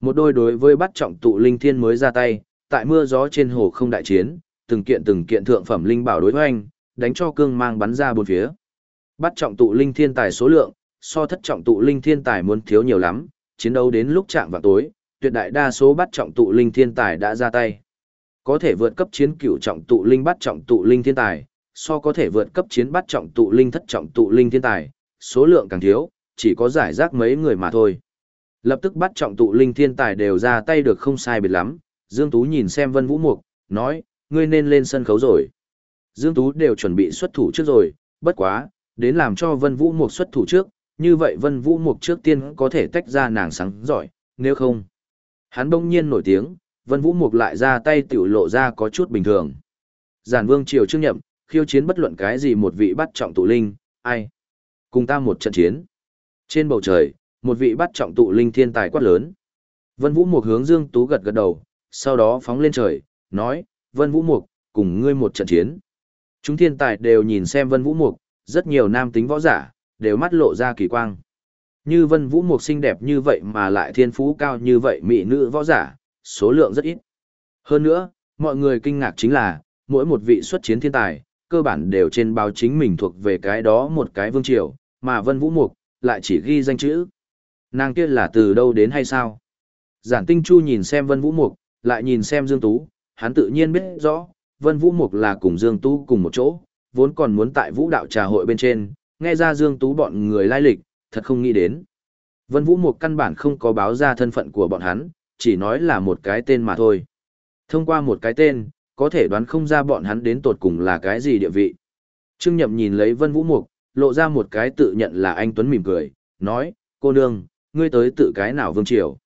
Một đôi đối với bắt trọng tụ linh thiên mới ra tay, tại mưa gió trên hồ không đại chiến, từng kiện từng kiện thượng phẩm linh bảo đối hoành, đánh cho cương mang bắn ra bốn phía. Bắt trọng tụ linh thiên tài số lượng, so thất trọng tụ linh thiên tài muốn thiếu nhiều lắm, chiến đấu đến lúc chạm vào tối, tuyệt đại đa số bắt trọng tụ linh thiên tài đã ra tay. Có thể vượt cấp chiến cửu trọng tụ linh bắt trọng tụ linh thiên tài, so có thể vượt cấp chiến bắt trọng tụ linh thất trọng tụ linh thiên tài, số lượng càng thiếu, chỉ có giải rác mấy người mà thôi. Lập tức bắt trọng tụ linh thiên tài đều ra tay được không sai biệt lắm, Dương Tú nhìn xem Vân Vũ Mục, nói, ngươi nên lên sân khấu rồi. Dương Tú đều chuẩn bị xuất thủ trước rồi, bất quá, đến làm cho Vân Vũ Mục xuất thủ trước, như vậy Vân Vũ Mục trước tiên có thể tách ra nàng sáng giỏi, nếu không. Hắn bỗng nhiên nổi tiếng, Vân Vũ Mục lại ra tay tiểu lộ ra có chút bình thường. Giản Vương Triều Trương Nhậm, khiêu chiến bất luận cái gì một vị bắt trọng tụ linh, ai? Cùng ta một trận chiến. Trên bầu trời, một vị bắt trọng tụ linh thiên tài quát lớn. Vân Vũ Mục hướng Dương Tú gật gật đầu, sau đó phóng lên trời, nói, Vân Vũ Mục, cùng ngươi một trận chiến. Chúng thiên tài đều nhìn xem Vân Vũ Mục, rất nhiều nam tính võ giả, đều mắt lộ ra kỳ quang. Như Vân Vũ Mục xinh đẹp như vậy mà lại thiên phú cao như vậy mỹ nữ võ giả, số lượng rất ít. Hơn nữa, mọi người kinh ngạc chính là, mỗi một vị xuất chiến thiên tài, cơ bản đều trên báo chính mình thuộc về cái đó một cái vương triều, mà Vân Vũ Mục lại chỉ ghi danh chữ. Nàng kia là từ đâu đến hay sao? Giản Tinh Chu nhìn xem Vân Vũ Mục, lại nhìn xem Dương Tú, hắn tự nhiên biết rõ, Vân Vũ Mục là cùng Dương Tú cùng một chỗ, vốn còn muốn tại vũ đạo trà hội bên trên, nghe ra Dương Tú bọn người lai lịch, thật không nghĩ đến. Vân Vũ Mục căn bản không có báo ra thân phận của bọn hắn, chỉ nói là một cái tên mà thôi. Thông qua một cái tên, có thể đoán không ra bọn hắn đến tột cùng là cái gì địa vị. Trương Nhậm nhìn lấy Vân Vũ Mục, lộ ra một cái tự nhận là anh Tuấn mỉm cười, nói, cô nương, ngươi tới tự cái nào vương triều.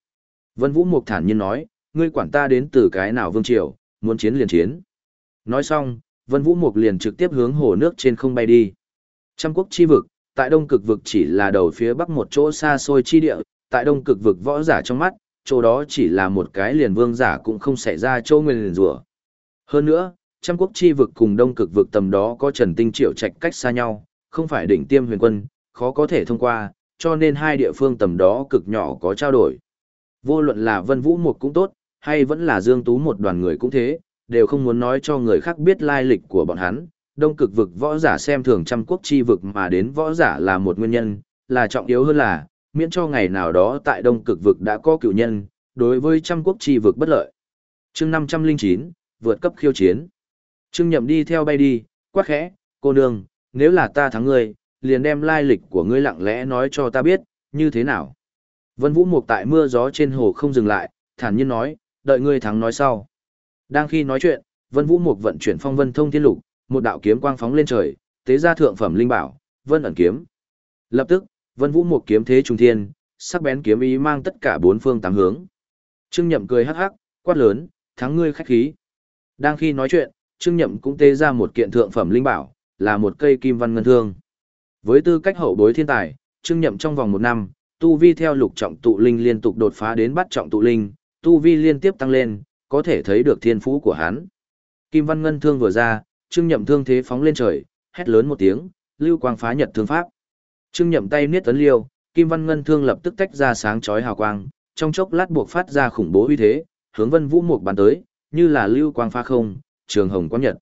Vân Vũ Mục thản nhiên nói, ngươi quản ta đến từ cái nào vương triều, muốn chiến liền chiến. Nói xong, Vân Vũ Mục liền trực tiếp hướng hồ nước trên không bay đi. Trăm quốc chi vực, tại đông cực vực chỉ là đầu phía bắc một chỗ xa xôi chi địa, tại đông cực vực võ giả trong mắt, chỗ đó chỉ là một cái liền vương giả cũng không xảy ra chỗ nguyên liền rủa. Hơn nữa, trăm quốc chi vực cùng đông cực vực tầm đó có trần tinh triệu trạch cách xa nhau, không phải đỉnh tiêm huyền quân, khó có thể thông qua, cho nên hai địa phương tầm đó cực nhỏ có trao đổi. Vô luận là Vân Vũ một cũng tốt, hay vẫn là Dương Tú một đoàn người cũng thế, đều không muốn nói cho người khác biết lai lịch của bọn hắn. Đông cực vực võ giả xem thường trăm quốc chi vực mà đến võ giả là một nguyên nhân, là trọng yếu hơn là, miễn cho ngày nào đó tại đông cực vực đã có cựu nhân, đối với trăm quốc chi vực bất lợi. chương 509, vượt cấp khiêu chiến. Trương Nhậm đi theo bay đi, quát khẽ, cô nương, nếu là ta thắng ngươi, liền đem lai lịch của ngươi lặng lẽ nói cho ta biết, như thế nào. Vân Vũ Mục tại mưa gió trên hồ không dừng lại, thản nhiên nói, đợi ngươi thắng nói sau. Đang khi nói chuyện, Vân Vũ Mục vận chuyển phong vân thông thiên lục, một đạo kiếm quang phóng lên trời, tế ra thượng phẩm linh bảo, Vân ẩn kiếm. Lập tức, Vân Vũ Mục kiếm thế trung thiên, sắc bén kiếm ý mang tất cả bốn phương tám hướng. Trương Nhậm cười hắc hắc, quát lớn, thắng ngươi khách khí. Đang khi nói chuyện, Trương Nhậm cũng tế ra một kiện thượng phẩm linh bảo, là một cây kim văn ngân thương. Với tư cách hậu bối thiên tài, Trương Nhậm trong vòng một năm, tu vi theo lục trọng tụ linh liên tục đột phá đến bắt trọng tụ linh, tu vi liên tiếp tăng lên, có thể thấy được thiên phú của hắn. Kim văn ngân thương vừa ra, Trương Nhậm thương thế phóng lên trời, hét lớn một tiếng, lưu quang phá nhật thương pháp. Trương Nhậm tay niết tấn liêu, Kim văn ngân thương lập tức tách ra sáng chói hào quang, trong chốc lát buộc phát ra khủng bố uy thế, hướng Vân Vũ Mục bắn tới, như là lưu quang phá không, trường hồng quang nhật.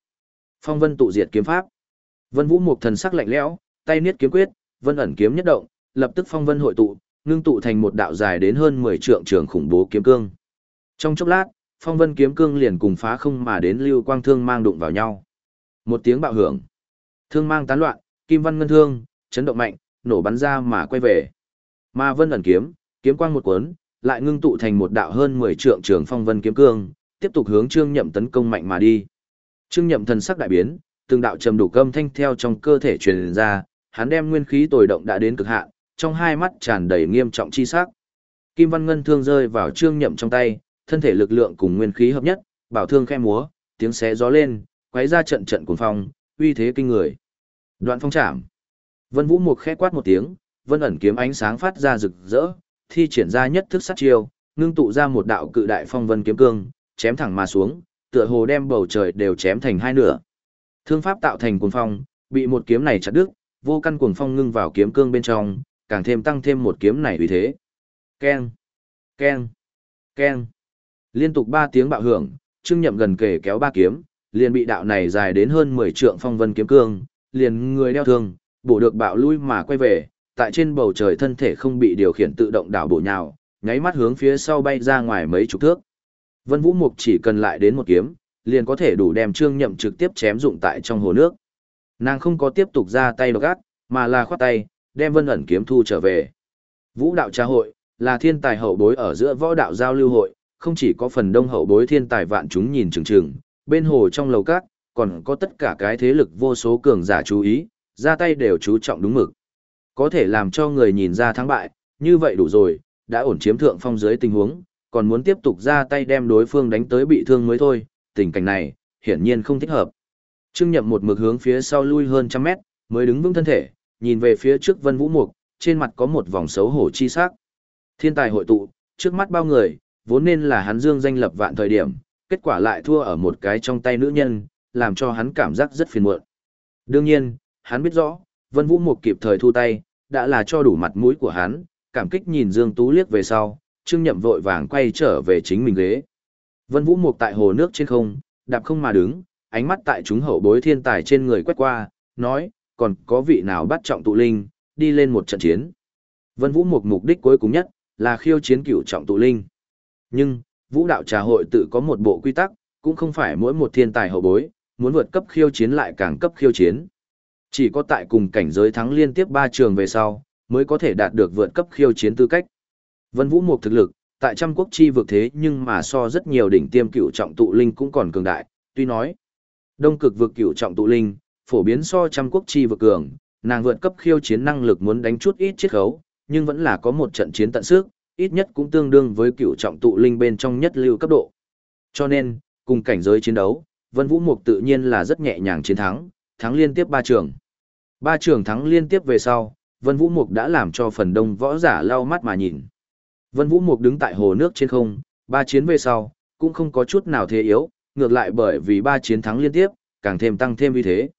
Phong Vân tụ diệt kiếm pháp. Vân Vũ Mục thần sắc lạnh lẽo, tay niết kiếm quyết, vân ẩn kiếm nhất động, lập tức phong vân hội tụ, ngưng tụ thành một đạo dài đến hơn 10 trượng trường khủng bố kiếm cương. Trong chốc lát, phong vân kiếm cương liền cùng phá không mà đến lưu quang thương mang đụng vào nhau. Một tiếng bạo hưởng, thương mang tán loạn, kim văn ngân thương, chấn động mạnh, nổ bắn ra mà quay về. Mà vân ẩn kiếm, kiếm quang một cuốn, lại ngưng tụ thành một đạo hơn 10 trượng trường phong vân kiếm cương, tiếp tục hướng Trương Nhậm tấn công mạnh mà đi. Trương Nhậm thần sắc đại biến, từng đạo trầm đủ cơm thanh theo trong cơ thể truyền ra, hắn đem nguyên khí tồi động đã đến cực hạn, trong hai mắt tràn đầy nghiêm trọng chi sắc. Kim Văn Ngân thương rơi vào Trương Nhậm trong tay, thân thể lực lượng cùng nguyên khí hợp nhất, bảo thương khẽ múa, tiếng xé gió lên, quấy ra trận trận cuồng phong, uy thế kinh người. Đoạn phong chạm. Vân Vũ Mục khẽ quát một tiếng, vân ẩn kiếm ánh sáng phát ra rực rỡ, thi triển ra nhất thức sát chiêu, ngưng tụ ra một đạo cự đại phong vân kiếm cương, chém thẳng mà xuống, tựa hồ đem bầu trời đều chém thành hai nửa. Thương pháp tạo thành cuồng phong, bị một kiếm này chặt đứt, vô căn cuồng phong ngưng vào kiếm cương bên trong, càng thêm tăng thêm một kiếm này uy thế. Keng, keng, Keng. Liên tục ba tiếng bạo hưởng, Trương Nhậm gần kề kéo ba kiếm, liền bị đạo này dài đến hơn 10 trượng phong vân kiếm cương, liền người đeo thương, bổ được bạo lui mà quay về, tại trên bầu trời thân thể không bị điều khiển tự động đảo bổ nhào, nháy mắt hướng phía sau bay ra ngoài mấy chục thước. Vân Vũ Mục chỉ cần lại đến một kiếm, liền có thể đủ đem Trương Nhậm trực tiếp chém dụng tại trong hồ nước. Nàng không có tiếp tục ra tay độc ác, mà là khoát tay, đem Vân ẩn kiếm thu trở về. Vũ đạo trà hội là thiên tài hậu bối ở giữa võ đạo giao lưu hội, không chỉ có phần đông hậu bối thiên tài vạn chúng nhìn chừng chừng, bên hồ trong lầu cát, còn có tất cả cái thế lực vô số cường giả chú ý, ra tay đều chú trọng đúng mực. Có thể làm cho người nhìn ra thắng bại, như vậy đủ rồi, đã ổn chiếm thượng phong dưới tình huống, còn muốn tiếp tục ra tay đem đối phương đánh tới bị thương mới thôi, tình cảnh này, hiển nhiên không thích hợp. Trương Nhậm một mực hướng phía sau lui hơn trăm mét, mới đứng vững thân thể, nhìn về phía trước Vân Vũ Mục, trên mặt có một vòng xấu hổ chi sắc. Thiên tài hội tụ, trước mắt bao người, vốn nên là hắn dương danh lập vạn thời điểm, kết quả lại thua ở một cái trong tay nữ nhân, làm cho hắn cảm giác rất phiền muộn. Đương nhiên, hắn biết rõ, Vân Vũ Mục kịp thời thu tay, đã là cho đủ mặt mũi của hắn, cảm kích nhìn Dương Tú liếc về sau, Trương Nhậm vội vàng quay trở về chính mình ghế. Vân Vũ Mục tại hồ nước trên không, đạp không mà đứng, ánh mắt tại chúng hậu bối thiên tài trên người quét qua, nói, còn có vị nào bắt trọng tụ linh, đi lên một trận chiến. Vân Vũ Mục mục đích cuối cùng nhất, là khiêu chiến cửu trọng tụ linh. Nhưng, vũ đạo trà hội tự có một bộ quy tắc, cũng không phải mỗi một thiên tài hậu bối, muốn vượt cấp khiêu chiến lại càng cấp khiêu chiến. Chỉ có tại cùng cảnh giới thắng liên tiếp 3 trường về sau, mới có thể đạt được vượt cấp khiêu chiến tư cách. Vân Vũ Mục thực lực, tại trăm quốc chi vực thế nhưng mà so rất nhiều đỉnh tiêm cựu trọng tụ linh cũng còn cường đại, tuy nói. Đông cực vực cựu trọng tụ linh, phổ biến so trăm quốc chi vực cường, nàng vượt cấp khiêu chiến năng lực muốn đánh chút ít chiết khấu, nhưng vẫn là có một trận chiến tận sức, ít nhất cũng tương đương với cựu trọng tụ linh bên trong nhất lưu cấp độ. Cho nên, cùng cảnh giới chiến đấu, Vân Vũ Mục tự nhiên là rất nhẹ nhàng chiến thắng, thắng liên tiếp ba trường. Ba trường thắng liên tiếp về sau, Vân Vũ Mục đã làm cho phần đông võ giả lau mắt mà nhìn. Vân Vũ Mục đứng tại hồ nước trên không, ba chiến về sau, cũng không có chút nào thế yếu, ngược lại bởi vì ba chiến thắng liên tiếp, càng thêm tăng thêm uy thế.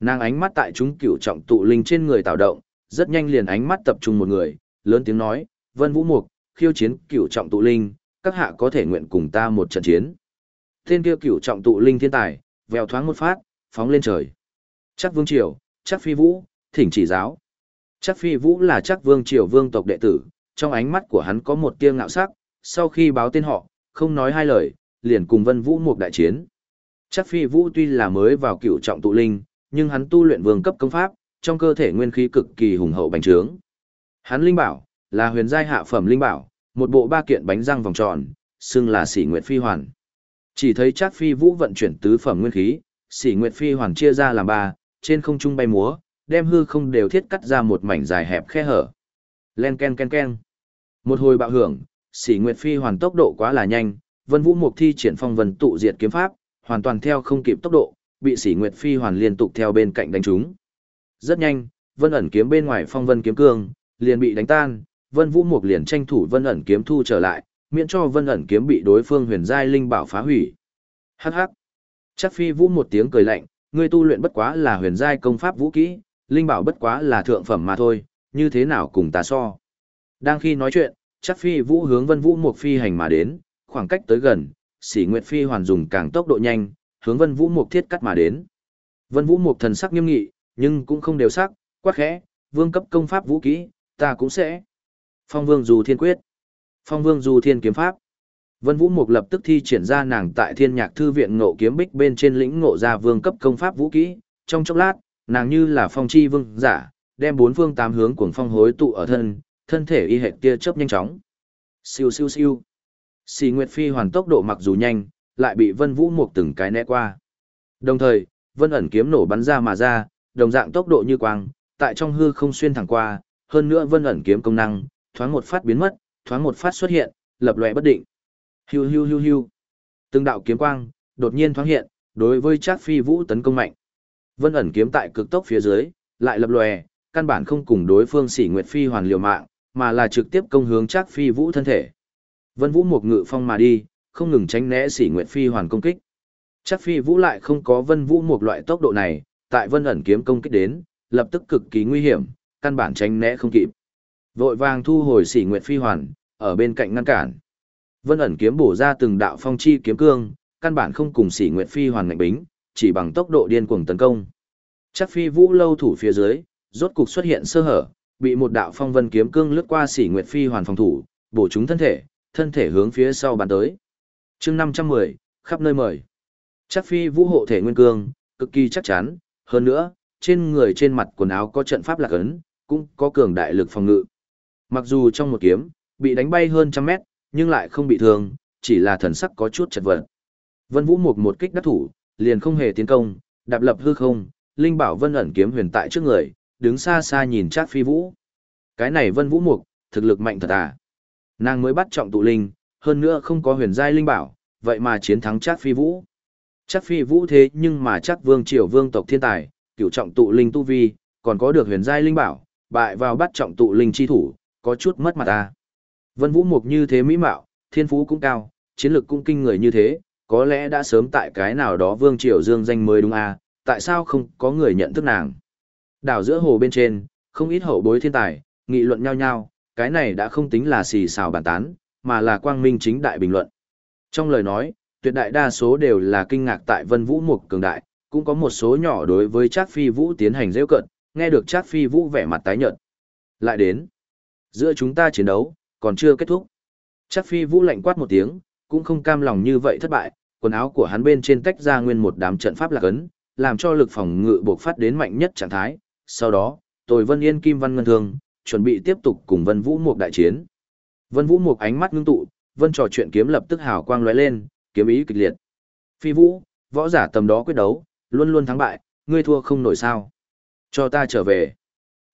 Nàng ánh mắt tại chúng cựu trọng tụ linh trên người tạo động, rất nhanh liền ánh mắt tập trung một người, lớn tiếng nói, Vân Vũ Mục, khiêu chiến cựu trọng tụ linh, các hạ có thể nguyện cùng ta một trận chiến. Tên kia cựu trọng tụ linh thiên tài, vèo thoáng một phát, phóng lên trời. Chắc Vương Triều, chắc Phi Vũ, thỉnh chỉ giáo. Chắc Phi Vũ là chắc Vương Triều vương tộc đệ tử, trong ánh mắt của hắn có một tia ngạo sắc, sau khi báo tên họ, không nói hai lời, liền cùng Vân Vũ một đại chiến. Chắc Phi Vũ tuy là mới vào cựu trọng tụ linh, nhưng hắn tu luyện vương cấp công pháp, trong cơ thể nguyên khí cực kỳ hùng hậu bành trướng. Hắn linh bảo là huyền giai hạ phẩm linh bảo, một bộ ba kiện bánh răng vòng tròn, xưng là Sĩ Nguyệt Phi Hoàn. Chỉ thấy Trác Phi Vũ vận chuyển tứ phẩm nguyên khí, Sĩ Nguyệt Phi Hoàn chia ra làm ba, trên không trung bay múa, đem hư không đều thiết cắt ra một mảnh dài hẹp khe hở. Len ken ken ken. Một hồi bạo hưởng, Sĩ Nguyệt Phi Hoàn tốc độ quá là nhanh, Vân Vũ Mục thi triển phong vân tụ diệt kiếm pháp, hoàn toàn theo không kịp tốc độ, bị Sĩ Nguyệt Phi Hoàn liên tục theo bên cạnh đánh trúng. Rất nhanh, Vân ẩn kiếm bên ngoài phong vân kiếm cương, liền bị đánh tan, Vân Vũ Mục liền tranh thủ Vân ẩn kiếm thu trở lại, miễn cho Vân ẩn kiếm bị đối phương huyền giai linh bảo phá hủy. Hắc hắc. Chắc Phi Vũ một tiếng cười lạnh, ngươi tu luyện bất quá là huyền giai công pháp vũ kỹ, linh bảo bất quá là thượng phẩm mà thôi, như thế nào cùng ta so. Đang khi nói chuyện, chắc Phi Vũ hướng Vân Vũ Mục phi hành mà đến, khoảng cách tới gần, Sĩ Nguyệt Phi hoàn dùng càng tốc độ nhanh, hướng Vân Vũ Mục thiết cắt mà đến. Vân Vũ Mục thần sắc nghiêm nghị, nhưng cũng không đều sắc, quát khẽ, vương cấp công pháp vũ kỹ, ta cũng sẽ. Phong Vương Du Thiên Quyết, Phong Vương Du Thiên Kiếm Pháp. Vân Vũ Mục lập tức thi triển ra nàng tại Thiên Nhạc Thư viện ngộ kiếm bích bên trên lĩnh ngộ ra vương cấp công pháp vũ kỹ, trong chốc lát, nàng như là phong chi vương giả, đem bốn phương tám hướng cuồng phong hối tụ ở thân, thân thể y hệt tia chớp nhanh chóng. Siêu siêu siêu. Xì Nguyệt Phi hoàn tốc độ mặc dù nhanh, lại bị Vân Vũ Mục từng cái né qua. Đồng thời, Vân ẩn kiếm nổ bắn ra mà ra, đồng dạng tốc độ như quang, tại trong hư không xuyên thẳng qua, hơn nữa Vân ẩn kiếm công năng, thoáng một phát biến mất, thoáng một phát xuất hiện, lập lòe bất định. Hiu hiu hiu hiu. Từng đạo kiếm quang đột nhiên thoáng hiện, đối với Trác Phi Vũ tấn công mạnh. Vân ẩn kiếm tại cực tốc phía dưới, lại lập lòe, căn bản không cùng đối phương Sỉ Nguyệt Phi hoàn liều mạng, mà là trực tiếp công hướng Trác Phi Vũ thân thể. Vân Vũ một ngự phong mà đi, không ngừng tránh né Sĩ Nguyệt Phi hoàn công kích. Chắc Phi Vũ lại không có Vân Vũ một loại tốc độ này, tại Vân ẩn kiếm công kích đến, lập tức cực kỳ nguy hiểm, căn bản tránh né không kịp. Vội vàng thu hồi Sĩ Nguyệt Phi hoàn, ở bên cạnh ngăn cản. Vân ẩn kiếm bổ ra từng đạo phong chi kiếm cương, căn bản không cùng Sĩ Nguyệt Phi hoàn ngạnh bính, chỉ bằng tốc độ điên cuồng tấn công. Chắc Phi Vũ lâu thủ phía dưới, rốt cục xuất hiện sơ hở, bị một đạo phong vân kiếm cương lướt qua Sĩ Nguyệt Phi hoàn phòng thủ, bổ trúng thân thể, thân thể hướng phía sau bàn tới. Chương 510, khắp nơi mời. Chắc Phi Vũ hộ thể nguyên cương, cực kỳ chắc chắn, hơn nữa, trên người trên mặt quần áo có trận pháp lạc ấn, cũng có cường đại lực phòng ngự. Mặc dù trong một kiếm, bị đánh bay hơn trăm mét, nhưng lại không bị thương, chỉ là thần sắc có chút chật vật. Vân Vũ một một kích đắc thủ, liền không hề tiến công, đạp lập hư không, linh bảo Vân ẩn kiếm huyền tại trước người, đứng xa xa nhìn Trác Phi Vũ. Cái này Vân Vũ Mục, thực lực mạnh thật à? Nàng mới bắt trọng tụ linh, hơn nữa không có huyền giai linh bảo, vậy mà chiến thắng Trác Phi Vũ. Trác Phi Vũ thế nhưng mà Trác Vương Triều Vương tộc thiên tài, cửu trọng tụ linh tu vi, còn có được huyền giai linh bảo, bại vào bắt trọng tụ linh chi thủ, có chút mất mặt ta. Vân Vũ Mục như thế mỹ mạo, thiên phú cũng cao, chiến lực cũng kinh người như thế, có lẽ đã sớm tại cái nào đó Vương Triều Dương danh mới đúng à, tại sao không có người nhận thức nàng? Đảo giữa hồ bên trên, không ít hậu bối thiên tài, nghị luận nhau nhau, cái này đã không tính là xì xào bàn tán, mà là quang minh chính đại bình luận. Trong lời nói, tuyệt đại đa số đều là kinh ngạc tại Vân Vũ Mục cường đại, cũng có một số nhỏ đối với Trác Phi Vũ tiến hành giễu cận, nghe được Trác Phi Vũ vẻ mặt tái nhợt. Lại đến, giữa chúng ta chiến đấu, còn chưa kết thúc. Trác phi vũ lạnh quát một tiếng, cũng không cam lòng như vậy thất bại, quần áo của hắn bên trên tách ra nguyên một đám trận pháp lạc ấn, làm cho lực phòng ngự bộc phát đến mạnh nhất trạng thái. Sau đó, Tồi Vân Yên Kim Văn Ngân Thương, chuẩn bị tiếp tục cùng Vân Vũ Mục đại chiến. Vân Vũ Mục ánh mắt ngưng tụ, Vân trò chuyện kiếm lập tức hào quang lóe lên, kiếm ý kịch liệt. Phi Vũ, võ giả tầm đó quyết đấu, luôn luôn thắng bại, ngươi thua không nổi sao? Cho ta trở về.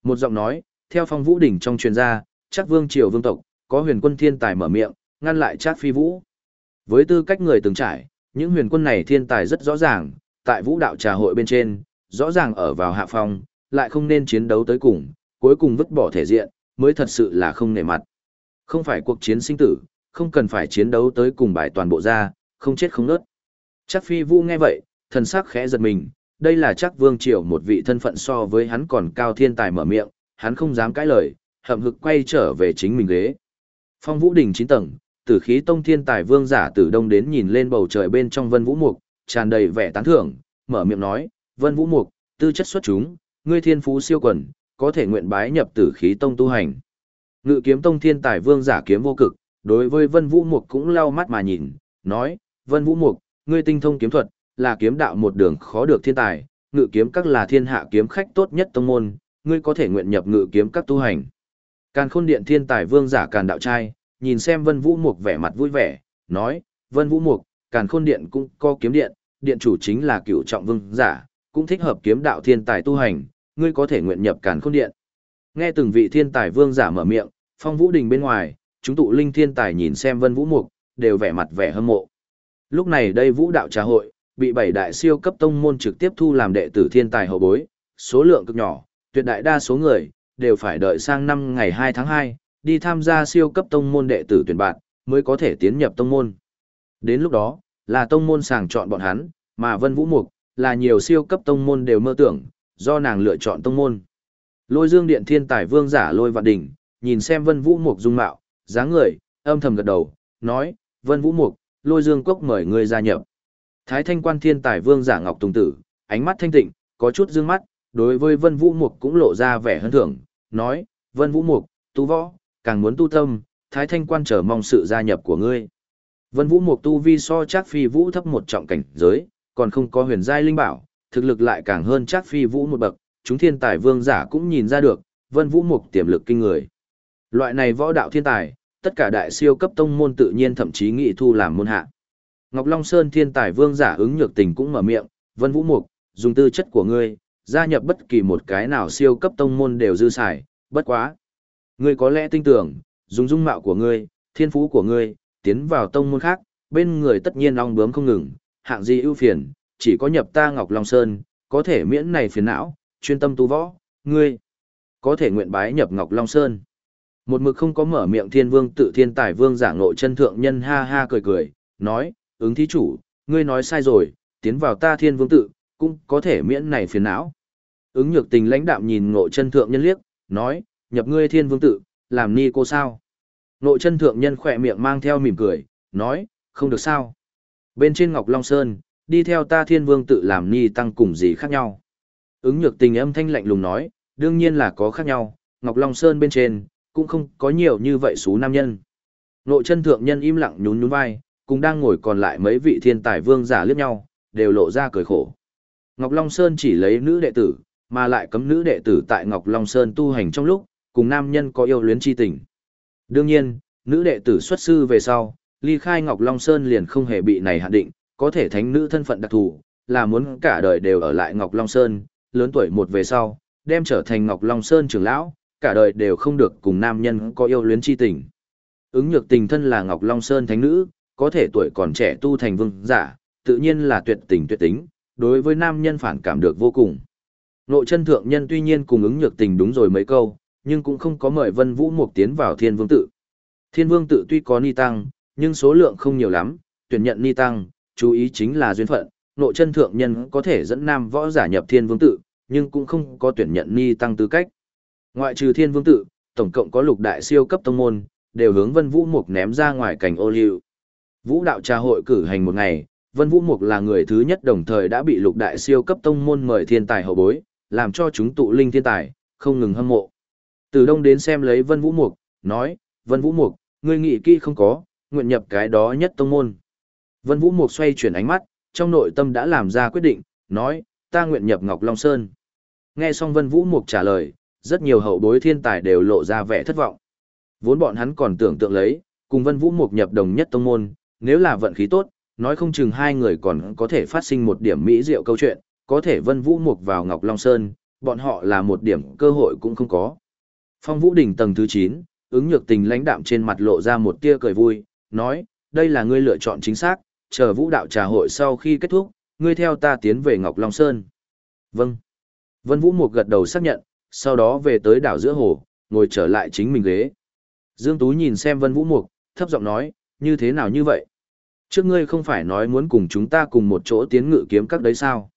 Một giọng nói, theo phong vũ đỉnh trong truyền gia, chắc vương triều vương tộc, có huyền quân thiên tài mở miệng, ngăn lại Trác Phi Vũ. Với tư cách người từng trải, những huyền quân này thiên tài rất rõ ràng, tại vũ đạo trà hội bên trên, rõ ràng ở vào hạ phong, lại không nên chiến đấu tới cùng, cuối cùng vứt bỏ thể diện, mới thật sự là không nể mặt. Không phải cuộc chiến sinh tử, không cần phải chiến đấu tới cùng bài toàn bộ ra, không chết không nớt. Chắc Phi Vũ nghe vậy, thần sắc khẽ giật mình, đây là chắc Vương Triều một vị thân phận so với hắn còn cao thiên tài mở miệng, hắn không dám cãi lời, hậm hực quay trở về chính mình ghế. Phong Vũ đỉnh 9 tầng, Tử khí tông thiên tài vương giả Tử Đông đến nhìn lên bầu trời bên trong Vân Vũ Mục, tràn đầy vẻ tán thưởng, mở miệng nói: "Vân Vũ Mục, tư chất xuất chúng, ngươi thiên phú siêu quần, có thể nguyện bái nhập Tử khí tông tu hành." Ngự kiếm tông thiên tài vương giả kiếm vô cực, đối với Vân Vũ Mục cũng lau mắt mà nhìn, nói: "Vân Vũ Mục, ngươi tinh thông kiếm thuật, là kiếm đạo một đường khó được thiên tài, ngự kiếm các là thiên hạ kiếm khách tốt nhất tông môn, ngươi có thể nguyện nhập ngự kiếm các tu hành." Càn khôn điện thiên tài vương giả càn đạo trai, nhìn xem vân vũ mục vẻ mặt vui vẻ, nói, vân vũ mục, càn khôn điện cũng có kiếm điện, điện chủ chính là cựu trọng vương giả, cũng thích hợp kiếm đạo thiên tài tu hành, ngươi có thể nguyện nhập càn khôn điện. Nghe từng vị thiên tài vương giả mở miệng, phong vũ đình bên ngoài, chúng tụ linh thiên tài nhìn xem vân vũ mục, đều vẻ mặt vẻ hâm mộ. Lúc này đây vũ đạo trà hội, bị bảy đại siêu cấp tông môn trực tiếp thu làm đệ tử thiên tài hậu bối, số lượng cực nhỏ, tuyệt đại đa số người, đều phải đợi sang năm ngày 2 tháng 2, đi tham gia siêu cấp tông môn đệ tử tuyển bạn, mới có thể tiến nhập tông môn. Đến lúc đó, là tông môn sàng chọn bọn hắn, mà Vân Vũ Mục, là nhiều siêu cấp tông môn đều mơ tưởng, do nàng lựa chọn tông môn. Lôi Dương Điện Thiên Tài Vương giả Lôi Vạn Đỉnh, nhìn xem Vân Vũ Mục dung mạo, dáng người, âm thầm gật đầu, nói, Vân Vũ Mục, Lôi Dương Cốc mời ngươi gia nhập. Thái Thanh Quan Thiên Tài Vương giả Ngọc Tùng Tử, ánh mắt thanh tịnh, có chút dương mắt, đối với Vân Vũ Mục cũng lộ ra vẻ hân thưởng, nói, Vân Vũ Mục, tu võ, càng muốn tu tâm, Thái Thanh quan chờ mong sự gia nhập của ngươi. Vân Vũ Mục tu vi so chắc phi vũ thấp một trọng cảnh giới, còn không có huyền giai linh bảo, thực lực lại càng hơn chắc phi vũ một bậc, chúng thiên tài vương giả cũng nhìn ra được, Vân Vũ Mục tiềm lực kinh người. Loại này võ đạo thiên tài, tất cả đại siêu cấp tông môn tự nhiên thậm chí nghị thu làm môn hạ. Ngọc Long Sơn thiên tài vương giả ứng nhược tình cũng mở miệng, Vân Vũ Mục, dùng tư chất của ngươi, gia nhập bất kỳ một cái nào siêu cấp tông môn đều dư xài, bất quá. Ngươi có lẽ tin tưởng, dùng dung mạo của ngươi, thiên phú của ngươi, tiến vào tông môn khác, bên người tất nhiên ong bướm không ngừng, hạng gì ưu phiền, chỉ có nhập ta Ngọc Long Sơn, có thể miễn này phiền não, chuyên tâm tu võ, ngươi có thể nguyện bái nhập Ngọc Long Sơn. Một mực không có mở miệng thiên vương tự thiên tài vương giả ngộ chân thượng nhân ha ha cười cười, nói, ứng thí chủ, ngươi nói sai rồi, tiến vào ta thiên vương tự, cũng có thể miễn này phiền não. Ứng nhược tình lãnh đạm nhìn ngộ chân thượng nhân liếc, nói, nhập ngươi thiên vương tự, làm ni cô sao. Ngộ chân thượng nhân khỏe miệng mang theo mỉm cười, nói, không được sao. Bên trên Ngọc Long Sơn, đi theo ta thiên vương tự làm ni tăng cùng gì khác nhau. Ứng nhược tình âm thanh lạnh lùng nói, đương nhiên là có khác nhau, Ngọc Long Sơn bên trên, cũng không có nhiều như vậy số nam nhân. Nội chân thượng nhân im lặng nhún nhún vai, cùng đang ngồi còn lại mấy vị thiên tài vương giả liếc nhau, đều lộ ra cười khổ. Ngọc Long Sơn chỉ lấy nữ đệ tử, mà lại cấm nữ đệ tử tại Ngọc Long Sơn tu hành trong lúc, cùng nam nhân có yêu luyến chi tình. Đương nhiên, nữ đệ tử xuất sư về sau, ly khai Ngọc Long Sơn liền không hề bị này hạn định, có thể thánh nữ thân phận đặc thù, là muốn cả đời đều ở lại Ngọc Long Sơn, lớn tuổi một về sau, đem trở thành Ngọc Long Sơn trưởng lão, cả đời đều không được cùng nam nhân có yêu luyến chi tình. Ứng nhược tình thân là Ngọc Long Sơn thánh nữ, có thể tuổi còn trẻ tu thành vương giả, tự nhiên là tuyệt tình tuyệt tính, đối với nam nhân phản cảm được vô cùng. Nội chân thượng nhân tuy nhiên cùng ứng nhược tình đúng rồi mấy câu, nhưng cũng không có mời Vân Vũ Mục tiến vào Thiên Vương tự. Thiên Vương tự tuy có ni tăng, nhưng số lượng không nhiều lắm, tuyển nhận ni tăng, chú ý chính là duyên phận, nội chân thượng nhân có thể dẫn nam võ giả nhập Thiên Vương tự, nhưng cũng không có tuyển nhận ni tăng tư cách. Ngoại trừ Thiên Vương tự, tổng cộng có lục đại siêu cấp tông môn, đều hướng Vân Vũ Mục ném ra ngoài cảnh ô liu. Vũ đạo trà hội cử hành một ngày, Vân Vũ Mục là người thứ nhất đồng thời đã bị lục đại siêu cấp tông môn mời thiên tài hậu bối, làm cho chúng tụ linh thiên tài, không ngừng hâm mộ. Từ đông đến xem lấy Vân Vũ Mục, nói, Vân Vũ Mục, ngươi nghĩ kỹ không có, nguyện nhập cái đó nhất tông môn. Vân Vũ Mục xoay chuyển ánh mắt, trong nội tâm đã làm ra quyết định, nói, ta nguyện nhập Ngọc Long Sơn. Nghe xong Vân Vũ Mục trả lời, rất nhiều hậu bối thiên tài đều lộ ra vẻ thất vọng. Vốn bọn hắn còn tưởng tượng lấy, cùng Vân Vũ Mục nhập đồng nhất tông môn, nếu là vận khí tốt, nói không chừng hai người còn có thể phát sinh một điểm mỹ diệu câu chuyện, có thể Vân Vũ Mục vào Ngọc Long Sơn, bọn họ là một điểm cơ hội cũng không có. Phong Vũ đỉnh tầng thứ 9, ứng nhược tình lãnh đạm trên mặt lộ ra một tia cười vui, nói, đây là ngươi lựa chọn chính xác, chờ vũ đạo trà hội sau khi kết thúc, ngươi theo ta tiến về Ngọc Long Sơn. Vâng. Vân Vũ Mục gật đầu xác nhận, sau đó về tới đảo giữa hồ, ngồi trở lại chính mình ghế. Dương Tú nhìn xem Vân Vũ Mục, thấp giọng nói, như thế nào như vậy? Trước ngươi không phải nói muốn cùng chúng ta cùng một chỗ tiến ngự kiếm các đấy sao?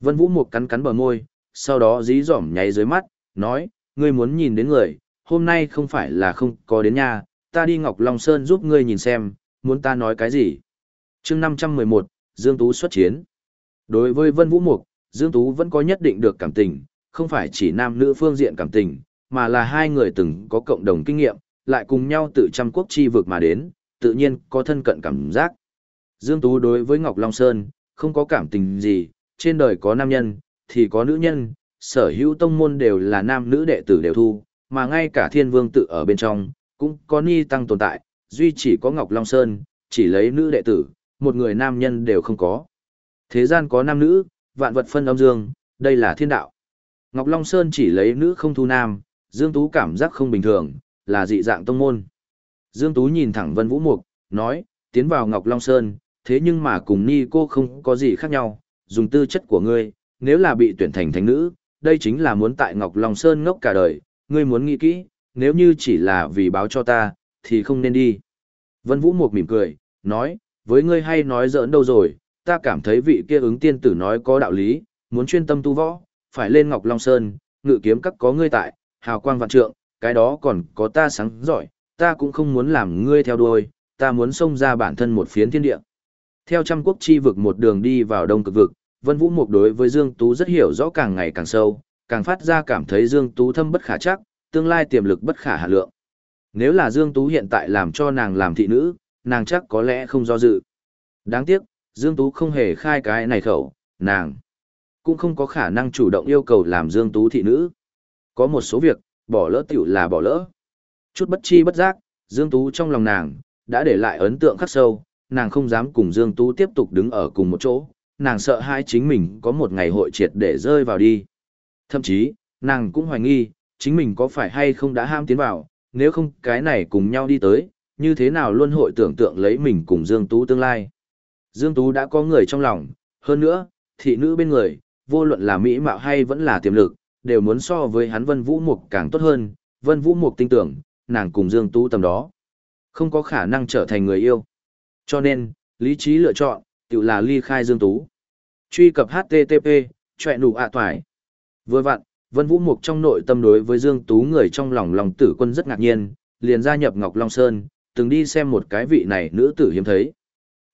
Vân Vũ Mục cắn cắn bờ môi, sau đó dí dỏm nháy dưới mắt, nói, ngươi muốn nhìn đến người, hôm nay không phải là không có đến nhà, ta đi Ngọc Long Sơn giúp ngươi nhìn xem, muốn ta nói cái gì chương 511, Dương Tú xuất chiến. Đối với Vân Vũ Mục, Dương Tú vẫn có nhất định được cảm tình, không phải chỉ nam nữ phương diện cảm tình, mà là hai người từng có cộng đồng kinh nghiệm, lại cùng nhau tự trăm quốc chi vực mà đến, tự nhiên có thân cận cảm giác. Dương Tú đối với Ngọc Long Sơn, không có cảm tình gì, trên đời có nam nhân, thì có nữ nhân, sở hữu tông môn đều là nam nữ đệ tử đều thu, mà ngay cả thiên vương tự ở bên trong, cũng có ni tăng tồn tại, duy chỉ có Ngọc Long Sơn, chỉ lấy nữ đệ tử, một người nam nhân đều không có. Thế gian có nam nữ, vạn vật phân âm dương, đây là thiên đạo. Ngọc Long Sơn chỉ lấy nữ không thu nam, Dương Tú cảm giác không bình thường, là dị dạng tông môn. Dương Tú nhìn thẳng Vân Vũ Mục, nói, tiến vào Ngọc Long Sơn, thế nhưng mà cùng ni cô không có gì khác nhau, dùng tư chất của ngươi, nếu là bị tuyển thành thánh nữ, đây chính là muốn tại Ngọc Long Sơn ngốc cả đời, ngươi muốn nghĩ kỹ, nếu như chỉ là vì báo cho ta, thì không nên đi. Vân Vũ Mục mỉm cười, nói, với ngươi hay nói giỡn đâu rồi, ta cảm thấy vị kia ứng tiên tử nói có đạo lý, muốn chuyên tâm tu võ, phải lên Ngọc Long Sơn, ngự kiếm các có ngươi tại, hào quang vạn trượng, cái đó còn có ta sáng giỏi, ta cũng không muốn làm ngươi theo đuôi, ta muốn xông ra bản thân một phiến thiên địa. Theo trăm quốc chi vực một đường đi vào đông cực vực, Vân Vũ Mục đối với Dương Tú rất hiểu rõ càng ngày càng sâu, càng phát ra cảm thấy Dương Tú thâm bất khả chắc, tương lai tiềm lực bất khả hạ lượng. Nếu là Dương Tú hiện tại làm cho nàng làm thị nữ, nàng chắc có lẽ không do dự. Đáng tiếc, Dương Tú không hề khai cái này khẩu, nàng cũng không có khả năng chủ động yêu cầu làm Dương Tú thị nữ. Có một số việc, bỏ lỡ tiểu là bỏ lỡ. Chút bất chi bất giác, Dương Tú trong lòng nàng, đã để lại ấn tượng khắc sâu, nàng không dám cùng Dương Tú tiếp tục đứng ở cùng một chỗ, nàng sợ hai chính mình có một ngày hội triệt để rơi vào đi. Thậm chí, nàng cũng hoài nghi, chính mình có phải hay không đã ham tiến vào, nếu không cái này cùng nhau đi tới, như thế nào luôn hội tưởng tượng lấy mình cùng Dương Tú tương lai. Dương Tú đã có người trong lòng, hơn nữa, thị nữ bên người, vô luận là mỹ mạo hay vẫn là tiềm lực, đều muốn so với hắn Vân Vũ Mục càng tốt hơn, Vân Vũ Mục tin tưởng, nàng cùng Dương Tú tầm đó, không có khả năng trở thành người yêu. Cho nên, lý trí lựa chọn, tự là ly khai Dương Tú. Truy cập HTTP, chọe nụ ạ toài. Vừa vặn, Vân Vũ Mục trong nội tâm đối với Dương Tú người trong lòng lòng tử quân rất ngạc nhiên, liền gia nhập Ngọc Long Sơn, từng đi xem một cái vị này nữ tử hiếm thấy.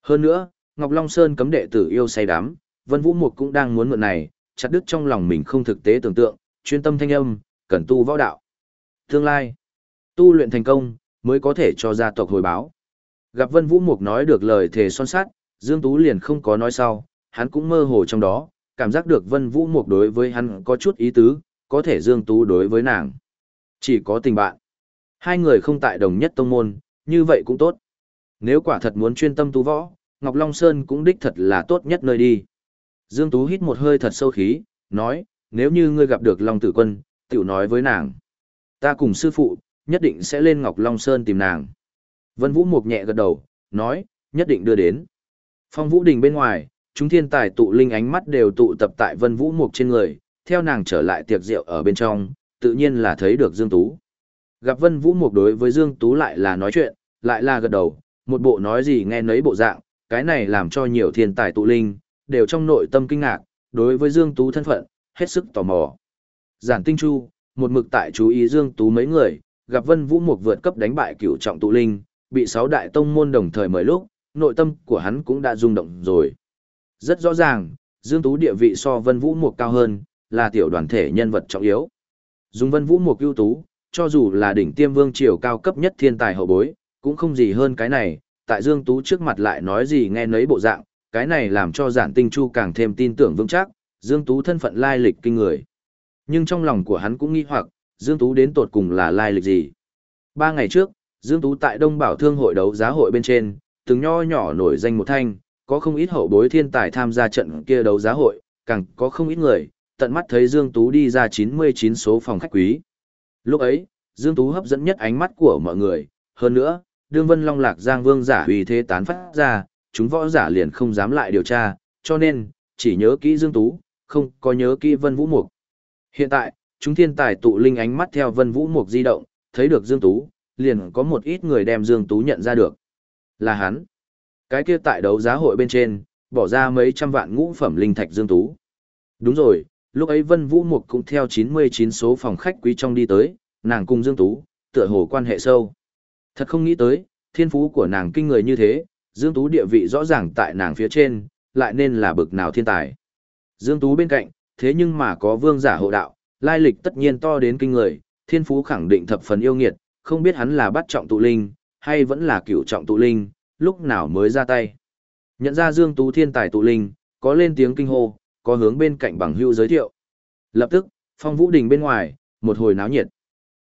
Hơn nữa, Ngọc Long Sơn cấm đệ tử yêu say đắm, Vân Vũ Mục cũng đang muốn mượn này, chặt đứt trong lòng mình không thực tế tưởng tượng, chuyên tâm thanh âm, cần tu võ đạo. Tương lai, tu luyện thành công, mới có thể cho gia tộc hồi báo. Gặp Vân Vũ Mục nói được lời thề son sát, Dương Tú liền không có nói sau, hắn cũng mơ hồ trong đó, cảm giác được Vân Vũ Mục đối với hắn có chút ý tứ, có thể Dương Tú đối với nàng. Chỉ có tình bạn. Hai người không tại đồng nhất tông môn, như vậy cũng tốt. Nếu quả thật muốn chuyên tâm tu võ, Ngọc Long Sơn cũng đích thật là tốt nhất nơi đi. Dương Tú hít một hơi thật sâu khí, nói, nếu như ngươi gặp được Long Tử Quân, tiểu nói với nàng. Ta cùng sư phụ, nhất định sẽ lên Ngọc Long Sơn tìm nàng. Vân Vũ Mục nhẹ gật đầu, nói, nhất định đưa đến. Phong Vũ Đình bên ngoài, chúng thiên tài tụ linh ánh mắt đều tụ tập tại Vân Vũ Mục trên người, theo nàng trở lại tiệc rượu ở bên trong, tự nhiên là thấy được Dương Tú. Gặp Vân Vũ Mục đối với Dương Tú lại là nói chuyện, lại là gật đầu, một bộ nói gì nghe nấy bộ dạng, cái này làm cho nhiều thiên tài tụ linh, đều trong nội tâm kinh ngạc, đối với Dương Tú thân phận, hết sức tò mò. Giản Tinh Chu, một mực tại chú ý Dương Tú mấy người, gặp Vân Vũ Mục vượt cấp đánh bại cửu trọng tụ linh, bị sáu đại tông môn đồng thời mời lúc, nội tâm của hắn cũng đã rung động rồi. Rất rõ ràng, Dương Tú địa vị so Vân Vũ Mục cao hơn, là tiểu đoàn thể nhân vật trọng yếu. Dùng Vân Vũ Mục ưu tú, cho dù là đỉnh tiêm vương triều cao cấp nhất thiên tài hậu bối, cũng không gì hơn cái này, tại Dương Tú trước mặt lại nói gì nghe nấy bộ dạng, cái này làm cho giản tinh chu càng thêm tin tưởng vững chắc, Dương Tú thân phận lai lịch kinh người. Nhưng trong lòng của hắn cũng nghi hoặc, Dương Tú đến tột cùng là lai lịch gì. Ba ngày trước, Dương Tú tại Đông Bảo Thương hội đấu giá hội bên trên, từng nho nhỏ nổi danh một thanh, có không ít hậu bối thiên tài tham gia trận kia đấu giá hội, càng có không ít người, tận mắt thấy Dương Tú đi ra 99 số phòng khách quý. Lúc ấy, Dương Tú hấp dẫn nhất ánh mắt của mọi người, hơn nữa, đương vân long lạc giang vương giả uy thế tán phát ra, chúng võ giả liền không dám lại điều tra, cho nên, chỉ nhớ kỹ Dương Tú, không có nhớ kỹ vân vũ mục. Hiện tại, chúng thiên tài tụ linh ánh mắt theo vân vũ mục di động, thấy được Dương Tú, liền có một ít người đem Dương Tú nhận ra được. Là hắn. Cái kia tại đấu giá hội bên trên, bỏ ra mấy trăm vạn ngũ phẩm linh thạch Dương Tú. Đúng rồi, lúc ấy Vân Vũ Mục cũng theo 99 số phòng khách quý trong đi tới, nàng cùng Dương Tú, tựa hồ quan hệ sâu. Thật không nghĩ tới, thiên phú của nàng kinh người như thế, Dương Tú địa vị rõ ràng tại nàng phía trên, lại nên là bực nào thiên tài. Dương Tú bên cạnh, thế nhưng mà có vương giả hộ đạo, lai lịch tất nhiên to đến kinh người, thiên phú khẳng định thập phần yêu nghiệt, không biết hắn là bắt trọng tụ linh, hay vẫn là cửu trọng tụ linh, lúc nào mới ra tay. Nhận ra Dương Tú thiên tài tụ linh, có lên tiếng kinh hô, có hướng bên cạnh bằng hưu giới thiệu. Lập tức, phong vũ đình bên ngoài, một hồi náo nhiệt.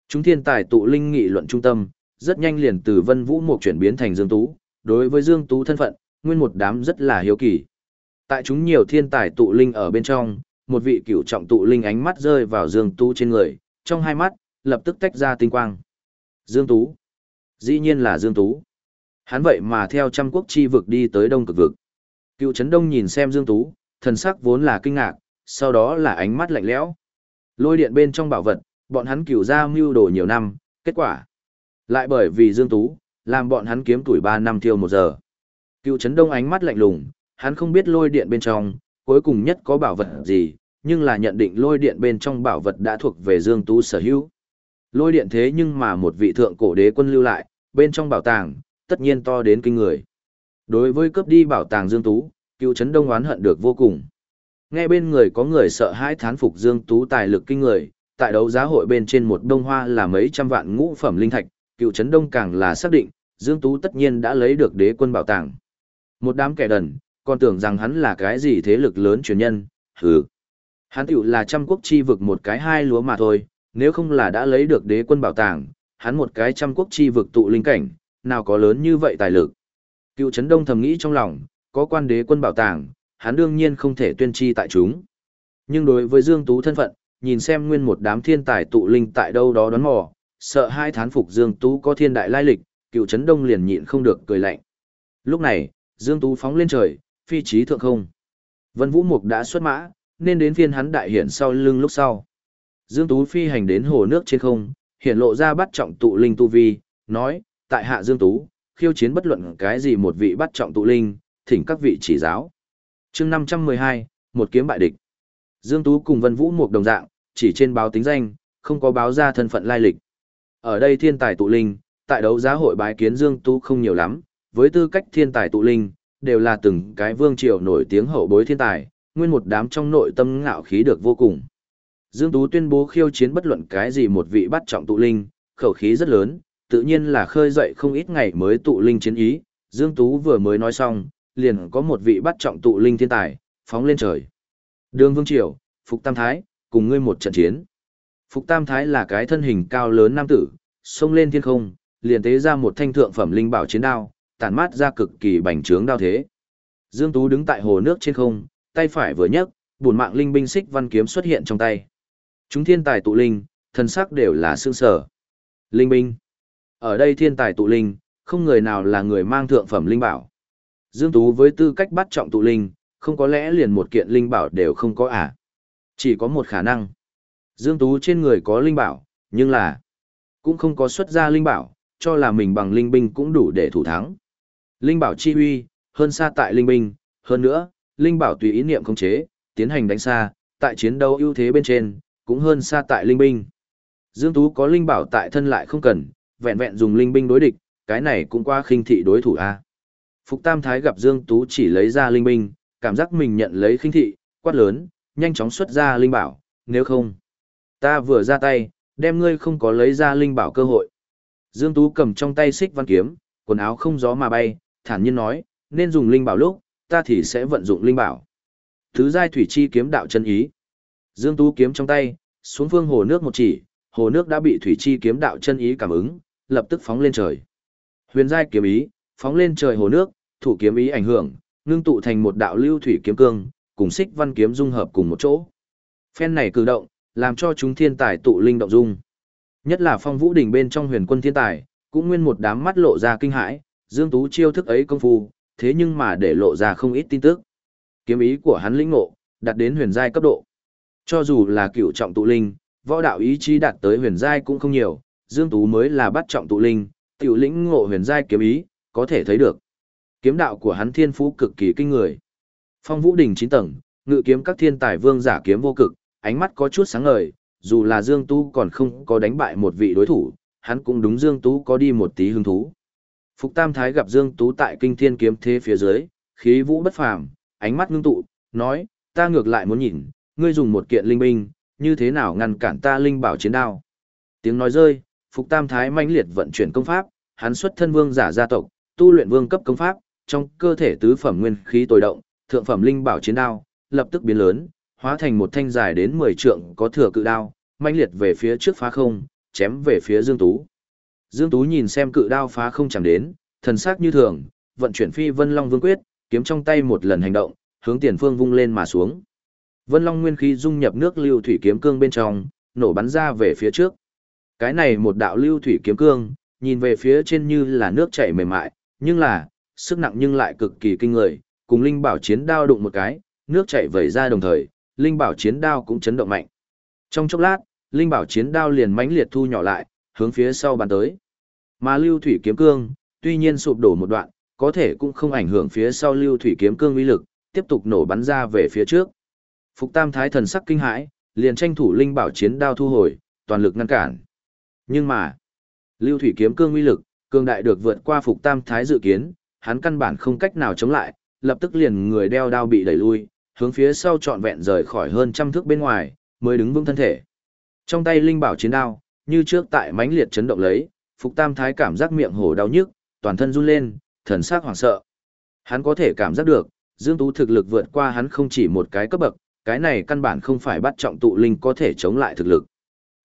Chúng thiên tài tụ linh nghị luận trung tâm, rất nhanh liền từ vân vũ mục chuyển biến thành Dương Tú. Đối với Dương Tú thân phận, nguyên một đám rất là hiếu kỳ. Tại chúng nhiều thiên tài tụ linh ở bên trong, một vị cửu trọng tụ linh ánh mắt rơi vào Dương Tú trên người, trong hai mắt, lập tức tách ra tinh quang. Dương Tú. Dĩ nhiên là Dương Tú. Hắn vậy mà theo trăm quốc chi vực đi tới đông cực vực. Cựu Trấn Đông nhìn xem Dương Tú, thần sắc vốn là kinh ngạc, sau đó là ánh mắt lạnh lẽo. Lôi điện bên trong bảo vật, bọn hắn cửu ra mưu đồ nhiều năm, kết quả. Lại bởi vì Dương Tú, làm bọn hắn kiếm tuổi 3 năm tiêu một giờ. Cựu Trấn Đông ánh mắt lạnh lùng, hắn không biết lôi điện bên trong, cuối cùng nhất có bảo vật gì, nhưng là nhận định lôi điện bên trong bảo vật đã thuộc về Dương Tú sở hữu. Lôi điện thế nhưng mà một vị thượng cổ đế quân lưu lại, bên trong bảo tàng, tất nhiên to đến kinh người. Đối với cướp đi bảo tàng Dương Tú, cựu trấn đông oán hận được vô cùng. Nghe bên người có người sợ hãi thán phục Dương Tú tài lực kinh người, tại đấu giá hội bên trên một đông hoa là mấy trăm vạn ngũ phẩm linh thạch, cựu trấn đông càng là xác định, Dương Tú tất nhiên đã lấy được đế quân bảo tàng. Một đám kẻ đần, còn tưởng rằng hắn là cái gì thế lực lớn truyền nhân, hừ. Hắn tiểu là trăm quốc chi vực một cái hai lúa mà thôi, nếu không là đã lấy được đế quân bảo tàng, hắn một cái trăm quốc chi vực tụ linh cảnh, nào có lớn như vậy tài lực. Cựu Trấn Đông thầm nghĩ trong lòng, có quan đế quân bảo tàng, hắn đương nhiên không thể tuyên chi tại chúng. Nhưng đối với Dương Tú thân phận, nhìn xem nguyên một đám thiên tài tụ linh tại đâu đó đón mò, sợ hai thán phục Dương Tú có thiên đại lai lịch, cựu Trấn Đông liền nhịn không được cười lạnh. Lúc này, Dương Tú phóng lên trời, phi trí thượng không. Vân Vũ Mục đã xuất mã, nên đến phiên hắn đại hiển sau lưng lúc sau. Dương Tú phi hành đến hồ nước trên không, hiện lộ ra bắt trọng tụ linh tu vi, nói, tại hạ Dương Tú, khiêu chiến bất luận cái gì một vị bắt trọng tụ linh, thỉnh các vị chỉ giáo. chương 512, một kiếm bại địch. Dương Tú cùng Vân Vũ Mục đồng dạng, chỉ trên báo tính danh, không có báo ra thân phận lai lịch. Ở đây thiên tài tụ linh, tại đấu giá hội bái kiến Dương Tú không nhiều lắm, với tư cách thiên tài tụ linh, đều là từng cái vương triều nổi tiếng hậu bối thiên tài, nguyên một đám trong nội tâm ngạo khí được vô cùng. Dương Tú tuyên bố khiêu chiến bất luận cái gì một vị bắt trọng tụ linh, khẩu khí rất lớn, tự nhiên là khơi dậy không ít ngày mới tụ linh chiến ý. Dương Tú vừa mới nói xong, liền có một vị bắt trọng tụ linh thiên tài, phóng lên trời. Đường Vương Triều, Phục Tam Thái, cùng ngươi một trận chiến. Phục Tam Thái là cái thân hình cao lớn nam tử, xông lên thiên không, liền tế ra một thanh thượng phẩm linh bảo chiến đao, tản mát ra cực kỳ bành trướng đao thế. Dương Tú đứng tại hồ nước trên không, tay phải vừa nhấc, buồn mạng linh binh xích văn kiếm xuất hiện trong tay. Chúng thiên tài tụ linh, thần sắc đều là sương sở. Linh binh. Ở đây thiên tài tụ linh, không người nào là người mang thượng phẩm linh bảo. Dương Tú với tư cách bắt trọng tụ linh, không có lẽ liền một kiện linh bảo đều không có à. Chỉ có một khả năng. Dương Tú trên người có linh bảo, nhưng là cũng không có xuất ra linh bảo, cho là mình bằng linh binh cũng đủ để thủ thắng. Linh bảo chi huy, hơn xa tại linh binh, hơn nữa, linh bảo tùy ý niệm khống chế, tiến hành đánh xa, tại chiến đấu ưu thế bên trên, cũng hơn xa tại linh binh. Dương Tú có linh bảo tại thân lại không cần, vẹn vẹn dùng linh binh đối địch, cái này cũng qua khinh thị đối thủ a. Phục Tam Thái gặp Dương Tú chỉ lấy ra linh binh, cảm giác mình nhận lấy khinh thị, quát lớn, nhanh chóng xuất ra linh bảo, nếu không, ta vừa ra tay, đem ngươi không có lấy ra linh bảo cơ hội. Dương Tú cầm trong tay xích văn kiếm, quần áo không gió mà bay, thản nhiên nói, nên dùng linh bảo lúc, ta thì sẽ vận dụng linh bảo. Thứ giai thủy chi kiếm đạo chân ý. Dương Tú kiếm trong tay, xuống phương hồ nước một chỉ, hồ nước đã bị thủy chi kiếm đạo chân ý cảm ứng, lập tức phóng lên trời. Huyền giai kiếm ý, phóng lên trời hồ nước, thủ kiếm ý ảnh hưởng, ngưng tụ thành một đạo lưu thủy kiếm cương, cùng xích văn kiếm dung hợp cùng một chỗ. Phen này cử động, làm cho chúng thiên tài tụ linh động dung. Nhất là phong vũ đỉnh bên trong huyền quân thiên tài, cũng nguyên một đám mắt lộ ra kinh hãi, Dương Tú chiêu thức ấy công phu, thế nhưng mà để lộ ra không ít tin tức. Kiếm ý của hắn lĩnh ngộ, đạt đến huyền giai cấp độ. Cho dù là cựu trọng tụ linh, võ đạo ý chí đạt tới huyền giai cũng không nhiều, Dương Tú mới là bắt trọng tụ linh, tiểu lĩnh ngộ huyền giai kiếm ý, có thể thấy được. Kiếm đạo của hắn thiên phú cực kỳ kinh người. Phong Vũ đỉnh 9 tầng, ngự kiếm các thiên tài vương giả kiếm vô cực, ánh mắt có chút sáng ngời, dù là Dương Tú còn không có đánh bại một vị đối thủ, hắn cũng đúng Dương Tú có đi một tí hứng thú. Phục Tam Thái gặp Dương Tú tại kinh thiên kiếm thế phía dưới, khí vũ bất phàm, ánh mắt ngưng tụ, nói, ta ngược lại muốn nhìn, ngươi dùng một kiện linh binh, như thế nào ngăn cản ta linh bảo chiến đao. Tiếng nói rơi, Phục Tam Thái mãnh liệt vận chuyển công pháp, hắn xuất thân vương giả gia tộc, tu luyện vương cấp công pháp, trong cơ thể tứ phẩm nguyên khí tồi động, thượng phẩm linh bảo chiến đao, lập tức biến lớn, hóa thành một thanh dài đến 10 trượng có thừa cự đao, mãnh liệt về phía trước phá không, chém về phía Dương Tú. Dương Tú nhìn xem cự đao phá không chẳng đến, thần sắc như thường, vận chuyển phi Vân Long Vương quyết, kiếm trong tay một lần hành động, hướng tiền phương vung lên mà xuống. Vân Long nguyên khí dung nhập nước lưu thủy kiếm cương bên trong, nổ bắn ra về phía trước. Cái này một đạo lưu thủy kiếm cương, nhìn về phía trên như là nước chảy mềm mại, nhưng là, sức nặng nhưng lại cực kỳ kinh người, cùng linh bảo chiến đao đụng một cái, nước chảy vẩy ra đồng thời, linh bảo chiến đao cũng chấn động mạnh. Trong chốc lát, linh bảo chiến đao liền mãnh liệt thu nhỏ lại, hướng phía sau bắn tới. Mà lưu thủy kiếm cương, tuy nhiên sụp đổ một đoạn, có thể cũng không ảnh hưởng phía sau lưu thủy kiếm cương uy lực, tiếp tục nổ bắn ra về phía trước. Phục Tam Thái thần sắc kinh hãi, liền tranh thủ linh bảo chiến đao thu hồi, toàn lực ngăn cản. Nhưng mà, lưu thủy kiếm cương uy lực, cương đại được vượt qua Phục Tam Thái dự kiến, hắn căn bản không cách nào chống lại, lập tức liền người đeo đao bị đẩy lui, hướng phía sau trọn vẹn rời khỏi hơn trăm thước bên ngoài, mới đứng vững thân thể. Trong tay linh bảo chiến đao, như trước tại mãnh liệt chấn động lấy, Phục Tam Thái cảm giác miệng hổ đau nhức, toàn thân run lên, thần sắc hoảng sợ. Hắn có thể cảm giác được, Dương Tú thực lực vượt qua hắn không chỉ một cái cấp bậc, cái này căn bản không phải bắt trọng tụ linh có thể chống lại thực lực.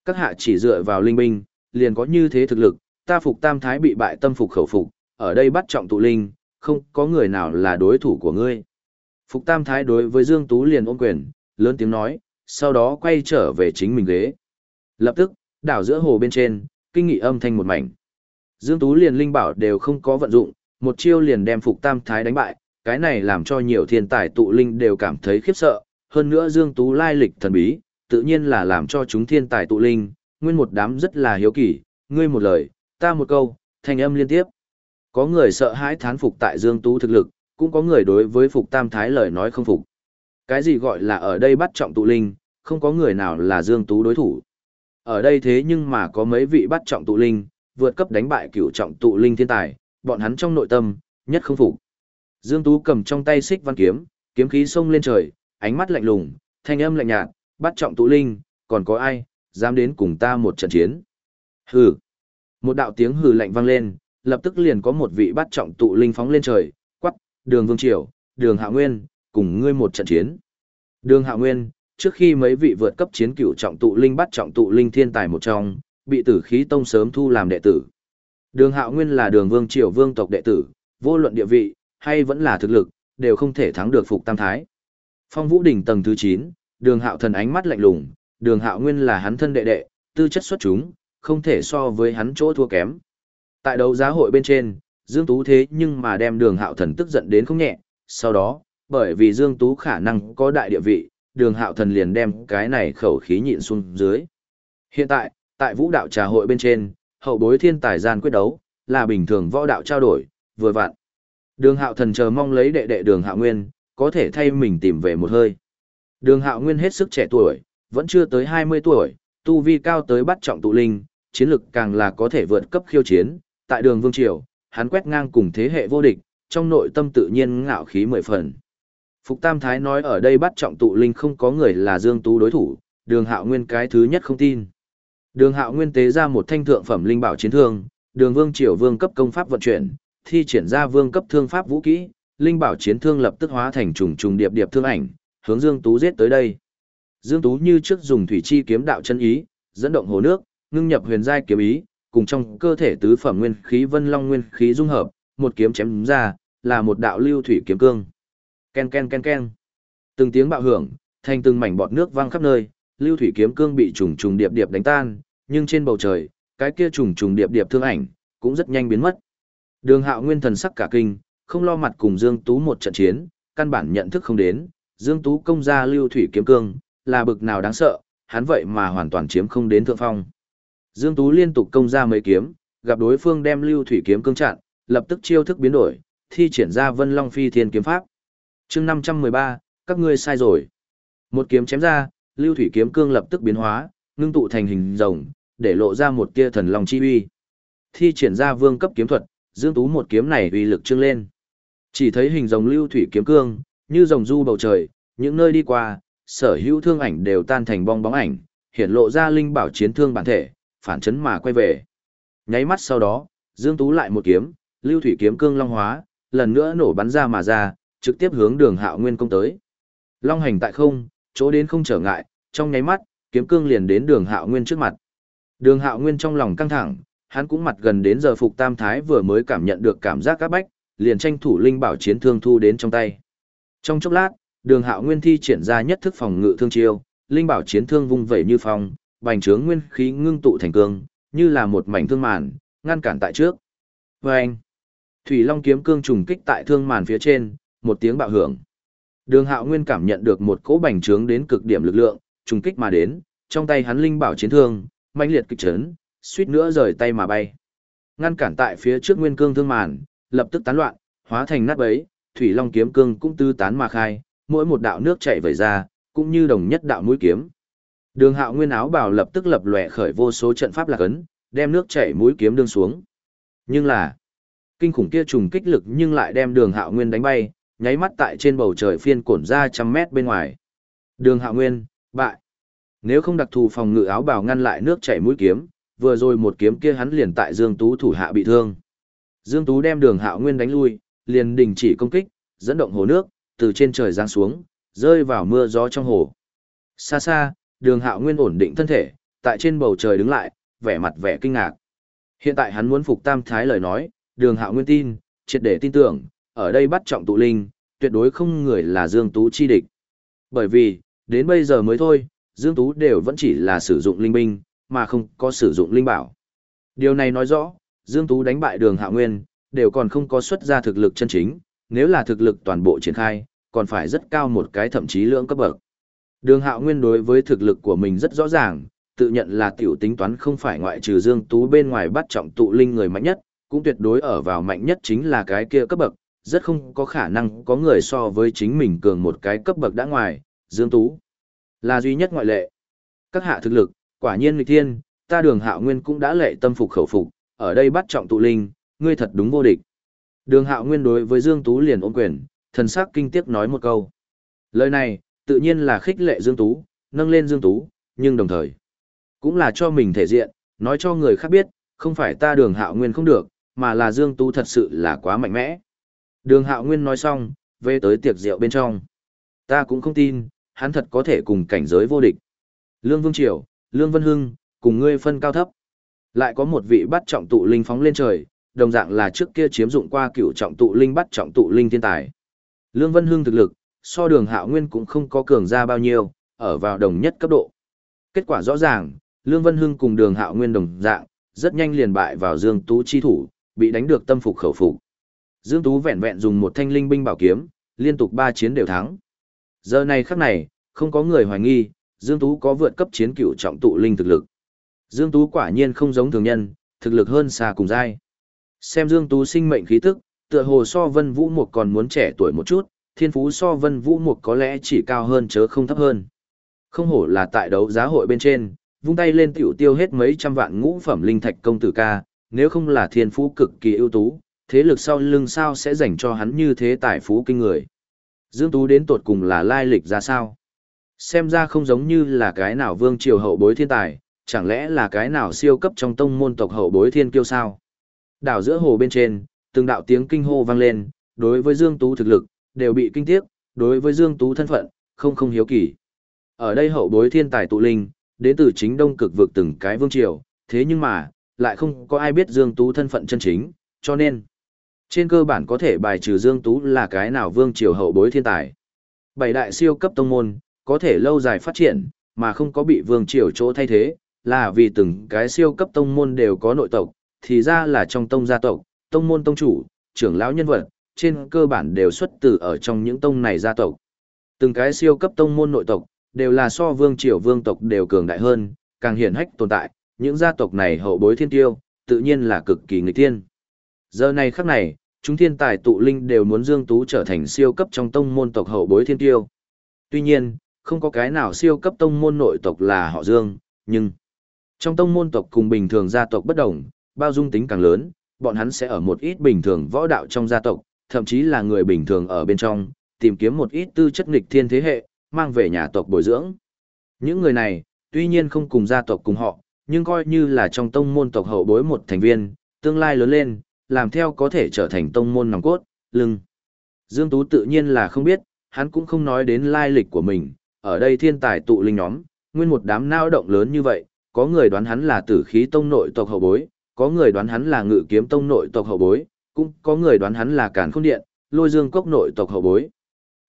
Các hạ chỉ dựa vào linh binh, liền có như thế thực lực, ta Phục Tam Thái bị bại tâm phục khẩu phục, ở đây bắt trọng tụ linh, không có người nào là đối thủ của ngươi. Phục Tam Thái đối với Dương Tú liền ôm quyền, lớn tiếng nói, sau đó quay trở về chính mình ghế. Lập tức, đảo giữa hồ bên trên, kinh nghị âm thanh một mảnh. Dương Tú liền linh bảo đều không có vận dụng, một chiêu liền đem Phục Tam Thái đánh bại, cái này làm cho nhiều thiên tài tụ linh đều cảm thấy khiếp sợ, hơn nữa Dương Tú lai lịch thần bí, tự nhiên là làm cho chúng thiên tài tụ linh, nguyên một đám rất là hiếu kỳ, ngươi một lời, ta một câu, thành âm liên tiếp. Có người sợ hãi thán phục tại Dương Tú thực lực, cũng có người đối với Phục Tam Thái lời nói không phục. Cái gì gọi là ở đây bắt trọng tụ linh, không có người nào là Dương Tú đối thủ. Ở đây thế nhưng mà có mấy vị bắt trọng tụ linh, vượt cấp đánh bại cửu trọng tụ linh thiên tài, bọn hắn trong nội tâm, nhất không phục. Dương Tú cầm trong tay xích văn kiếm, kiếm khí sông lên trời, ánh mắt lạnh lùng, thanh âm lạnh nhạt, bắt trọng tụ linh, còn có ai, dám đến cùng ta một trận chiến. Hừ. Một đạo tiếng hừ lạnh vang lên, lập tức liền có một vị bắt trọng tụ linh phóng lên trời, đường vương triều, đường hạ nguyên, cùng ngươi một trận chiến. Đường hạ nguyên, trước khi mấy vị vượt cấp chiến cửu trọng tụ linh bắt trọng tụ linh thiên tài một trong, bị tử khí tông sớm thu làm đệ tử. Đường Hạo Nguyên là Đường Vương Triều Vương tộc đệ tử, vô luận địa vị hay vẫn là thực lực, đều không thể thắng được Phục Tam Thái. Phong Vũ đỉnh tầng thứ 9, Đường Hạo Thần ánh mắt lạnh lùng, Đường Hạo Nguyên là hắn thân đệ đệ, tư chất xuất chúng, không thể so với hắn chỗ thua kém. Tại đấu giá hội bên trên, Dương Tú thế nhưng mà đem Đường Hạo Thần tức giận đến không nhẹ, sau đó, bởi vì Dương Tú khả năng có đại địa vị, Đường Hạo Thần liền đem cái này khẩu khí nhịn xuống dưới. Hiện tại, tại Vũ đạo trà hội bên trên, hậu bối thiên tài gian quyết đấu, là bình thường võ đạo trao đổi, vừa vặn. Đường hạo thần chờ mong lấy đệ đệ đường hạo nguyên, có thể thay mình tìm về một hơi. Đường hạo nguyên hết sức trẻ tuổi, vẫn chưa tới 20 tuổi, tu vi cao tới bắt trọng tụ linh, chiến lực càng là có thể vượt cấp khiêu chiến, tại đường vương triều, hắn quét ngang cùng thế hệ vô địch, trong nội tâm tự nhiên ngạo khí mười phần. Phục Tam Thái nói ở đây bắt trọng tụ linh không có người là Dương Tú đối thủ, đường hạo nguyên cái thứ nhất không tin. Đường hạo nguyên tế ra một thanh thượng phẩm linh bảo chiến thương, đường vương triều vương cấp công pháp vận chuyển, thi triển ra vương cấp thương pháp vũ kỹ, linh bảo chiến thương lập tức hóa thành trùng trùng điệp điệp thương ảnh, hướng Dương Tú giết tới đây. Dương Tú như trước dùng thủy chi kiếm đạo chân ý, dẫn động hồ nước, ngưng nhập huyền giai kiếm ý, cùng trong cơ thể tứ phẩm nguyên khí vân long nguyên khí dung hợp, một kiếm chém ra, là một đạo lưu thủy kiếm cương. Ken ken ken ken. Từng tiếng bạo hưởng, thành từng mảnh bọt nước vang khắp nơi, lưu thủy kiếm cương bị trùng trùng điệp điệp đánh tan, nhưng trên bầu trời, cái kia trùng trùng điệp điệp thương ảnh, cũng rất nhanh biến mất. Đường hạo nguyên thần sắc cả kinh, không lo mặt cùng Dương Tú một trận chiến, căn bản nhận thức không đến, Dương Tú công ra lưu thủy kiếm cương, là bực nào đáng sợ, hắn vậy mà hoàn toàn chiếm không đến thượng phong. Dương Tú liên tục công ra mấy kiếm, gặp đối phương đem lưu thủy kiếm cương chặn, lập tức chiêu thức biến đổi, thi triển ra Vân Long Phi Thiên kiếm pháp. Chương 513, các ngươi sai rồi. Một kiếm chém ra, lưu thủy kiếm cương lập tức biến hóa, ngưng tụ thành hình rồng, để lộ ra một tia thần long chi uy. Thi triển ra vương cấp kiếm thuật, Dương Tú một kiếm này uy lực trưng lên. Chỉ thấy hình rồng lưu thủy kiếm cương, như rồng du bầu trời, những nơi đi qua, sở hữu thương ảnh đều tan thành bong bóng ảnh, hiện lộ ra linh bảo chiến thương bản thể, phản chấn mà quay về. Nháy mắt sau đó, Dương Tú lại một kiếm, lưu thủy kiếm cương long hóa, lần nữa nổ bắn ra mà ra, trực tiếp hướng đường hạo nguyên công tới. Long hành tại không, chỗ đến không trở ngại, trong nháy mắt, kiếm cương liền đến đường hạo nguyên trước mặt. Đường hạo nguyên trong lòng căng thẳng, hắn cũng mặt gần đến giờ phục tam thái vừa mới cảm nhận được cảm giác các bách, liền tranh thủ linh bảo chiến thương thu đến trong tay. Trong chốc lát, đường hạo nguyên thi triển ra nhất thức phòng ngự thương chiêu, linh bảo chiến thương vung vẩy như phong, bành trướng nguyên khí ngưng tụ thành cương, như là một mảnh thương màn, ngăn cản tại trước. Và anh, Thủy Long kiếm cương trùng kích tại thương màn phía trên, một tiếng bạo hưởng. Đường Hạo Nguyên cảm nhận được một cỗ bành trướng đến cực điểm lực lượng, trùng kích mà đến, trong tay hắn linh bảo chiến thương, mãnh liệt kịch chấn, suýt nữa rời tay mà bay. Ngăn cản tại phía trước nguyên cương thương màn, lập tức tán loạn, hóa thành nát bấy, thủy long kiếm cương cũng tư tán mà khai, mỗi một đạo nước chảy vẩy ra, cũng như đồng nhất đạo mũi kiếm. Đường Hạo Nguyên áo bào lập tức lập lòe khởi vô số trận pháp lạc ấn, đem nước chảy mũi kiếm đương xuống. Nhưng là, kinh khủng kia trùng kích lực nhưng lại đem Đường Hạo Nguyên đánh bay, nháy mắt tại trên bầu trời phiên cổn ra trăm mét bên ngoài. Đường Hạo Nguyên, bại. Nếu không đặc thù phòng ngự áo bào ngăn lại nước chảy mũi kiếm, vừa rồi một kiếm kia hắn liền tại Dương Tú thủ hạ bị thương. Dương Tú đem đường hạo nguyên đánh lui, liền đình chỉ công kích, dẫn động hồ nước, từ trên trời giáng xuống, rơi vào mưa gió trong hồ. Xa xa, đường hạo nguyên ổn định thân thể, tại trên bầu trời đứng lại, vẻ mặt vẻ kinh ngạc. Hiện tại hắn muốn phục tam thái lời nói, đường hạo nguyên tin, triệt để tin tưởng, ở đây bắt trọng tụ linh, tuyệt đối không người là Dương Tú chi địch. Bởi vì, đến bây giờ mới thôi, Dương Tú đều vẫn chỉ là sử dụng linh binh, mà không có sử dụng linh bảo. Điều này nói rõ, Dương Tú đánh bại đường Hạo nguyên, đều còn không có xuất ra thực lực chân chính, nếu là thực lực toàn bộ triển khai, còn phải rất cao một cái thậm chí lưỡng cấp bậc. Đường Hạo nguyên đối với thực lực của mình rất rõ ràng, tự nhận là tiểu tính toán không phải ngoại trừ Dương Tú bên ngoài bắt trọng tụ linh người mạnh nhất, cũng tuyệt đối ở vào mạnh nhất chính là cái kia cấp bậc, rất không có khả năng có người so với chính mình cường một cái cấp bậc đã ngoài, Dương Tú là duy nhất ngoại lệ. Các hạ thực lực, quả nhiên nghịch thiên, ta đường hạo nguyên cũng đã lệ tâm phục khẩu phục, ở đây bắt trọng tụ linh, ngươi thật đúng vô địch. Đường hạo nguyên đối với Dương Tú liền ôm quyền, thần sắc kinh tiếc nói một câu. Lời này, tự nhiên là khích lệ Dương Tú, nâng lên Dương Tú, nhưng đồng thời, cũng là cho mình thể diện, nói cho người khác biết, không phải ta đường hạo nguyên không được, mà là Dương Tú thật sự là quá mạnh mẽ. Đường hạo nguyên nói xong, về tới tiệc rượu bên trong. Ta cũng không tin, hắn thật có thể cùng cảnh giới vô địch. Lương Vương Triều, Lương Vân Hưng, cùng ngươi phân cao thấp. Lại có một vị bắt trọng tụ linh phóng lên trời, đồng dạng là trước kia chiếm dụng qua cửu trọng tụ linh bắt trọng tụ linh thiên tài. Lương Vân Hưng thực lực, so đường hạo nguyên cũng không có cường ra bao nhiêu, ở vào đồng nhất cấp độ. Kết quả rõ ràng, Lương Vân Hưng cùng đường hạo nguyên đồng dạng, rất nhanh liền bại vào Dương Tú chi thủ, bị đánh được tâm phục khẩu phục. Dương Tú vẹn vẹn dùng một thanh linh binh bảo kiếm, liên tục ba chiến đều thắng. Giờ này khắc này, không có người hoài nghi, Dương Tú có vượt cấp chiến cựu trọng tụ linh thực lực. Dương Tú quả nhiên không giống thường nhân, thực lực hơn xa cùng giai. Xem Dương Tú sinh mệnh khí tức, tựa hồ so Vân Vũ một còn muốn trẻ tuổi một chút, thiên phú so Vân Vũ Mục có lẽ chỉ cao hơn chớ không thấp hơn. Không hổ là tại đấu giá hội bên trên, vung tay lên tiểu tiêu hết mấy trăm vạn ngũ phẩm linh thạch công tử ca, nếu không là thiên phú cực kỳ ưu tú, thế lực sau lưng sao sẽ dành cho hắn như thế tài phú kinh người. Dương Tú đến tột cùng là lai lịch ra sao? Xem ra không giống như là cái nào vương triều hậu bối thiên tài, chẳng lẽ là cái nào siêu cấp trong tông môn tộc hậu bối thiên kiêu sao? Đảo giữa hồ bên trên, từng đạo tiếng kinh hô vang lên, đối với Dương Tú thực lực, đều bị kinh tiếc, đối với Dương Tú thân phận, không không hiếu kỳ. Ở đây hậu bối thiên tài tụ linh, đến từ chính đông cực vực từng cái vương triều, thế nhưng mà, lại không có ai biết Dương Tú thân phận chân chính, cho nên, trên cơ bản có thể bài trừ Dương Tú là cái nào vương triều hậu bối thiên tài. Bảy đại siêu cấp tông môn, có thể lâu dài phát triển, mà không có bị vương triều chỗ thay thế, là vì từng cái siêu cấp tông môn đều có nội tộc, thì ra là trong tông gia tộc, tông môn tông chủ, trưởng lão nhân vật, trên cơ bản đều xuất từ ở trong những tông này gia tộc. Từng cái siêu cấp tông môn nội tộc, đều là so vương triều vương tộc đều cường đại hơn, càng hiển hách tồn tại, những gia tộc này hậu bối thiên tiêu, tự nhiên là cực kỳ nghịch thiên. Giờ này khắc này, chúng thiên tài tụ linh đều muốn Dương Tú trở thành siêu cấp trong tông môn tộc hậu bối thiên tiêu. Tuy nhiên, không có cái nào siêu cấp tông môn nội tộc là họ Dương, nhưng trong tông môn tộc cùng bình thường gia tộc bất đồng, bao dung tính càng lớn, bọn hắn sẽ ở một ít bình thường võ đạo trong gia tộc, thậm chí là người bình thường ở bên trong, tìm kiếm một ít tư chất nghịch thiên thế hệ, mang về nhà tộc bồi dưỡng. Những người này, tuy nhiên không cùng gia tộc cùng họ, nhưng coi như là trong tông môn tộc hậu bối một thành viên, tương lai lớn lên, làm theo có thể trở thành tông môn nòng cốt, lưng. Dương Tú tự nhiên là không biết, hắn cũng không nói đến lai lịch của mình, ở đây thiên tài tụ linh nhóm, nguyên một đám nao động lớn như vậy, có người đoán hắn là tử khí tông nội tộc hậu bối, có người đoán hắn là ngự kiếm tông nội tộc hậu bối, cũng có người đoán hắn là càn khôn điện, lôi dương cốc nội tộc hậu bối.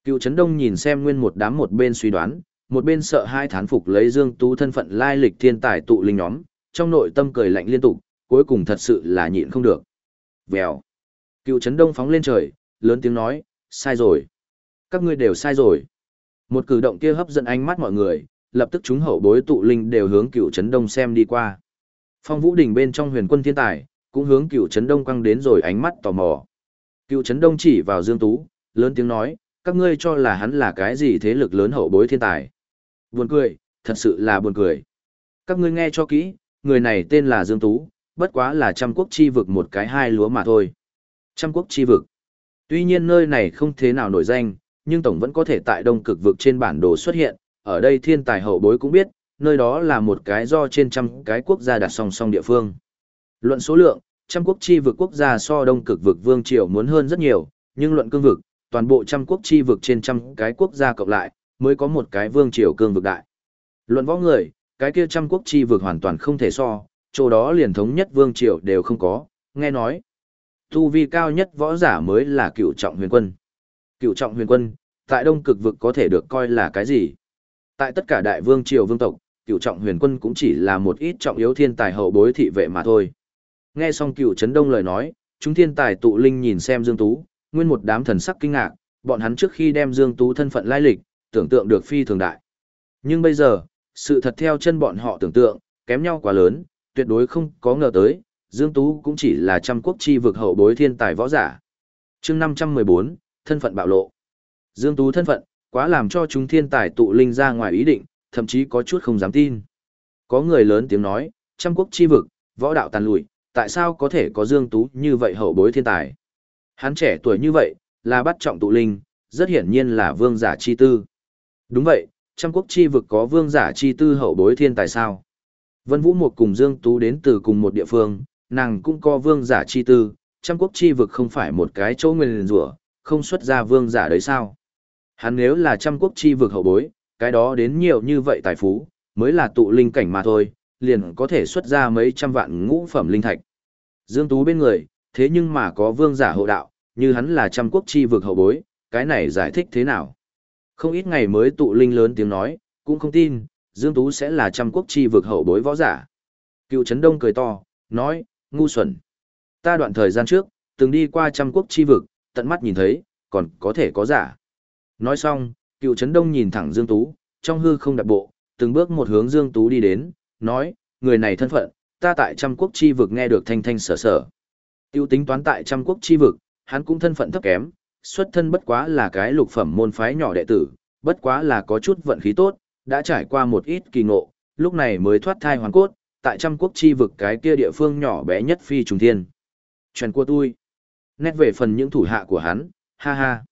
Cựu Trấn Đông nhìn xem nguyên một đám một bên suy đoán, một bên sợ hai thán phục lấy Dương Tú thân phận lai lịch thiên tài tụ linh nhóm, trong nội tâm cười lạnh liên tục, cuối cùng thật sự là nhịn không được. Vèo. Cựu Trấn Đông phóng lên trời, lớn tiếng nói, sai rồi. Các ngươi đều sai rồi. Một cử động kia hấp dẫn ánh mắt mọi người, lập tức chúng hậu bối tụ linh đều hướng Cựu Trấn Đông xem đi qua. Phong Vũ Đình bên trong huyền quân thiên tài, cũng hướng Cựu Trấn Đông quăng đến rồi ánh mắt tò mò. Cựu Trấn Đông chỉ vào Dương Tú, lớn tiếng nói, các ngươi cho là hắn là cái gì thế lực lớn hậu bối thiên tài. Buồn cười, thật sự là buồn cười. Các ngươi nghe cho kỹ, người này tên là Dương Tú, bất quá là trăm quốc chi vực một cái hai lúa mà thôi. Trăm quốc chi vực. Tuy nhiên nơi này không thế nào nổi danh, nhưng tổng vẫn có thể tại đông cực vực trên bản đồ xuất hiện, ở đây thiên tài hậu bối cũng biết, nơi đó là một cái do trên trăm cái quốc gia đặt song song địa phương. Luận số lượng, trăm quốc chi vực quốc gia so đông cực vực vương triều muốn hơn rất nhiều, nhưng luận cương vực, toàn bộ trăm quốc chi vực trên trăm cái quốc gia cộng lại, mới có một cái vương triều cương vực đại. Luận võ người, cái kia trăm quốc chi vực hoàn toàn không thể so, chỗ đó liền thống nhất vương triều đều không có, nghe nói. Tu vi cao nhất võ giả mới là cựu trọng huyền quân. Cựu trọng huyền quân, tại đông cực vực có thể được coi là cái gì? Tại tất cả đại vương triều vương tộc, cựu trọng huyền quân cũng chỉ là một ít trọng yếu thiên tài hậu bối thị vệ mà thôi. Nghe xong cựu chấn đông lời nói, chúng thiên tài tụ linh nhìn xem Dương Tú, nguyên một đám thần sắc kinh ngạc, bọn hắn trước khi đem Dương Tú thân phận lai lịch, tưởng tượng được phi thường đại. Nhưng bây giờ, sự thật theo chân bọn họ tưởng tượng, kém nhau quá lớn, tuyệt đối không có ngờ tới, Dương Tú cũng chỉ là trăm quốc chi vực hậu bối thiên tài võ giả. chương 514, thân phận bạo lộ. Dương Tú thân phận, quá làm cho chúng thiên tài tụ linh ra ngoài ý định, thậm chí có chút không dám tin. Có người lớn tiếng nói, trăm quốc chi vực, võ đạo tàn lùi, tại sao có thể có Dương Tú như vậy hậu bối thiên tài? Hắn trẻ tuổi như vậy, là bắt trọng tụ linh, rất hiển nhiên là vương giả chi tư. Đúng vậy, trăm quốc chi vực có vương giả chi tư hậu bối thiên tài sao? Vân Vũ một cùng Dương Tú đến từ cùng một địa phương, nàng cũng có vương giả chi tư, trăm quốc chi vực không phải một cái chỗ nguyên rủa không xuất ra vương giả đấy sao? Hắn nếu là trăm quốc chi vực hậu bối, cái đó đến nhiều như vậy tài phú, mới là tụ linh cảnh mà thôi, liền có thể xuất ra mấy trăm vạn ngũ phẩm linh thạch. Dương Tú bên người, thế nhưng mà có vương giả hộ đạo, như hắn là trăm quốc chi vực hậu bối, cái này giải thích thế nào? Không ít ngày mới tụ linh lớn tiếng nói, cũng không tin, Dương Tú sẽ là trăm quốc chi vực hậu bối võ giả. Cựu Trấn Đông cười to, nói, ngu xuẩn. Ta đoạn thời gian trước, từng đi qua trăm quốc chi vực, tận mắt nhìn thấy, còn có thể có giả. Nói xong, cựu Trấn Đông nhìn thẳng Dương Tú, trong hư không đặt bộ, từng bước một hướng Dương Tú đi đến, nói, người này thân phận, ta tại trăm quốc chi vực nghe được thanh thanh sở sở. Tiêu tính toán tại trăm quốc chi vực, hắn cũng thân phận thấp kém, xuất thân bất quá là cái lục phẩm môn phái nhỏ đệ tử, bất quá là có chút vận khí tốt, đã trải qua một ít kỳ ngộ, lúc này mới thoát thai hoàn cốt, tại trăm quốc chi vực cái kia địa phương nhỏ bé nhất phi trùng thiên. Chuyện của tôi. Nét về phần những thủ hạ của hắn, ha ha.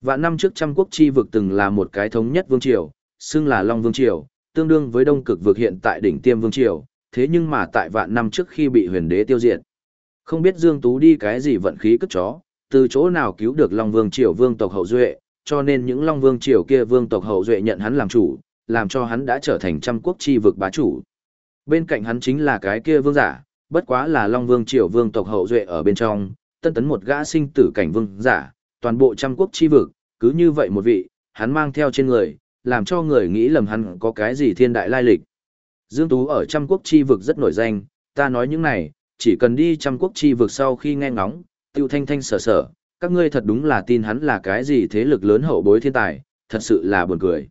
Vạn năm trước trăm quốc chi vực từng là một cái thống nhất vương triều, xưng là Long Vương Triều, tương đương với đông cực vực hiện tại đỉnh tiêm vương triều, thế nhưng mà tại vạn năm trước khi bị huyền đế tiêu diệt. Không biết Dương Tú đi cái gì vận khí cất chó, từ chỗ nào cứu được Long Vương Triều vương tộc hậu duệ, cho nên những Long Vương Triều kia vương tộc hậu duệ nhận hắn làm chủ, làm cho hắn đã trở thành trăm quốc chi vực bá chủ. Bên cạnh hắn chính là cái kia vương giả, bất quá là Long Vương Triều vương tộc hậu duệ ở bên trong, tân tấn một gã sinh tử cảnh vương giả, toàn bộ trăm quốc chi vực, cứ như vậy một vị, hắn mang theo trên người, làm cho người nghĩ lầm hắn có cái gì thiên đại lai lịch. Dương Tú ở trăm quốc chi vực rất nổi danh, ta nói những này, chỉ cần đi trăm quốc chi vực sau khi nghe ngóng, tiêu thanh thanh sở sở, các ngươi thật đúng là tin hắn là cái gì thế lực lớn hậu bối thiên tài, thật sự là buồn cười.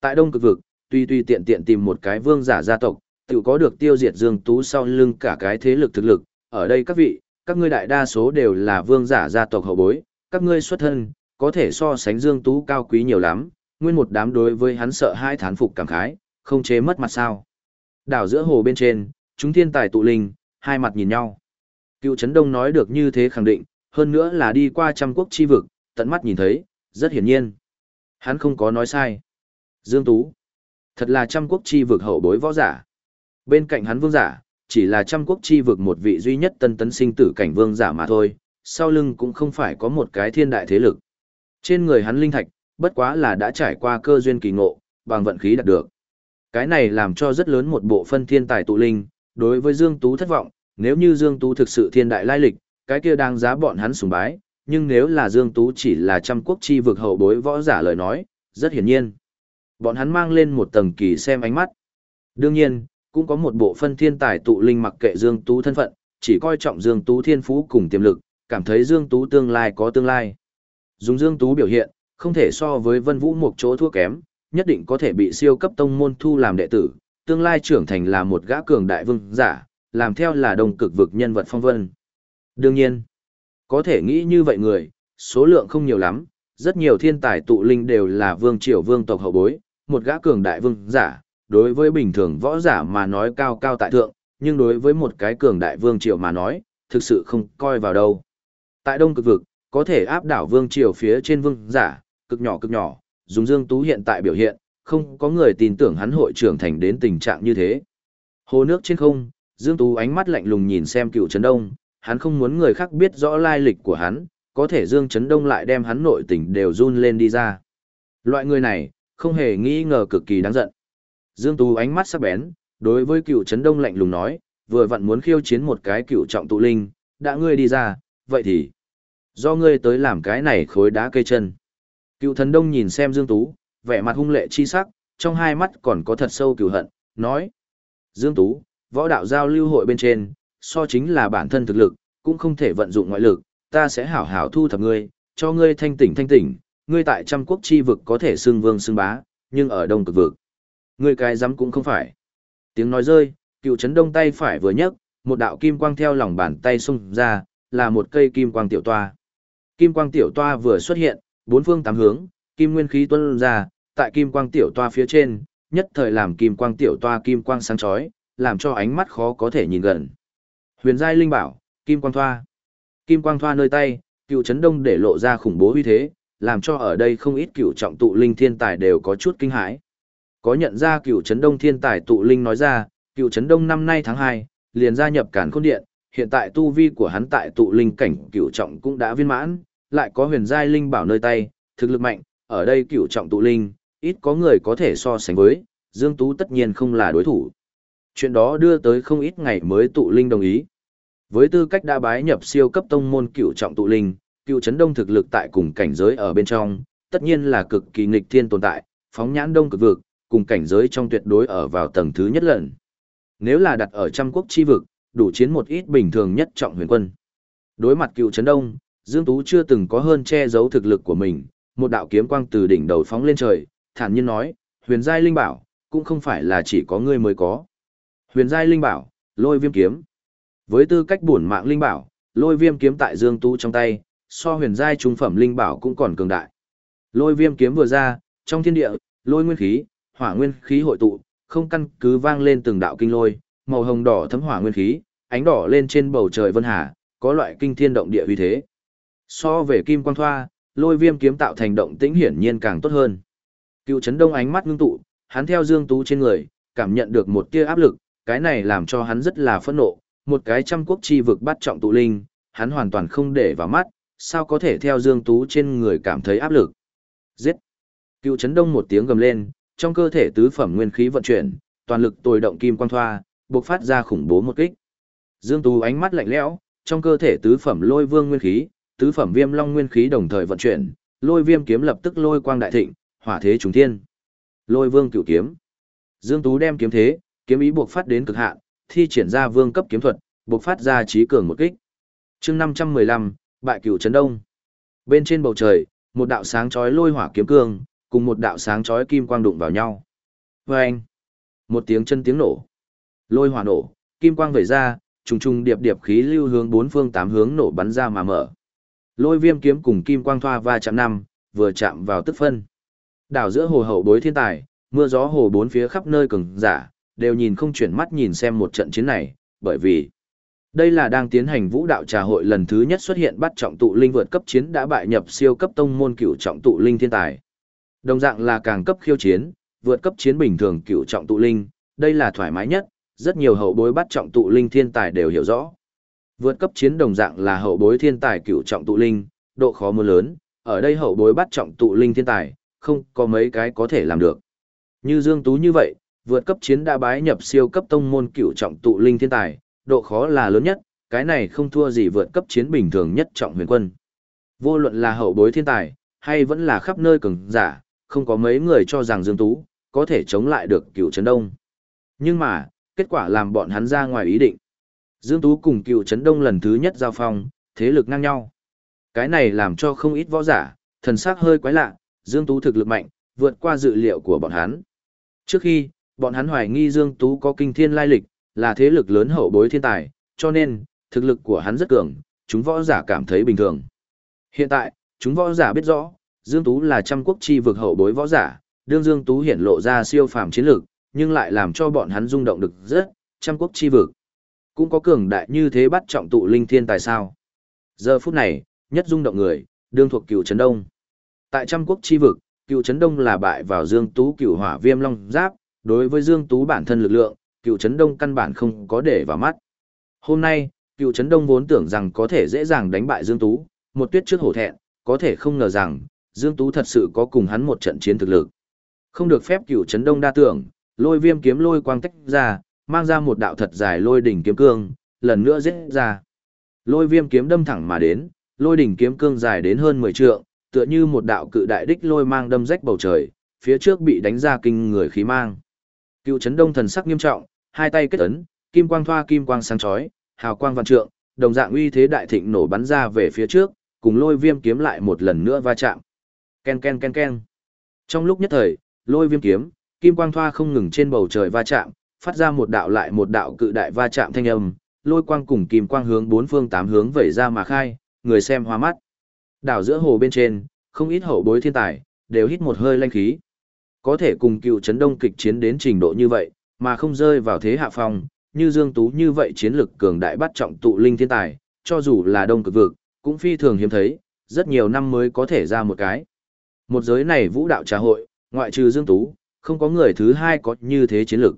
Tại đông cực vực, tuy tuy tiện tiện tìm một cái vương giả gia tộc, tự có được tiêu diệt Dương Tú sau lưng cả cái thế lực thực lực, ở đây các vị, các ngươi đại đa số đều là vương giả gia tộc hậu bối, các ngươi xuất thân, có thể so sánh Dương Tú cao quý nhiều lắm, nguyên một đám đối với hắn sợ hai thán phục cảm khái, không chế mất mặt sao. Đảo giữa hồ bên trên, chúng thiên tài tụ linh, hai mặt nhìn nhau. Cựu Trấn Đông nói được như thế khẳng định, hơn nữa là đi qua trăm quốc chi vực, tận mắt nhìn thấy, rất hiển nhiên. Hắn không có nói sai. Dương Tú. Thật là trăm quốc chi vực hậu bối võ giả. Bên cạnh hắn vương giả, chỉ là trăm quốc chi vực một vị duy nhất tân tấn sinh tử cảnh vương giả mà thôi, sau lưng cũng không phải có một cái thiên đại thế lực. Trên người hắn linh thạch, bất quá là đã trải qua cơ duyên kỳ ngộ, bằng vận khí đạt được. Cái này làm cho rất lớn một bộ phân thiên tài tụ linh, đối với Dương Tú thất vọng, nếu như Dương Tú thực sự thiên đại lai lịch, cái kia đang giá bọn hắn sùng bái, nhưng nếu là Dương Tú chỉ là trăm quốc chi vực hậu bối võ giả lời nói, rất hiển nhiên. Bọn hắn mang lên một tầng kỳ xem ánh mắt. Đương nhiên, cũng có một bộ phân thiên tài tụ linh mặc kệ Dương Tú thân phận, chỉ coi trọng Dương Tú thiên phú cùng tiềm lực, cảm thấy Dương Tú tương lai có tương lai. Dùng Dương Tú biểu hiện, không thể so với Vân Vũ một chỗ thua kém, nhất định có thể bị siêu cấp tông môn thu làm đệ tử, tương lai trưởng thành là một gã cường đại vương giả, làm theo là đồng cực vực nhân vật phong vân. Đương nhiên, có thể nghĩ như vậy người, số lượng không nhiều lắm, rất nhiều thiên tài tụ linh đều là vương triều vương tộc hậu bối, một gã cường đại vương giả, đối với bình thường võ giả mà nói cao cao tại thượng, nhưng đối với một cái cường đại vương triều mà nói, thực sự không coi vào đâu. Tại đông cực vực, có thể áp đảo vương triều phía trên vương giả, cực nhỏ cực nhỏ, dùng Dương Tú hiện tại biểu hiện, không có người tin tưởng hắn hội trưởng thành đến tình trạng như thế. Hồ nước trên không, Dương Tú ánh mắt lạnh lùng nhìn xem cựu Trấn Đông, hắn không muốn người khác biết rõ lai lịch của hắn, có thể Dương Trấn Đông lại đem hắn nội tình đều run lên đi ra. Loại người này, không hề nghi ngờ cực kỳ đáng giận. Dương Tú ánh mắt sắc bén, đối với cựu Trấn Đông lạnh lùng nói, vừa vặn muốn khiêu chiến một cái cựu trọng tụ linh, đã ngươi đi ra, vậy thì do ngươi tới làm cái này khối đá cây chân. Cựu thần đông nhìn xem Dương Tú, vẻ mặt hung lệ chi sắc, trong hai mắt còn có thật sâu cựu hận, nói. Dương Tú, võ đạo giao lưu hội bên trên, so chính là bản thân thực lực, cũng không thể vận dụng ngoại lực, ta sẽ hảo hảo thu thập ngươi, cho ngươi thanh tỉnh thanh tỉnh, ngươi tại trăm quốc chi vực có thể xưng vương xưng bá, nhưng ở đông cực vực. Ngươi cái dám cũng không phải. Tiếng nói rơi, cựu chấn đông tay phải vừa nhấc, một đạo kim quang theo lòng bàn tay xung ra, là một cây kim quang tiểu toa. Kim quang tiểu toa vừa xuất hiện, bốn phương tám hướng, kim nguyên khí tuôn ra, tại kim quang tiểu toa phía trên, nhất thời làm kim quang tiểu toa kim quang sáng chói, làm cho ánh mắt khó có thể nhìn gần. Huyền giai linh bảo, kim quang thoa. Kim quang thoa nơi tay, cựu chấn đông để lộ ra khủng bố uy thế, làm cho ở đây không ít cựu trọng tụ linh thiên tài đều có chút kinh hãi. Có nhận ra cựu chấn đông thiên tài tụ linh nói ra, cựu chấn đông năm nay tháng 2, liền gia nhập cản khôn điện, hiện tại tu vi của hắn tại tụ linh cảnh cựu trọng cũng đã viên mãn, lại có huyền giai linh bảo nơi tay, thực lực mạnh, ở đây cựu trọng tụ linh, ít có người có thể so sánh với, Dương Tú tất nhiên không là đối thủ. Chuyện đó đưa tới không ít ngày mới tụ linh đồng ý. Với tư cách đã bái nhập siêu cấp tông môn cựu trọng tụ linh, cựu chấn đông thực lực tại cùng cảnh giới ở bên trong, tất nhiên là cực kỳ nghịch thiên tồn tại, phóng nhãn đông cực vực, cùng cảnh giới trong tuyệt đối ở vào tầng thứ nhất lần. Nếu là đặt ở trăm quốc chi vực, đủ chiến một ít bình thường nhất trọng huyền quân. Đối mặt cựu chấn đông, Dương Tú chưa từng có hơn che giấu thực lực của mình, một đạo kiếm quang từ đỉnh đầu phóng lên trời, thản nhiên nói, huyền giai linh bảo, cũng không phải là chỉ có ngươi mới có. Huyền giai linh bảo, lôi viêm kiếm. Với tư cách bổn mạng linh bảo, lôi viêm kiếm tại Dương Tú trong tay, so huyền giai trung phẩm linh bảo cũng còn cường đại. Lôi viêm kiếm vừa ra, trong thiên địa, lôi nguyên khí, hỏa nguyên khí hội tụ, không căn cứ vang lên từng đạo kinh lôi, màu hồng đỏ thấm hỏa nguyên khí, ánh đỏ lên trên bầu trời vân hà, có loại kinh thiên động địa uy thế. So về kim quang thoa, lôi viêm kiếm tạo thành động tĩnh hiển nhiên càng tốt hơn. Cựu chấn đông ánh mắt ngưng tụ, hắn theo Dương Tú trên người, cảm nhận được một tia áp lực, cái này làm cho hắn rất là phẫn nộ, một cái trăm quốc chi vực bắt trọng tụ linh, hắn hoàn toàn không để vào mắt, sao có thể theo Dương Tú trên người cảm thấy áp lực. Giết! Cựu chấn đông một tiếng gầm lên, trong cơ thể tứ phẩm nguyên khí vận chuyển, toàn lực tồi động kim quang thoa, bộc phát ra khủng bố một kích. Dương Tú ánh mắt lạnh lẽo, trong cơ thể tứ phẩm lôi vương nguyên khí, tứ phẩm viêm long nguyên khí đồng thời vận chuyển, lôi viêm kiếm lập tức lôi quang đại thịnh, hỏa thế trùng thiên. Lôi vương cửu kiếm. Dương Tú đem kiếm thế, kiếm ý buộc phát đến cực hạn, thi triển ra vương cấp kiếm thuật, buộc phát ra trí cường một kích. chương 515, bại cửu chấn đông. Bên trên bầu trời, một đạo sáng chói lôi hỏa kiếm cương, cùng một đạo sáng chói kim quang đụng vào nhau. Vâng! Một tiếng chân tiếng nổ. Lôi hỏa nổ, kim quang vẩy ra, trùng trùng điệp điệp khí lưu hướng bốn phương tám hướng nổ bắn ra mà mở. Lôi viêm kiếm cùng kim quang thoa va chạm năm, vừa chạm vào tức phân. Đảo giữa hồ hậu bối thiên tài, mưa gió hồ bốn phía khắp nơi cường giả, đều nhìn không chuyển mắt nhìn xem một trận chiến này, bởi vì đây là đang tiến hành vũ đạo trà hội lần thứ nhất xuất hiện bắt trọng tụ linh vượt cấp chiến đã bại nhập siêu cấp tông môn cửu trọng tụ linh thiên tài. Đồng dạng là càng cấp khiêu chiến, vượt cấp chiến bình thường cửu trọng tụ linh, đây là thoải mái nhất, rất nhiều hậu bối bắt trọng tụ linh thiên tài đều hiểu rõ. Vượt cấp chiến đồng dạng là hậu bối thiên tài cửu trọng tụ linh, độ khó mưa lớn, ở đây hậu bối bắt trọng tụ linh thiên tài, không có mấy cái có thể làm được. Như Dương Tú như vậy, vượt cấp chiến đã bái nhập siêu cấp tông môn cửu trọng tụ linh thiên tài, độ khó là lớn nhất, cái này không thua gì vượt cấp chiến bình thường nhất trọng huyền quân. Vô luận là hậu bối thiên tài, hay vẫn là khắp nơi cường giả, không có mấy người cho rằng Dương Tú có thể chống lại được cửu trấn đông. Nhưng mà, kết quả làm bọn hắn ra ngoài ý định. Dương Tú cùng cựu Trấn Đông lần thứ nhất giao phong, thế lực ngang nhau. Cái này làm cho không ít võ giả, thần sắc hơi quái lạ, Dương Tú thực lực mạnh, vượt qua dự liệu của bọn hắn. Trước khi, bọn hắn hoài nghi Dương Tú có kinh thiên lai lịch, là thế lực lớn hậu bối thiên tài, cho nên, thực lực của hắn rất cường, chúng võ giả cảm thấy bình thường. Hiện tại, chúng võ giả biết rõ, Dương Tú là trăm quốc chi vực hậu bối võ giả, đương Dương Tú hiển lộ ra siêu phàm chiến lược, nhưng lại làm cho bọn hắn rung động được rất, trăm quốc chi vực. Cũng có cường đại như thế bắt trọng tụ linh thiên tài sao. Giờ phút này, nhất rung động người, đương thuộc cựu Trấn Đông. Tại trăm quốc chi vực, cựu Trấn Đông là bại vào Dương Tú cựu hỏa viêm long giáp, đối với Dương Tú bản thân lực lượng, cựu Trấn Đông căn bản không có để vào mắt. Hôm nay, cựu Trấn Đông vốn tưởng rằng có thể dễ dàng đánh bại Dương Tú, một tuyết trước hổ thẹn, có thể không ngờ rằng, Dương Tú thật sự có cùng hắn một trận chiến thực lực. Không được phép cựu Trấn Đông đa tưởng, lôi viêm kiếm lôi quang tách ra, mang ra một đạo thật dài lôi đỉnh kiếm cương, lần nữa giết ra. Lôi viêm kiếm đâm thẳng mà đến, lôi đỉnh kiếm cương dài đến hơn 10 trượng, tựa như một đạo cự đại đích lôi mang đâm rách bầu trời, phía trước bị đánh ra kinh người khí mang. Cựu chấn đông thần sắc nghiêm trọng, hai tay kết ấn, kim quang thoa kim quang sáng chói, hào quang vạn trượng, đồng dạng uy thế đại thịnh nổ bắn ra về phía trước, cùng lôi viêm kiếm lại một lần nữa va chạm. Ken ken ken ken. Trong lúc nhất thời, lôi viêm kiếm, kim quang thoa không ngừng trên bầu trời va chạm, phát ra một đạo lại một đạo cự đại va chạm thanh âm, lôi quang cùng kim quang hướng bốn phương tám hướng vẩy ra mà khai, người xem hoa mắt. Đảo giữa hồ bên trên, không ít hậu bối thiên tài, đều hít một hơi lanh khí. Có thể cùng cựu chấn đông kịch chiến đến trình độ như vậy, mà không rơi vào thế hạ phong, như Dương Tú như vậy chiến lực cường đại bắt trọng tụ linh thiên tài, cho dù là đông cực vực, cũng phi thường hiếm thấy, rất nhiều năm mới có thể ra một cái. Một giới này vũ đạo trà hội, ngoại trừ Dương Tú, không có người thứ hai có như thế chiến lực.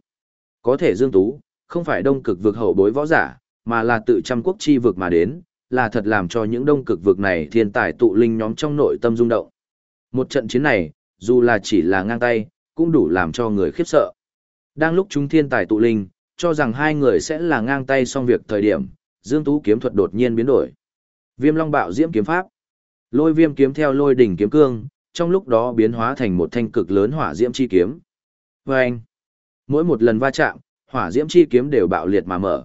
Có thể Dương Tú, không phải đông cực vực hậu bối võ giả, mà là tự trăm quốc chi vực mà đến, là thật làm cho những đông cực vực này thiên tài tụ linh nhóm trong nội tâm rung động. Một trận chiến này, dù là chỉ là ngang tay, cũng đủ làm cho người khiếp sợ. Đang lúc chúng thiên tài tụ linh, cho rằng hai người sẽ là ngang tay xong việc thời điểm, Dương Tú kiếm thuật đột nhiên biến đổi. Viêm Long Bạo Diễm kiếm pháp. Lôi Viêm kiếm theo Lôi đỉnh kiếm cương, trong lúc đó biến hóa thành một thanh cực lớn hỏa diễm chi kiếm. Vâng! Mỗi một lần va chạm, hỏa diễm chi kiếm đều bạo liệt mà mở.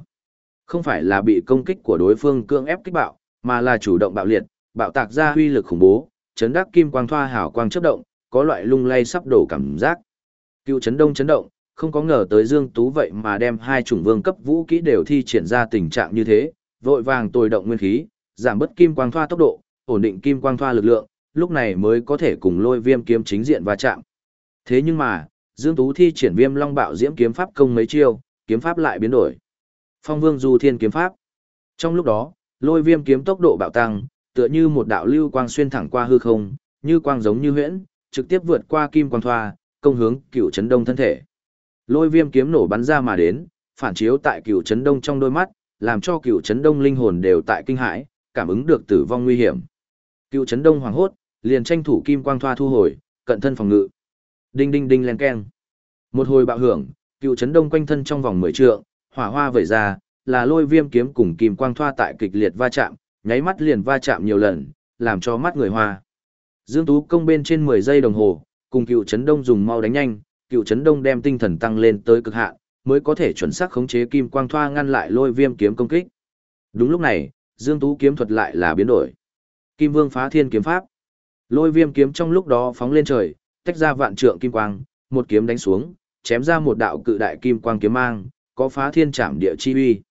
Không phải là bị công kích của đối phương cưỡng ép kích bạo, mà là chủ động bạo liệt, bạo tạc ra huy lực khủng bố, chấn đắc kim quang thoa hào quang chớp động, có loại lung lay sắp đổ cảm giác. Cựu chấn đông chấn động, không có ngờ tới Dương Tú vậy mà đem hai chủng vương cấp vũ kỹ đều thi triển ra tình trạng như thế, vội vàng tồi động nguyên khí, giảm bất kim quang thoa tốc độ, ổn định kim quang thoa lực lượng, lúc này mới có thể cùng lôi viêm kiếm chính diện va chạm. Thế nhưng mà, Dương Tú thi triển viêm long bạo diễm kiếm pháp công mấy chiêu, kiếm pháp lại biến đổi. Phong vương du thiên kiếm pháp. Trong lúc đó, lôi viêm kiếm tốc độ bạo tăng, tựa như một đạo lưu quang xuyên thẳng qua hư không, như quang giống như huyễn, trực tiếp vượt qua kim quang thoa, công hướng cựu chấn đông thân thể. Lôi viêm kiếm nổ bắn ra mà đến, phản chiếu tại cựu chấn đông trong đôi mắt, làm cho cựu chấn đông linh hồn đều tại kinh hãi, cảm ứng được tử vong nguy hiểm. Cựu chấn đông hoàng hốt, liền tranh thủ kim quang thoa thu hồi, cận thân phòng ngự. Đinh đinh đinh len keng. Một hồi bạo hưởng, cựu chấn đông quanh thân trong vòng 10 trượng, hỏa hoa vẩy ra, là lôi viêm kiếm cùng kim quang thoa tại kịch liệt va chạm, nháy mắt liền va chạm nhiều lần, làm cho mắt người hoa. Dương Tú công bên trên 10 giây đồng hồ, cùng cựu chấn đông dùng mau đánh nhanh, cựu chấn đông đem tinh thần tăng lên tới cực hạn, mới có thể chuẩn xác khống chế kim quang thoa ngăn lại lôi viêm kiếm công kích. Đúng lúc này, Dương Tú kiếm thuật lại là biến đổi. Kim Vương phá thiên kiếm pháp. Lôi viêm kiếm trong lúc đó phóng lên trời, tách ra vạn trượng kim quang, một kiếm đánh xuống, chém ra một đạo cự đại kim quang kiếm mang, có phá thiên trảm địa chi uy.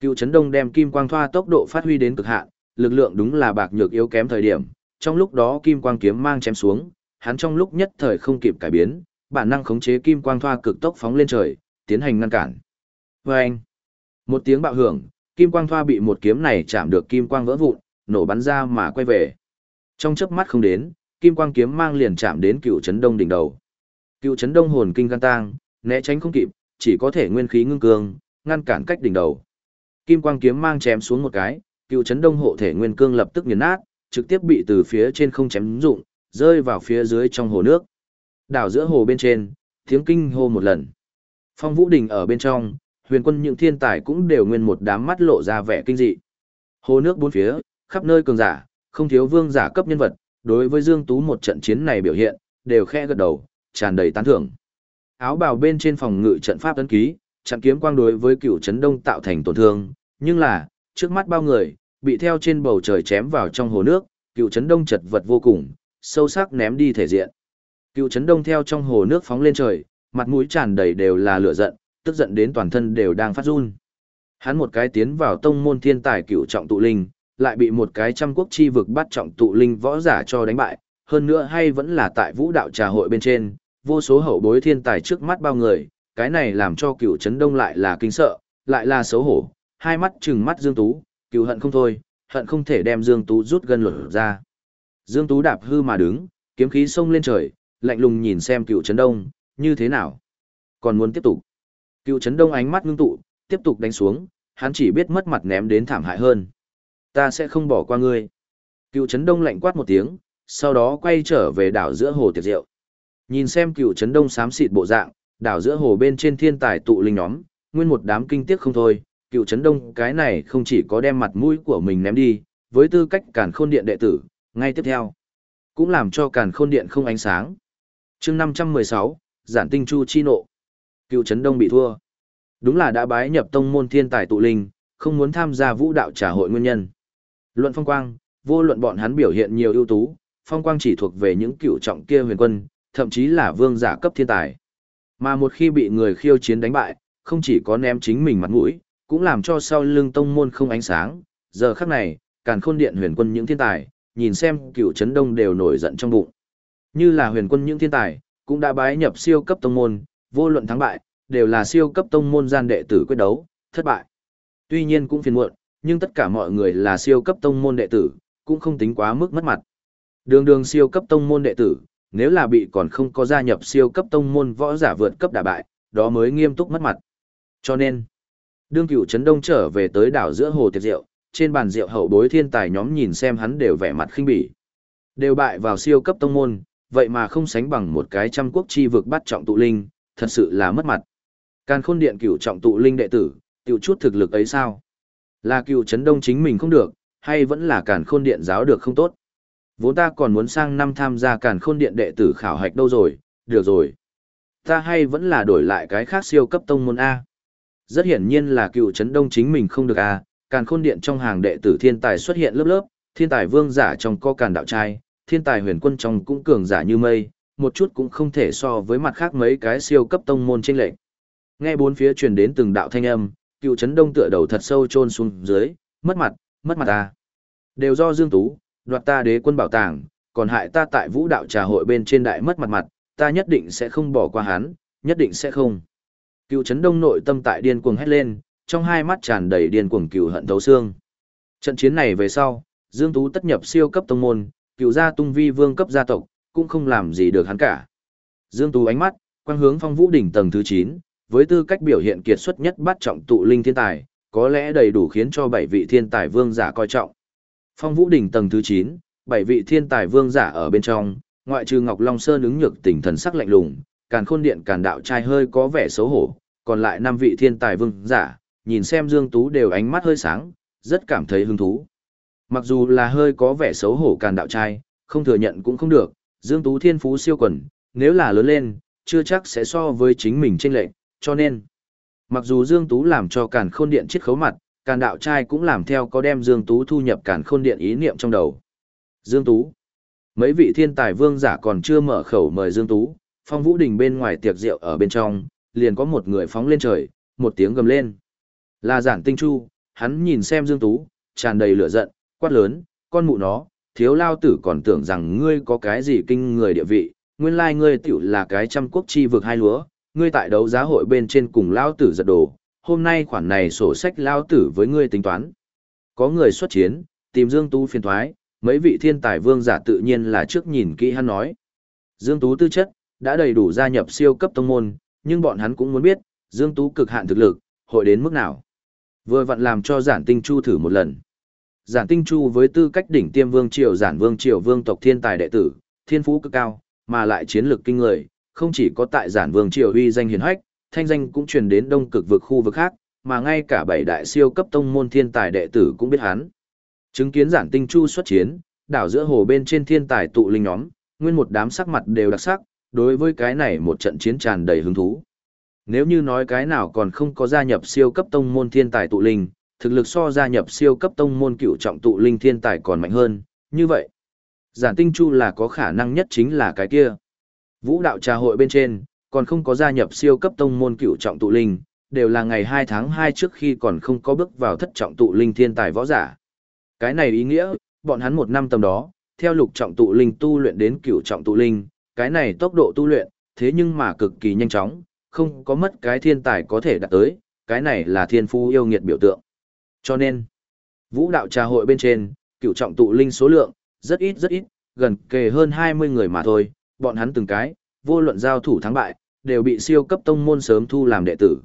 Cựu Trấn Đông đem kim quang thoa tốc độ phát huy đến cực hạn, lực lượng đúng là bạc nhược yếu kém thời điểm, trong lúc đó kim quang kiếm mang chém xuống, hắn trong lúc nhất thời không kịp cải biến, bản năng khống chế kim quang thoa cực tốc phóng lên trời, tiến hành ngăn cản. Vâng! Một tiếng bạo hưởng, kim quang thoa bị một kiếm này chạm được kim quang vỡ vụn, nổ bắn ra mà quay về. Trong chớp mắt không đến, kim quang kiếm mang liền chạm đến cựu Trấn đông đỉnh đầu. Cựu Trấn đông hồn kinh gan tang, né tránh không kịp, chỉ có thể nguyên khí ngưng cương, ngăn cản cách đỉnh đầu. Kim quang kiếm mang chém xuống một cái, cựu Trấn đông hộ thể nguyên cương lập tức nghiền nát, trực tiếp bị từ phía trên không chém dụng, rơi vào phía dưới trong hồ nước. Đảo giữa hồ bên trên, tiếng kinh hô một lần. Phong Vũ Đình ở bên trong, huyền quân những thiên tài cũng đều nguyên một đám mắt lộ ra vẻ kinh dị. Hồ nước bốn phía, khắp nơi cường giả, không thiếu vương giả cấp nhân vật, đối với Dương Tú một trận chiến này biểu hiện, đều khe gật đầu, tràn đầy tán thưởng. Áo bào bên trên phòng ngự trận pháp tấn ký, chặn kiếm quang đối với cựu chấn đông tạo thành tổn thương, nhưng là, trước mắt bao người, bị theo trên bầu trời chém vào trong hồ nước, cựu chấn đông chật vật vô cùng, sâu sắc ném đi thể diện. Cựu chấn đông theo trong hồ nước phóng lên trời, mặt mũi tràn đầy đều là lửa giận, tức giận đến toàn thân đều đang phát run. Hắn một cái tiến vào tông môn thiên tài cựu trọng tụ linh, lại bị một cái trăm quốc chi vực bắt trọng tụ linh võ giả cho đánh bại, hơn nữa hay vẫn là tại vũ đạo trà hội bên trên, vô số hậu bối thiên tài trước mắt bao người, cái này làm cho cựu chấn đông lại là kinh sợ, lại là xấu hổ, hai mắt trừng mắt Dương Tú, cựu hận không thôi, hận không thể đem Dương Tú rút gân lột ra. Dương Tú đạp hư mà đứng, kiếm khí sông lên trời, lạnh lùng nhìn xem cựu chấn đông, như thế nào? Còn muốn tiếp tục? Cựu chấn đông ánh mắt ngưng tụ, tiếp tục đánh xuống, hắn chỉ biết mất mặt ném đến thảm hại hơn. Ta sẽ không bỏ qua ngươi. Cựu Trấn đông lạnh quát một tiếng, sau đó quay trở về đảo giữa hồ tiệc rượu. Nhìn xem cựu Trấn đông xám xịt bộ dạng, đảo giữa hồ bên trên thiên tài tụ linh nhóm, nguyên một đám kinh tiếc không thôi, cựu Trấn đông cái này không chỉ có đem mặt mũi của mình ném đi, với tư cách càn khôn điện đệ tử, ngay tiếp theo, cũng làm cho càn khôn điện không ánh sáng. chương 516, giản tinh chu chi nộ. Cựu Trấn đông bị thua. Đúng là đã bái nhập tông môn thiên tài tụ linh, không muốn tham gia vũ đạo trả hội nguyên nhân. Luận phong quang, vô luận bọn hắn biểu hiện nhiều ưu tú, phong quang chỉ thuộc về những cựu trọng kia huyền quân, thậm chí là vương giả cấp thiên tài. Mà một khi bị người khiêu chiến đánh bại, không chỉ có ném chính mình mặt mũi, cũng làm cho sau lưng tông môn không ánh sáng. Giờ khắc này, càn khôn điện huyền quân những thiên tài, nhìn xem cựu chấn đông đều nổi giận trong bụng. Như là huyền quân những thiên tài, cũng đã bái nhập siêu cấp tông môn, vô luận thắng bại, đều là siêu cấp tông môn gian đệ tử quyết đấu, thất bại. Tuy nhiên cũng phiền muộn, nhưng tất cả mọi người là siêu cấp tông môn đệ tử, cũng không tính quá mức mất mặt. Đường đường siêu cấp tông môn đệ tử, nếu là bị còn không có gia nhập siêu cấp tông môn võ giả vượt cấp đả bại, đó mới nghiêm túc mất mặt. Cho nên, đương cửu trấn đông trở về tới đảo giữa hồ tiệc rượu, trên bàn rượu hậu bối thiên tài nhóm nhìn xem hắn đều vẻ mặt khinh bỉ. Đều bại vào siêu cấp tông môn, vậy mà không sánh bằng một cái trăm quốc chi vực bắt trọng tụ linh, thật sự là mất mặt. Càn khôn điện cửu trọng tụ linh đệ tử, tiểu chút thực lực ấy sao? Là cựu chấn đông chính mình không được, hay vẫn là càn khôn điện giáo được không tốt? Vốn ta còn muốn sang năm tham gia càn khôn điện đệ tử khảo hạch đâu rồi, được rồi. Ta hay vẫn là đổi lại cái khác siêu cấp tông môn A. Rất hiển nhiên là cựu chấn đông chính mình không được A, càn khôn điện trong hàng đệ tử thiên tài xuất hiện lớp lớp, thiên tài vương giả trong co càn đạo trai, thiên tài huyền quân trong cũng cường giả như mây, một chút cũng không thể so với mặt khác mấy cái siêu cấp tông môn tranh lệch. Nghe bốn phía truyền đến từng đạo thanh âm, cựu chấn đông tựa đầu thật sâu chôn xuống dưới, mất mặt, mất mặt ta. Đều do Dương Tú, đoạt ta đế quân bảo tàng, còn hại ta tại vũ đạo trà hội bên trên đại mất mặt mặt, ta nhất định sẽ không bỏ qua hắn, nhất định sẽ không. Cựu chấn đông nội tâm tại điên cuồng hét lên, trong hai mắt tràn đầy điên cuồng cựu hận thấu xương. Trận chiến này về sau, Dương Tú tất nhập siêu cấp tông môn, cựu gia tung vi vương cấp gia tộc, cũng không làm gì được hắn cả. Dương Tú ánh mắt, quang hướng phong vũ đỉnh tầng thứ 9, với tư cách biểu hiện kiệt xuất nhất bắt trọng tụ linh thiên tài, có lẽ đầy đủ khiến cho bảy vị thiên tài vương giả coi trọng. Phong Vũ đỉnh tầng thứ 9, bảy vị thiên tài vương giả ở bên trong, ngoại trừ Ngọc Long Sơn ứng nhược tỉnh thần sắc lạnh lùng, Càn Khôn Điện Càn Đạo trai hơi có vẻ xấu hổ, còn lại năm vị thiên tài vương giả, nhìn xem Dương Tú đều ánh mắt hơi sáng, rất cảm thấy hứng thú. Mặc dù là hơi có vẻ xấu hổ Càn Đạo trai, không thừa nhận cũng không được, Dương Tú thiên phú siêu quần, nếu là lớn lên, chưa chắc sẽ so với chính mình chênh lệch, cho nên, mặc dù Dương Tú làm cho càn khôn điện chiết khấu mặt, càn đạo trai cũng làm theo có đem Dương Tú thu nhập càn khôn điện ý niệm trong đầu. Dương Tú Mấy vị thiên tài vương giả còn chưa mở khẩu mời Dương Tú, phong vũ đình bên ngoài tiệc rượu ở bên trong, liền có một người phóng lên trời, một tiếng gầm lên. Là giản tinh chu, hắn nhìn xem Dương Tú, tràn đầy lửa giận, quát lớn, con mụ nó, thiếu lao tử còn tưởng rằng ngươi có cái gì kinh người địa vị, nguyên lai ngươi tiểu là cái trăm quốc chi vực hai lúa, ngươi tại đấu giá hội bên trên cùng lao tử giật đồ, hôm nay khoản này sổ sách lao tử với ngươi tính toán. Có người xuất chiến, tìm Dương Tú phiền thoái, mấy vị thiên tài vương giả tự nhiên là trước nhìn kỹ hắn nói. Dương Tú tư chất, đã đầy đủ gia nhập siêu cấp tông môn, nhưng bọn hắn cũng muốn biết, Dương Tú cực hạn thực lực, hội đến mức nào. Vừa vặn làm cho giản tinh chu thử một lần. Giản tinh chu với tư cách đỉnh tiêm vương triều giản vương triều vương tộc thiên tài đệ tử, thiên phú cực cao, mà lại chiến lược kinh người, không chỉ có tại giản vương triều uy danh hiển hách, thanh danh cũng truyền đến đông cực vực khu vực khác, mà ngay cả bảy đại siêu cấp tông môn thiên tài đệ tử cũng biết hắn. Chứng kiến giản tinh chu xuất chiến, đảo giữa hồ bên trên thiên tài tụ linh nhóm, nguyên một đám sắc mặt đều đặc sắc, đối với cái này một trận chiến tràn đầy hứng thú. Nếu như nói cái nào còn không có gia nhập siêu cấp tông môn thiên tài tụ linh, thực lực so gia nhập siêu cấp tông môn cựu trọng tụ linh thiên tài còn mạnh hơn, như vậy. Giản tinh chu là có khả năng nhất chính là cái kia. Vũ đạo trà hội bên trên, còn không có gia nhập siêu cấp tông môn cựu trọng tụ linh, đều là ngày 2 tháng 2 trước khi còn không có bước vào thất trọng tụ linh thiên tài võ giả. Cái này ý nghĩa, bọn hắn một năm tầm đó, theo lục trọng tụ linh tu luyện đến cửu trọng tụ linh, cái này tốc độ tu luyện, thế nhưng mà cực kỳ nhanh chóng, không có mất cái thiên tài có thể đạt tới, cái này là thiên phu yêu nghiệt biểu tượng. Cho nên, vũ đạo trà hội bên trên, cửu trọng tụ linh số lượng, rất ít rất ít, gần kề hơn 20 người mà thôi, bọn hắn từng cái, vô luận giao thủ thắng bại, đều bị siêu cấp tông môn sớm thu làm đệ tử.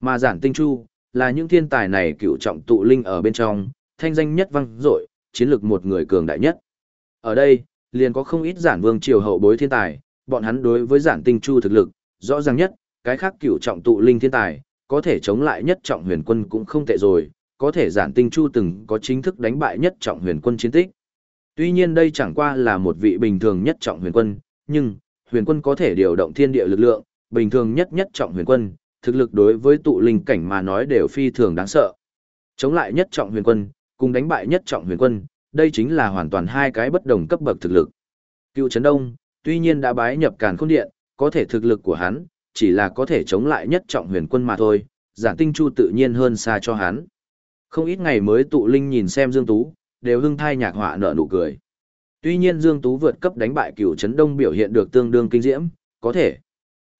Mà giản tinh chu, là những thiên tài này cựu trọng tụ linh ở bên trong, thanh danh nhất vang dội, chiến lược một người cường đại nhất. Ở đây, liền có không ít giản vương triều hậu bối thiên tài, bọn hắn đối với giản tinh chu thực lực, rõ ràng nhất, cái khác cựu trọng tụ linh thiên tài, có thể chống lại nhất trọng huyền quân cũng không tệ rồi, có thể giản tinh chu từng có chính thức đánh bại nhất trọng huyền quân chiến tích. Tuy nhiên đây chẳng qua là một vị bình thường nhất trọng huyền quân, nhưng huyền quân có thể điều động thiên địa lực lượng, bình thường nhất nhất trọng huyền quân, thực lực đối với tụ linh cảnh mà nói đều phi thường đáng sợ. Chống lại nhất trọng huyền quân, cùng đánh bại nhất trọng huyền quân, đây chính là hoàn toàn hai cái bất đồng cấp bậc thực lực. Cựu Trấn Đông, tuy nhiên đã bái nhập Càn Khôn Điện, có thể thực lực của hắn chỉ là có thể chống lại nhất trọng huyền quân mà thôi, Giản Tinh Chu tự nhiên hơn xa cho hắn. Không ít ngày mới tụ linh nhìn xem Dương Tú, đều hưng thai nhạc họa nở nụ cười. Tuy nhiên Dương Tú vượt cấp đánh bại cửu chấn đông biểu hiện được tương đương kinh diễm, có thể.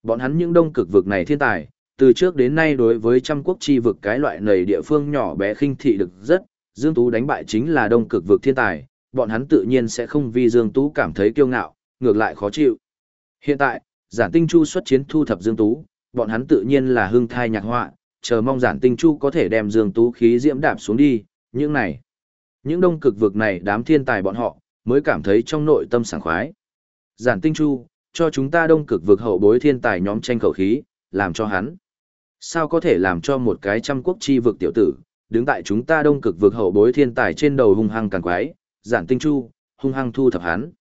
Bọn hắn những đông cực vực này thiên tài, từ trước đến nay đối với trăm quốc chi vực cái loại này địa phương nhỏ bé khinh thị được rất, Dương Tú đánh bại chính là đông cực vực thiên tài, bọn hắn tự nhiên sẽ không vì Dương Tú cảm thấy kiêu ngạo, ngược lại khó chịu. Hiện tại, giản tinh chu xuất chiến thu thập Dương Tú, bọn hắn tự nhiên là hưng thai nhạc họa, chờ mong giản tinh chu có thể đem Dương Tú khí diễm đạp xuống đi, những này. Những đông cực vực này đám thiên tài bọn họ, mới cảm thấy trong nội tâm sảng khoái. Giản tinh chu, cho chúng ta đông cực vực hậu bối thiên tài nhóm tranh khẩu khí, làm cho hắn. Sao có thể làm cho một cái trăm quốc chi vực tiểu tử, đứng tại chúng ta đông cực vực hậu bối thiên tài trên đầu hung hăng càng quái, giản tinh chu, hung hăng thu thập hắn.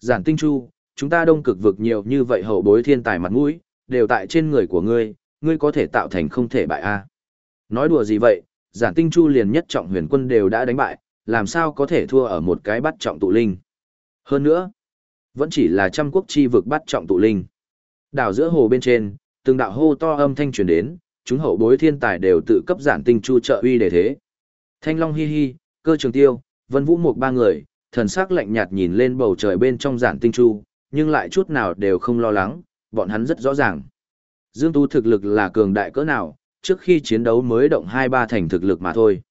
Giản tinh chu, chúng ta đông cực vực nhiều như vậy hậu bối thiên tài mặt mũi, đều tại trên người của ngươi, ngươi có thể tạo thành không thể bại a. Nói đùa gì vậy, giản tinh chu liền nhất trọng huyền quân đều đã đánh bại, làm sao có thể thua ở một cái bắt trọng tụ linh. Hơn nữa, vẫn chỉ là trăm quốc chi vực bắt trọng tụ linh. Đảo giữa hồ bên trên, từng đạo hô to âm thanh truyền đến, chúng hậu bối thiên tài đều tự cấp giản tinh chu trợ uy để thế. Thanh Long hi hi, cơ trường tiêu, vân vũ một ba người, thần sắc lạnh nhạt nhìn lên bầu trời bên trong giản tinh chu, nhưng lại chút nào đều không lo lắng, bọn hắn rất rõ ràng. Dương Tu thực lực là cường đại cỡ nào, trước khi chiến đấu mới động hai ba thành thực lực mà thôi.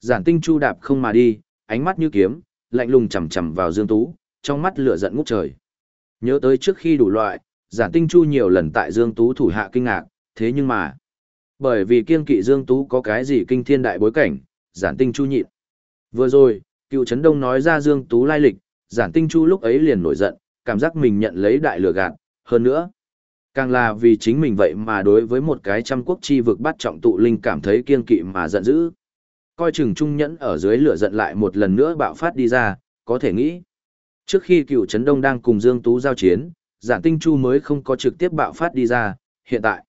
Giản tinh chu đạp không mà đi, ánh mắt như kiếm, lạnh lùng chằm chằm vào Dương Tú, trong mắt lửa giận ngút trời. Nhớ tới trước khi đủ loại, giản tinh chu nhiều lần tại Dương Tú thủ hạ kinh ngạc, thế nhưng mà, bởi vì kiên kỵ Dương Tú có cái gì kinh thiên đại bối cảnh, giản tinh chu nhịn. Vừa rồi, cựu Trấn Đông nói ra Dương Tú lai lịch, giản tinh chu lúc ấy liền nổi giận, cảm giác mình nhận lấy đại lừa gạt, hơn nữa. Càng là vì chính mình vậy mà đối với một cái trăm quốc chi vực bắt trọng tụ linh cảm thấy kiên kỵ mà giận dữ. Coi chừng trung nhẫn ở dưới lửa giận lại một lần nữa bạo phát đi ra, có thể nghĩ. Trước khi cựu Trấn Đông đang cùng Dương Tú giao chiến, giản tinh chu mới không có trực tiếp bạo phát đi ra, hiện tại.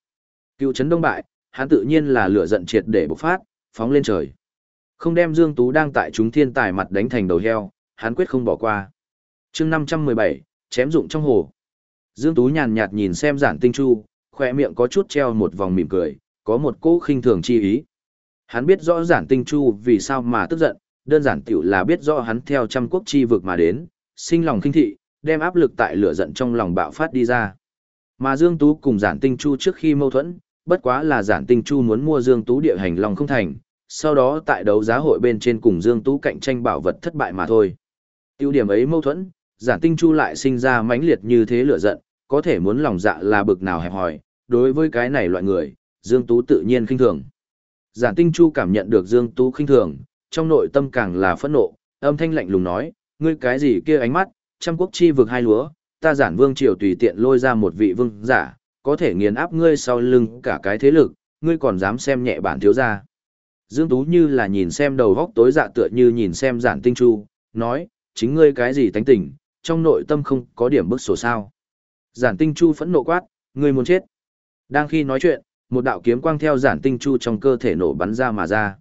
Cựu Trấn Đông bại, hắn tự nhiên là lửa giận triệt để bộc phát, phóng lên trời. Không đem Dương Tú đang tại chúng thiên tài mặt đánh thành đầu heo, hắn quyết không bỏ qua. chương 517, chém dụng trong hồ. Dương Tú nhàn nhạt nhìn xem giản tinh chu, khỏe miệng có chút treo một vòng mỉm cười, có một cỗ khinh thường chi ý. Hắn biết rõ giản tinh chu vì sao mà tức giận, đơn giản tiểu là biết rõ hắn theo trăm quốc chi vực mà đến, sinh lòng kinh thị, đem áp lực tại lửa giận trong lòng bạo phát đi ra. Mà Dương Tú cùng giản tinh chu trước khi mâu thuẫn, bất quá là giản tinh chu muốn mua Dương Tú địa hành lòng không thành, sau đó tại đấu giá hội bên trên cùng Dương Tú cạnh tranh bảo vật thất bại mà thôi. Tiêu điểm ấy mâu thuẫn, giản tinh chu lại sinh ra mãnh liệt như thế lửa giận, có thể muốn lòng dạ là bực nào hẹp hòi, đối với cái này loại người, Dương Tú tự nhiên khinh thường. Giản tinh chu cảm nhận được Dương Tú khinh thường, trong nội tâm càng là phẫn nộ, âm thanh lạnh lùng nói, ngươi cái gì kia ánh mắt, trăm quốc chi vực hai lúa, ta giản vương triều tùy tiện lôi ra một vị vương giả, có thể nghiền áp ngươi sau lưng cả cái thế lực, ngươi còn dám xem nhẹ bản thiếu gia. Dương Tú như là nhìn xem đầu góc tối dạ tựa như nhìn xem giản tinh chu, nói, chính ngươi cái gì tánh tình, trong nội tâm không có điểm bức sổ sao. Giản tinh chu phẫn nộ quát, ngươi muốn chết. Đang khi nói chuyện, một đạo kiếm quang theo giản tinh chu trong cơ thể nổ bắn ra mà ra.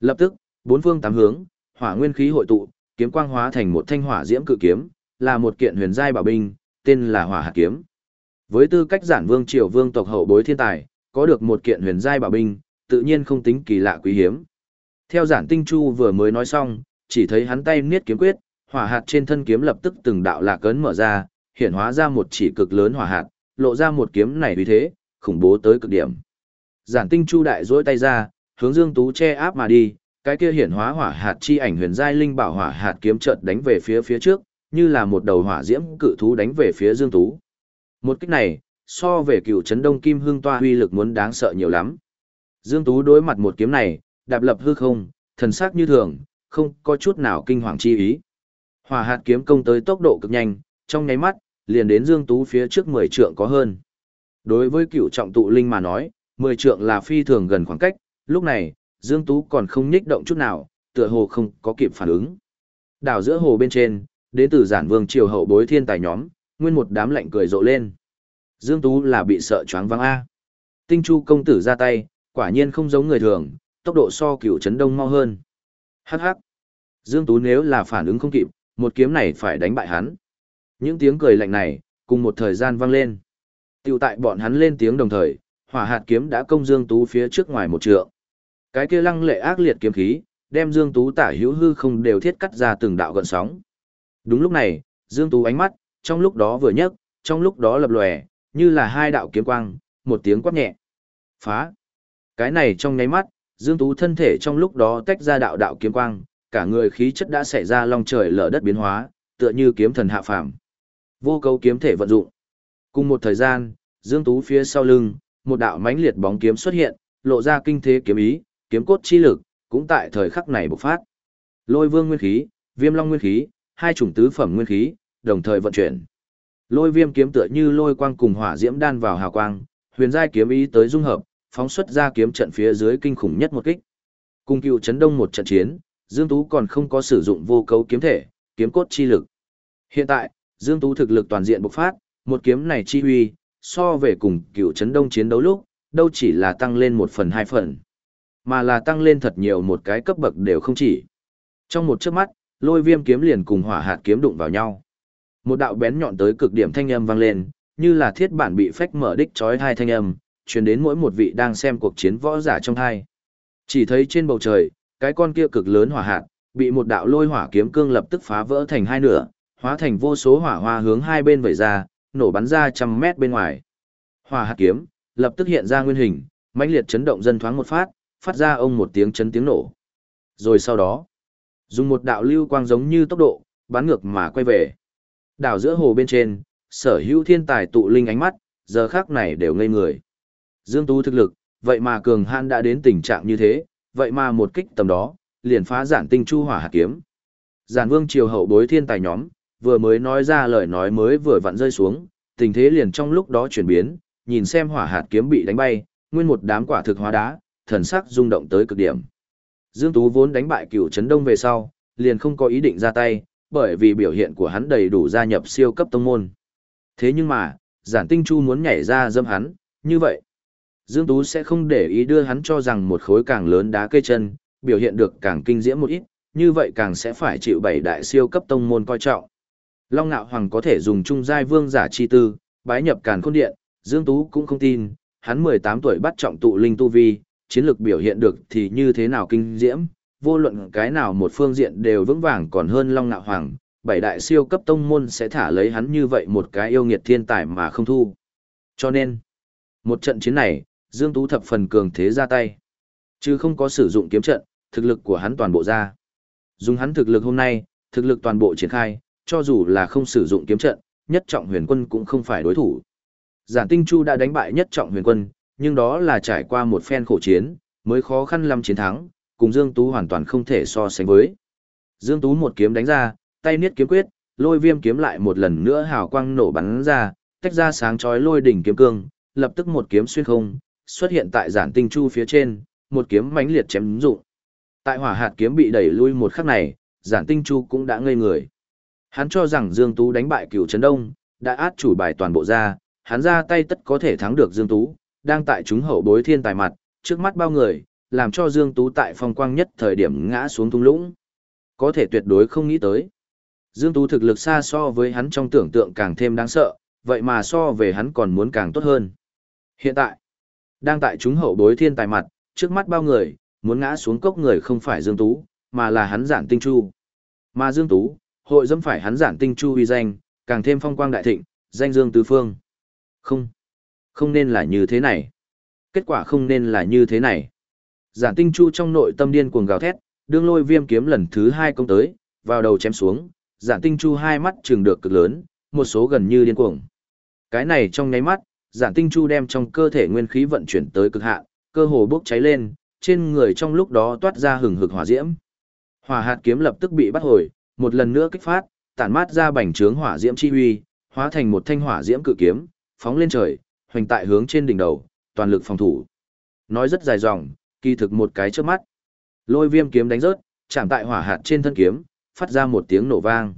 Lập tức, bốn phương tám hướng, hỏa nguyên khí hội tụ, kiếm quang hóa thành một thanh hỏa diễm cự kiếm, là một kiện huyền giai bảo binh, tên là Hỏa Hạt kiếm. Với tư cách giản vương triều vương tộc hậu bối thiên tài, có được một kiện huyền giai bảo binh, tự nhiên không tính kỳ lạ quý hiếm. Theo giản tinh chu vừa mới nói xong, chỉ thấy hắn tay niết kiếm quyết, hỏa hạt trên thân kiếm lập tức từng đạo lạc cấn mở ra, hiện hóa ra một chỉ cực lớn hỏa hạt, lộ ra một kiếm này uy thế, khủng bố tới cực điểm. Giản tinh chu đại dỗi tay ra, hướng Dương Tú che áp mà đi, cái kia hiển hóa hỏa hạt chi ảnh huyền giai linh bảo hỏa hạt kiếm chợt đánh về phía phía trước, như là một đầu hỏa diễm cự thú đánh về phía Dương Tú. Một kích này, so về cựu chấn đông kim hương toa huy lực muốn đáng sợ nhiều lắm. Dương Tú đối mặt một kiếm này, đạp lập hư không, thần sắc như thường, không có chút nào kinh hoàng chi ý. Hỏa hạt kiếm công tới tốc độ cực nhanh, trong nháy mắt, liền đến Dương Tú phía trước 10 trượng có hơn. Đối với cựu trọng tụ linh mà nói, 10 trượng là phi thường gần khoảng cách, lúc này, Dương Tú còn không nhích động chút nào, tựa hồ không có kịp phản ứng. Đảo giữa hồ bên trên, đến từ giản vương triều hậu bối thiên tài nhóm, nguyên một đám lạnh cười rộ lên. Dương Tú là bị sợ choáng váng A. Tinh Chu công tử ra tay, quả nhiên không giống người thường, tốc độ so cửu chấn đông mau hơn. Hắc hắc. Dương Tú nếu là phản ứng không kịp, một kiếm này phải đánh bại hắn. Những tiếng cười lạnh này, cùng một thời gian vang lên. Tiểu tại bọn hắn lên tiếng đồng thời, hỏa hạt kiếm đã công Dương Tú phía trước ngoài một trượng. Cái kia lăng lệ ác liệt kiếm khí, đem Dương Tú tả hữu hư không đều thiết cắt ra từng đạo gần sóng. Đúng lúc này, Dương Tú ánh mắt, trong lúc đó vừa nhấc, trong lúc đó lập lòe, như là hai đạo kiếm quang, một tiếng quát nhẹ. Phá. Cái này trong nháy mắt, Dương Tú thân thể trong lúc đó tách ra đạo đạo kiếm quang, cả người khí chất đã xảy ra long trời lở đất biến hóa, tựa như kiếm thần hạ phàm. Vô cấu kiếm thể vận dụng. Cùng một thời gian, Dương Tú phía sau lưng, một đạo mãnh liệt bóng kiếm xuất hiện, lộ ra kinh thế kiếm ý, kiếm cốt chi lực, cũng tại thời khắc này bộc phát. Lôi vương nguyên khí, viêm long nguyên khí, hai chủng tứ phẩm nguyên khí, đồng thời vận chuyển. Lôi viêm kiếm tựa như lôi quang cùng hỏa diễm đan vào hào quang, huyền giai kiếm ý tới dung hợp, phóng xuất ra kiếm trận phía dưới kinh khủng nhất một kích. Cùng cựu chấn đông một trận chiến, Dương Tú còn không có sử dụng vô cấu kiếm thể, kiếm cốt chi lực. Hiện tại, Dương Tú thực lực toàn diện bộc phát, một kiếm này chi huy, so về cùng cựu chấn đông chiến đấu lúc, đâu chỉ là tăng lên một phần hai phần, mà là tăng lên thật nhiều một cái cấp bậc đều không chỉ. Trong một chớp mắt, lôi viêm kiếm liền cùng hỏa hạt kiếm đụng vào nhau. Một đạo bén nhọn tới cực điểm thanh âm vang lên, như là thiết bản bị phách mở đích chói hai thanh âm, truyền đến mỗi một vị đang xem cuộc chiến võ giả trong hai. Chỉ thấy trên bầu trời, cái con kia cực lớn hỏa hạt, bị một đạo lôi hỏa kiếm cương lập tức phá vỡ thành hai nửa, hóa thành vô số hỏa hoa hướng hai bên vẩy ra, nổ bắn ra trăm mét bên ngoài. Hỏa hạt kiếm, lập tức hiện ra nguyên hình, mãnh liệt chấn động dân thoáng một phát, phát ra ông một tiếng chấn tiếng nổ. Rồi sau đó, dùng một đạo lưu quang giống như tốc độ, bắn ngược mà quay về. Đảo giữa hồ bên trên, sở hữu thiên tài tụ linh ánh mắt, giờ khác này đều ngây người. Dương Tú thực lực, vậy mà cường han đã đến tình trạng như thế, vậy mà một kích tầm đó, liền phá giản tinh chu hỏa hạt kiếm. Giản vương triều hậu bối thiên tài nhóm, vừa mới nói ra lời nói mới vừa vặn rơi xuống, tình thế liền trong lúc đó chuyển biến, nhìn xem hỏa hạt kiếm bị đánh bay, nguyên một đám quả thực hóa đá, thần sắc rung động tới cực điểm. Dương Tú vốn đánh bại cựu chấn đông về sau, liền không có ý định ra tay, bởi vì biểu hiện của hắn đầy đủ gia nhập siêu cấp tông môn. Thế nhưng mà, giản tinh chu muốn nhảy ra dâm hắn, như vậy. Dương Tú sẽ không để ý đưa hắn cho rằng một khối càng lớn đá cây chân, biểu hiện được càng kinh diễm một ít, như vậy càng sẽ phải chịu bảy đại siêu cấp tông môn coi trọng. Long Nạo Hoàng có thể dùng trung giai vương giả chi tư, bái nhập càn khôn điện, Dương Tú cũng không tin, hắn 18 tuổi bắt trọng tụ linh tu vi, chiến lược biểu hiện được thì như thế nào kinh diễm, vô luận cái nào một phương diện đều vững vàng còn hơn Long Nạo Hoàng, bảy đại siêu cấp tông môn sẽ thả lấy hắn như vậy một cái yêu nghiệt thiên tài mà không thu. Cho nên, một trận chiến này, Dương Tú thập phần cường thế ra tay. Chứ không có sử dụng kiếm trận, thực lực của hắn toàn bộ ra. Dùng hắn thực lực hôm nay, thực lực toàn bộ triển khai, cho dù là không sử dụng kiếm trận, nhất trọng huyền quân cũng không phải đối thủ. Giản Tinh Chu đã đánh bại nhất trọng huyền quân, nhưng đó là trải qua một phen khổ chiến, mới khó khăn lắm chiến thắng, cùng Dương Tú hoàn toàn không thể so sánh với. Dương Tú một kiếm đánh ra, tay niết kiếm quyết, lôi viêm kiếm lại một lần nữa hào quang nổ bắn ra, tách ra sáng chói lôi đỉnh kiếm cương, lập tức một kiếm xuyên không, xuất hiện tại giản tinh chu phía trên, một kiếm mãnh liệt chém dụng. Tại hỏa hạt kiếm bị đẩy lui một khắc này, giản tinh chu cũng đã ngây người. Hắn cho rằng Dương Tú đánh bại cửu Trấn Đông, đã át chủ bài toàn bộ ra, hắn ra tay tất có thể thắng được Dương Tú, đang tại chúng hậu bối thiên tài mặt, trước mắt bao người, làm cho Dương Tú tại phong quang nhất thời điểm ngã xuống thung lũng. Có thể tuyệt đối không nghĩ tới. Dương Tú thực lực xa so với hắn trong tưởng tượng càng thêm đáng sợ, vậy mà so về hắn còn muốn càng tốt hơn. Hiện tại, đang tại chúng hậu bối thiên tài mặt, trước mắt bao người, muốn ngã xuống cốc người không phải Dương Tú, mà là hắn giản tinh chu. Mà Dương Tú, hội dâm phải hắn giản tinh chu uy danh, càng thêm phong quang đại thịnh, danh Dương Tứ Phương. Không, không nên là như thế này. Kết quả không nên là như thế này. Giản tinh chu trong nội tâm điên cuồng gào thét, đương lôi viêm kiếm lần thứ hai công tới, vào đầu chém xuống, giản tinh chu hai mắt trừng được cực lớn, một số gần như điên cuồng. Cái này trong nháy mắt, giản tinh chu đem trong cơ thể nguyên khí vận chuyển tới cực hạn, cơ hồ bốc cháy lên, trên người trong lúc đó toát ra hừng hực hỏa diễm. Hỏa hạt kiếm lập tức bị bắt hồi, một lần nữa kích phát, tản mát ra bành trướng hỏa diễm chi huy, hóa thành một thanh hỏa diễm cự kiếm, phóng lên trời, hoành tại hướng trên đỉnh đầu, toàn lực phòng thủ. Nói rất dài dòng, kỳ thực một cái trước mắt. Lôi viêm kiếm đánh rớt, chạm tại hỏa hạt trên thân kiếm, phát ra một tiếng nổ vang.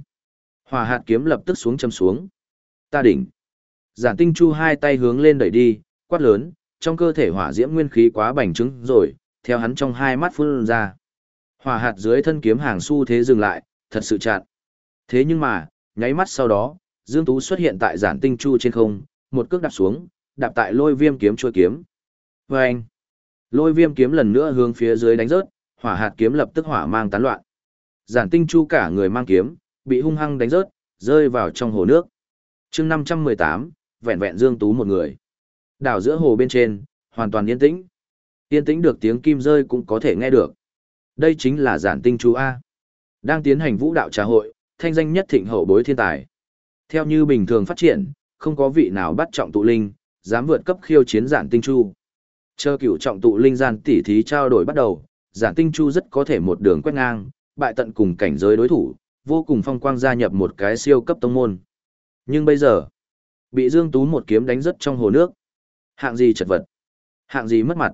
Hỏa hạt kiếm lập tức xuống châm xuống. Ta đỉnh. Giản tinh chu hai tay hướng lên đẩy đi, quát lớn, trong cơ thể hỏa diễm nguyên khí quá bành trướng rồi, theo hắn trong hai mắt phun ra. Hỏa hạt dưới thân kiếm hàng xu thế dừng lại, thật sự chặn. Thế nhưng mà, nháy mắt sau đó, Dương Tú xuất hiện tại giản tinh chu trên không, một cước đạp xuống, đạp tại lôi viêm kiếm chua kiếm. Vâng! Lôi viêm kiếm lần nữa hướng phía dưới đánh rớt, hỏa hạt kiếm lập tức hỏa mang tán loạn. Giản tinh chu cả người mang kiếm, bị hung hăng đánh rớt, rơi vào trong hồ nước. chương 518, vẹn vẹn Dương Tú một người. Đảo giữa hồ bên trên, hoàn toàn yên tĩnh. Yên tĩnh được tiếng kim rơi cũng có thể nghe được. Đây chính là giản tinh chu A. Đang tiến hành vũ đạo trà hội, thanh danh nhất thịnh hậu bối thiên tài. Theo như bình thường phát triển, không có vị nào bắt trọng tụ linh, dám vượt cấp khiêu chiến giản tinh chu. Chờ cửu trọng tụ linh gian tỉ thí trao đổi bắt đầu, giản tinh chu rất có thể một đường quét ngang, bại tận cùng cảnh giới đối thủ, vô cùng phong quang gia nhập một cái siêu cấp tông môn. Nhưng bây giờ, bị Dương Tú một kiếm đánh rất trong hồ nước. Hạng gì chật vật, hạng gì mất mặt.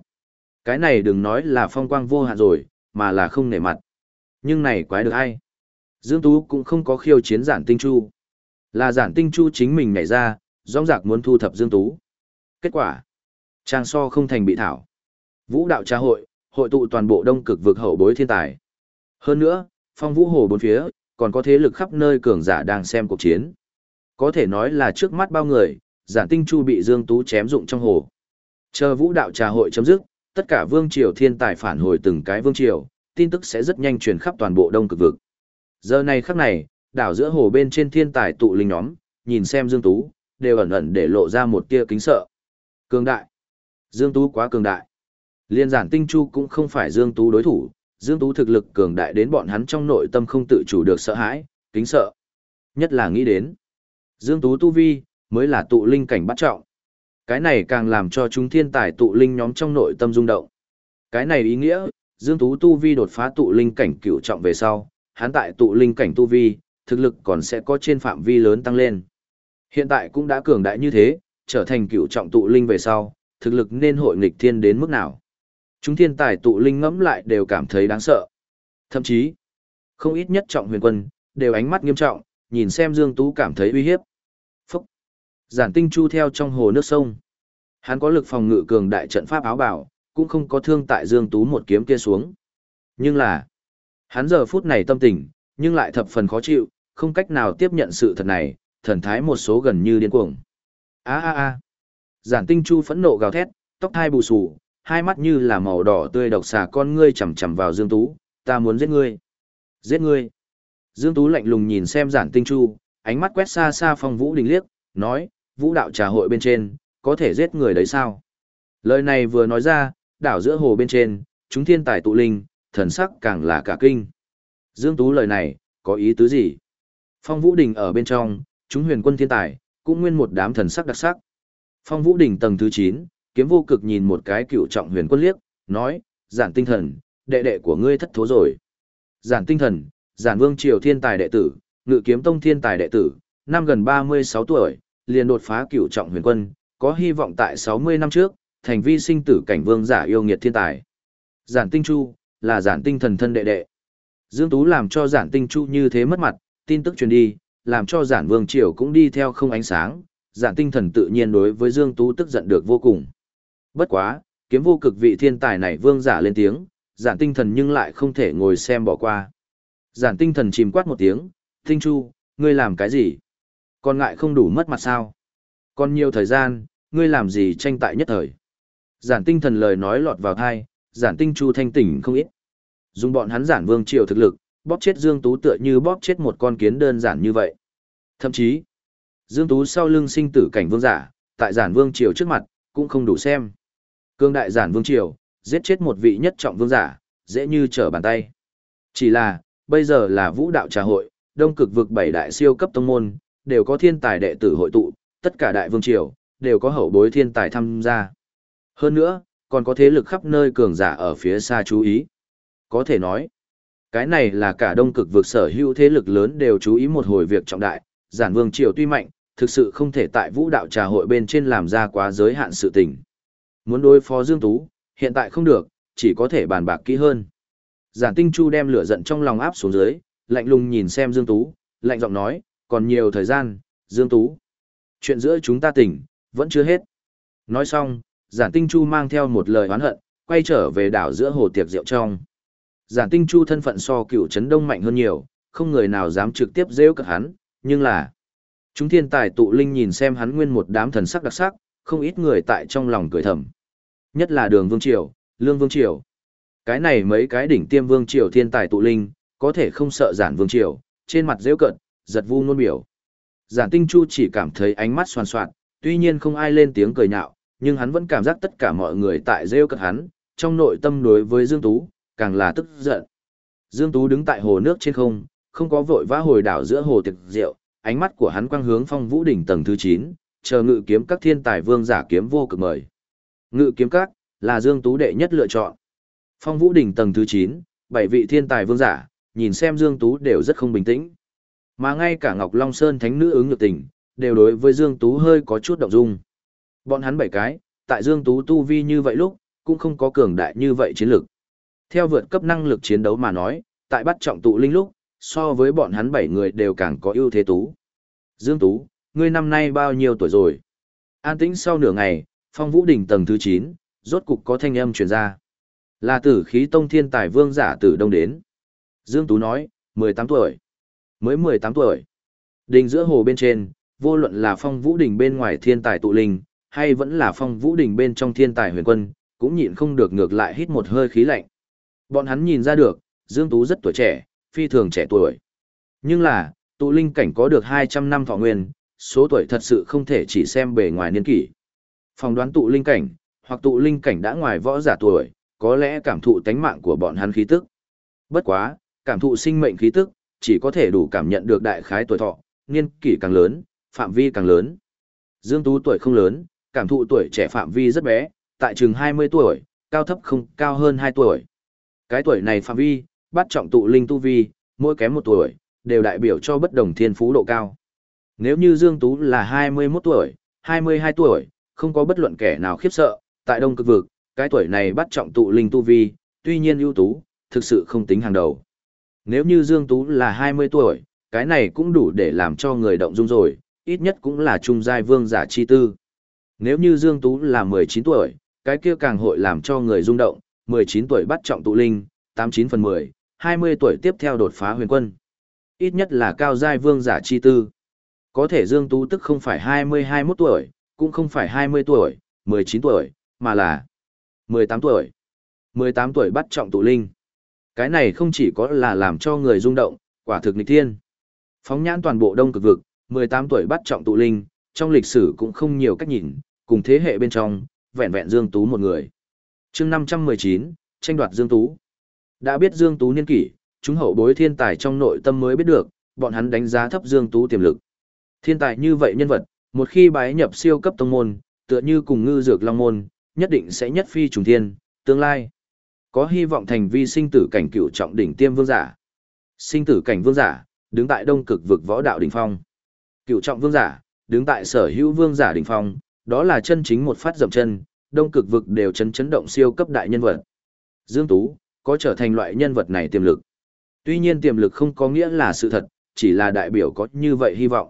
Cái này đừng nói là phong quang vô hạn rồi, mà là không nể mặt. Nhưng này quái được ai? Dương Tú cũng không có khiêu chiến giản tinh chu. Là giản tinh chu chính mình nhảy ra, rong rạc muốn thu thập Dương Tú. Kết quả, trang so không thành bị thảo. Vũ đạo trà hội, hội tụ toàn bộ đông cực vực hậu bối thiên tài. Hơn nữa, phong vũ hồ bốn phía, còn có thế lực khắp nơi cường giả đang xem cuộc chiến. Có thể nói là trước mắt bao người, giản tinh chu bị Dương Tú chém dụng trong hồ. Chờ vũ đạo trà hội chấm dứt, tất cả vương triều thiên tài phản hồi từng cái vương triều, tin tức sẽ rất nhanh truyền khắp toàn bộ đông cực vực. Giờ này khắc này, đảo giữa hồ bên trên thiên tài tụ linh nhóm, nhìn xem Dương Tú, đều ẩn ẩn để lộ ra một tia kính sợ. Cường đại. Dương Tú quá cường đại. Liên giản tinh chu cũng không phải Dương Tú đối thủ, Dương Tú thực lực cường đại đến bọn hắn trong nội tâm không tự chủ được sợ hãi, kính sợ. Nhất là nghĩ đến. Dương Tú tu vi, mới là tụ linh cảnh bắt trọng. Cái này càng làm cho chúng thiên tài tụ linh nhóm trong nội tâm rung động. Cái này ý nghĩa, Dương Tú tu vi đột phá tụ linh cảnh cửu trọng về sau, hắn tại tụ linh cảnh tu vi, thực lực còn sẽ có trên phạm vi lớn tăng lên. Hiện tại cũng đã cường đại như thế, trở thành cửu trọng tụ linh về sau, thực lực nên hội nghịch thiên đến mức nào. Chúng thiên tài tụ linh ngẫm lại đều cảm thấy đáng sợ. Thậm chí, không ít nhất trọng huyền quân, đều ánh mắt nghiêm trọng, nhìn xem Dương Tú cảm thấy uy hiếp. Phúc! Giản tinh chu theo trong hồ nước sông. Hắn có lực phòng ngự cường đại trận pháp áo bảo, cũng không có thương tại Dương Tú một kiếm kia xuống. Nhưng là, hắn giờ phút này tâm tình, nhưng lại thập phần khó chịu, không cách nào tiếp nhận sự thật này, thần thái một số gần như điên cuồng. A a a. Giản Tinh Chu phẫn nộ gào thét, tóc hai bù xù, hai mắt như là màu đỏ tươi độc xà con ngươi chằm chằm vào Dương Tú, ta muốn giết ngươi. Giết ngươi. Dương Tú lạnh lùng nhìn xem Giản Tinh Chu, ánh mắt quét xa xa Phong Vũ Đình liếc, nói, Vũ đạo trà hội bên trên, có thể giết người đấy sao? Lời này vừa nói ra, đảo giữa hồ bên trên, chúng thiên tài tụ linh, thần sắc càng là cả kinh. Dương Tú lời này, có ý tứ gì? Phong Vũ Đình ở bên trong, chúng huyền quân thiên tài, cũng nguyên một đám thần sắc đặc sắc. Phong Vũ Đình tầng thứ 9, kiếm vô cực nhìn một cái cựu trọng huyền quân liếc, nói, giản tinh thần, đệ đệ của ngươi thất thố rồi. Giản tinh thần, giản vương triều thiên tài đệ tử, ngự kiếm tông thiên tài đệ tử, năm gần 36 tuổi, liền đột phá cựu trọng huyền quân, có hy vọng tại 60 năm trước, thành vi sinh tử cảnh vương giả yêu nghiệt thiên tài. Giản tinh chu, là giản tinh thần thân đệ đệ. Dương Tú làm cho giản tinh chu như thế mất mặt, tin tức truyền đi, làm cho giản vương triều cũng đi theo không ánh sáng, giản tinh thần tự nhiên đối với Dương Tú tức giận được vô cùng. Bất quá, kiếm vô cực vị thiên tài này vương giả lên tiếng, giản tinh thần nhưng lại không thể ngồi xem bỏ qua. Giản tinh thần chìm quát một tiếng, tinh chu, ngươi làm cái gì? Còn ngại không đủ mất mặt sao? Còn nhiều thời gian, ngươi làm gì tranh tại nhất thời? Giản tinh thần lời nói lọt vào thai, giản tinh chu thanh tỉnh không ít. Dùng bọn hắn giản vương triều thực lực, bóp chết Dương Tú tựa như bóp chết một con kiến đơn giản như vậy. Thậm chí, Dương Tú sau lưng sinh tử cảnh vương giả, tại giản vương triều trước mặt, cũng không đủ xem. Cương đại giản vương triều, giết chết một vị nhất trọng vương giả, dễ như trở bàn tay. Chỉ là, bây giờ là vũ đạo trà hội, đông cực vực bảy đại siêu cấp tông môn, đều có thiên tài đệ tử hội tụ, tất cả đại vương triều, đều có hậu bối thiên tài tham gia. Hơn nữa, còn có thế lực khắp nơi cường giả ở phía xa chú ý. Có thể nói, cái này là cả đông cực vực sở hữu thế lực lớn đều chú ý một hồi việc trọng đại, giản vương triều tuy mạnh, thực sự không thể tại vũ đạo trà hội bên trên làm ra quá giới hạn sự tình. Muốn đối phó Dương Tú, hiện tại không được, chỉ có thể bàn bạc kỹ hơn. Giản Tinh Chu đem lửa giận trong lòng áp xuống dưới, lạnh lùng nhìn xem Dương Tú, lạnh giọng nói, còn nhiều thời gian, Dương Tú. Chuyện giữa chúng ta tỉnh, vẫn chưa hết. Nói xong, Giản Tinh Chu mang theo một lời oán hận, quay trở về đảo giữa hồ tiệc rượu trong. Giản Tinh Chu thân phận so cựu chấn đông mạnh hơn nhiều, không người nào dám trực tiếp rêu cật hắn, nhưng là... Chúng thiên tài tụ linh nhìn xem hắn nguyên một đám thần sắc đặc sắc, không ít người tại trong lòng cười thầm. Nhất là đường Vương Triều, Lương Vương Triều. Cái này mấy cái đỉnh tiêm Vương Triều thiên tài tụ linh, có thể không sợ giản Vương Triều, trên mặt rêu cận, giật vu nôn biểu. Giản Tinh Chu chỉ cảm thấy ánh mắt xoan soạn, tuy nhiên không ai lên tiếng cười nhạo, nhưng hắn vẫn cảm giác tất cả mọi người tại rêu cất hắn, trong nội tâm đối với Dương Tú, càng là tức giận. Dương Tú đứng tại hồ nước trên không, không có vội vã hồi đảo giữa hồ tiệc rượu, ánh mắt của hắn quang hướng phong vũ đỉnh tầng thứ 9, chờ ngự kiếm các thiên tài vương giả kiếm vô cực mời. Ngự kiếm các là Dương Tú đệ nhất lựa chọn. Phong vũ đỉnh tầng thứ 9, bảy vị thiên tài vương giả, nhìn xem Dương Tú đều rất không bình tĩnh. Mà ngay cả Ngọc Long Sơn thánh nữ ứng nhược tình, đều đối với Dương Tú hơi có chút động dung. Bọn hắn bảy cái, tại Dương Tú tu vi như vậy lúc, cũng không có cường đại như vậy chiến lược. Theo vượt cấp năng lực chiến đấu mà nói, tại bắt trọng tụ linh lúc, so với bọn hắn bảy người đều càng có ưu thế tú. Dương Tú, ngươi năm nay bao nhiêu tuổi rồi? An tĩnh sau nửa ngày, phong vũ đỉnh tầng thứ 9, rốt cục có thanh âm truyền ra. Là tử khí tông thiên tài vương giả tử đông đến. Dương Tú nói, 18 tuổi. Mới 18 tuổi. Đình giữa hồ bên trên, vô luận là phong vũ đỉnh bên ngoài thiên tài tụ linh, hay vẫn là phong vũ đình bên trong thiên tài huyền quân, cũng nhịn không được ngược lại hít một hơi khí lạnh. Bọn hắn nhìn ra được, Dương Tú rất tuổi trẻ, phi thường trẻ tuổi. Nhưng là, tụ linh cảnh có được 200 năm thọ nguyên, số tuổi thật sự không thể chỉ xem bề ngoài niên kỷ. Phòng đoán tụ linh cảnh, hoặc tụ linh cảnh đã ngoài võ giả tuổi, có lẽ cảm thụ tánh mạng của bọn hắn khí tức. Bất quá, cảm thụ sinh mệnh khí tức, chỉ có thể đủ cảm nhận được đại khái tuổi thọ, niên kỷ càng lớn, phạm vi càng lớn. Dương Tú tuổi không lớn, cảm thụ tuổi trẻ phạm vi rất bé, tại chừng 20 tuổi, cao thấp không cao hơn 2 tuổi. Cái tuổi này phạm vi, bắt trọng tụ linh tu vi, mỗi kém một tuổi, đều đại biểu cho bất đồng thiên phú độ cao. Nếu như Dương Tú là 21 tuổi, 22 tuổi, không có bất luận kẻ nào khiếp sợ, tại đông cực vực, cái tuổi này bắt trọng tụ linh tu vi, tuy nhiên ưu tú, thực sự không tính hàng đầu. Nếu như Dương Tú là 20 tuổi, cái này cũng đủ để làm cho người động dung rồi, ít nhất cũng là trung giai vương giả chi tư. Nếu như Dương Tú là 19 tuổi, cái kia càng hội làm cho người rung động, 19 tuổi bắt trọng tụ linh, 89 phần 10, 20 tuổi tiếp theo đột phá huyền quân. Ít nhất là cao giai vương giả chi tư. Có thể Dương Tú tức không phải 20-21 tuổi, cũng không phải 20 tuổi, 19 tuổi, mà là 18 tuổi. 18 tuổi bắt trọng tụ linh. Cái này không chỉ có là làm cho người rung động, quả thực nghịch thiên. Phóng nhãn toàn bộ đông cực vực, 18 tuổi bắt trọng tụ linh, trong lịch sử cũng không nhiều cách nhìn, cùng thế hệ bên trong, vẹn vẹn Dương Tú một người. chương 519, tranh đoạt Dương Tú. Đã biết Dương Tú niên kỷ, chúng hậu bối thiên tài trong nội tâm mới biết được, bọn hắn đánh giá thấp Dương Tú tiềm lực. Thiên tài như vậy nhân vật, một khi bái nhập siêu cấp tông môn, tựa như cùng ngư dược long môn, nhất định sẽ nhất phi trùng thiên, tương lai. Có hy vọng thành vi sinh tử cảnh cựu trọng đỉnh tiêm vương giả. Sinh tử cảnh vương giả, đứng tại đông cực vực võ đạo đỉnh phong. Cựu trọng vương giả, đứng tại sở hữu vương giả đỉnh phong, đó là chân chính một phát dậm chân, đông cực vực đều chấn chấn động siêu cấp đại nhân vật. Dương Tú, có trở thành loại nhân vật này tiềm lực. Tuy nhiên tiềm lực không có nghĩa là sự thật, chỉ là đại biểu có như vậy hy vọng.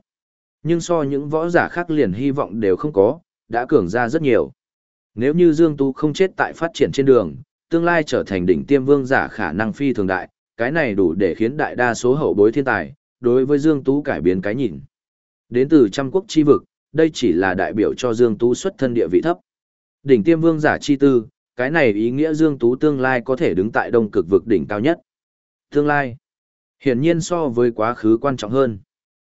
Nhưng so những võ giả khác liền hy vọng đều không có, đã cường ra rất nhiều. Nếu như Dương Tú không chết tại phát triển trên đường, tương lai trở thành đỉnh tiêm vương giả khả năng phi thường đại, cái này đủ để khiến đại đa số hậu bối thiên tài, đối với Dương Tú cải biến cái nhìn. Đến từ trăm quốc chi vực, đây chỉ là đại biểu cho Dương Tú xuất thân địa vị thấp. Đỉnh tiêm vương giả chi tư, cái này ý nghĩa Dương Tú tương lai có thể đứng tại đông cực vực đỉnh cao nhất. Tương lai, hiển nhiên so với quá khứ quan trọng hơn.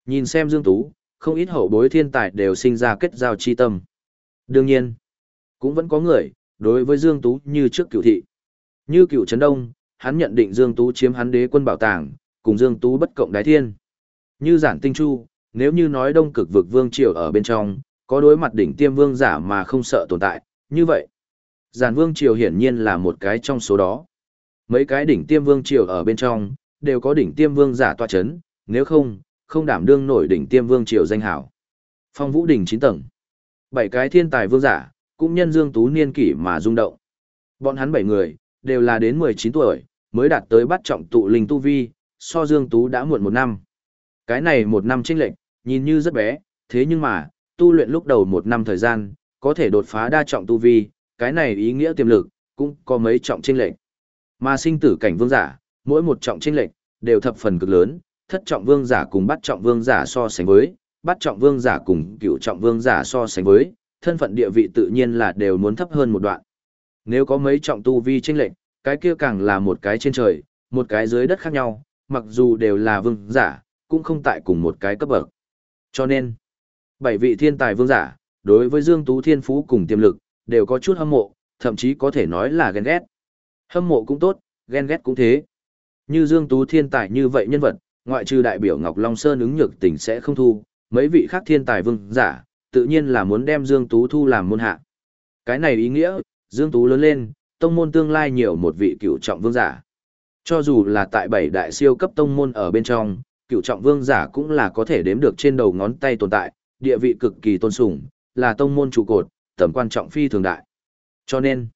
Nhìn xem Dương Tú, không ít hậu bối thiên tài đều sinh ra kết giao chi tâm. Đương nhiên, cũng vẫn có người, đối với Dương Tú như trước cựu thị. Như cựu Trấn Đông, hắn nhận định Dương Tú chiếm hắn đế quân bảo tàng, cùng Dương Tú bất cộng đái thiên. Như giản tinh chu, nếu như nói đông cực vực vương triều ở bên trong, có đối mặt đỉnh tiêm vương giả mà không sợ tồn tại, như vậy. Giản vương triều hiển nhiên là một cái trong số đó. Mấy cái đỉnh tiêm vương triều ở bên trong, đều có đỉnh tiêm vương giả tọa chấn, nếu không, không đảm đương nổi đỉnh tiêm vương triều danh hảo. Phong vũ đỉnh 9 tầng. Bảy cái thiên tài vương giả, cũng nhân Dương Tú niên kỷ mà rung động. Bọn hắn bảy người, đều là đến 19 tuổi, mới đạt tới bắt trọng tụ linh tu vi, so Dương Tú đã muộn một năm. Cái này một năm chênh lệnh, nhìn như rất bé, thế nhưng mà, tu luyện lúc đầu một năm thời gian, có thể đột phá đa trọng tu vi, cái này ý nghĩa tiềm lực, cũng có mấy trọng chênh lệnh. Mà sinh tử cảnh vương giả, mỗi một trọng chênh lệnh, đều thập phần cực lớn, thất trọng vương giả cùng bắt trọng vương giả so sánh với, bắt trọng vương giả cùng cựu trọng vương giả so sánh với, thân phận địa vị tự nhiên là đều muốn thấp hơn một đoạn. Nếu có mấy trọng tu vi chênh lệnh, cái kia càng là một cái trên trời, một cái dưới đất khác nhau, mặc dù đều là vương giả, cũng không tại cùng một cái cấp bậc. Cho nên, bảy vị thiên tài vương giả, đối với Dương Tú Thiên Phú cùng tiềm lực, đều có chút hâm mộ, thậm chí có thể nói là ghen ghét. Hâm mộ cũng tốt, ghen ghét cũng thế. Như Dương Tú thiên tài như vậy nhân vật, ngoại trừ đại biểu Ngọc Long Sơn ứng nhược tỉnh sẽ không thu, mấy vị khác thiên tài vương giả, tự nhiên là muốn đem Dương Tú thu làm môn hạ. Cái này ý nghĩa, Dương Tú lớn lên, tông môn tương lai nhiều một vị cựu trọng vương giả. Cho dù là tại bảy đại siêu cấp tông môn ở bên trong, cựu trọng vương giả cũng là có thể đếm được trên đầu ngón tay tồn tại, địa vị cực kỳ tôn sùng, là tông môn trụ cột, tầm quan trọng phi thường đại. Cho nên,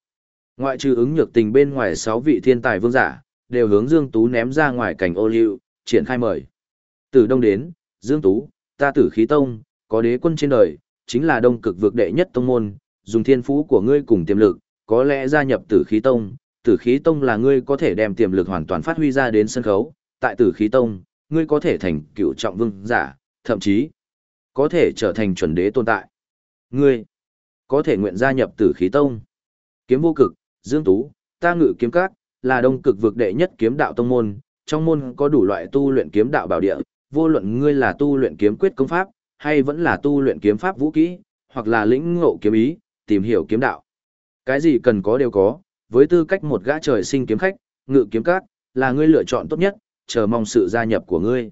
ngoại trừ ứng nhược tình bên ngoài 6 vị thiên tài vương giả, đều hướng Dương Tú ném ra ngoài cảnh ô liu, triển khai mời. Từ đông đến, Dương Tú, ta tử khí tông, có đế quân trên đời, chính là đông cực vực đệ nhất tông môn, dùng thiên phú của ngươi cùng tiềm lực, có lẽ gia nhập tử khí tông, tử khí tông là ngươi có thể đem tiềm lực hoàn toàn phát huy ra đến sân khấu, tại tử khí tông, ngươi có thể thành cựu trọng vương giả, thậm chí có thể trở thành chuẩn đế tồn tại. Ngươi có thể nguyện gia nhập tử khí tông. Kiếm vô cực, Dương Tú, ta ngự kiếm các, là đông cực vực đệ nhất kiếm đạo tông môn, trong môn có đủ loại tu luyện kiếm đạo bảo địa, vô luận ngươi là tu luyện kiếm quyết công pháp, hay vẫn là tu luyện kiếm pháp vũ kỹ, hoặc là lĩnh ngộ kiếm ý, tìm hiểu kiếm đạo. Cái gì cần có đều có, với tư cách một gã trời sinh kiếm khách, ngự kiếm các, là ngươi lựa chọn tốt nhất, chờ mong sự gia nhập của ngươi.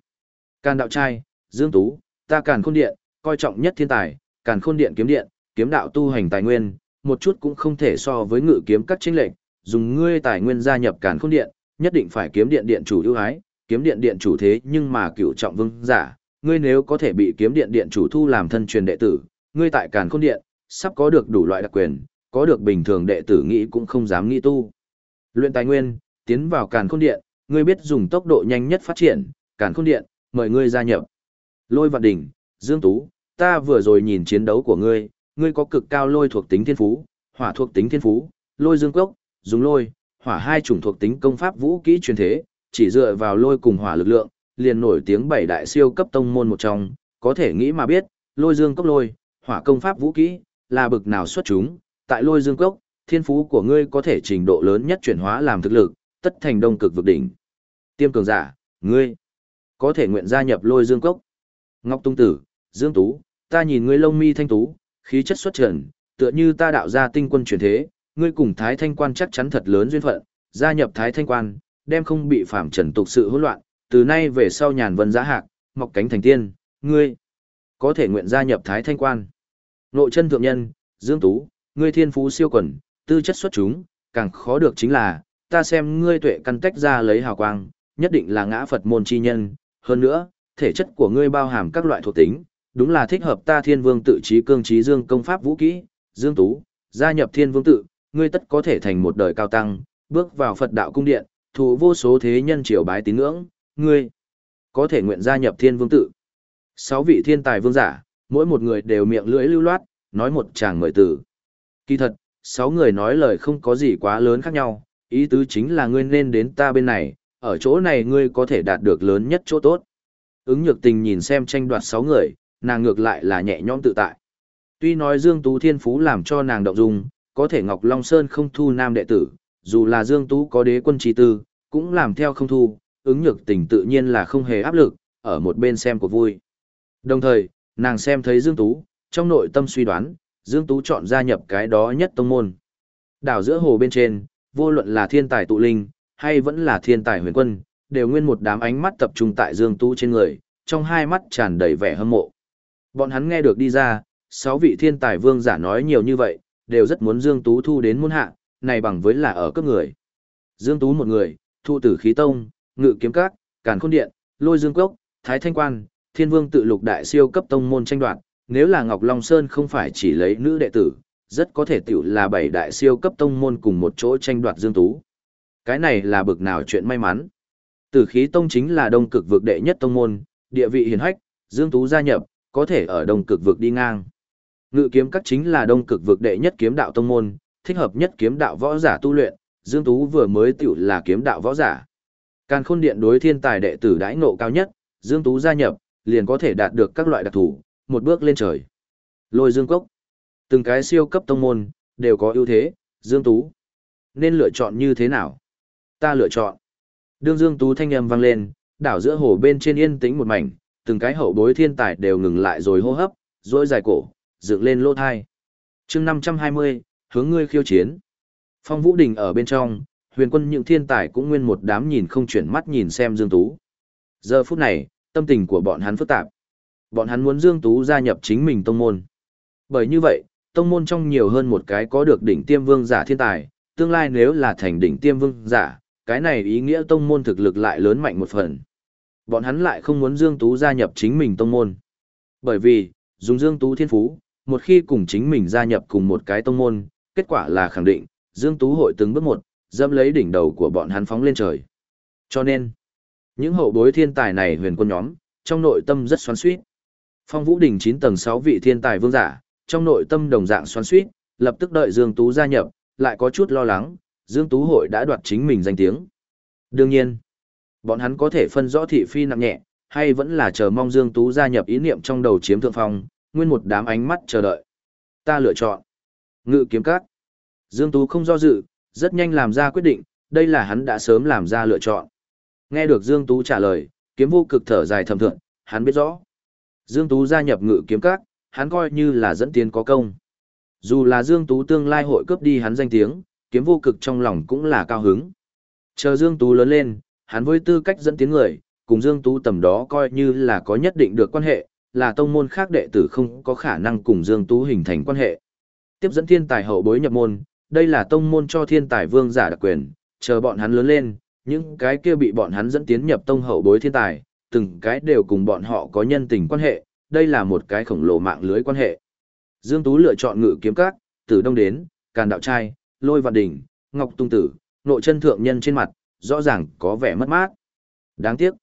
Càn đạo trai, Dương Tú, ta càn khôn điện, coi trọng nhất thiên tài, càn khôn điện kiếm điện, kiếm đạo tu hành tài nguyên, một chút cũng không thể so với ngự kiếm các chính lệnh, dùng ngươi tài nguyên gia nhập càn khôn điện, nhất định phải kiếm điện điện chủ ưu ái, kiếm điện điện chủ thế nhưng mà cựu trọng vương giả, ngươi nếu có thể bị kiếm điện điện chủ thu làm thân truyền đệ tử, ngươi tại càn khôn điện, sắp có được đủ loại đặc quyền, có được bình thường đệ tử nghĩ cũng không dám nghĩ tu. Luyện tài nguyên, tiến vào càn khôn điện, ngươi biết dùng tốc độ nhanh nhất phát triển, cản khôn điện, mời ngươi gia nhập. Lôi vạn đỉnh, Dương Tú, ta vừa rồi nhìn chiến đấu của ngươi, ngươi có cực cao lôi thuộc tính thiên phú, hỏa thuộc tính thiên phú, lôi dương cốc, dùng lôi, hỏa hai chủng thuộc tính công pháp vũ kỹ truyền thế, chỉ dựa vào lôi cùng hỏa lực lượng, liền nổi tiếng bảy đại siêu cấp tông môn một trong, có thể nghĩ mà biết, lôi dương cốc lôi, hỏa công pháp vũ kỹ, là bực nào xuất chúng, tại lôi dương cốc, thiên phú của ngươi có thể trình độ lớn nhất chuyển hóa làm thực lực, tất thành đông cực vực đỉnh. Tiêm cường giả, ngươi, có thể nguyện gia nhập lôi dương cốc. Ngọc Tung Tử, Dương Tú, ta nhìn ngươi lông mi thanh tú, khí chất xuất trần, tựa như ta đạo ra tinh quân truyền thế, ngươi cùng Thái Thanh Quan chắc chắn thật lớn duyên phận, gia nhập Thái Thanh Quan, đem không bị phạm trần tục sự hỗn loạn, từ nay về sau nhàn vân giá hạc, mọc cánh thành tiên, ngươi có thể nguyện gia nhập Thái Thanh Quan. Nội chân thượng nhân, Dương Tú, ngươi thiên phú siêu quần, tư chất xuất chúng, càng khó được chính là, ta xem ngươi tuệ căn tách ra lấy hào quang, nhất định là ngã Phật môn chi nhân, hơn nữa, thể chất của ngươi bao hàm các loại thuộc tính, đúng là thích hợp ta thiên vương tự trí cương trí dương công pháp vũ kỹ, Dương Tú, gia nhập thiên vương tự, ngươi tất có thể thành một đời cao tăng, bước vào Phật đạo cung điện, thủ vô số thế nhân triều bái tín ngưỡng, ngươi có thể nguyện gia nhập thiên vương tự. Sáu vị thiên tài vương giả, mỗi một người đều miệng lưỡi lưu loát, nói một chàng mời tử. Kỳ thật, sáu người nói lời không có gì quá lớn khác nhau, ý tứ chính là ngươi nên đến ta bên này, ở chỗ này ngươi có thể đạt được lớn nhất chỗ tốt. Ứng nhược tình nhìn xem tranh đoạt sáu người, nàng ngược lại là nhẹ nhõm tự tại. Tuy nói Dương Tú Thiên Phú làm cho nàng động dung, có thể Ngọc Long Sơn không thu nam đệ tử, dù là Dương Tú có đế quân trí tư, cũng làm theo không thu, ứng nhược tình tự nhiên là không hề áp lực, ở một bên xem của vui. Đồng thời, nàng xem thấy Dương Tú, trong nội tâm suy đoán, Dương Tú chọn gia nhập cái đó nhất tông môn. Đảo giữa hồ bên trên, vô luận là thiên tài tụ linh, hay vẫn là thiên tài huyền quân, đều nguyên một đám ánh mắt tập trung tại Dương Tú trên người, trong hai mắt tràn đầy vẻ hâm mộ. Bọn hắn nghe được đi ra, sáu vị thiên tài vương giả nói nhiều như vậy, đều rất muốn Dương Tú thu đến môn hạ, này bằng với là ở cấp người. Dương Tú một người, thu tử khí tông, ngự kiếm các, càn khôn điện, lôi dương cốc, thái thanh quan, thiên vương tự lục đại siêu cấp tông môn tranh đoạt, nếu là Ngọc Long Sơn không phải chỉ lấy nữ đệ tử, rất có thể tiểu là bảy đại siêu cấp tông môn cùng một chỗ tranh đoạt Dương Tú. Cái này là bực nào chuyện may mắn. Tử khí tông chính là đông cực vực đệ nhất tông môn, địa vị hiền hách, Dương Tú gia nhập, có thể ở đông cực vực đi ngang. Ngự kiếm các chính là đông cực vực đệ nhất kiếm đạo tông môn, thích hợp nhất kiếm đạo võ giả tu luyện, Dương Tú vừa mới tiểu là kiếm đạo võ giả. Càn khôn điện đối thiên tài đệ tử đãi ngộ cao nhất, Dương Tú gia nhập, liền có thể đạt được các loại đặc thủ, một bước lên trời. Lôi Dương Cốc. Từng cái siêu cấp tông môn, đều có ưu thế, Dương Tú. Nên lựa chọn như thế nào? Ta lựa chọn. Đương Dương Tú thanh âm vang lên, đảo giữa hồ bên trên yên tĩnh một mảnh, từng cái hậu bối thiên tài đều ngừng lại rồi hô hấp, rỗi dài cổ, dựng lên lỗ thai. chương 520, hướng ngươi khiêu chiến. Phong Vũ Đình ở bên trong, huyền quân những thiên tài cũng nguyên một đám nhìn không chuyển mắt nhìn xem Dương Tú. Giờ phút này, tâm tình của bọn hắn phức tạp. Bọn hắn muốn Dương Tú gia nhập chính mình tông môn. Bởi như vậy, tông môn trong nhiều hơn một cái có được đỉnh tiêm vương giả thiên tài, tương lai nếu là thành đỉnh tiêm vương giả, cái này ý nghĩa tông môn thực lực lại lớn mạnh một phần. Bọn hắn lại không muốn Dương Tú gia nhập chính mình tông môn. Bởi vì, dùng Dương Tú thiên phú, một khi cùng chính mình gia nhập cùng một cái tông môn, kết quả là khẳng định, Dương Tú hội từng bước một, dâm lấy đỉnh đầu của bọn hắn phóng lên trời. Cho nên, những hậu bối thiên tài này huyền quân nhóm, trong nội tâm rất xoắn suýt. Phong Vũ Đỉnh 9 tầng 6 vị thiên tài vương giả, trong nội tâm đồng dạng xoắn suýt, lập tức đợi Dương Tú gia nhập, lại có chút lo lắng, Dương Tú hội đã đoạt chính mình danh tiếng. Đương nhiên, bọn hắn có thể phân rõ thị phi nặng nhẹ, hay vẫn là chờ mong Dương Tú gia nhập ý niệm trong đầu chiếm thượng phong, nguyên một đám ánh mắt chờ đợi. Ta lựa chọn. Ngự kiếm các. Dương Tú không do dự, rất nhanh làm ra quyết định, đây là hắn đã sớm làm ra lựa chọn. Nghe được Dương Tú trả lời, kiếm vô cực thở dài thầm thượng, hắn biết rõ. Dương Tú gia nhập ngự kiếm các, hắn coi như là dẫn tiến có công. Dù là Dương Tú tương lai hội cướp đi hắn danh tiếng, kiếm vô cực trong lòng cũng là cao hứng. Chờ Dương Tú lớn lên, hắn với tư cách dẫn tiến người, cùng Dương Tú tầm đó coi như là có nhất định được quan hệ, là tông môn khác đệ tử không có khả năng cùng Dương Tú hình thành quan hệ. Tiếp dẫn thiên tài hậu bối nhập môn, đây là tông môn cho thiên tài vương giả đặc quyền, chờ bọn hắn lớn lên, những cái kia bị bọn hắn dẫn tiến nhập tông hậu bối thiên tài, từng cái đều cùng bọn họ có nhân tình quan hệ, đây là một cái khổng lồ mạng lưới quan hệ. Dương Tú lựa chọn ngự kiếm các, từ đông đến, càn đạo trai, lôi vạn đỉnh, ngọc tung tử, nội chân thượng nhân trên mặt, rõ ràng có vẻ mất mát. Đáng tiếc.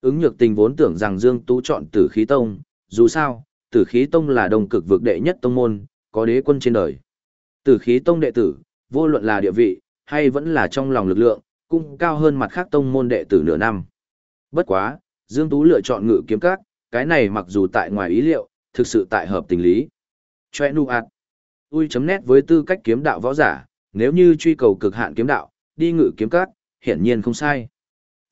Ứng nhược tình vốn tưởng rằng Dương Tú chọn tử khí tông, dù sao, tử khí tông là đồng cực vực đệ nhất tông môn, có đế quân trên đời. Tử khí tông đệ tử, vô luận là địa vị, hay vẫn là trong lòng lực lượng, cũng cao hơn mặt khác tông môn đệ tử nửa năm. Bất quá, Dương Tú lựa chọn ngự kiếm các, cái này mặc dù tại ngoài ý liệu, thực sự tại hợp tình lý. Choe nu ạt. Ui chấm nét với tư cách kiếm đạo võ giả, nếu như truy cầu cực hạn kiếm đạo, đi ngự kiếm các, hiển nhiên không sai.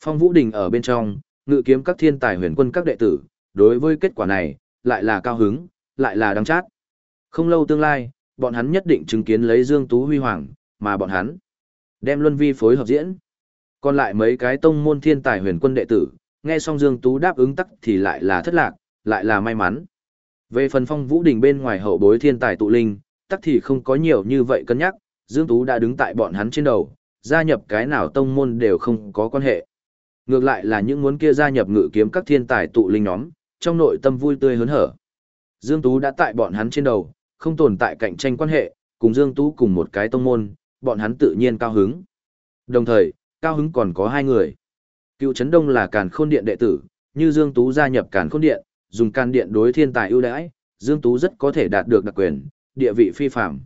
Phong Vũ Đình ở bên trong, ngự kiếm các thiên tài huyền quân các đệ tử, đối với kết quả này, lại là cao hứng, lại là đắng chát. Không lâu tương lai, bọn hắn nhất định chứng kiến lấy Dương Tú huy hoàng, mà bọn hắn đem luân vi phối hợp diễn. Còn lại mấy cái tông môn thiên tài huyền quân đệ tử, nghe xong Dương Tú đáp ứng tắc thì lại là thất lạc, lại là may mắn. Về phần phong vũ đình bên ngoài hậu bối thiên tài tụ linh, tắc thì không có nhiều như vậy cân nhắc, Dương Tú đã đứng tại bọn hắn trên đầu, gia nhập cái nào tông môn đều không có quan hệ. Ngược lại là những muốn kia gia nhập ngự kiếm các thiên tài tụ linh nhóm, trong nội tâm vui tươi hớn hở. Dương Tú đã tại bọn hắn trên đầu, không tồn tại cạnh tranh quan hệ, cùng Dương Tú cùng một cái tông môn, bọn hắn tự nhiên cao hứng. Đồng thời, cao hứng còn có hai người. Cựu Trấn Đông là Càn Khôn Điện đệ tử, như Dương Tú gia nhập Càn Khôn Điện, dùng Càn Điện đối thiên tài ưu đãi, Dương Tú rất có thể đạt được đặc quyền, địa vị phi phạm.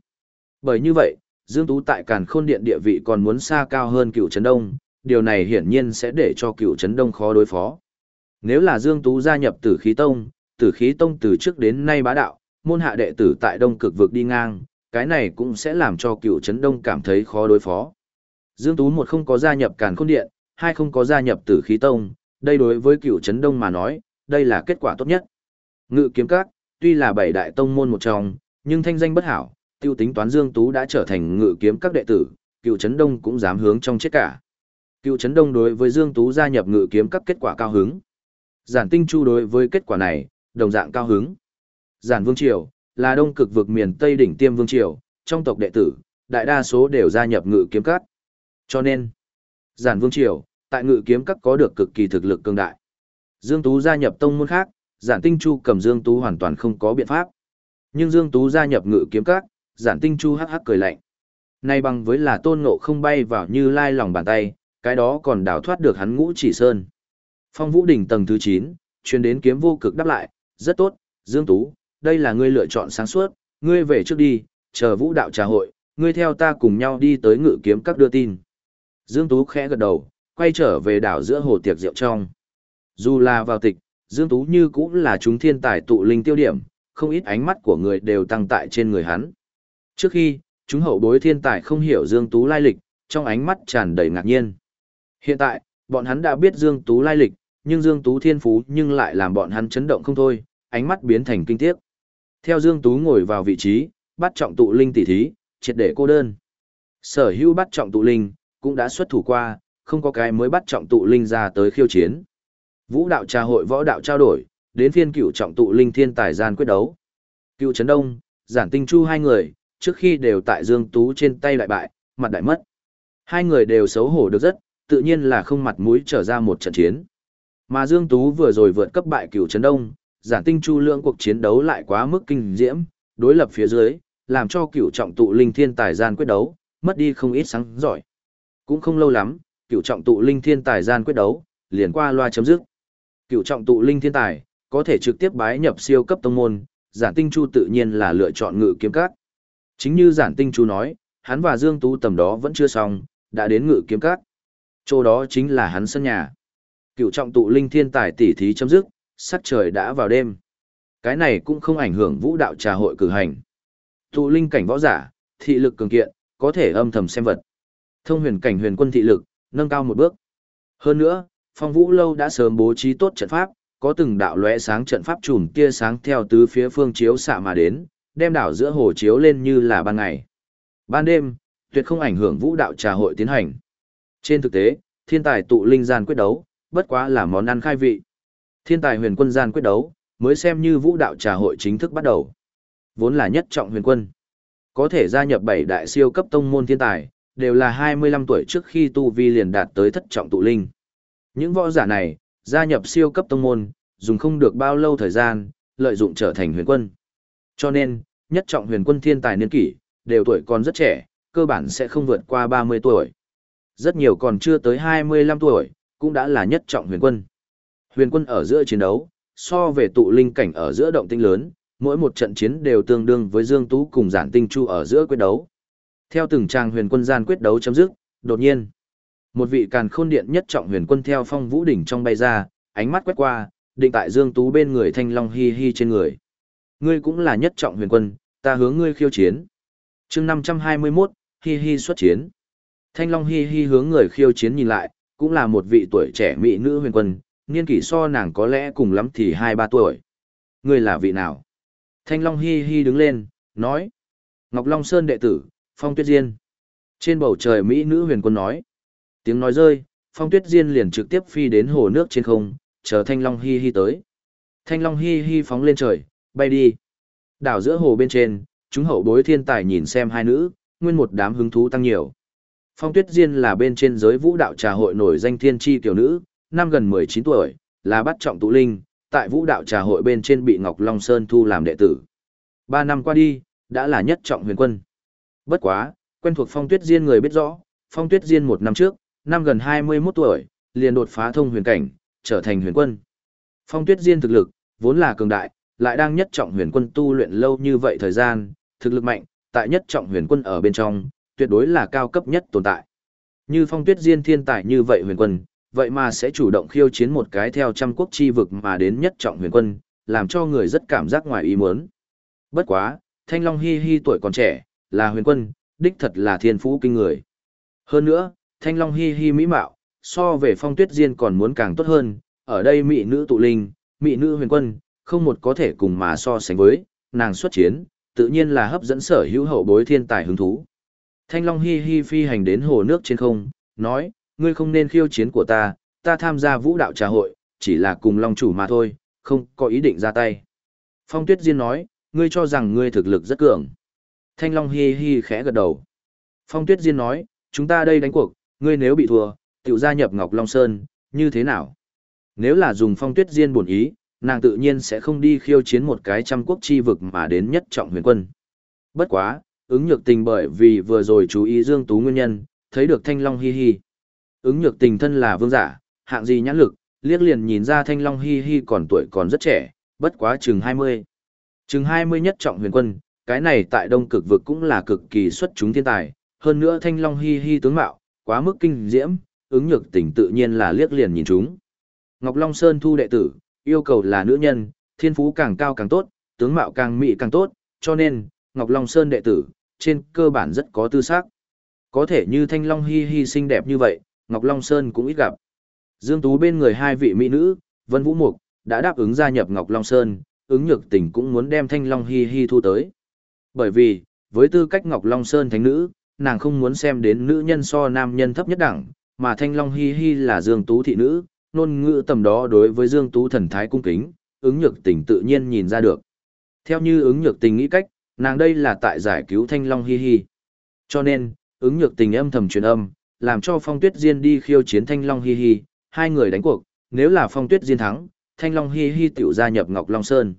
Bởi như vậy, Dương Tú tại Càn Khôn Điện địa vị còn muốn xa cao hơn Cựu Trấn Đông, điều này hiển nhiên sẽ để cho Cựu Trấn Đông khó đối phó. Nếu là Dương Tú gia nhập Tử Khí Tông, Tử Khí Tông từ trước đến nay bá đạo, môn hạ đệ tử tại Đông Cực vực đi ngang, cái này cũng sẽ làm cho Cựu Trấn Đông cảm thấy khó đối phó. Dương Tú một không có gia nhập Càn Khôn Điện, hai không có gia nhập tử khí tông, đây đối với cựu chấn đông mà nói, đây là kết quả tốt nhất. Ngự kiếm các, tuy là bảy đại tông môn một trong, nhưng thanh danh bất hảo, tiêu tính toán Dương Tú đã trở thành ngự kiếm các đệ tử, cựu chấn đông cũng dám hướng trong chết cả. Cựu chấn đông đối với Dương Tú gia nhập ngự kiếm các kết quả cao hứng. Giản tinh chu đối với kết quả này, đồng dạng cao hứng. Giản Vương Triều, là đông cực vực miền Tây đỉnh tiêm Vương Triều, trong tộc đệ tử, đại đa số đều gia nhập ngự kiếm các. Cho nên, Giản Vương Triều, tại ngự kiếm các có được cực kỳ thực lực cường đại. Dương Tú gia nhập tông môn khác, Giản Tinh Chu cầm Dương Tú hoàn toàn không có biện pháp. Nhưng Dương Tú gia nhập ngự kiếm các, Giản Tinh Chu hắc hắc cười lạnh. Nay bằng với là tôn ngộ không bay vào như lai lòng bàn tay, cái đó còn đào thoát được hắn ngũ chỉ sơn. Phong Vũ đỉnh tầng thứ 9, chuyên đến kiếm vô cực đáp lại, rất tốt, Dương Tú, đây là ngươi lựa chọn sáng suốt, ngươi về trước đi, chờ vũ đạo trà hội, ngươi theo ta cùng nhau đi tới ngự kiếm các đưa tin. Dương Tú khẽ gật đầu, quay trở về đảo giữa hồ tiệc rượu trong. Dù là vào tịch, Dương Tú như cũng là chúng thiên tài tụ linh tiêu điểm, không ít ánh mắt của người đều tăng tại trên người hắn. Trước khi, chúng hậu bối thiên tài không hiểu Dương Tú lai lịch, trong ánh mắt tràn đầy ngạc nhiên. Hiện tại, bọn hắn đã biết Dương Tú lai lịch, nhưng Dương Tú thiên phú nhưng lại làm bọn hắn chấn động không thôi, ánh mắt biến thành kinh tiếc. Theo Dương Tú ngồi vào vị trí, bắt trọng tụ linh tỷ thí, triệt để cô đơn. Sở hữu bắt trọng tụ linh, cũng đã xuất thủ qua, không có cái mới bắt trọng tụ linh ra tới khiêu chiến. Vũ đạo trà hội võ đạo trao đổi, đến phiên cựu trọng tụ linh thiên tài gian quyết đấu. Cựu Trấn Đông, Giản Tinh Chu hai người, trước khi đều tại Dương Tú trên tay đại bại, mặt đại mất. Hai người đều xấu hổ được rất, tự nhiên là không mặt mũi trở ra một trận chiến. Mà Dương Tú vừa rồi vượt cấp bại cựu Trấn Đông, Giản Tinh Chu lượng cuộc chiến đấu lại quá mức kinh diễm, đối lập phía dưới, làm cho cựu trọng tụ linh thiên tài gian quyết đấu, mất đi không ít sáng giỏi. Cũng không lâu lắm, cựu trọng tụ linh thiên tài gian quyết đấu, liền qua loa chấm dứt. Cựu trọng tụ linh thiên tài, có thể trực tiếp bái nhập siêu cấp tông môn, giản tinh chu tự nhiên là lựa chọn ngự kiếm cát. Chính như giản tinh chu nói, hắn và Dương Tú tầm đó vẫn chưa xong, đã đến ngự kiếm cát. Chỗ đó chính là hắn sân nhà. Cựu trọng tụ linh thiên tài tỷ thí chấm dứt, sắc trời đã vào đêm. Cái này cũng không ảnh hưởng vũ đạo trà hội cử hành. Tụ linh cảnh võ giả, thị lực cường kiện, có thể âm thầm xem vật. Thông huyền cảnh huyền quân thị lực, nâng cao một bước. Hơn nữa, phong vũ lâu đã sớm bố trí tốt trận pháp, có từng đạo lóe sáng trận pháp chùm tia sáng theo tứ phía phương chiếu xạ mà đến, đem đảo giữa hồ chiếu lên như là ban ngày. Ban đêm, tuyệt không ảnh hưởng vũ đạo trà hội tiến hành. Trên thực tế, thiên tài tụ linh gian quyết đấu, bất quá là món ăn khai vị. Thiên tài huyền quân gian quyết đấu, mới xem như vũ đạo trà hội chính thức bắt đầu. Vốn là nhất trọng huyền quân. Có thể gia nhập bảy đại siêu cấp tông môn thiên tài, đều là 25 tuổi trước khi tu vi liền đạt tới thất trọng tụ linh. Những võ giả này, gia nhập siêu cấp tông môn, dùng không được bao lâu thời gian, lợi dụng trở thành huyền quân. Cho nên, nhất trọng huyền quân thiên tài niên kỷ, đều tuổi còn rất trẻ, cơ bản sẽ không vượt qua 30 tuổi. Rất nhiều còn chưa tới 25 tuổi, cũng đã là nhất trọng huyền quân. Huyền quân ở giữa chiến đấu, so về tụ linh cảnh ở giữa động tinh lớn, mỗi một trận chiến đều tương đương với Dương Tú cùng Giản Tinh Chu ở giữa quyết đấu. Theo từng trang huyền quân gian quyết đấu chấm dứt, đột nhiên, một vị càn khôn điện nhất trọng huyền quân theo phong vũ đỉnh trong bay ra, ánh mắt quét qua, định tại Dương Tú bên người Thanh Long hi hi trên người. Ngươi cũng là nhất trọng huyền quân, ta hướng ngươi khiêu chiến. chương 521, hi hi xuất chiến. Thanh Long hi hi hướng người khiêu chiến nhìn lại, cũng là một vị tuổi trẻ mỹ nữ huyền quân, niên kỷ so nàng có lẽ cùng lắm thì 2-3 tuổi. Ngươi là vị nào? Thanh Long hi hi đứng lên, nói. Ngọc Long Sơn đệ tử, Phong Tuyết Diên. Trên bầu trời Mỹ nữ huyền quân nói. Tiếng nói rơi, Phong Tuyết Diên liền trực tiếp phi đến hồ nước trên không, chờ Thanh Long hi hi tới. Thanh Long hi hi phóng lên trời, bay đi. Đảo giữa hồ bên trên, chúng hậu bối thiên tài nhìn xem hai nữ, nguyên một đám hứng thú tăng nhiều. Phong Tuyết Diên là bên trên giới vũ đạo trà hội nổi danh thiên tri tiểu nữ, năm gần 19 tuổi, là bắt trọng tụ linh, tại vũ đạo trà hội bên trên bị Ngọc Long Sơn thu làm đệ tử. Ba năm qua đi, đã là nhất trọng huyền quân. Bất quá, quen thuộc Phong Tuyết Diên người biết rõ, Phong Tuyết Diên một năm trước, năm gần 21 tuổi, liền đột phá thông huyền cảnh, trở thành huyền quân. Phong Tuyết Diên thực lực, vốn là cường đại, lại đang nhất trọng huyền quân tu luyện lâu như vậy thời gian, thực lực mạnh, tại nhất trọng huyền quân ở bên trong, tuyệt đối là cao cấp nhất tồn tại. Như Phong Tuyết Diên thiên tài như vậy huyền quân, vậy mà sẽ chủ động khiêu chiến một cái theo trăm quốc chi vực mà đến nhất trọng huyền quân, làm cho người rất cảm giác ngoài ý muốn. Bất quá, Thanh Long Hi Hi tuổi còn trẻ, là huyền quân, đích thật là thiên phú kinh người. Hơn nữa, Thanh Long Hi Hi mỹ mạo, so về phong tuyết diên còn muốn càng tốt hơn, ở đây mỹ nữ tụ linh, mỹ nữ huyền quân, không một có thể cùng mà so sánh với, nàng xuất chiến, tự nhiên là hấp dẫn sở hữu hậu bối thiên tài hứng thú. Thanh Long Hi Hi phi hành đến hồ nước trên không, nói, ngươi không nên khiêu chiến của ta, ta tham gia vũ đạo trà hội, chỉ là cùng Long chủ mà thôi, không có ý định ra tay. Phong Tuyết Diên nói, ngươi cho rằng ngươi thực lực rất cường. Thanh Long hi hi khẽ gật đầu. Phong Tuyết Diên nói, chúng ta đây đánh cuộc, ngươi nếu bị thua, tiểu gia nhập Ngọc Long Sơn, như thế nào? Nếu là dùng Phong Tuyết Diên buồn ý, nàng tự nhiên sẽ không đi khiêu chiến một cái trăm quốc chi vực mà đến nhất trọng huyền quân. Bất quá, ứng nhược tình bởi vì vừa rồi chú ý Dương Tú nguyên nhân, thấy được Thanh Long hi hi. Ứng nhược tình thân là vương giả, hạng gì nhãn lực, liếc liền nhìn ra Thanh Long hi hi còn tuổi còn rất trẻ, bất quá chừng 20. Chừng 20 nhất trọng huyền quân, cái này tại đông cực vực cũng là cực kỳ xuất chúng thiên tài, hơn nữa thanh long hi hi tướng mạo, quá mức kinh diễm, ứng nhược tình tự nhiên là liếc liền nhìn chúng. Ngọc Long Sơn thu đệ tử, yêu cầu là nữ nhân, thiên phú càng cao càng tốt, tướng mạo càng mỹ càng tốt, cho nên, Ngọc Long Sơn đệ tử, trên cơ bản rất có tư sắc. Có thể như thanh long hi hi xinh đẹp như vậy, Ngọc Long Sơn cũng ít gặp. Dương Tú bên người hai vị mỹ nữ, Vân Vũ Mục, đã đáp ứng gia nhập Ngọc Long Sơn, ứng nhược tình cũng muốn đem thanh long hi hi thu tới. Bởi vì, với tư cách Ngọc Long Sơn thánh nữ, nàng không muốn xem đến nữ nhân so nam nhân thấp nhất đẳng, mà Thanh Long Hi Hi là Dương Tú thị nữ, nôn ngữ tầm đó đối với Dương Tú thần thái cung kính, ứng nhược tình tự nhiên nhìn ra được. Theo như ứng nhược tình nghĩ cách, nàng đây là tại giải cứu Thanh Long Hi Hi. Cho nên, ứng nhược tình âm thầm truyền âm, làm cho Phong Tuyết Diên đi khiêu chiến Thanh Long Hi Hi, hai người đánh cuộc, nếu là Phong Tuyết Diên thắng, Thanh Long Hi Hi tiểu gia nhập Ngọc Long Sơn.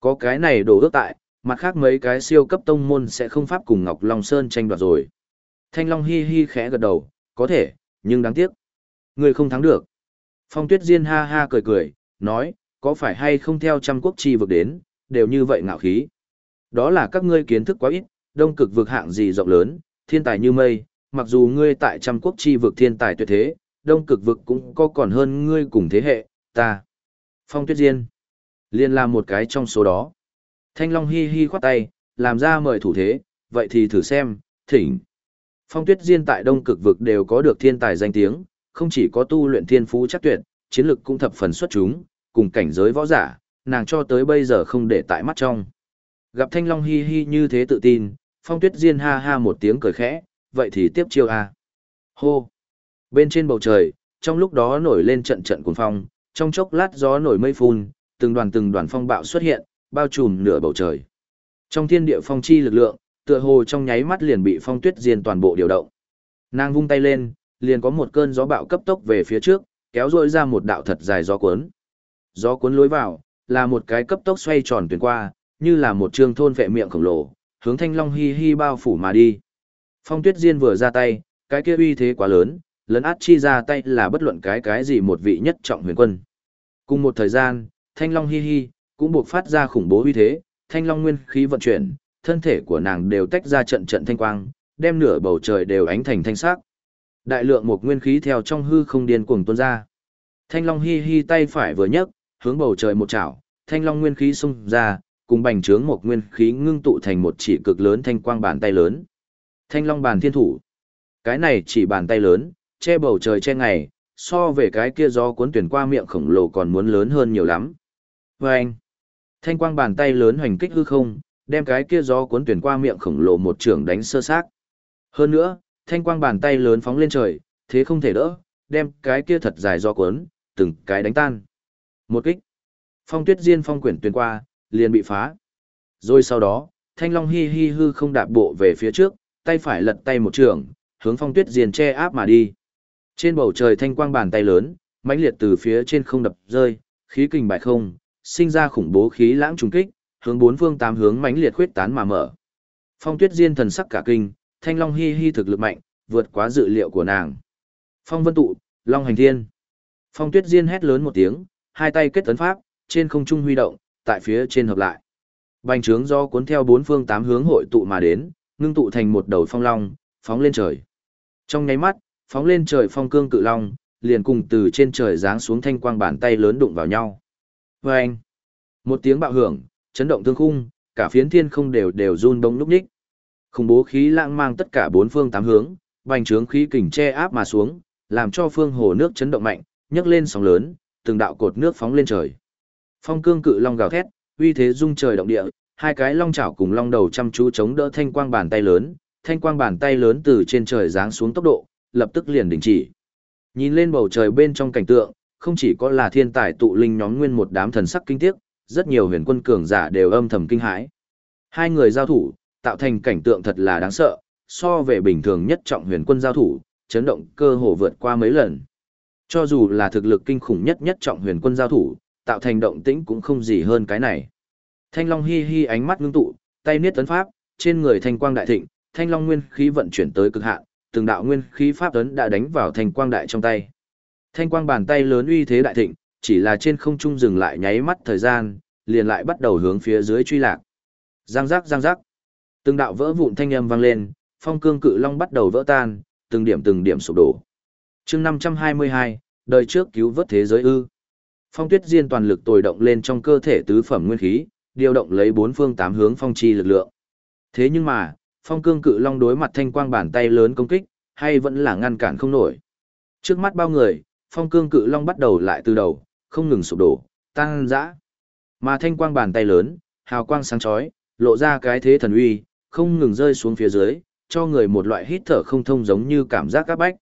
Có cái này đổ ước tại, mặt khác mấy cái siêu cấp tông môn sẽ không pháp cùng Ngọc Long Sơn tranh đoạt rồi. Thanh Long Hi Hi khẽ gật đầu, có thể, nhưng đáng tiếc. Người không thắng được. Phong Tuyết Diên ha ha cười cười, nói, có phải hay không theo trăm quốc chi vực đến, đều như vậy ngạo khí. Đó là các ngươi kiến thức quá ít, đông cực vực hạng gì rộng lớn, thiên tài như mây, mặc dù ngươi tại trăm quốc chi vực thiên tài tuyệt thế, đông cực vực cũng có còn hơn ngươi cùng thế hệ, ta. Phong Tuyết Diên. Liên là một cái trong số đó. Thanh Long hi hi khoát tay, làm ra mời thủ thế, vậy thì thử xem, thỉnh. Phong Tuyết Diên tại đông cực vực đều có được thiên tài danh tiếng, không chỉ có tu luyện thiên phú chắc tuyệt, chiến lực cũng thập phần xuất chúng, cùng cảnh giới võ giả, nàng cho tới bây giờ không để tại mắt trong. Gặp Thanh Long hi hi như thế tự tin, Phong Tuyết Diên ha ha một tiếng cười khẽ, vậy thì tiếp chiêu a. Hô. Bên trên bầu trời, trong lúc đó nổi lên trận trận cuồng phong, trong chốc lát gió nổi mây phun, từng đoàn từng đoàn phong bạo xuất hiện, bao trùm nửa bầu trời. Trong thiên địa phong chi lực lượng, tựa hồ trong nháy mắt liền bị Phong Tuyết Diên toàn bộ điều động. Nàng vung tay lên, liền có một cơn gió bạo cấp tốc về phía trước, kéo rỗi ra một đạo thật dài gió cuốn. Gió cuốn lối vào, là một cái cấp tốc xoay tròn tuyển qua, như là một trương thôn vệ miệng khổng lồ, hướng thanh long hi hi bao phủ mà đi. Phong tuyết diên vừa ra tay, cái kia uy thế quá lớn, lấn át chi ra tay là bất luận cái cái gì một vị nhất trọng huyền quân. Cùng một thời gian, thanh long hi hi, cũng buộc phát ra khủng bố uy thế, thanh long nguyên khí vận chuyển, thân thể của nàng đều tách ra trận trận thanh quang, đem nửa bầu trời đều ánh thành thanh sắc. Đại lượng một nguyên khí theo trong hư không điên cuồng tuôn ra. Thanh long hi hi tay phải vừa nhấc, hướng bầu trời một chảo, thanh long nguyên khí xung ra, cùng bành trướng một nguyên khí ngưng tụ thành một chỉ cực lớn thanh quang bàn tay lớn. Thanh long bàn thiên thủ. Cái này chỉ bàn tay lớn, che bầu trời che ngày, so về cái kia gió cuốn tuyển qua miệng khổng lồ còn muốn lớn hơn nhiều lắm. Vâng! anh, thanh quang bàn tay lớn hoành kích hư không, đem cái kia gió cuốn tuyển qua miệng khổng lồ một trường đánh sơ xác. Hơn nữa, thanh quang bàn tay lớn phóng lên trời, thế không thể đỡ, đem cái kia thật dài gió cuốn, từng cái đánh tan. Một kích. Phong tuyết diên phong quyển tuyển qua, liền bị phá. Rồi sau đó, thanh long hi hi hư không đạp bộ về phía trước, tay phải lật tay một trường, hướng phong tuyết diên che áp mà đi. Trên bầu trời thanh quang bàn tay lớn, mãnh liệt từ phía trên không đập rơi, khí kình bại không, sinh ra khủng bố khí lãng trùng kích, hướng bốn phương tám hướng mãnh liệt khuyết tán mà mở. Phong Tuyết Diên thần sắc cả kinh, Thanh Long hi hi thực lực mạnh, vượt quá dự liệu của nàng. Phong Vân tụ, Long hành thiên. Phong Tuyết Diên hét lớn một tiếng, hai tay kết tấn pháp, trên không trung huy động, tại phía trên hợp lại. Bành trướng do cuốn theo bốn phương tám hướng hội tụ mà đến, ngưng tụ thành một đầu phong long, phóng lên trời. Trong nháy mắt, phóng lên trời phong cương cự long, liền cùng từ trên trời giáng xuống thanh quang bàn tay lớn đụng vào nhau. Và anh, một tiếng bạo hưởng, chấn động thương khung, cả phiến thiên không đều đều run bông lúc nhích. Khủng bố khí lãng mang tất cả bốn phương tám hướng, bành trướng khí kình che áp mà xuống, làm cho phương hồ nước chấn động mạnh, nhấc lên sóng lớn, từng đạo cột nước phóng lên trời. Phong cương cự long gào thét, uy thế rung trời động địa, hai cái long chảo cùng long đầu chăm chú chống đỡ thanh quang bàn tay lớn, thanh quang bàn tay lớn từ trên trời giáng xuống tốc độ, lập tức liền đình chỉ. Nhìn lên bầu trời bên trong cảnh tượng, không chỉ có là thiên tài tụ linh nhóm nguyên một đám thần sắc kinh tiếc, rất nhiều huyền quân cường giả đều âm thầm kinh hãi. Hai người giao thủ, tạo thành cảnh tượng thật là đáng sợ, so về bình thường nhất trọng huyền quân giao thủ, chấn động cơ hồ vượt qua mấy lần. Cho dù là thực lực kinh khủng nhất nhất trọng huyền quân giao thủ, tạo thành động tĩnh cũng không gì hơn cái này. Thanh Long hi hi ánh mắt ngưng tụ, tay niết tấn pháp, trên người thanh quang đại thịnh, thanh long nguyên khí vận chuyển tới cực hạn, từng đạo nguyên khí pháp tấn đã đánh vào thanh quang đại trong tay. Thanh quang bàn tay lớn uy thế đại thịnh, chỉ là trên không trung dừng lại nháy mắt thời gian, liền lại bắt đầu hướng phía dưới truy lạc. Giang giác giang giác. Từng đạo vỡ vụn thanh âm vang lên, phong cương cự long bắt đầu vỡ tan, từng điểm từng điểm sụp đổ. Chương 522, đời trước cứu vớt thế giới ư? Phong Tuyết Diên toàn lực tồi động lên trong cơ thể tứ phẩm nguyên khí, điều động lấy bốn phương tám hướng phong chi lực lượng. Thế nhưng mà, Phong Cương Cự Long đối mặt thanh quang bàn tay lớn công kích, hay vẫn là ngăn cản không nổi. Trước mắt bao người, Phong Cương Cự Long bắt đầu lại từ đầu, không ngừng sụp đổ, tăng dã. Mà thanh quang bàn tay lớn, hào quang sáng chói, lộ ra cái thế thần uy, không ngừng rơi xuống phía dưới, cho người một loại hít thở không thông giống như cảm giác các bách.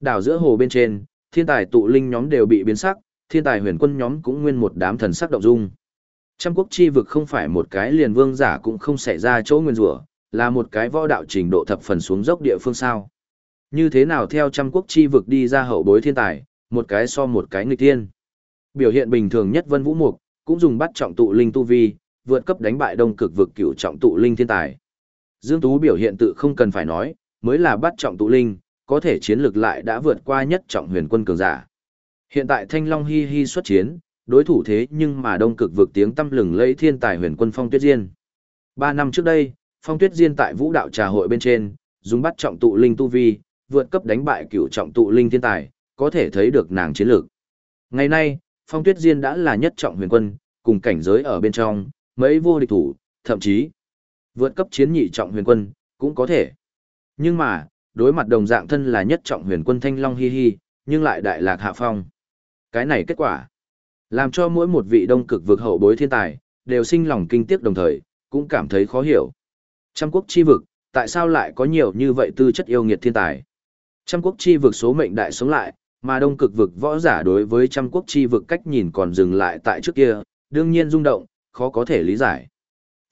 Đảo giữa hồ bên trên, thiên tài tụ linh nhóm đều bị biến sắc, thiên tài huyền quân nhóm cũng nguyên một đám thần sắc động dung. Trăm quốc chi vực không phải một cái liền vương giả cũng không xảy ra chỗ nguyên rủa, là một cái võ đạo trình độ thập phần xuống dốc địa phương sao. Như thế nào theo trăm quốc chi vực đi ra hậu bối thiên tài, một cái so một cái nghịch tiên. Biểu hiện bình thường nhất vân vũ mục, cũng dùng bắt trọng tụ linh tu vi, vượt cấp đánh bại đông cực vực cửu trọng tụ linh thiên tài. Dương Tú biểu hiện tự không cần phải nói, mới là bắt trọng tụ linh, có thể chiến lược lại đã vượt qua nhất trọng huyền quân cường giả. Hiện tại Thanh Long Hi Hi xuất chiến, đối thủ thế nhưng mà đông cực vực tiếng tâm lừng lấy thiên tài huyền quân Phong Tuyết Diên. Ba năm trước đây, Phong Tuyết Diên tại vũ đạo trà hội bên trên, dùng bắt trọng tụ linh tu vi, vượt cấp đánh bại cửu trọng tụ linh thiên tài, có thể thấy được nàng chiến lược. Ngày nay, Phong Tuyết Diên đã là nhất trọng huyền quân, cùng cảnh giới ở bên trong, mấy vô địch thủ, thậm chí vượt cấp chiến nhị trọng huyền quân, cũng có thể. Nhưng mà, đối mặt đồng dạng thân là nhất trọng huyền quân Thanh Long Hi Hi, nhưng lại đại lạc hạ phong. Cái này kết quả, làm cho mỗi một vị đông cực vực hậu bối thiên tài, đều sinh lòng kinh tiếc đồng thời, cũng cảm thấy khó hiểu. Trăm quốc chi vực, tại sao lại có nhiều như vậy tư chất yêu nghiệt thiên tài? Trăm quốc chi vực số mệnh đại sống lại, mà đông cực vực võ giả đối với trăm quốc chi vực cách nhìn còn dừng lại tại trước kia, đương nhiên rung động, khó có thể lý giải.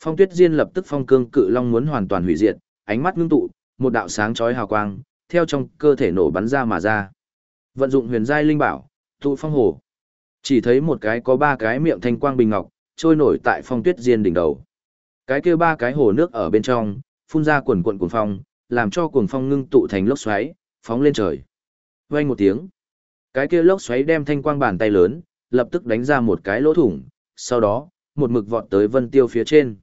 Phong Tuyết Diên lập tức phong cương cự long muốn hoàn toàn hủy diệt, ánh mắt ngưng tụ, một đạo sáng chói hào quang, theo trong cơ thể nổ bắn ra mà ra. Vận dụng huyền giai linh bảo, tụ phong hồ. Chỉ thấy một cái có ba cái miệng thanh quang bình ngọc, trôi nổi tại Phong Tuyết Diên đỉnh đầu. Cái kia ba cái hồ nước ở bên trong, phun ra quần quần cuồng phong, làm cho cuồng phong ngưng tụ thành lốc xoáy, phóng lên trời. Vang một tiếng, cái kia lốc xoáy đem thanh quang bàn tay lớn, lập tức đánh ra một cái lỗ thủng, sau đó, một mực vọt tới vân tiêu phía trên.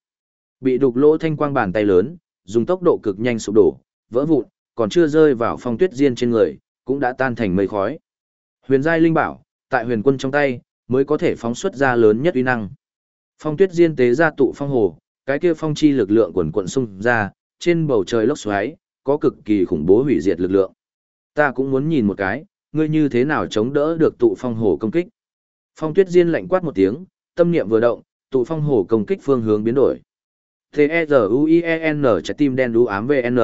Bị đục lỗ thanh quang bàn tay lớn, dùng tốc độ cực nhanh sụp đổ, vỡ vụn, còn chưa rơi vào phong tuyết diên trên người, cũng đã tan thành mây khói. Huyền giai linh bảo, tại huyền quân trong tay, mới có thể phóng xuất ra lớn nhất uy năng. Phong tuyết diên tế ra tụ phong hồ, cái kia phong chi lực lượng quần quận xung ra, trên bầu trời lốc xoáy, có cực kỳ khủng bố hủy diệt lực lượng. Ta cũng muốn nhìn một cái, ngươi như thế nào chống đỡ được tụ phong hổ công kích. Phong tuyết diên lạnh quát một tiếng, tâm niệm vừa động, tụ phong hổ công kích phương hướng biến đổi. T-E-Z-U-I-E-N trái tim đen đú ám VN.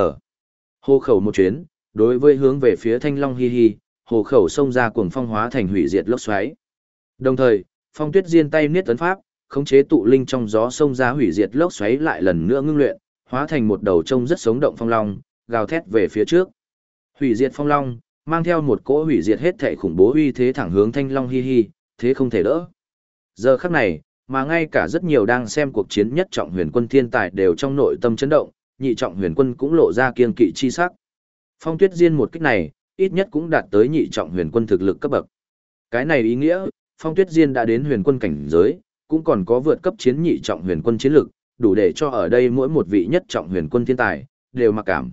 Hồ khẩu một chuyến, đối với hướng về phía thanh long hi hi, hồ khẩu xông ra cuồng phong hóa thành hủy diệt lốc xoáy. Đồng thời, phong tuyết diên tay niết tấn pháp, khống chế tụ linh trong gió xông ra hủy diệt lốc xoáy lại lần nữa ngưng luyện, hóa thành một đầu trông rất sống động phong long, gào thét về phía trước. Hủy diệt phong long, mang theo một cỗ hủy diệt hết thảy khủng bố uy thế thẳng hướng thanh long hi hi, thế không thể đỡ. Giờ khắc này, mà ngay cả rất nhiều đang xem cuộc chiến nhất trọng huyền quân thiên tài đều trong nội tâm chấn động, nhị trọng huyền quân cũng lộ ra kiên kỵ chi sắc. Phong Tuyết Diên một kích này, ít nhất cũng đạt tới nhị trọng huyền quân thực lực cấp bậc. Cái này ý nghĩa, Phong Tuyết Diên đã đến huyền quân cảnh giới, cũng còn có vượt cấp chiến nhị trọng huyền quân chiến lực, đủ để cho ở đây mỗi một vị nhất trọng huyền quân thiên tài đều mặc cảm.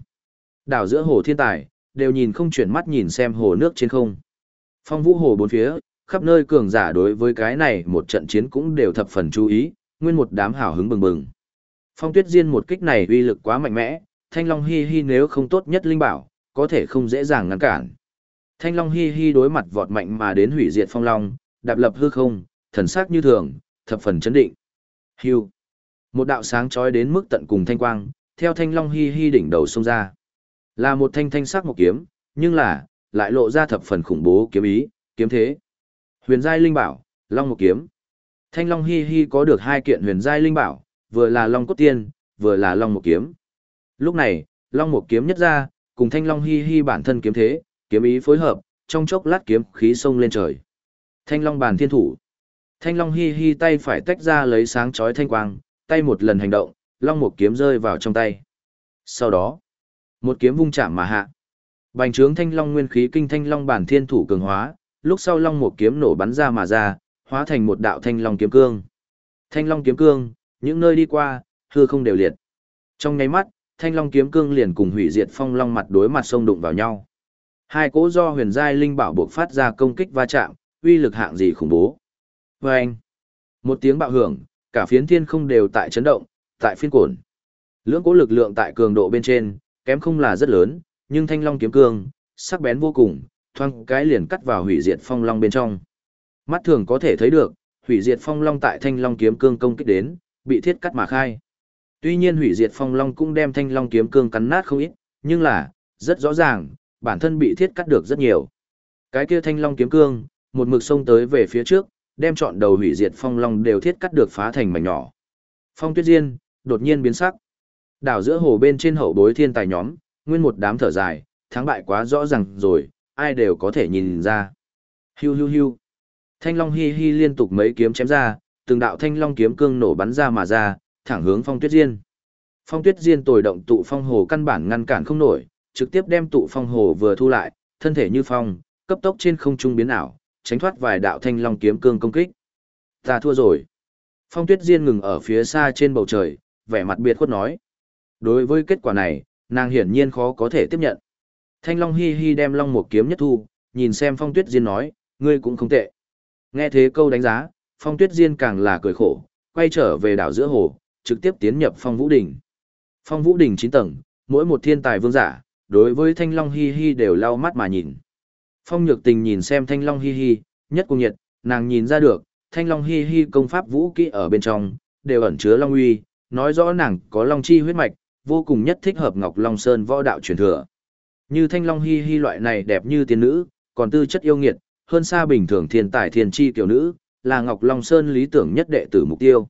Đảo giữa hồ thiên tài đều nhìn không chuyển mắt nhìn xem hồ nước trên không. Phong Vũ hồ bốn phía, khắp nơi cường giả đối với cái này một trận chiến cũng đều thập phần chú ý, nguyên một đám hào hứng bừng bừng. Phong Tuyết Diên một kích này uy lực quá mạnh mẽ, Thanh Long Hi Hi nếu không tốt nhất linh bảo, có thể không dễ dàng ngăn cản. Thanh Long Hi Hi đối mặt vọt mạnh mà đến hủy diệt phong long, đạp lập hư không, thần sắc như thường, thập phần chấn định. Hưu. Một đạo sáng chói đến mức tận cùng thanh quang, theo Thanh Long Hi Hi đỉnh đầu xông ra. Là một thanh thanh sắc một kiếm, nhưng là lại lộ ra thập phần khủng bố kiếm ý, kiếm thế. Huyền giai linh bảo, Long một kiếm. Thanh Long Hi Hi có được hai kiện huyền giai linh bảo, vừa là Long cốt tiên, vừa là Long một kiếm. Lúc này, Long một kiếm nhất ra, cùng Thanh Long Hi Hi bản thân kiếm thế, kiếm ý phối hợp, trong chốc lát kiếm khí sông lên trời. Thanh Long bàn thiên thủ. Thanh Long Hi Hi tay phải tách ra lấy sáng chói thanh quang, tay một lần hành động, Long một kiếm rơi vào trong tay. Sau đó, một kiếm vung chạm mà hạ. Bành trướng Thanh Long nguyên khí kinh Thanh Long bản thiên thủ cường hóa, lúc sau long một kiếm nổ bắn ra mà ra, hóa thành một đạo thanh long kiếm cương. Thanh long kiếm cương, những nơi đi qua, hư không đều liệt. Trong nháy mắt, thanh long kiếm cương liền cùng hủy diệt phong long mặt đối mặt sông đụng vào nhau. Hai cỗ do huyền giai linh bảo buộc phát ra công kích va chạm, uy lực hạng gì khủng bố. Và anh, một tiếng bạo hưởng, cả phiến thiên không đều tại chấn động, tại phiên cổn. Lưỡng cỗ lực lượng tại cường độ bên trên, kém không là rất lớn, nhưng thanh long kiếm cương, sắc bén vô cùng, thoang cái liền cắt vào hủy diệt phong long bên trong. Mắt thường có thể thấy được, hủy diệt phong long tại thanh long kiếm cương công kích đến, bị thiết cắt mà khai. Tuy nhiên hủy diệt phong long cũng đem thanh long kiếm cương cắn nát không ít, nhưng là, rất rõ ràng, bản thân bị thiết cắt được rất nhiều. Cái kia thanh long kiếm cương, một mực sông tới về phía trước, đem chọn đầu hủy diệt phong long đều thiết cắt được phá thành mảnh nhỏ. Phong tuyết diên, đột nhiên biến sắc. Đảo giữa hồ bên trên hậu bối thiên tài nhóm, nguyên một đám thở dài, thắng bại quá rõ ràng rồi, ai đều có thể nhìn ra. Hiu hiu hiu. Thanh long hi hi liên tục mấy kiếm chém ra, từng đạo thanh long kiếm cương nổ bắn ra mà ra, thẳng hướng phong tuyết diên. Phong tuyết diên tồi động tụ phong hồ căn bản ngăn cản không nổi, trực tiếp đem tụ phong hồ vừa thu lại, thân thể như phong, cấp tốc trên không trung biến ảo, tránh thoát vài đạo thanh long kiếm cương công kích. Ta thua rồi. Phong tuyết diên ngừng ở phía xa trên bầu trời, vẻ mặt biệt khuất nói. Đối với kết quả này, nàng hiển nhiên khó có thể tiếp nhận. Thanh long hi hi đem long một kiếm nhất thu, nhìn xem phong tuyết diên nói, ngươi cũng không tệ. Nghe thế câu đánh giá, phong tuyết diên càng là cười khổ, quay trở về đảo giữa hồ, trực tiếp tiến nhập phong vũ đỉnh. Phong vũ đỉnh 9 tầng, mỗi một thiên tài vương giả, đối với thanh long hi hi đều lau mắt mà nhìn. Phong nhược tình nhìn xem thanh long hi hi, nhất cùng nhiệt, nàng nhìn ra được, thanh long hi hi công pháp vũ kỹ ở bên trong, đều ẩn chứa long uy, nói rõ nàng có long chi huyết mạch, vô cùng nhất thích hợp Ngọc Long Sơn võ đạo truyền thừa. Như thanh long hi hi loại này đẹp như tiên nữ, còn tư chất yêu nghiệt, hơn xa bình thường thiên tài thiên chi tiểu nữ, là Ngọc Long Sơn lý tưởng nhất đệ tử mục tiêu.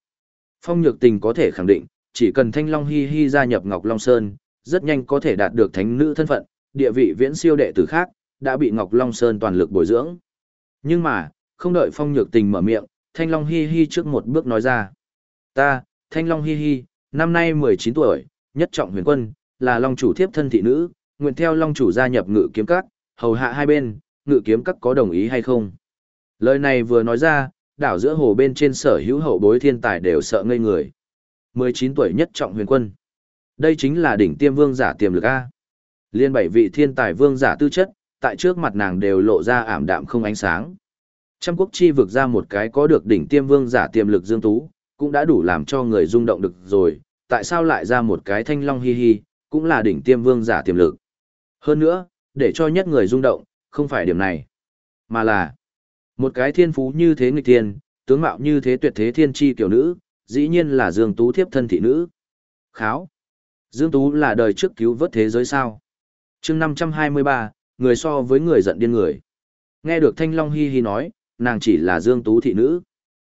Phong Nhược Tình có thể khẳng định, chỉ cần Thanh Long Hi Hi gia nhập Ngọc Long Sơn, rất nhanh có thể đạt được thánh nữ thân phận, địa vị viễn siêu đệ tử khác, đã bị Ngọc Long Sơn toàn lực bồi dưỡng. Nhưng mà, không đợi Phong Nhược Tình mở miệng, Thanh Long Hi Hi trước một bước nói ra. Ta, Thanh Long Hi Hi, năm nay 19 tuổi, nhất trọng huyền quân, là Long chủ thiếp thân thị nữ, nguyện theo Long chủ gia nhập ngự kiếm các, hầu hạ hai bên, ngự kiếm các có đồng ý hay không? Lời này vừa nói ra, đảo giữa hồ bên trên sở hữu hậu bối thiên tài đều sợ ngây người. 19 tuổi nhất trọng huyền quân. Đây chính là đỉnh tiêm vương giả tiềm lực A. Liên bảy vị thiên tài vương giả tư chất, tại trước mặt nàng đều lộ ra ảm đạm không ánh sáng. Trăm quốc chi vực ra một cái có được đỉnh tiêm vương giả tiềm lực dương tú, cũng đã đủ làm cho người rung động được rồi, tại sao lại ra một cái thanh long hi hi, cũng là đỉnh tiêm vương giả tiềm lực. Hơn nữa, để cho nhất người rung động, không phải điểm này, mà là một cái thiên phú như thế nghịch thiên, tướng mạo như thế tuyệt thế thiên chi kiểu nữ, dĩ nhiên là Dương Tú thiếp thân thị nữ. Kháo. Dương Tú là đời trước cứu vớt thế giới sao? chương 523, người so với người giận điên người. Nghe được Thanh Long hi hi nói, nàng chỉ là Dương Tú thị nữ.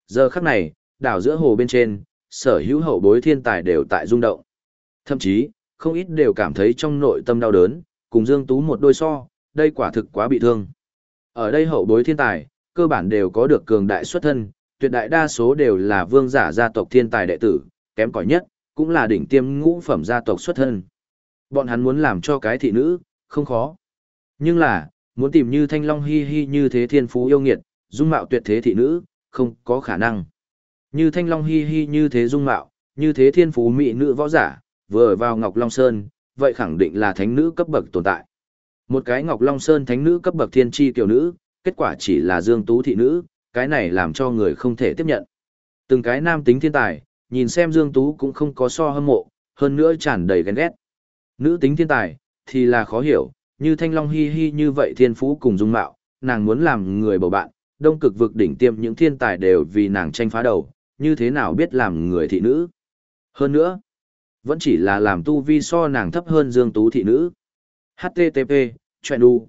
Giờ khắc này, đảo giữa hồ bên trên, sở hữu hậu bối thiên tài đều tại rung động. Thậm chí, không ít đều cảm thấy trong nội tâm đau đớn, cùng Dương Tú một đôi so, đây quả thực quá bị thương. Ở đây hậu bối thiên tài, cơ bản đều có được cường đại xuất thân, tuyệt đại đa số đều là vương giả gia tộc thiên tài đệ tử, kém cỏi nhất, cũng là đỉnh tiêm ngũ phẩm gia tộc xuất thân. Bọn hắn muốn làm cho cái thị nữ, không khó. Nhưng là, muốn tìm như thanh long hi hi như thế thiên phú yêu nghiệt, dung mạo tuyệt thế thị nữ, không có khả năng. Như thanh long hi hi như thế dung mạo, như thế thiên phú mỹ nữ võ giả, vừa vào Ngọc Long Sơn, vậy khẳng định là thánh nữ cấp bậc tồn tại. Một cái Ngọc Long Sơn thánh nữ cấp bậc thiên chi tiểu nữ, kết quả chỉ là Dương Tú thị nữ, cái này làm cho người không thể tiếp nhận. Từng cái nam tính thiên tài, nhìn xem Dương Tú cũng không có so hâm mộ, hơn nữa tràn đầy ghen ghét. Nữ tính thiên tài, thì là khó hiểu, như Thanh Long Hi Hi như vậy thiên phú cùng dung mạo, nàng muốn làm người bầu bạn, đông cực vực đỉnh tiêm những thiên tài đều vì nàng tranh phá đầu, như thế nào biết làm người thị nữ. Hơn nữa, vẫn chỉ là làm tu vi so nàng thấp hơn Dương Tú thị nữ. HTTP, chuyện đu.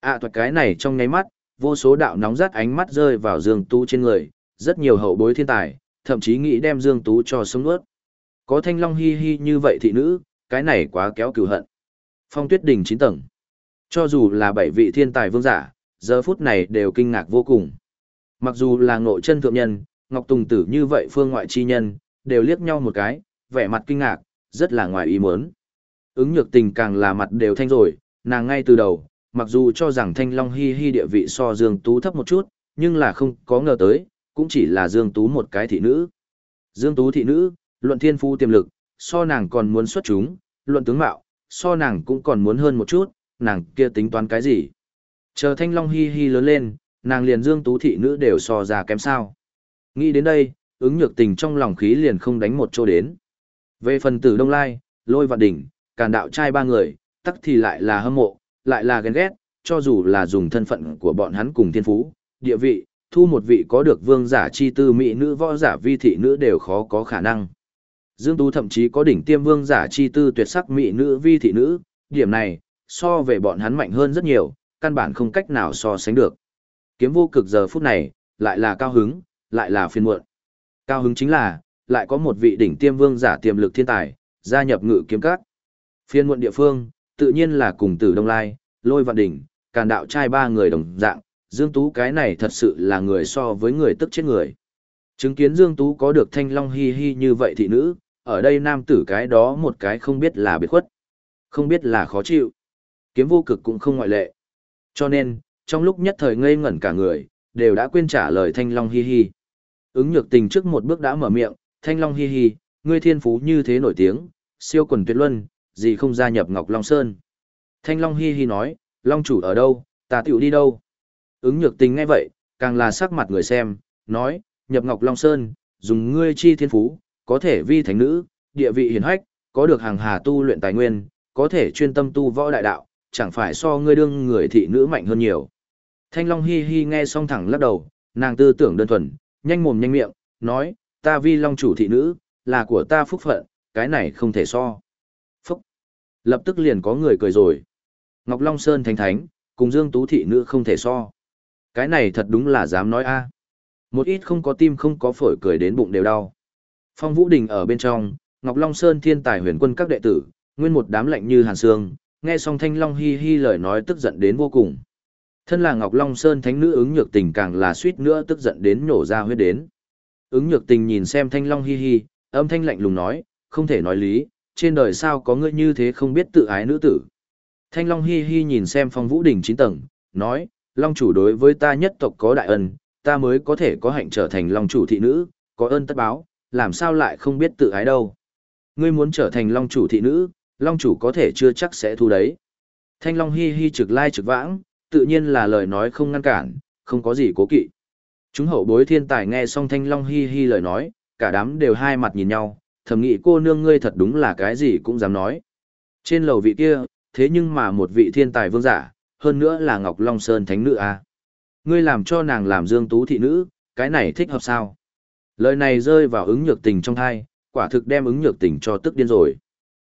À thuật cái này trong nháy mắt, vô số đạo nóng rát ánh mắt rơi vào Dương Tú trên người, rất nhiều hậu bối thiên tài, thậm chí nghĩ đem Dương Tú cho sống nuốt. Có thanh long hi hi như vậy thị nữ, cái này quá kéo cừu hận. Phong tuyết đỉnh 9 tầng. Cho dù là bảy vị thiên tài vương giả, giờ phút này đều kinh ngạc vô cùng. Mặc dù là ngộ chân thượng nhân, Ngọc Tùng Tử như vậy phương ngoại chi nhân, đều liếc nhau một cái, vẻ mặt kinh ngạc, rất là ngoài ý muốn. Ứng nhược tình càng là mặt đều thanh rồi, nàng ngay từ đầu, mặc dù cho rằng Thanh Long Hi Hi địa vị so Dương Tú thấp một chút, nhưng là không có ngờ tới, cũng chỉ là Dương Tú một cái thị nữ. Dương Tú thị nữ, luận thiên phu tiềm lực, so nàng còn muốn xuất chúng, luận tướng mạo, so nàng cũng còn muốn hơn một chút, nàng kia tính toán cái gì. Chờ Thanh Long Hi Hi lớn lên, nàng liền Dương Tú thị nữ đều so ra kém sao. Nghĩ đến đây, ứng nhược tình trong lòng khí liền không đánh một chỗ đến. Về phần tử Đông Lai, Lôi Vạn Đỉnh, Càn Đạo trai ba người, tắc thì lại là hâm mộ, lại là ghen ghét, cho dù là dùng thân phận của bọn hắn cùng thiên phú, địa vị, thu một vị có được vương giả chi tư mỹ nữ võ giả vi thị nữ đều khó có khả năng. Dương Tú thậm chí có đỉnh tiêm vương giả chi tư tuyệt sắc mỹ nữ vi thị nữ, điểm này, so về bọn hắn mạnh hơn rất nhiều, căn bản không cách nào so sánh được. Kiếm vô cực giờ phút này, lại là cao hứng, lại là phiên muộn. Cao hứng chính là, lại có một vị đỉnh tiêm vương giả tiềm lực thiên tài, gia nhập ngự kiếm các. Phiên muộn địa phương, tự nhiên là cùng tử Đông Lai, lôi vạn đỉnh, càn đạo trai ba người đồng dạng, Dương Tú cái này thật sự là người so với người tức chết người. Chứng kiến Dương Tú có được thanh long hi hi như vậy thị nữ, ở đây nam tử cái đó một cái không biết là biệt khuất, không biết là khó chịu. Kiếm vô cực cũng không ngoại lệ. Cho nên, trong lúc nhất thời ngây ngẩn cả người, đều đã quên trả lời thanh long hi hi. Ứng nhược tình trước một bước đã mở miệng, thanh long hi hi, ngươi thiên phú như thế nổi tiếng, siêu quần tuyệt luân, gì không gia nhập Ngọc Long Sơn. Thanh long hi hi nói, Long chủ ở đâu, ta tiểu đi đâu. Ứng nhược tình ngay vậy, càng là sắc mặt người xem, nói, nhập Ngọc Long Sơn, dùng ngươi chi thiên phú, có thể vi thánh nữ, địa vị hiển hách, có được hàng hà tu luyện tài nguyên, có thể chuyên tâm tu võ đại đạo, chẳng phải so ngươi đương người thị nữ mạnh hơn nhiều. Thanh Long hi hi nghe xong thẳng lắc đầu, nàng tư tưởng đơn thuần, nhanh mồm nhanh miệng, nói, ta vi Long chủ thị nữ, là của ta phúc phận, cái này không thể so. Phúc! Lập tức liền có người cười rồi. Ngọc Long Sơn thánh thánh, cùng Dương Tú thị nữ không thể so. Cái này thật đúng là dám nói a Một ít không có tim không có phổi cười đến bụng đều đau. Phong Vũ Đình ở bên trong, Ngọc Long Sơn thiên tài huyền quân các đệ tử, nguyên một đám lạnh như hàn xương, nghe xong Thanh Long hi hi lời nói tức giận đến vô cùng. Thân là Ngọc Long Sơn thánh nữ ứng nhược tình càng là suýt nữa tức giận đến nổ ra huyết đến. Ứng nhược tình nhìn xem Thanh Long hi hi, âm thanh lạnh lùng nói, không thể nói lý, trên đời sao có ngươi như thế không biết tự ái nữ tử. Thanh Long hi hi nhìn xem Phong Vũ Đình chín tầng, nói, Long chủ đối với ta nhất tộc có đại ân, ta mới có thể có hạnh trở thành Long chủ thị nữ, có ơn tất báo, làm sao lại không biết tự ái đâu. Ngươi muốn trở thành Long chủ thị nữ, Long chủ có thể chưa chắc sẽ thu đấy. Thanh Long hi hi trực lai trực vãng, tự nhiên là lời nói không ngăn cản, không có gì cố kỵ. Chúng hậu bối thiên tài nghe xong Thanh Long hi hi lời nói, cả đám đều hai mặt nhìn nhau, thầm nghĩ cô nương ngươi thật đúng là cái gì cũng dám nói. Trên lầu vị kia, thế nhưng mà một vị thiên tài vương giả, hơn nữa là Ngọc Long Sơn thánh nữ à. Ngươi làm cho nàng làm dương tú thị nữ, cái này thích hợp sao? Lời này rơi vào ứng nhược tình trong thai, quả thực đem ứng nhược tình cho tức điên rồi.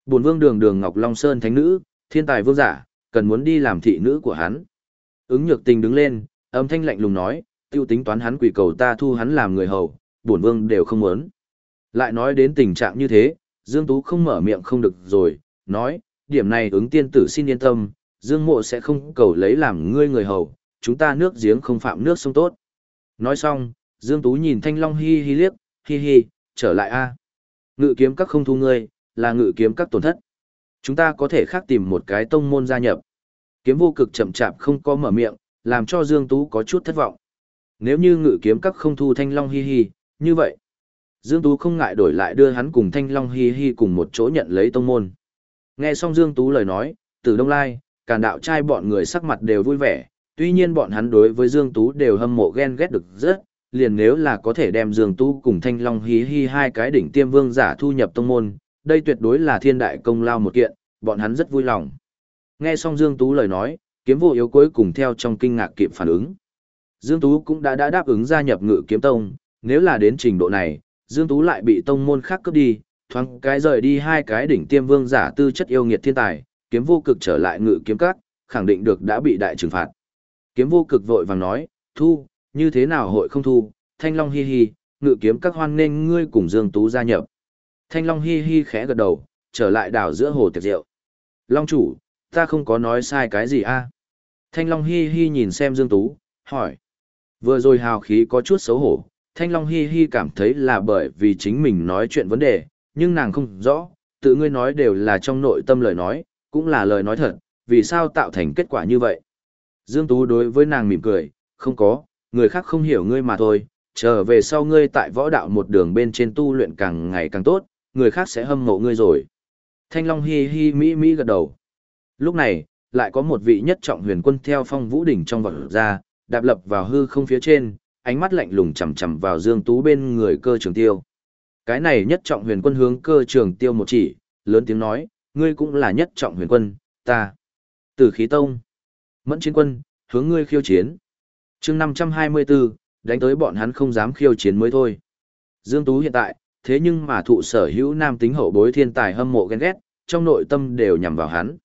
Bổn vương đường đường Ngọc Long Sơn thánh nữ, thiên tài vương giả, cần muốn đi làm thị nữ của hắn. Ứng nhược tình đứng lên, âm thanh lạnh lùng nói, tiêu tính toán hắn quỷ cầu ta thu hắn làm người hầu, bổn vương đều không muốn. Lại nói đến tình trạng như thế, Dương Tú không mở miệng không được rồi, nói, điểm này ứng tiên tử xin yên tâm, Dương mộ sẽ không cầu lấy làm ngươi người hầu, chúng ta nước giếng không phạm nước sông tốt. Nói xong, Dương Tú nhìn Thanh Long hi hi liếc, hi hi, trở lại a Ngự kiếm các không thu ngươi, là ngự kiếm các tổn thất. Chúng ta có thể khác tìm một cái tông môn gia nhập. Kiếm vô cực chậm chạp không có mở miệng, làm cho Dương Tú có chút thất vọng. Nếu như ngự kiếm các không thu Thanh Long hi hi, như vậy. Dương Tú không ngại đổi lại đưa hắn cùng Thanh Long hi hi cùng một chỗ nhận lấy tông môn. Nghe xong Dương Tú lời nói, từ Đông Lai, càn đạo trai bọn người sắc mặt đều vui vẻ, tuy nhiên bọn hắn đối với Dương Tú đều hâm mộ ghen ghét được rất, liền nếu là có thể đem Dương Tú cùng Thanh Long Hi Hi hai cái đỉnh tiêm vương giả thu nhập tông môn, đây tuyệt đối là thiên đại công lao một kiện, bọn hắn rất vui lòng. Nghe xong Dương Tú lời nói, kiếm vô yếu cuối cùng theo trong kinh ngạc kịp phản ứng. Dương Tú cũng đã đã đáp ứng gia nhập ngự kiếm tông, nếu là đến trình độ này, Dương Tú lại bị tông môn khác cướp đi, thoáng cái rời đi hai cái đỉnh tiêm vương giả tư chất yêu nghiệt thiên tài, kiếm vô cực trở lại ngự kiếm các, khẳng định được đã bị đại trừng phạt. Kiếm vô cực vội vàng nói, thu, như thế nào hội không thu, thanh long hi hi, ngự kiếm các hoan nên ngươi cùng Dương Tú gia nhập. Thanh long hi hi khẽ gật đầu, trở lại đảo giữa hồ tiệc rượu. Long chủ, ta không có nói sai cái gì a Thanh long hi hi nhìn xem Dương Tú, hỏi. Vừa rồi hào khí có chút xấu hổ, Thanh Long Hi Hi cảm thấy là bởi vì chính mình nói chuyện vấn đề, nhưng nàng không rõ, tự ngươi nói đều là trong nội tâm lời nói, cũng là lời nói thật, vì sao tạo thành kết quả như vậy. Dương Tú đối với nàng mỉm cười, không có, người khác không hiểu ngươi mà thôi, trở về sau ngươi tại võ đạo một đường bên trên tu luyện càng ngày càng tốt, người khác sẽ hâm mộ ngươi rồi. Thanh Long Hi Hi Mỹ Mỹ gật đầu. Lúc này, lại có một vị nhất trọng huyền quân theo phong vũ đỉnh trong vật ra, đạp lập vào hư không phía trên, ánh mắt lạnh lùng chằm chằm vào Dương Tú bên người cơ trường tiêu. Cái này nhất trọng huyền quân hướng cơ trường tiêu một chỉ, lớn tiếng nói, ngươi cũng là nhất trọng huyền quân, ta. Tử khí tông. Mẫn chiến quân, hướng ngươi khiêu chiến. chương 524, đánh tới bọn hắn không dám khiêu chiến mới thôi. Dương Tú hiện tại, thế nhưng mà thụ sở hữu nam tính hậu bối thiên tài hâm mộ ghen ghét, trong nội tâm đều nhằm vào hắn.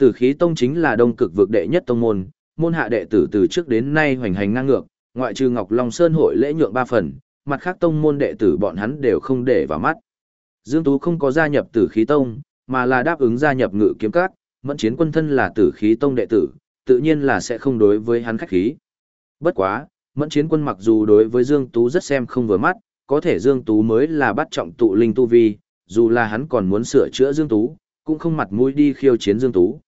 Tử khí tông chính là đông cực vực đệ nhất tông môn, môn hạ đệ tử từ trước đến nay hoành hành ngang ngược, ngoại trừ Ngọc Long Sơn hội lễ nhượng ba phần, mặt khác tông môn đệ tử bọn hắn đều không để vào mắt. Dương Tú không có gia nhập tử khí tông, mà là đáp ứng gia nhập ngự kiếm các, mẫn chiến quân thân là tử khí tông đệ tử, tự nhiên là sẽ không đối với hắn khách khí. Bất quá, mẫn chiến quân mặc dù đối với Dương Tú rất xem không vừa mắt, có thể Dương Tú mới là bắt trọng tụ linh tu vi, dù là hắn còn muốn sửa chữa Dương Tú, cũng không mặt mũi đi khiêu chiến Dương Tú.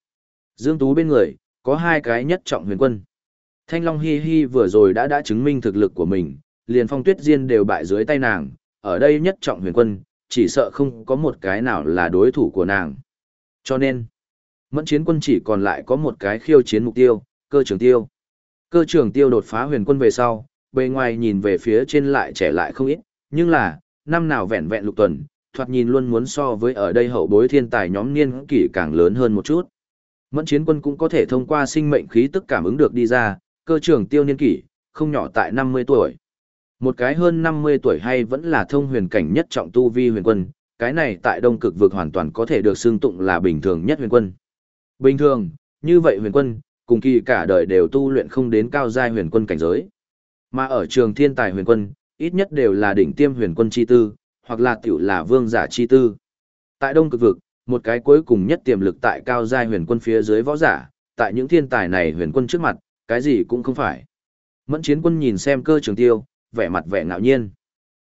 Dương Tú bên người, có hai cái nhất trọng huyền quân. Thanh Long Hi Hi vừa rồi đã đã chứng minh thực lực của mình, liền phong tuyết diên đều bại dưới tay nàng, ở đây nhất trọng huyền quân, chỉ sợ không có một cái nào là đối thủ của nàng. Cho nên, mẫn chiến quân chỉ còn lại có một cái khiêu chiến mục tiêu, cơ trường tiêu. Cơ trường tiêu đột phá huyền quân về sau, bề ngoài nhìn về phía trên lại trẻ lại không ít, nhưng là, năm nào vẹn vẹn lục tuần, thoạt nhìn luôn muốn so với ở đây hậu bối thiên tài nhóm niên kỷ càng lớn hơn một chút. Mẫn chiến quân cũng có thể thông qua sinh mệnh khí tức cảm ứng được đi ra, cơ trưởng tiêu niên kỷ, không nhỏ tại 50 tuổi. Một cái hơn 50 tuổi hay vẫn là thông huyền cảnh nhất trọng tu vi huyền quân, cái này tại đông cực vực hoàn toàn có thể được xưng tụng là bình thường nhất huyền quân. Bình thường, như vậy huyền quân, cùng kỳ cả đời đều tu luyện không đến cao giai huyền quân cảnh giới. Mà ở trường thiên tài huyền quân, ít nhất đều là đỉnh tiêm huyền quân chi tư, hoặc là tiểu là vương giả chi tư. Tại đông cực vực, một cái cuối cùng nhất tiềm lực tại cao giai huyền quân phía dưới võ giả, tại những thiên tài này huyền quân trước mặt, cái gì cũng không phải. Mẫn chiến quân nhìn xem cơ trường tiêu, vẻ mặt vẻ ngạo nhiên.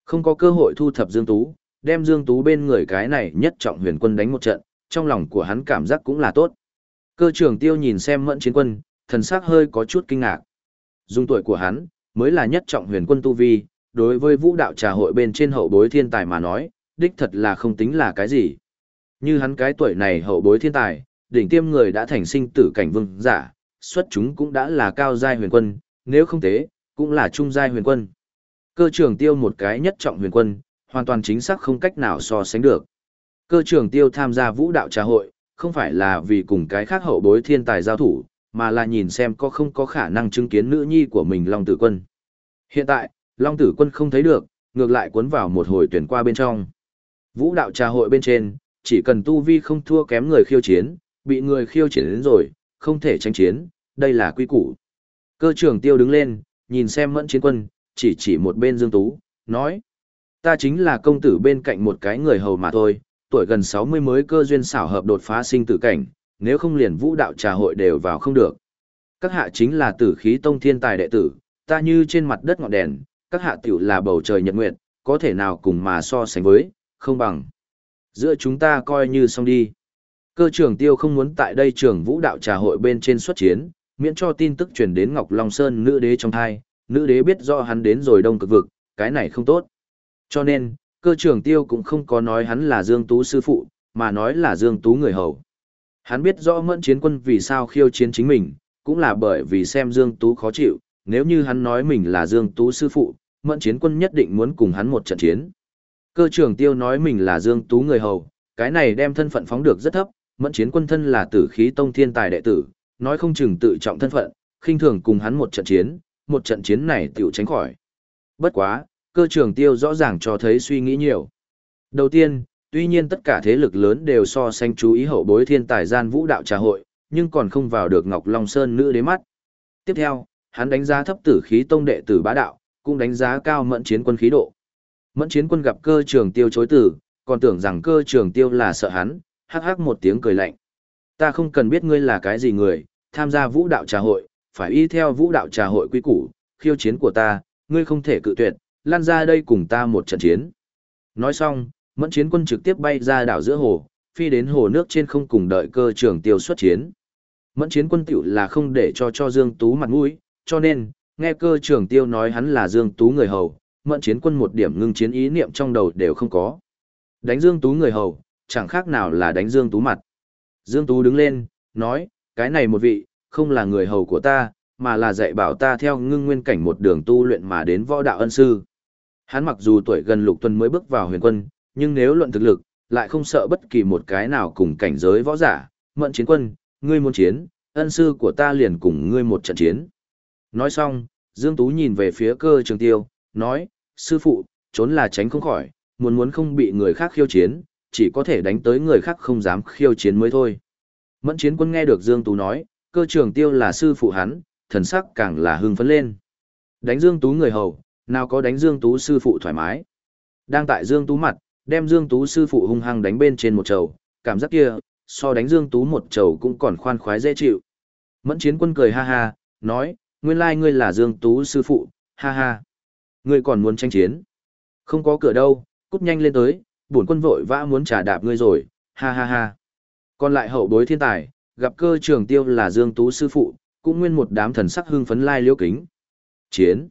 Không có cơ hội thu thập Dương Tú, đem Dương Tú bên người cái này nhất trọng huyền quân đánh một trận, trong lòng của hắn cảm giác cũng là tốt. Cơ trường tiêu nhìn xem mẫn chiến quân, thần sắc hơi có chút kinh ngạc. Dung tuổi của hắn, mới là nhất trọng huyền quân tu vi, đối với vũ đạo trà hội bên trên hậu bối thiên tài mà nói, đích thật là không tính là cái gì. Như hắn cái tuổi này hậu bối thiên tài, đỉnh tiêm người đã thành sinh tử cảnh vương giả, xuất chúng cũng đã là cao giai huyền quân, nếu không thế, cũng là trung giai huyền quân. Cơ trường tiêu một cái nhất trọng huyền quân, hoàn toàn chính xác không cách nào so sánh được. Cơ trường tiêu tham gia vũ đạo trà hội, không phải là vì cùng cái khác hậu bối thiên tài giao thủ, mà là nhìn xem có không có khả năng chứng kiến nữ nhi của mình Long Tử Quân. Hiện tại, Long Tử Quân không thấy được, ngược lại cuốn vào một hồi tuyển qua bên trong. Vũ đạo trà hội bên trên, chỉ cần tu vi không thua kém người khiêu chiến, bị người khiêu chiến đến rồi, không thể tranh chiến, đây là quy củ. Cơ trưởng tiêu đứng lên, nhìn xem mẫn chiến quân, chỉ chỉ một bên Dương Tú, nói. Ta chính là công tử bên cạnh một cái người hầu mà thôi, tuổi gần 60 mới cơ duyên xảo hợp đột phá sinh tử cảnh, nếu không liền vũ đạo trà hội đều vào không được. Các hạ chính là tử khí tông thiên tài đệ tử, ta như trên mặt đất ngọn đèn, các hạ tiểu là bầu trời nhật nguyệt, có thể nào cùng mà so sánh với, không bằng. Giữa chúng ta coi như xong đi. Cơ trưởng tiêu không muốn tại đây trường vũ đạo trà hội bên trên xuất chiến, miễn cho tin tức truyền đến Ngọc Long Sơn nữ đế trong thai, nữ đế biết rõ hắn đến rồi đông cực vực, cái này không tốt. Cho nên, cơ trưởng tiêu cũng không có nói hắn là Dương Tú sư phụ, mà nói là Dương Tú người hầu. Hắn biết rõ mẫn chiến quân vì sao khiêu chiến chính mình, cũng là bởi vì xem Dương Tú khó chịu, nếu như hắn nói mình là Dương Tú sư phụ, mẫn chiến quân nhất định muốn cùng hắn một trận chiến. Cơ trưởng tiêu nói mình là Dương Tú người hầu, cái này đem thân phận phóng được rất thấp, mẫn chiến quân thân là tử khí tông thiên tài đệ tử, nói không chừng tự trọng thân phận, khinh thường cùng hắn một trận chiến, một trận chiến này tiểu tránh khỏi. Bất quá, cơ trưởng tiêu rõ ràng cho thấy suy nghĩ nhiều. Đầu tiên, tuy nhiên tất cả thế lực lớn đều so sánh chú ý hậu bối thiên tài gian vũ đạo trà hội, nhưng còn không vào được Ngọc Long Sơn nữ đế mắt. Tiếp theo, hắn đánh giá thấp tử khí tông đệ tử bá đạo, cũng đánh giá cao mẫn chiến quân khí độ. Mẫn chiến quân gặp cơ trường tiêu chối tử, còn tưởng rằng cơ trường tiêu là sợ hắn, hắc hắc một tiếng cười lạnh. Ta không cần biết ngươi là cái gì người, tham gia vũ đạo trà hội, phải y theo vũ đạo trà hội quy củ, khiêu chiến của ta, ngươi không thể cự tuyệt, lan ra đây cùng ta một trận chiến. Nói xong, mẫn chiến quân trực tiếp bay ra đảo giữa hồ, phi đến hồ nước trên không cùng đợi cơ trường tiêu xuất chiến. Mẫn chiến quân tiểu là không để cho cho Dương Tú mặt mũi, cho nên, nghe cơ trường tiêu nói hắn là Dương Tú người hầu, mẫn chiến quân một điểm ngưng chiến ý niệm trong đầu đều không có. Đánh Dương Tú người hầu, chẳng khác nào là đánh Dương Tú mặt. Dương Tú đứng lên, nói, cái này một vị, không là người hầu của ta, mà là dạy bảo ta theo ngưng nguyên cảnh một đường tu luyện mà đến võ đạo ân sư. Hắn mặc dù tuổi gần lục tuần mới bước vào huyền quân, nhưng nếu luận thực lực, lại không sợ bất kỳ một cái nào cùng cảnh giới võ giả, mận chiến quân, ngươi muốn chiến, ân sư của ta liền cùng ngươi một trận chiến. Nói xong, Dương Tú nhìn về phía cơ trường tiêu, nói, sư phụ, trốn là tránh không khỏi, muốn muốn không bị người khác khiêu chiến, chỉ có thể đánh tới người khác không dám khiêu chiến mới thôi. Mẫn chiến quân nghe được Dương Tú nói, cơ trưởng tiêu là sư phụ hắn, thần sắc càng là hưng phấn lên. Đánh Dương Tú người hầu, nào có đánh Dương Tú sư phụ thoải mái. Đang tại Dương Tú mặt, đem Dương Tú sư phụ hung hăng đánh bên trên một chầu, cảm giác kia, so đánh Dương Tú một chầu cũng còn khoan khoái dễ chịu. Mẫn chiến quân cười ha ha, nói, nguyên lai ngươi là Dương Tú sư phụ, ha ha. Ngươi còn muốn tranh chiến. Không có cửa đâu, cút nhanh lên tới, bổn quân vội vã muốn trả đạp ngươi rồi, ha ha ha. Còn lại hậu bối thiên tài, gặp cơ trường tiêu là Dương Tú sư phụ, cũng nguyên một đám thần sắc hưng phấn lai liễu kính. Chiến!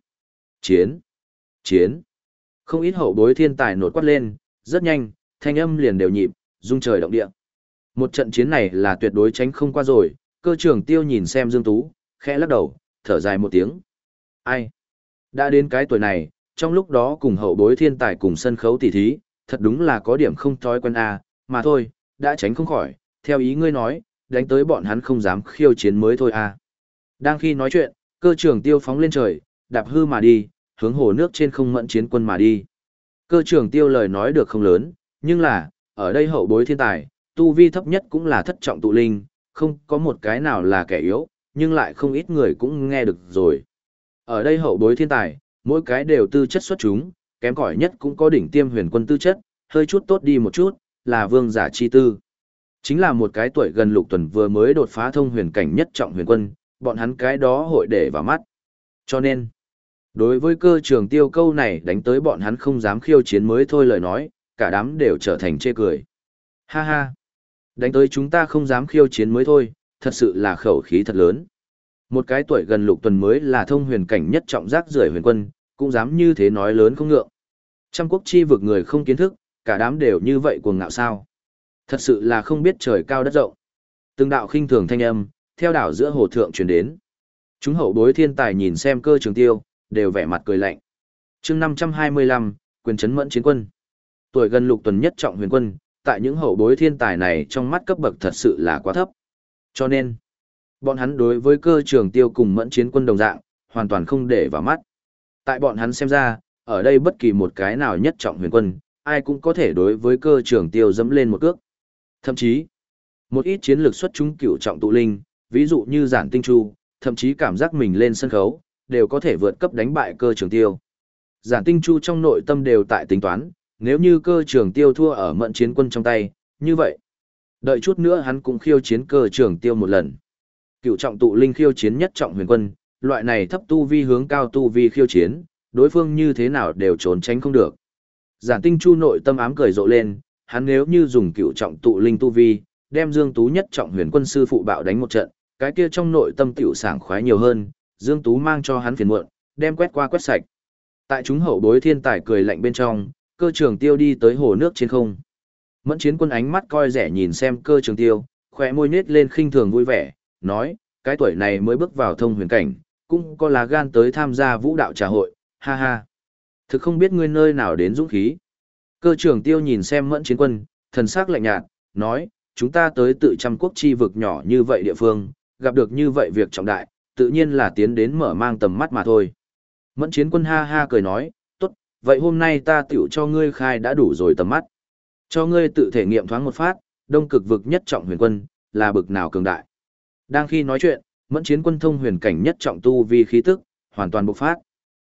Chiến! Chiến! Không ít hậu bối thiên tài nổi quát lên, rất nhanh, thanh âm liền đều nhịp, rung trời động địa. Một trận chiến này là tuyệt đối tránh không qua rồi, cơ trường tiêu nhìn xem Dương Tú, khẽ lắc đầu, thở dài một tiếng. Ai? Đã đến cái tuổi này, trong lúc đó cùng hậu bối thiên tài cùng sân khấu tỉ thí, thật đúng là có điểm không thói quen à, mà thôi, đã tránh không khỏi, theo ý ngươi nói, đánh tới bọn hắn không dám khiêu chiến mới thôi à. Đang khi nói chuyện, cơ trưởng tiêu phóng lên trời, đạp hư mà đi, hướng hồ nước trên không mẫn chiến quân mà đi. Cơ trưởng tiêu lời nói được không lớn, nhưng là, ở đây hậu bối thiên tài, tu vi thấp nhất cũng là thất trọng tụ linh, không có một cái nào là kẻ yếu, nhưng lại không ít người cũng nghe được rồi. Ở đây hậu bối thiên tài, mỗi cái đều tư chất xuất chúng, kém cỏi nhất cũng có đỉnh tiêm huyền quân tư chất, hơi chút tốt đi một chút, là vương giả chi tư. Chính là một cái tuổi gần lục tuần vừa mới đột phá thông huyền cảnh nhất trọng huyền quân, bọn hắn cái đó hội để vào mắt. Cho nên, đối với cơ trường tiêu câu này đánh tới bọn hắn không dám khiêu chiến mới thôi lời nói, cả đám đều trở thành chê cười. Ha ha, đánh tới chúng ta không dám khiêu chiến mới thôi, thật sự là khẩu khí thật lớn. Một cái tuổi gần lục tuần mới là thông huyền cảnh nhất trọng giác rưởi huyền quân, cũng dám như thế nói lớn không ngượng. Trăm quốc chi vực người không kiến thức, cả đám đều như vậy cuồng ngạo sao. Thật sự là không biết trời cao đất rộng. Từng đạo khinh thường thanh âm, theo đảo giữa hồ thượng truyền đến. Chúng hậu bối thiên tài nhìn xem cơ trường tiêu, đều vẻ mặt cười lạnh. chương 525, quyền chấn mẫn chiến quân. Tuổi gần lục tuần nhất trọng huyền quân, tại những hậu bối thiên tài này trong mắt cấp bậc thật sự là quá thấp. Cho nên, bọn hắn đối với cơ trường tiêu cùng mẫn chiến quân đồng dạng, hoàn toàn không để vào mắt. Tại bọn hắn xem ra, ở đây bất kỳ một cái nào nhất trọng huyền quân, ai cũng có thể đối với cơ trường tiêu dẫm lên một cước. Thậm chí, một ít chiến lược xuất chúng cựu trọng tụ linh, ví dụ như giản tinh chu, thậm chí cảm giác mình lên sân khấu, đều có thể vượt cấp đánh bại cơ trường tiêu. Giản tinh chu trong nội tâm đều tại tính toán, nếu như cơ trường tiêu thua ở mận chiến quân trong tay, như vậy. Đợi chút nữa hắn cũng khiêu chiến cơ trường tiêu một lần. Cựu trọng tụ linh khiêu chiến nhất trọng huyền quân, loại này thấp tu vi hướng cao tu vi khiêu chiến, đối phương như thế nào đều trốn tránh không được. Giản tinh chu nội tâm ám cười rộ lên, hắn nếu như dùng cựu trọng tụ linh tu vi, đem Dương Tú nhất trọng huyền quân sư phụ bạo đánh một trận, cái kia trong nội tâm tiểu sảng khoái nhiều hơn, Dương Tú mang cho hắn phiền muộn, đem quét qua quét sạch. Tại chúng hậu bối thiên tài cười lạnh bên trong, cơ trường tiêu đi tới hồ nước trên không. Mẫn chiến quân ánh mắt coi rẻ nhìn xem cơ trường tiêu, khỏe môi nết lên khinh thường vui vẻ, nói, cái tuổi này mới bước vào thông huyền cảnh, cũng có lá gan tới tham gia vũ đạo trà hội, ha ha. Thực không biết ngươi nơi nào đến dũng khí. Cơ trưởng tiêu nhìn xem mẫn chiến quân, thần sắc lạnh nhạt, nói, chúng ta tới tự trăm quốc chi vực nhỏ như vậy địa phương, gặp được như vậy việc trọng đại, tự nhiên là tiến đến mở mang tầm mắt mà thôi. Mẫn chiến quân ha ha cười nói, tốt, vậy hôm nay ta tiểu cho ngươi khai đã đủ rồi tầm mắt. Cho ngươi tự thể nghiệm thoáng một phát, đông cực vực nhất trọng huyền quân, là bực nào cường đại. Đang khi nói chuyện, mẫn chiến quân thông huyền cảnh nhất trọng tu vi khí tức, hoàn toàn bộc phát.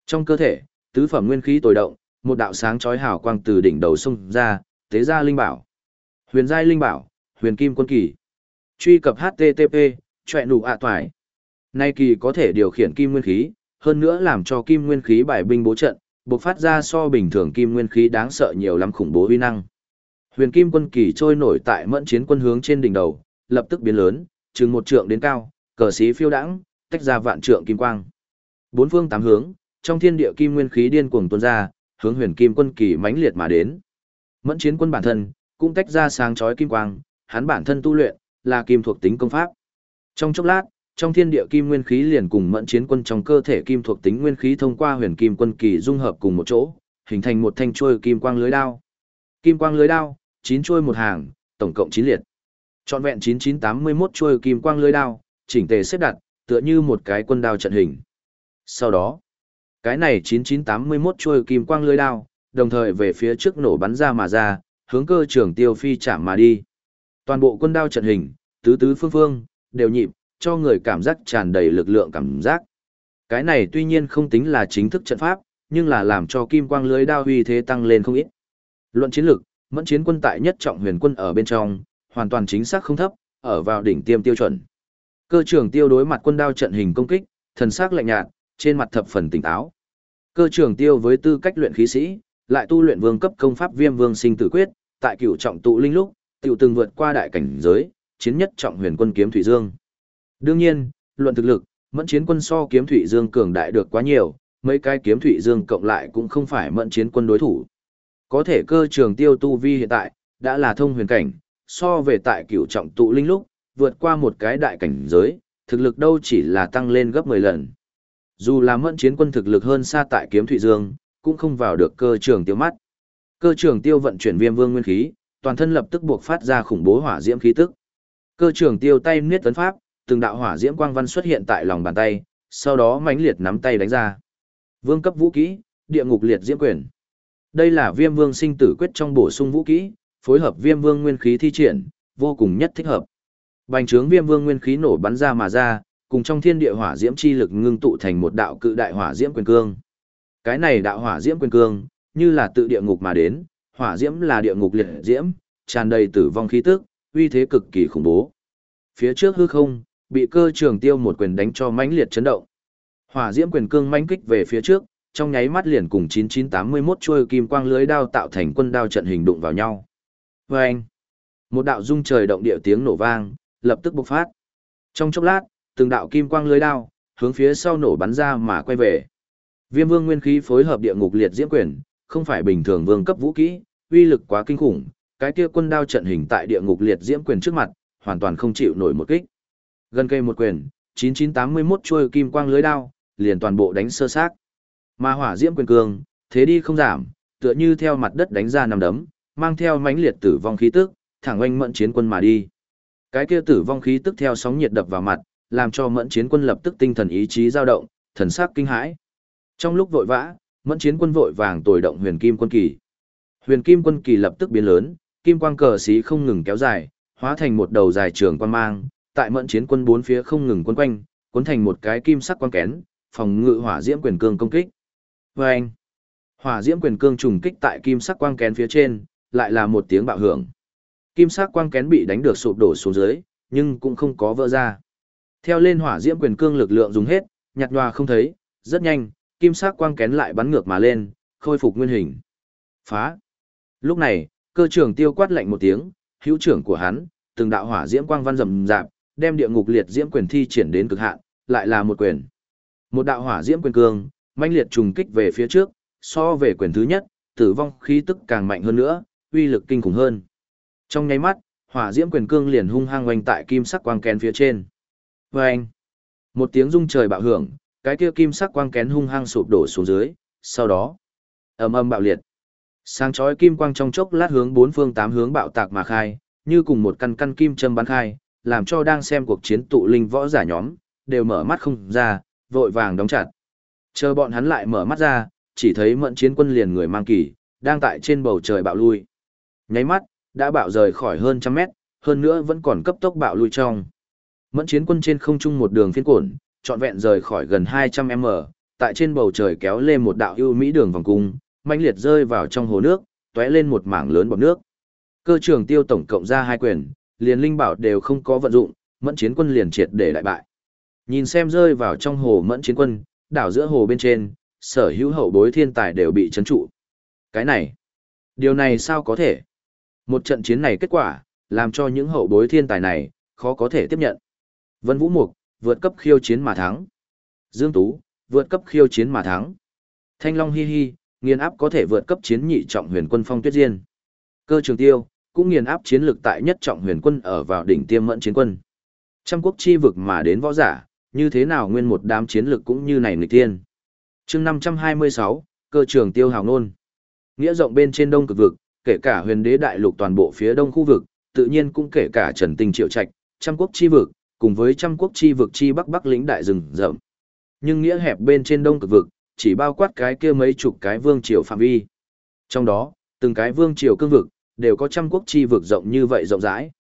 Trong cơ thể, tứ phẩm nguyên khí tối động, một đạo sáng chói hào quang từ đỉnh đầu xông ra, tế ra linh bảo. Huyền giai linh bảo, huyền kim quân kỳ. Truy cập http, chọe nụ ạ toải. Nay kỳ có thể điều khiển kim nguyên khí, hơn nữa làm cho kim nguyên khí bài binh bố trận, bộc phát ra so bình thường kim nguyên khí đáng sợ nhiều lắm khủng bố uy năng. Huyền kim quân kỳ trôi nổi tại mẫn chiến quân hướng trên đỉnh đầu, lập tức biến lớn, chừng một trượng đến cao, cờ xí phiêu đãng, tách ra vạn trượng kim quang. Bốn phương tám hướng, trong thiên địa kim nguyên khí điên cuồng tuôn ra, hướng huyền kim quân kỳ mãnh liệt mà đến. Mẫn chiến quân bản thân, cũng tách ra sáng chói kim quang, hắn bản thân tu luyện, là kim thuộc tính công pháp. Trong chốc lát, trong thiên địa kim nguyên khí liền cùng mẫn chiến quân trong cơ thể kim thuộc tính nguyên khí thông qua huyền kim quân kỳ dung hợp cùng một chỗ, hình thành một thanh chuôi kim quang lưới đao. Kim quang lưới đao, chín chuôi một hàng, tổng cộng chín liệt. Trọn vẹn 9981 chuôi kim quang lưới đao, chỉnh tề xếp đặt, tựa như một cái quân đao trận hình. Sau đó, cái này 9981 chuôi kim quang lưới đao, đồng thời về phía trước nổ bắn ra mà ra, hướng cơ trưởng tiêu phi chạm mà đi. Toàn bộ quân đao trận hình, tứ tứ phương phương, đều nhịp, cho người cảm giác tràn đầy lực lượng cảm giác. Cái này tuy nhiên không tính là chính thức trận pháp, nhưng là làm cho kim quang lưới đao uy thế tăng lên không ít. Luận chiến lực, mẫn chiến quân tại nhất trọng huyền quân ở bên trong, hoàn toàn chính xác không thấp, ở vào đỉnh tiêm tiêu chuẩn. Cơ trưởng tiêu đối mặt quân đao trận hình công kích, thần sắc lạnh nhạt, trên mặt thập phần tỉnh táo. Cơ trưởng tiêu với tư cách luyện khí sĩ, lại tu luyện vương cấp công pháp viêm vương sinh tử quyết, tại cửu trọng tụ linh lúc, tiểu từng vượt qua đại cảnh giới, chiến nhất trọng huyền quân kiếm thủy dương. Đương nhiên, luận thực lực, mẫn chiến quân so kiếm thủy dương cường đại được quá nhiều, mấy cái kiếm thủy dương cộng lại cũng không phải mẫn chiến quân đối thủ. Có thể cơ trường tiêu tu vi hiện tại, đã là thông huyền cảnh, so về tại cửu trọng tụ linh lúc, vượt qua một cái đại cảnh giới, thực lực đâu chỉ là tăng lên gấp 10 lần. Dù là mẫn chiến quân thực lực hơn xa tại kiếm thủy dương, cũng không vào được cơ trường tiêu mắt. Cơ trường tiêu vận chuyển viêm vương nguyên khí, toàn thân lập tức buộc phát ra khủng bố hỏa diễm khí tức. Cơ trường tiêu tay niết tấn pháp, từng đạo hỏa diễm quang văn xuất hiện tại lòng bàn tay, sau đó mãnh liệt nắm tay đánh ra. Vương cấp vũ khí địa ngục liệt diễm quyền. Đây là viêm vương sinh tử quyết trong bổ sung vũ khí phối hợp viêm vương nguyên khí thi triển, vô cùng nhất thích hợp. Bành trướng viêm vương nguyên khí nổ bắn ra mà ra, cùng trong thiên địa hỏa diễm chi lực ngưng tụ thành một đạo cự đại hỏa diễm quyền cương. Cái này đạo hỏa diễm quyền cương, như là tự địa ngục mà đến, hỏa diễm là địa ngục liệt diễm, tràn đầy tử vong khí tức, uy thế cực kỳ khủng bố. Phía trước hư không, bị cơ trường tiêu một quyền đánh cho mãnh liệt chấn động. Hỏa diễm quyền cương mãnh kích về phía trước, trong nháy mắt liền cùng 9981 chuôi kim quang lưới đao tạo thành quân đao trận hình đụng vào nhau. Vâng! Một đạo rung trời động địa tiếng nổ vang, lập tức bộc phát. Trong chốc lát, từng đạo kim quang lưới đao, hướng phía sau nổ bắn ra mà quay về. Viêm vương nguyên khí phối hợp địa ngục liệt diễm quyền, không phải bình thường vương cấp vũ kỹ, uy lực quá kinh khủng, cái kia quân đao trận hình tại địa ngục liệt diễm quyền trước mặt, hoàn toàn không chịu nổi một kích. Gần cây một quyền, 9981 chuôi kim quang lưới đao, liền toàn bộ đánh sơ xác. ma hỏa diễm quyền cường, thế đi không giảm, tựa như theo mặt đất đánh ra nằm đấm, mang theo mãnh liệt tử vong khí tức, thẳng oanh mẫn chiến quân mà đi. Cái kia tử vong khí tức theo sóng nhiệt đập vào mặt, làm cho mẫn chiến quân lập tức tinh thần ý chí dao động, thần sắc kinh hãi. Trong lúc vội vã, mẫn chiến quân vội vàng tồi động huyền kim quân kỳ. Huyền kim quân kỳ lập tức biến lớn, kim quang cờ xí không ngừng kéo dài, hóa thành một đầu dài trường quan mang, tại mẫn chiến quân bốn phía không ngừng quấn quanh, cuốn thành một cái kim sắc quang kén, phòng ngự hỏa diễm quyền cương công kích. Vâng! anh, hỏa diễm quyền cương trùng kích tại kim sắc quang kén phía trên, lại là một tiếng bạo hưởng. Kim sắc quang kén bị đánh được sụp đổ xuống dưới, nhưng cũng không có vỡ ra. Theo lên hỏa diễm quyền cương lực lượng dùng hết, nhạt nhòa không thấy, rất nhanh, kim sắc quang kén lại bắn ngược mà lên, khôi phục nguyên hình. Phá. Lúc này, cơ trưởng tiêu quát lạnh một tiếng, hữu trưởng của hắn, từng đạo hỏa diễm quang văn rầm rạp, đem địa ngục liệt diễm quyền thi triển đến cực hạn, lại là một quyền. Một đạo hỏa diễm quyền cương, mãnh liệt trùng kích về phía trước, so về quyền thứ nhất, tử vong khí tức càng mạnh hơn nữa, uy lực kinh khủng hơn. Trong nháy mắt, hỏa diễm quyền cương liền hung hăng oanh tại kim sắc quang kén phía trên. Oeng! Một tiếng rung trời bạo hưởng, cái kia kim sắc quang kén hung hăng sụp đổ xuống dưới, sau đó, ầm ầm bạo liệt. Sáng chói kim quang trong chốc lát hướng bốn phương tám hướng bạo tạc mà khai, như cùng một căn căn kim châm bắn khai, làm cho đang xem cuộc chiến tụ linh võ giả nhóm, đều mở mắt không ra, vội vàng đóng chặt. Chờ bọn hắn lại mở mắt ra, chỉ thấy mận chiến quân liền người mang kỳ, đang tại trên bầu trời bạo lui. Nháy mắt, đã bạo rời khỏi hơn trăm mét, hơn nữa vẫn còn cấp tốc bạo lui trong. Mẫn chiến quân trên không trung một đường phiên cổn, trọn vẹn rời khỏi gần 200m, tại trên bầu trời kéo lên một đạo ưu mỹ đường vòng cung, mãnh liệt rơi vào trong hồ nước, tóe lên một mảng lớn bọt nước. Cơ trường tiêu tổng cộng ra hai quyền, liền linh bảo đều không có vận dụng, mẫn chiến quân liền triệt để đại bại. Nhìn xem rơi vào trong hồ mẫn chiến quân, đảo giữa hồ bên trên, sở hữu hậu bối thiên tài đều bị chấn trụ. Cái này, điều này sao có thể? Một trận chiến này kết quả, làm cho những hậu bối thiên tài này, khó có thể tiếp nhận. Vân Vũ Mục, vượt cấp khiêu chiến mà thắng. Dương Tú, vượt cấp khiêu chiến mà thắng. Thanh Long Hi Hi, nghiền áp có thể vượt cấp chiến nhị trọng huyền quân phong tuyết diên. Cơ trường tiêu, cũng nghiền áp chiến lực tại nhất trọng huyền quân ở vào đỉnh tiêm mẫn chiến quân. Trăm quốc chi vực mà đến võ giả, như thế nào nguyên một đám chiến lực cũng như này nghịch tiên. chương 526, cơ trường tiêu hào nôn. Nghĩa rộng bên trên đông cực vực, kể cả huyền đế đại lục toàn bộ phía đông khu vực, tự nhiên cũng kể cả trần tinh triệu trạch, trăm quốc chi vực, cùng với trăm quốc chi vực chi bắc bắc lĩnh đại rừng rậm. Nhưng nghĩa hẹp bên trên đông cực vực, chỉ bao quát cái kia mấy chục cái vương triều phạm vi. Trong đó, từng cái vương triều cương vực, đều có trăm quốc chi vực rộng như vậy rộng rãi.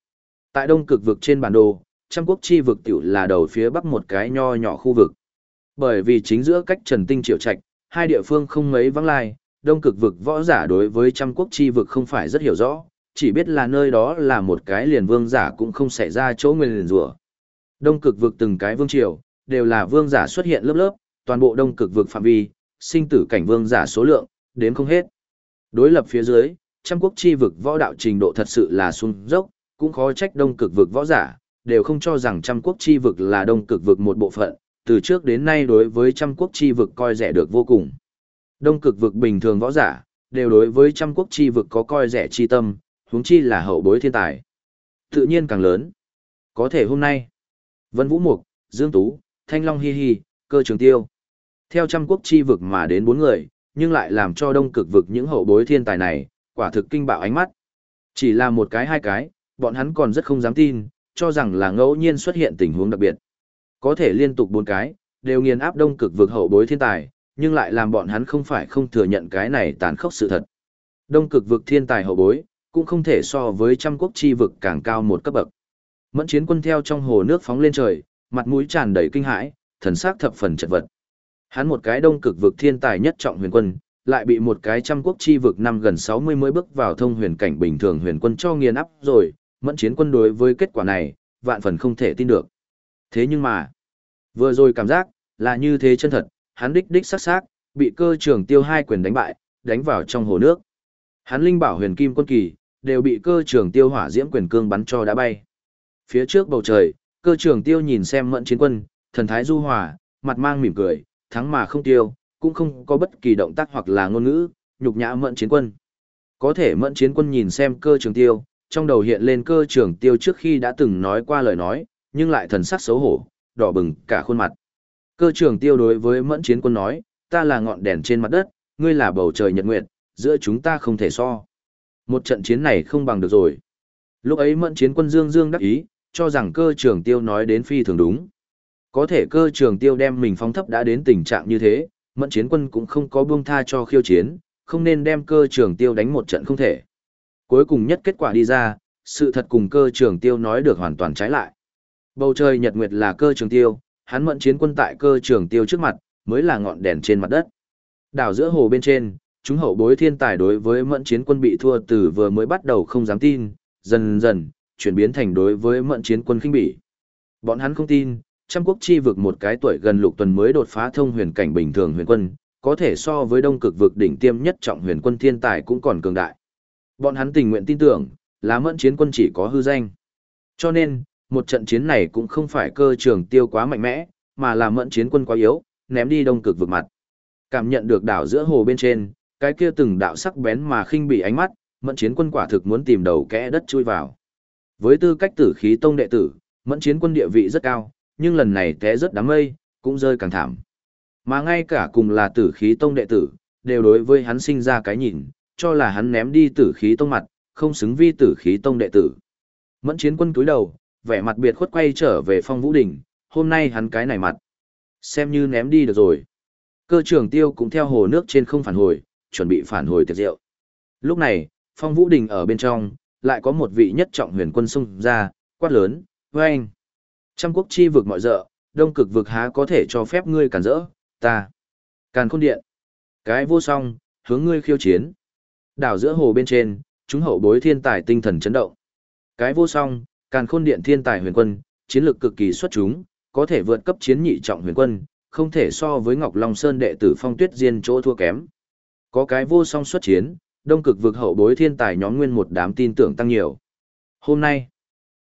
Tại đông cực vực trên bản đồ, trăm quốc chi vực tiểu là đầu phía bắc một cái nho nhỏ khu vực. Bởi vì chính giữa cách Trần Tinh Triệu Trạch, hai địa phương không mấy vắng lai, đông cực vực võ giả đối với trăm quốc chi vực không phải rất hiểu rõ, chỉ biết là nơi đó là một cái liền vương giả cũng không xảy ra chỗ nguyên liền rủa. Đông cực vực từng cái vương triều, đều là vương giả xuất hiện lớp lớp, toàn bộ đông cực vực phạm vi, sinh tử cảnh vương giả số lượng, đếm không hết. Đối lập phía dưới, trăm quốc chi vực võ đạo trình độ thật sự là xuống dốc, cũng khó trách đông cực vực võ giả, đều không cho rằng trăm quốc chi vực là đông cực vực một bộ phận, từ trước đến nay đối với trăm quốc chi vực coi rẻ được vô cùng. Đông cực vực bình thường võ giả, đều đối với trăm quốc chi vực có coi rẻ chi tâm, huống chi là hậu bối thiên tài. Tự nhiên càng lớn. Có thể hôm nay, Vân Vũ Mục, Dương Tú, Thanh Long Hi Hi, Cơ Trường Tiêu. Theo trăm quốc chi vực mà đến bốn người, nhưng lại làm cho đông cực vực những hậu bối thiên tài này, quả thực kinh bạo ánh mắt. Chỉ là một cái hai cái, bọn hắn còn rất không dám tin, cho rằng là ngẫu nhiên xuất hiện tình huống đặc biệt. Có thể liên tục bốn cái, đều nghiền áp đông cực vực hậu bối thiên tài, nhưng lại làm bọn hắn không phải không thừa nhận cái này tàn khốc sự thật. Đông cực vực thiên tài hậu bối, cũng không thể so với trăm quốc chi vực càng cao một cấp bậc. Mẫn chiến quân theo trong hồ nước phóng lên trời, mặt mũi tràn đầy kinh hãi, thần sắc thập phần chật vật. Hắn một cái đông cực vực thiên tài nhất trọng huyền quân, lại bị một cái trăm quốc chi vực năm gần 60 mới bước vào thông huyền cảnh bình thường huyền quân cho nghiền áp rồi, mẫn chiến quân đối với kết quả này, vạn phần không thể tin được. Thế nhưng mà, vừa rồi cảm giác, là như thế chân thật, hắn đích đích sắc sắc, bị cơ trường tiêu hai quyền đánh bại, đánh vào trong hồ nước. Hắn linh bảo huyền kim quân kỳ, đều bị cơ trường tiêu hỏa diễm quyền cương bắn cho đã bay. Phía trước bầu trời, cơ trường tiêu nhìn xem mẫn chiến quân, thần thái du hòa, mặt mang mỉm cười, thắng mà không tiêu, cũng không có bất kỳ động tác hoặc là ngôn ngữ, nhục nhã mẫn chiến quân. Có thể mẫn chiến quân nhìn xem cơ trường tiêu, trong đầu hiện lên cơ trường tiêu trước khi đã từng nói qua lời nói, nhưng lại thần sắc xấu hổ, đỏ bừng cả khuôn mặt. Cơ trường tiêu đối với mẫn chiến quân nói, ta là ngọn đèn trên mặt đất, ngươi là bầu trời nhật nguyệt, giữa chúng ta không thể so. Một trận chiến này không bằng được rồi. Lúc ấy mẫn chiến quân dương dương đắc ý, cho rằng cơ trường tiêu nói đến phi thường đúng. Có thể cơ trường tiêu đem mình phóng thấp đã đến tình trạng như thế, mẫn chiến quân cũng không có buông tha cho khiêu chiến, không nên đem cơ trường tiêu đánh một trận không thể. Cuối cùng nhất kết quả đi ra, sự thật cùng cơ trường tiêu nói được hoàn toàn trái lại. Bầu trời nhật nguyệt là cơ trường tiêu, hắn mẫn chiến quân tại cơ trường tiêu trước mặt, mới là ngọn đèn trên mặt đất. Đảo giữa hồ bên trên, chúng hậu bối thiên tài đối với mẫn chiến quân bị thua từ vừa mới bắt đầu không dám tin, dần dần, chuyển biến thành đối với mẫn chiến quân khinh bỉ. Bọn hắn không tin, trăm quốc chi vực một cái tuổi gần lục tuần mới đột phá thông huyền cảnh bình thường huyền quân, có thể so với đông cực vực đỉnh tiêm nhất trọng huyền quân thiên tài cũng còn cường đại. Bọn hắn tình nguyện tin tưởng, là mẫn chiến quân chỉ có hư danh. Cho nên, một trận chiến này cũng không phải cơ trường tiêu quá mạnh mẽ, mà là mẫn chiến quân quá yếu, ném đi đông cực vực mặt. Cảm nhận được đảo giữa hồ bên trên, cái kia từng đạo sắc bén mà khinh bị ánh mắt, mẫn chiến quân quả thực muốn tìm đầu kẽ đất chui vào. Với tư cách tử khí tông đệ tử, mẫn chiến quân địa vị rất cao, nhưng lần này té rất đám mây, cũng rơi càng thảm. Mà ngay cả cùng là tử khí tông đệ tử, đều đối với hắn sinh ra cái nhìn, cho là hắn ném đi tử khí tông mặt, không xứng vi tử khí tông đệ tử. Mẫn chiến quân cúi đầu, vẻ mặt biệt khuất quay trở về phong vũ đỉnh, hôm nay hắn cái này mặt. Xem như ném đi được rồi. Cơ trưởng tiêu cũng theo hồ nước trên không phản hồi, chuẩn bị phản hồi tiệc rượu. Lúc này, phong vũ đình ở bên trong, lại có một vị nhất trọng huyền quân xung ra, quát lớn, với anh. Trăm quốc chi vực mọi dợ, đông cực vực há có thể cho phép ngươi cản rỡ, ta. Càn khôn điện. Cái vô song, hướng ngươi khiêu chiến. Đảo giữa hồ bên trên, chúng hậu bối thiên tài tinh thần chấn động. Cái vô song, càn khôn điện thiên tài huyền quân, chiến lược cực kỳ xuất chúng, có thể vượt cấp chiến nhị trọng huyền quân, không thể so với Ngọc Long Sơn đệ tử Phong Tuyết Diên chỗ thua kém. Có cái vô song xuất chiến, đông cực vực hậu bối thiên tài nhóm nguyên một đám tin tưởng tăng nhiều. Hôm nay,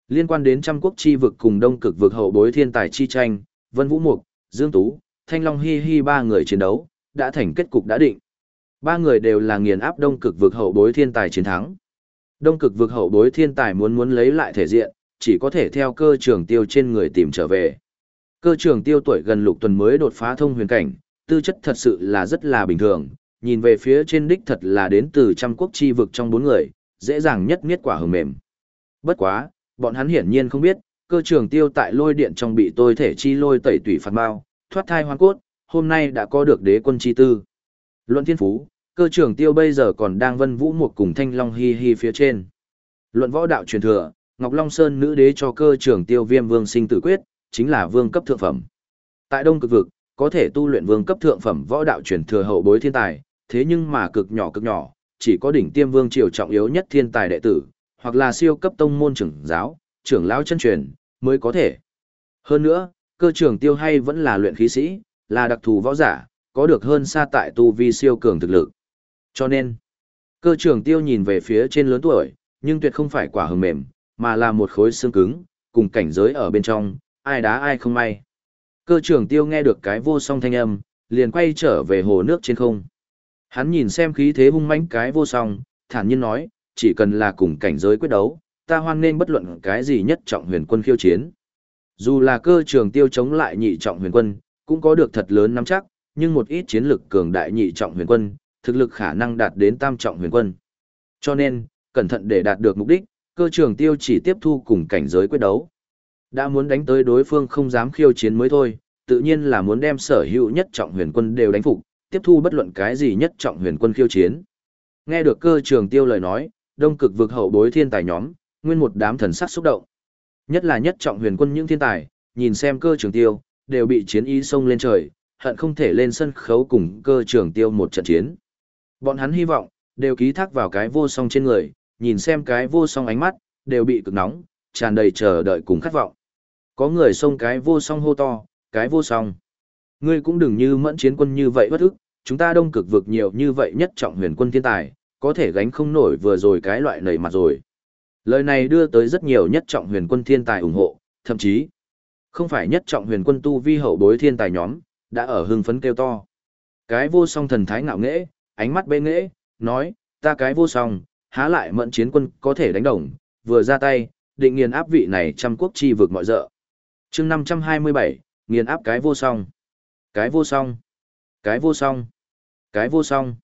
liên quan đến trăm quốc chi vực cùng đông cực vực hậu bối thiên tài chi tranh, Vân Vũ Mục, Dương Tú, Thanh Long Hi Hi ba người chiến đấu, đã thành kết cục đã định. Ba người đều là nghiền áp đông cực vực hậu bối thiên tài chiến thắng. Đông cực vực hậu bối thiên tài muốn muốn lấy lại thể diện, chỉ có thể theo cơ trường tiêu trên người tìm trở về. Cơ trường tiêu tuổi gần lục tuần mới đột phá thông huyền cảnh, tư chất thật sự là rất là bình thường, nhìn về phía trên đích thật là đến từ trăm quốc chi vực trong bốn người, dễ dàng nhất miết quả hừng mềm. Bất quá, bọn hắn hiển nhiên không biết, cơ trường tiêu tại lôi điện trong bị tôi thể chi lôi tẩy tủy phạt bao, thoát thai hoàn cốt, hôm nay đã có được đế quân chi tư. Luận thiên phú, cơ trưởng tiêu bây giờ còn đang vân vũ một cùng thanh long hi hi phía trên. Luận võ đạo truyền thừa, Ngọc Long Sơn nữ đế cho cơ trưởng tiêu viêm vương sinh tử quyết, chính là vương cấp thượng phẩm. Tại Đông Cực Vực, có thể tu luyện vương cấp thượng phẩm võ đạo truyền thừa hậu bối thiên tài, thế nhưng mà cực nhỏ cực nhỏ, chỉ có đỉnh tiêm vương triều trọng yếu nhất thiên tài đệ tử, hoặc là siêu cấp tông môn trưởng giáo, trưởng lão chân truyền, mới có thể. Hơn nữa, cơ trưởng tiêu hay vẫn là luyện khí sĩ, là đặc thù võ giả, có được hơn xa tại tu vi siêu cường thực lực. Cho nên, cơ trưởng tiêu nhìn về phía trên lớn tuổi, nhưng tuyệt không phải quả hừng mềm, mà là một khối xương cứng, cùng cảnh giới ở bên trong, ai đá ai không may. Cơ trưởng tiêu nghe được cái vô song thanh âm, liền quay trở về hồ nước trên không. Hắn nhìn xem khí thế hung mãnh cái vô song, thản nhiên nói, chỉ cần là cùng cảnh giới quyết đấu, ta hoan nên bất luận cái gì nhất trọng huyền quân khiêu chiến. Dù là cơ trường tiêu chống lại nhị trọng huyền quân, cũng có được thật lớn nắm chắc, nhưng một ít chiến lực cường đại nhị trọng huyền quân, thực lực khả năng đạt đến tam trọng huyền quân. Cho nên, cẩn thận để đạt được mục đích, cơ trường tiêu chỉ tiếp thu cùng cảnh giới quyết đấu. Đã muốn đánh tới đối phương không dám khiêu chiến mới thôi, tự nhiên là muốn đem sở hữu nhất trọng huyền quân đều đánh phục, tiếp thu bất luận cái gì nhất trọng huyền quân khiêu chiến. Nghe được cơ trường tiêu lời nói, đông cực vực hậu bối thiên tài nhóm, nguyên một đám thần sắc xúc động. Nhất là nhất trọng huyền quân những thiên tài, nhìn xem cơ trường tiêu, đều bị chiến ý xông lên trời, hận không thể lên sân khấu cùng cơ trường tiêu một trận chiến. Bọn hắn hy vọng, đều ký thác vào cái vô song trên người, nhìn xem cái vô song ánh mắt, đều bị cực nóng, tràn đầy chờ đợi cùng khát vọng. Có người xông cái vô song hô to, cái vô song. Ngươi cũng đừng như mẫn chiến quân như vậy bất ức, chúng ta đông cực vực nhiều như vậy nhất trọng huyền quân thiên tài, có thể gánh không nổi vừa rồi cái loại nầy mặt rồi. Lời này đưa tới rất nhiều nhất trọng huyền quân thiên tài ủng hộ, thậm chí, không phải nhất trọng huyền quân tu vi hậu bối thiên tài nhóm, đã ở hưng phấn kêu to. Cái vô song thần thái ngạo nghễ, ánh mắt bê nghễ, nói, ta cái vô song, há lại mẫn chiến quân có thể đánh đồng, vừa ra tay, định nghiền áp vị này trăm quốc chi vực mọi dợ. chương 527, nghiền áp cái vô song. Cái vô song. Cái vô song. Cái vô song.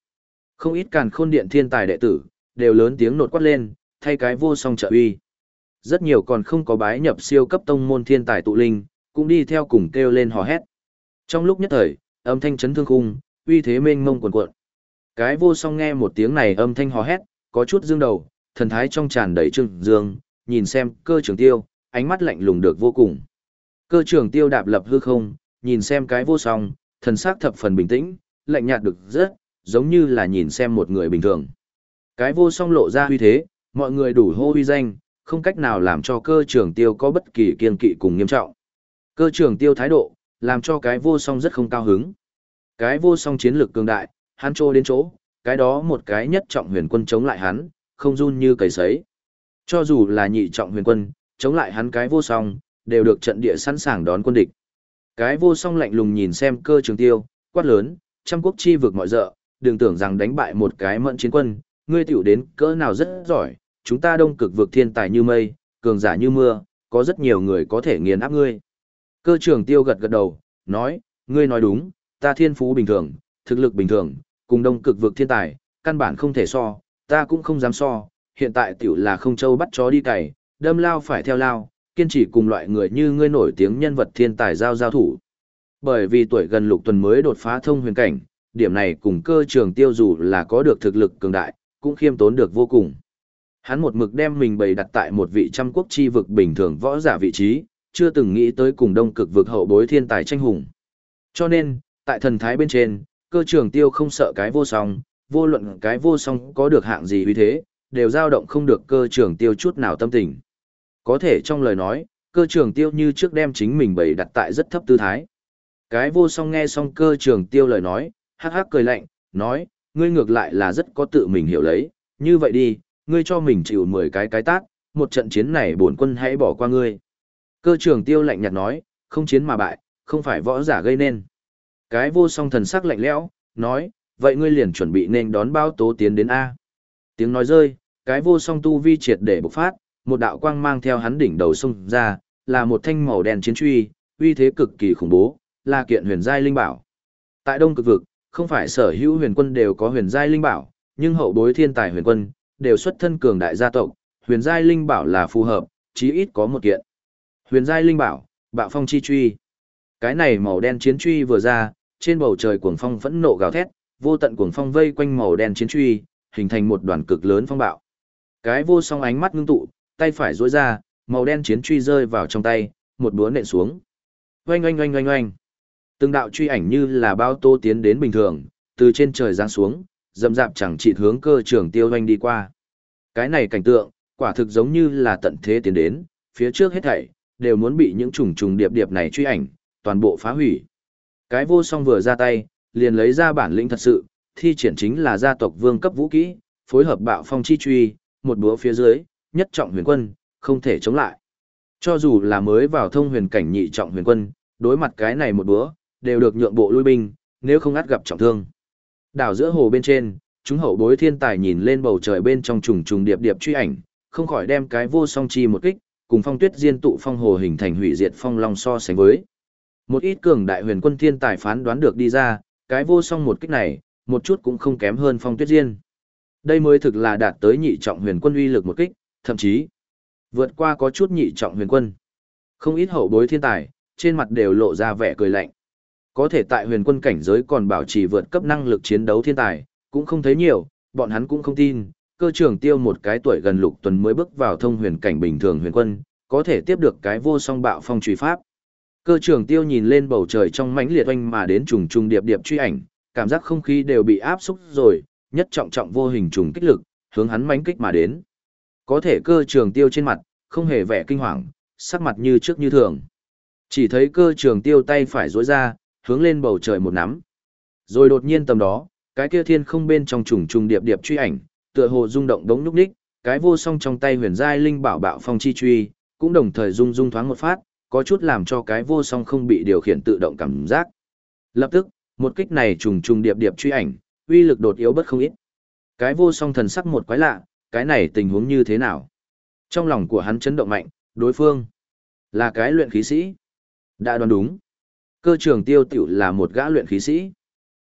Không ít càn khôn điện thiên tài đệ tử, đều lớn tiếng nột quát lên, thay cái vô song trợ uy. Rất nhiều còn không có bái nhập siêu cấp tông môn thiên tài tụ linh, cũng đi theo cùng kêu lên hò hét. Trong lúc nhất thời, âm thanh chấn thương khung, uy thế mênh mông quần cuộn. Cái vô song nghe một tiếng này âm thanh hò hét, có chút dương đầu, thần thái trong tràn đầy trưng dương, nhìn xem cơ trường tiêu, ánh mắt lạnh lùng được vô cùng. Cơ trường tiêu đạp lập hư không, nhìn xem cái vô song, thần sắc thập phần bình tĩnh, lạnh nhạt được rất, giống như là nhìn xem một người bình thường. Cái vô song lộ ra huy thế, mọi người đủ hô huy danh, không cách nào làm cho cơ trường tiêu có bất kỳ kiên kỵ cùng nghiêm trọng. Cơ trường tiêu thái độ, làm cho cái vô song rất không cao hứng. Cái vô song chiến lược cường đại, hắn trô đến chỗ, cái đó một cái nhất trọng huyền quân chống lại hắn, không run như cầy sấy. Cho dù là nhị trọng huyền quân, chống lại hắn cái vô song, đều được trận địa sẵn sàng đón quân địch. Cái vô song lạnh lùng nhìn xem cơ trường tiêu, quát lớn, trăm quốc chi vực mọi dợ, đừng tưởng rằng đánh bại một cái mận chiến quân, ngươi tiểu đến cỡ nào rất giỏi, chúng ta đông cực vực thiên tài như mây, cường giả như mưa, có rất nhiều người có thể nghiền áp ngươi. Cơ trường tiêu gật gật đầu, nói, ngươi nói đúng, ta thiên phú bình thường, thực lực bình thường, cùng đông cực vực thiên tài, căn bản không thể so, ta cũng không dám so, hiện tại tiểu là không châu bắt chó đi cày, đâm lao phải theo lao, kiên trì cùng loại người như ngươi nổi tiếng nhân vật thiên tài giao giao thủ. Bởi vì tuổi gần lục tuần mới đột phá thông huyền cảnh, điểm này cùng cơ trường tiêu dù là có được thực lực cường đại, cũng khiêm tốn được vô cùng. Hắn một mực đem mình bày đặt tại một vị trăm quốc chi vực bình thường võ giả vị trí, chưa từng nghĩ tới cùng đông cực vực hậu bối thiên tài tranh hùng. Cho nên, tại thần thái bên trên, cơ trường tiêu không sợ cái vô song, vô luận cái vô song có được hạng gì uy thế, đều dao động không được cơ trường tiêu chút nào tâm tình. Có thể trong lời nói, cơ trường tiêu như trước đem chính mình bày đặt tại rất thấp tư thái. Cái vô song nghe xong cơ trường tiêu lời nói, hắc hắc cười lạnh, nói, ngươi ngược lại là rất có tự mình hiểu lấy, như vậy đi, ngươi cho mình chịu 10 cái cái tác, một trận chiến này bổn quân hãy bỏ qua ngươi. Cơ trường tiêu lạnh nhạt nói, không chiến mà bại, không phải võ giả gây nên. Cái vô song thần sắc lạnh lẽo, nói, vậy ngươi liền chuẩn bị nên đón bao tố tiến đến A. Tiếng nói rơi, cái vô song tu vi triệt để bộc phát, một đạo quang mang theo hắn đỉnh đầu sông ra, là một thanh màu đen chiến truy, uy thế cực kỳ khủng bố, là kiện huyền giai linh bảo. Tại Đông Cực vực, không phải sở hữu huyền quân đều có huyền giai linh bảo, nhưng hậu bối thiên tài huyền quân đều xuất thân cường đại gia tộc, huyền giai linh bảo là phù hợp, chí ít có một kiện. Huyền giai linh bảo, Bạo Phong chi truy. Cái này màu đen chiến truy vừa ra, trên bầu trời cuồng phong phẫn nộ gào thét, vô tận cuồng phong vây quanh màu đen chiến truy, hình thành một đoàn cực lớn phong bạo. Cái vô song ánh mắt ngưng tụ, tay phải duỗi ra, màu đen chiến truy rơi vào trong tay, một búa nện xuống. Oanh oanh oanh oanh oanh. Từng đạo truy ảnh như là bao tô tiến đến bình thường, từ trên trời giáng xuống, dầm dạp chẳng chỉ hướng cơ trường tiêu oanh đi qua. Cái này cảnh tượng, quả thực giống như là tận thế tiến đến, phía trước hết thảy, đều muốn bị những trùng trùng điệp điệp này truy ảnh, toàn bộ phá hủy. Cái vô song vừa ra tay, liền lấy ra bản lĩnh thật sự, thi triển chính là gia tộc vương cấp vũ kỹ, phối hợp bạo phong chi truy, một búa phía dưới, nhất trọng huyền quân, không thể chống lại. Cho dù là mới vào thông huyền cảnh nhị trọng huyền quân, đối mặt cái này một búa, đều được nhượng bộ lui binh, nếu không át gặp trọng thương. Đảo giữa hồ bên trên, chúng hậu bối thiên tài nhìn lên bầu trời bên trong trùng trùng điệp điệp truy ảnh, không khỏi đem cái vô song chi một kích, cùng phong tuyết diên tụ phong hồ hình thành hủy diệt phong long so sánh với. Một ít cường đại huyền quân thiên tài phán đoán được đi ra, cái vô song một kích này, một chút cũng không kém hơn phong tuyết diên. Đây mới thực là đạt tới nhị trọng huyền quân uy lực một kích, thậm chí vượt qua có chút nhị trọng huyền quân. Không ít hậu bối thiên tài, trên mặt đều lộ ra vẻ cười lạnh. Có thể tại huyền quân cảnh giới còn bảo trì vượt cấp năng lực chiến đấu thiên tài, cũng không thấy nhiều, bọn hắn cũng không tin, cơ trưởng tiêu một cái tuổi gần lục tuần mới bước vào thông huyền cảnh bình thường huyền quân, có thể tiếp được cái vô song bạo phong truy pháp. Cơ trưởng tiêu nhìn lên bầu trời trong mãnh liệt oanh mà đến trùng trùng điệp điệp truy ảnh, cảm giác không khí đều bị áp xúc rồi, nhất trọng trọng vô hình trùng kích lực, hướng hắn mãnh kích mà đến. Có thể cơ trường tiêu trên mặt, không hề vẻ kinh hoàng, sắc mặt như trước như thường. Chỉ thấy cơ trường tiêu tay phải duỗi ra, hướng lên bầu trời một nắm. Rồi đột nhiên tầm đó, cái kia thiên không bên trong trùng trùng điệp điệp truy ảnh, tựa hồ rung động đống núc ních, cái vô song trong tay huyền giai linh bảo bạo phong chi truy, cũng đồng thời rung rung thoáng một phát, có chút làm cho cái vô song không bị điều khiển tự động cảm giác. Lập tức, một kích này trùng trùng điệp điệp truy ảnh, uy lực đột yếu bất không ít. Cái vô song thần sắc một quái lạ, cái này tình huống như thế nào? Trong lòng của hắn chấn động mạnh, đối phương là cái luyện khí sĩ. Đã đoán đúng. Cơ trường tiêu tiểu là một gã luyện khí sĩ.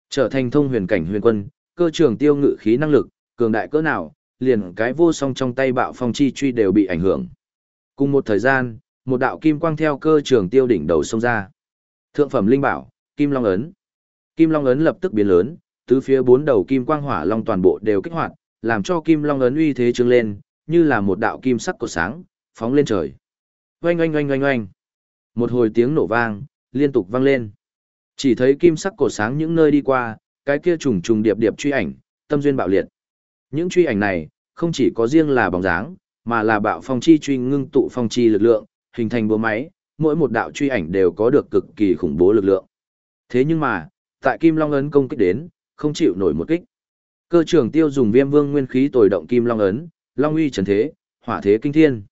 Trở thành thông huyền cảnh huyền quân, cơ trường tiêu ngự khí năng lực, cường đại cỡ nào, liền cái vô song trong tay bạo phong chi truy đều bị ảnh hưởng. Cùng một thời gian, một đạo kim quang theo cơ trường tiêu đỉnh đầu xông ra. Thượng phẩm linh bảo, Kim Long ấn. Kim Long ấn lập tức biến lớn, tứ phía bốn đầu kim quang hỏa long toàn bộ đều kích hoạt, làm cho Kim Long ấn uy thế trướng lên, như là một đạo kim sắc cột sáng, phóng lên trời. Oanh oanh oanh oanh oanh. Một hồi tiếng nổ vang, liên tục vang lên. Chỉ thấy kim sắc cột sáng những nơi đi qua, cái kia trùng trùng điệp điệp truy ảnh, tâm duyên bạo liệt. Những truy ảnh này, không chỉ có riêng là bóng dáng, mà là bạo phong chi truy ngưng tụ phong chi lực lượng, hình thành búa máy, mỗi một đạo truy ảnh đều có được cực kỳ khủng bố lực lượng. Thế nhưng mà, tại Kim Long ấn công kích đến, không chịu nổi một kích. Cơ trưởng tiêu dùng viêm vương nguyên khí tồi động Kim Long ấn, Long uy trần thế, hỏa thế kinh thiên.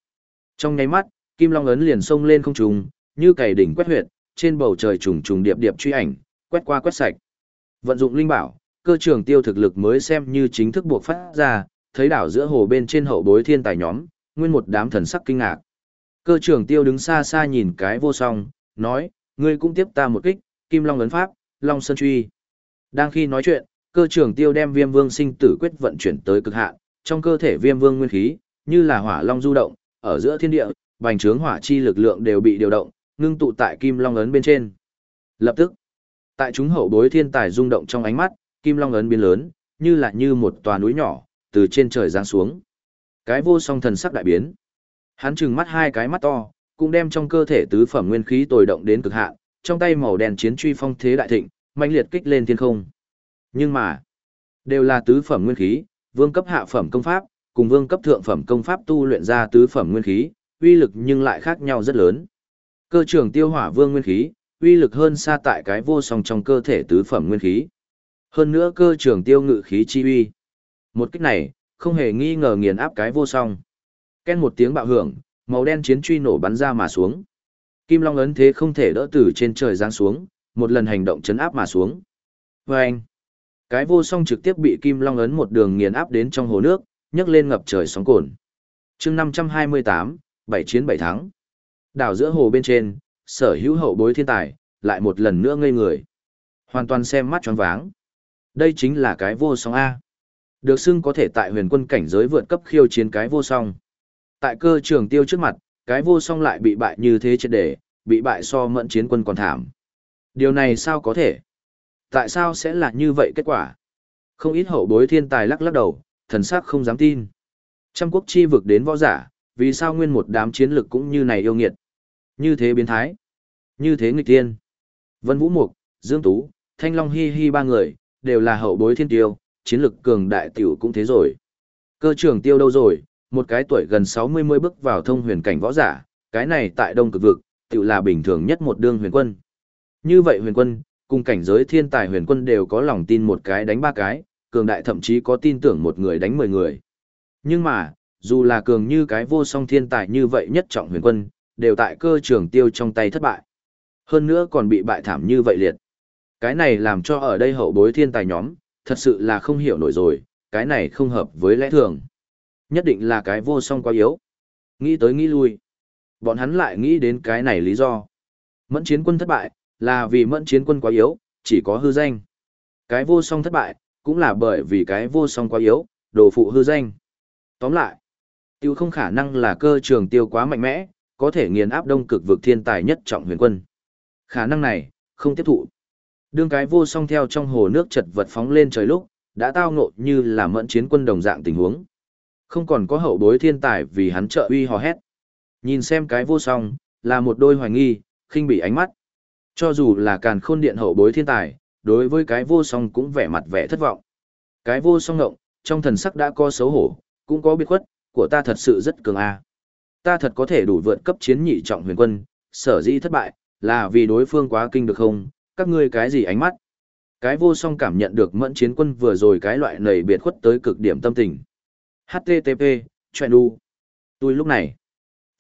Trong nháy mắt, Kim Long ấn liền xông lên không trùng, như cày đỉnh quét huyệt, trên bầu trời trùng trùng điệp điệp truy ảnh, quét qua quét sạch. Vận dụng linh bảo, cơ trưởng tiêu thực lực mới xem như chính thức buộc phát ra, thấy đảo giữa hồ bên trên hậu bối thiên tài nhóm, nguyên một đám thần sắc kinh ngạc. Cơ trưởng tiêu đứng xa xa nhìn cái vô song, nói, ngươi cũng tiếp ta một kích, kim long ấn pháp, long sơn truy. Đang khi nói chuyện, cơ trưởng tiêu đem viêm vương sinh tử quyết vận chuyển tới cực hạn, trong cơ thể viêm vương nguyên khí, như là hỏa long du động, ở giữa thiên địa, bành trướng hỏa chi lực lượng đều bị điều động, ngưng tụ tại kim long ấn bên trên. Lập tức, tại chúng hậu bối thiên tài rung động trong ánh mắt, kim long ấn biến lớn, như là như một tòa núi nhỏ, từ trên trời giáng xuống. Cái vô song thần sắc đại biến. Hắn trừng mắt hai cái mắt to, cũng đem trong cơ thể tứ phẩm nguyên khí tồi động đến cực hạn, trong tay màu đen chiến truy phong thế đại thịnh, mạnh liệt kích lên thiên không. Nhưng mà, đều là tứ phẩm nguyên khí, vương cấp hạ phẩm công pháp, cùng vương cấp thượng phẩm công pháp tu luyện ra tứ phẩm nguyên khí, uy lực nhưng lại khác nhau rất lớn. Cơ trưởng tiêu hỏa vương nguyên khí, uy lực hơn xa tại cái vô song trong cơ thể tứ phẩm nguyên khí. Hơn nữa cơ trưởng tiêu ngự khí chi uy. Một kích này, không hề nghi ngờ nghiền áp cái vô song. Ken một tiếng bạo hưởng, màu đen chiến truy nổ bắn ra mà xuống. Kim Long ấn thế không thể đỡ từ trên trời giáng xuống, một lần hành động chấn áp mà xuống. Vâng! Cái vô song trực tiếp bị Kim Long ấn một đường nghiền áp đến trong hồ nước, nhấc lên ngập trời sóng cồn. chương 528, bảy chiến bảy thắng. Đảo giữa hồ bên trên, sở hữu hậu bối thiên tài, lại một lần nữa ngây người. Hoàn toàn xem mắt choáng váng. Đây chính là cái vô song A. Được xưng có thể tại huyền quân cảnh giới vượt cấp khiêu chiến cái vô song. Tại cơ trường tiêu trước mặt, cái vô song lại bị bại như thế chết để, bị bại so mẫn chiến quân còn thảm. Điều này sao có thể? Tại sao sẽ là như vậy kết quả? Không ít hậu bối thiên tài lắc lắc đầu, thần sắc không dám tin. Trăm quốc chi vực đến võ giả, vì sao nguyên một đám chiến lực cũng như này yêu nghiệt. Như thế biến thái. Như thế nghịch tiên. Vân Vũ Mục, Dương Tú, Thanh Long Hi Hi ba người, đều là hậu bối thiên tiêu, chiến lực cường đại tiểu cũng thế rồi. Cơ trưởng tiêu đâu rồi, một cái tuổi gần 60 mới bước vào thông huyền cảnh võ giả, cái này tại đông cực vực, tự là bình thường nhất một đương huyền quân. Như vậy huyền quân, cùng cảnh giới thiên tài huyền quân đều có lòng tin một cái đánh ba cái, cường đại thậm chí có tin tưởng một người đánh 10 người. Nhưng mà, dù là cường như cái vô song thiên tài như vậy nhất trọng huyền quân, đều tại cơ trường tiêu trong tay thất bại. Hơn nữa còn bị bại thảm như vậy liệt. Cái này làm cho ở đây hậu bối thiên tài nhóm, thật sự là không hiểu nổi rồi, cái này không hợp với lẽ thường. Nhất định là cái vô song quá yếu. Nghĩ tới nghĩ lui. Bọn hắn lại nghĩ đến cái này lý do. Mẫn chiến quân thất bại, là vì mẫn chiến quân quá yếu, chỉ có hư danh. Cái vô song thất bại, cũng là bởi vì cái vô song quá yếu, đồ phụ hư danh. Tóm lại, tiêu không khả năng là cơ trường tiêu quá mạnh mẽ, có thể nghiền áp đông cực vực thiên tài nhất trọng huyền quân. Khả năng này, không tiếp thụ. Đương cái vô song theo trong hồ nước chật vật phóng lên trời lúc, đã tao ngộ như là mẫn chiến quân đồng dạng tình huống. Không còn có hậu bối thiên tài vì hắn trợ uy hò hét. Nhìn xem cái vô song, là một đôi hoài nghi, khinh bị ánh mắt. Cho dù là càn khôn điện hậu bối thiên tài, đối với cái vô song cũng vẻ mặt vẻ thất vọng. Cái vô song ngộng, trong thần sắc đã có xấu hổ, cũng có biệt khuất, của ta thật sự rất cường a. Ta thật có thể đủ vượt cấp chiến nhị trọng huyền quân, sở dĩ thất bại, là vì đối phương quá kinh được không, các ngươi cái gì ánh mắt. Cái vô song cảm nhận được mẫn chiến quân vừa rồi cái loại nầy biệt khuất tới cực điểm tâm tình. HTTP, chuyện đu. Tôi lúc này,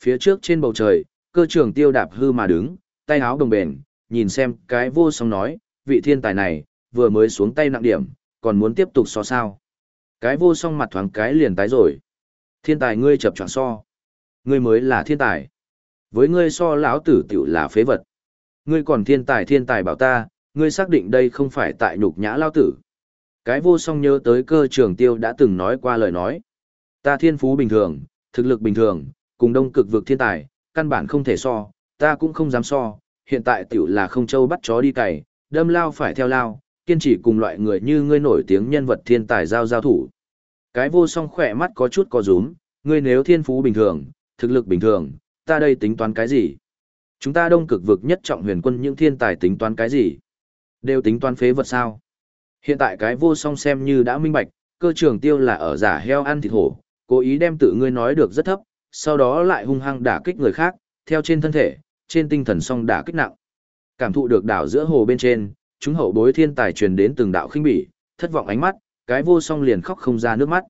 phía trước trên bầu trời, cơ trưởng tiêu đạp hư mà đứng, tay áo đồng bền, nhìn xem cái vô song nói, vị thiên tài này, vừa mới xuống tay nặng điểm, còn muốn tiếp tục so sao. Cái vô song mặt thoáng cái liền tái rồi. Thiên tài ngươi chập choạng so. Ngươi mới là thiên tài. Với ngươi so lão tử tiểu là phế vật. Ngươi còn thiên tài thiên tài bảo ta, ngươi xác định đây không phải tại nhục nhã lao tử. Cái vô song nhớ tới cơ trường tiêu đã từng nói qua lời nói. Ta thiên phú bình thường, thực lực bình thường, cùng đông cực vực thiên tài, căn bản không thể so, ta cũng không dám so, hiện tại tiểu là không châu bắt chó đi cày, đâm lao phải theo lao, kiên trì cùng loại người như ngươi nổi tiếng nhân vật thiên tài giao giao thủ. Cái vô song khỏe mắt có chút có rúm, ngươi nếu thiên phú bình thường, thực lực bình thường, ta đây tính toán cái gì? Chúng ta đông cực vực nhất trọng huyền quân những thiên tài tính toán cái gì? Đều tính toán phế vật sao? Hiện tại cái vô song xem như đã minh bạch, cơ trường tiêu là ở giả heo ăn thịt hổ, cố ý đem tự ngươi nói được rất thấp, sau đó lại hung hăng đả kích người khác, theo trên thân thể, trên tinh thần song đả kích nặng. Cảm thụ được đảo giữa hồ bên trên, chúng hậu bối thiên tài truyền đến từng đạo khinh bỉ, thất vọng ánh mắt, cái vô song liền khóc không ra nước mắt.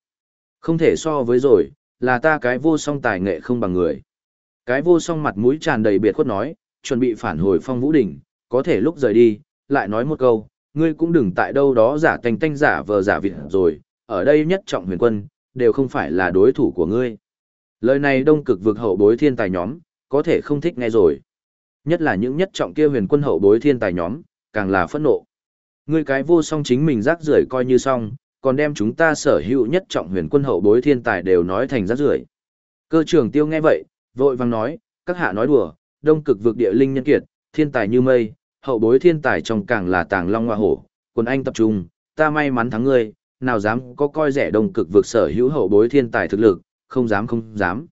Không thể so với rồi, là ta cái vô song tài nghệ không bằng người. Cái vô song mặt mũi tràn đầy biệt khuất nói, chuẩn bị phản hồi phong vũ đỉnh, có thể lúc rời đi, lại nói một câu, ngươi cũng đừng tại đâu đó giả tanh tanh giả vờ giả vịt rồi, ở đây nhất trọng huyền quân, đều không phải là đối thủ của ngươi. Lời này đông cực vực hậu bối thiên tài nhóm, có thể không thích nghe rồi. Nhất là những nhất trọng kia huyền quân hậu bối thiên tài nhóm, càng là phẫn nộ. Ngươi cái vô song chính mình rác rưởi coi như xong, còn đem chúng ta sở hữu nhất trọng huyền quân hậu bối thiên tài đều nói thành rác rưởi. Cơ trưởng tiêu nghe vậy, vội vàng nói, các hạ nói đùa, đông cực vực địa linh nhân kiệt, thiên tài như mây, hậu bối thiên tài trong càng là tàng long hoa hổ, quân anh tập trung, ta may mắn thắng ngươi, nào dám có coi rẻ đông cực vực sở hữu hậu bối thiên tài thực lực, không dám không dám.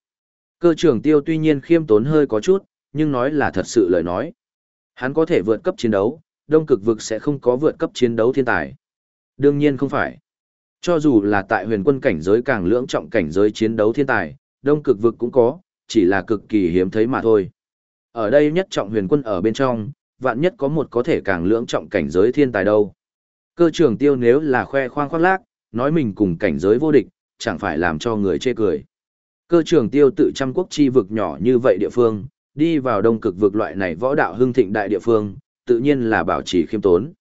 Cơ trưởng tiêu tuy nhiên khiêm tốn hơi có chút, nhưng nói là thật sự lời nói. Hắn có thể vượt cấp chiến đấu, đông cực vực sẽ không có vượt cấp chiến đấu thiên tài. Đương nhiên không phải. Cho dù là tại huyền quân cảnh giới càng lưỡng trọng cảnh giới chiến đấu thiên tài, đông cực vực cũng có, chỉ là cực kỳ hiếm thấy mà thôi. Ở đây nhất trọng huyền quân ở bên trong, vạn nhất có một có thể càng lưỡng trọng cảnh giới thiên tài đâu. Cơ trưởng tiêu nếu là khoe khoang khoác lác, nói mình cùng cảnh giới vô địch, chẳng phải làm cho người chê cười. Cơ trưởng tiêu tự trăm quốc chi vực nhỏ như vậy địa phương, đi vào đông cực vực loại này võ đạo hưng thịnh đại địa phương, tự nhiên là bảo trì khiêm tốn.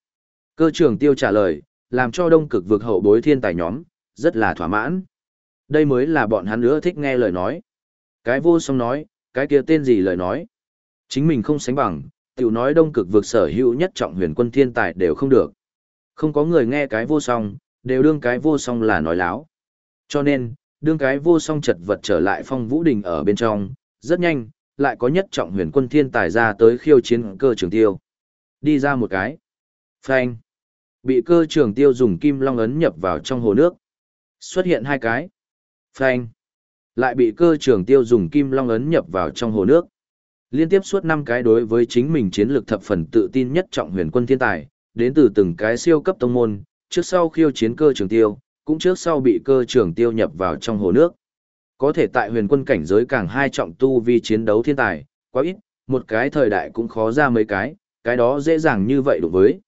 Cơ trưởng tiêu trả lời, làm cho đông cực vực hậu bối thiên tài nhóm, rất là thỏa mãn. Đây mới là bọn hắn nữa thích nghe lời nói. Cái vô song nói, cái kia tên gì lời nói. Chính mình không sánh bằng, tiểu nói đông cực vực sở hữu nhất trọng huyền quân thiên tài đều không được. Không có người nghe cái vô song, đều đương cái vô song là nói láo. Cho nên, đương cái vô song chật vật trở lại phong vũ đình ở bên trong, rất nhanh, lại có nhất trọng huyền quân thiên tài ra tới khiêu chiến cơ trường tiêu. Đi ra một cái. Phanh. Bị cơ trường tiêu dùng kim long ấn nhập vào trong hồ nước. Xuất hiện hai cái. Phanh. Lại bị cơ trường tiêu dùng kim long ấn nhập vào trong hồ nước. Liên tiếp suốt năm cái đối với chính mình chiến lược thập phần tự tin nhất trọng huyền quân thiên tài, đến từ từng cái siêu cấp tông môn, trước sau khiêu chiến cơ trường tiêu, cũng trước sau bị cơ trường tiêu nhập vào trong hồ nước. Có thể tại huyền quân cảnh giới càng hai trọng tu vi chiến đấu thiên tài, quá ít, một cái thời đại cũng khó ra mấy cái, cái đó dễ dàng như vậy đối với.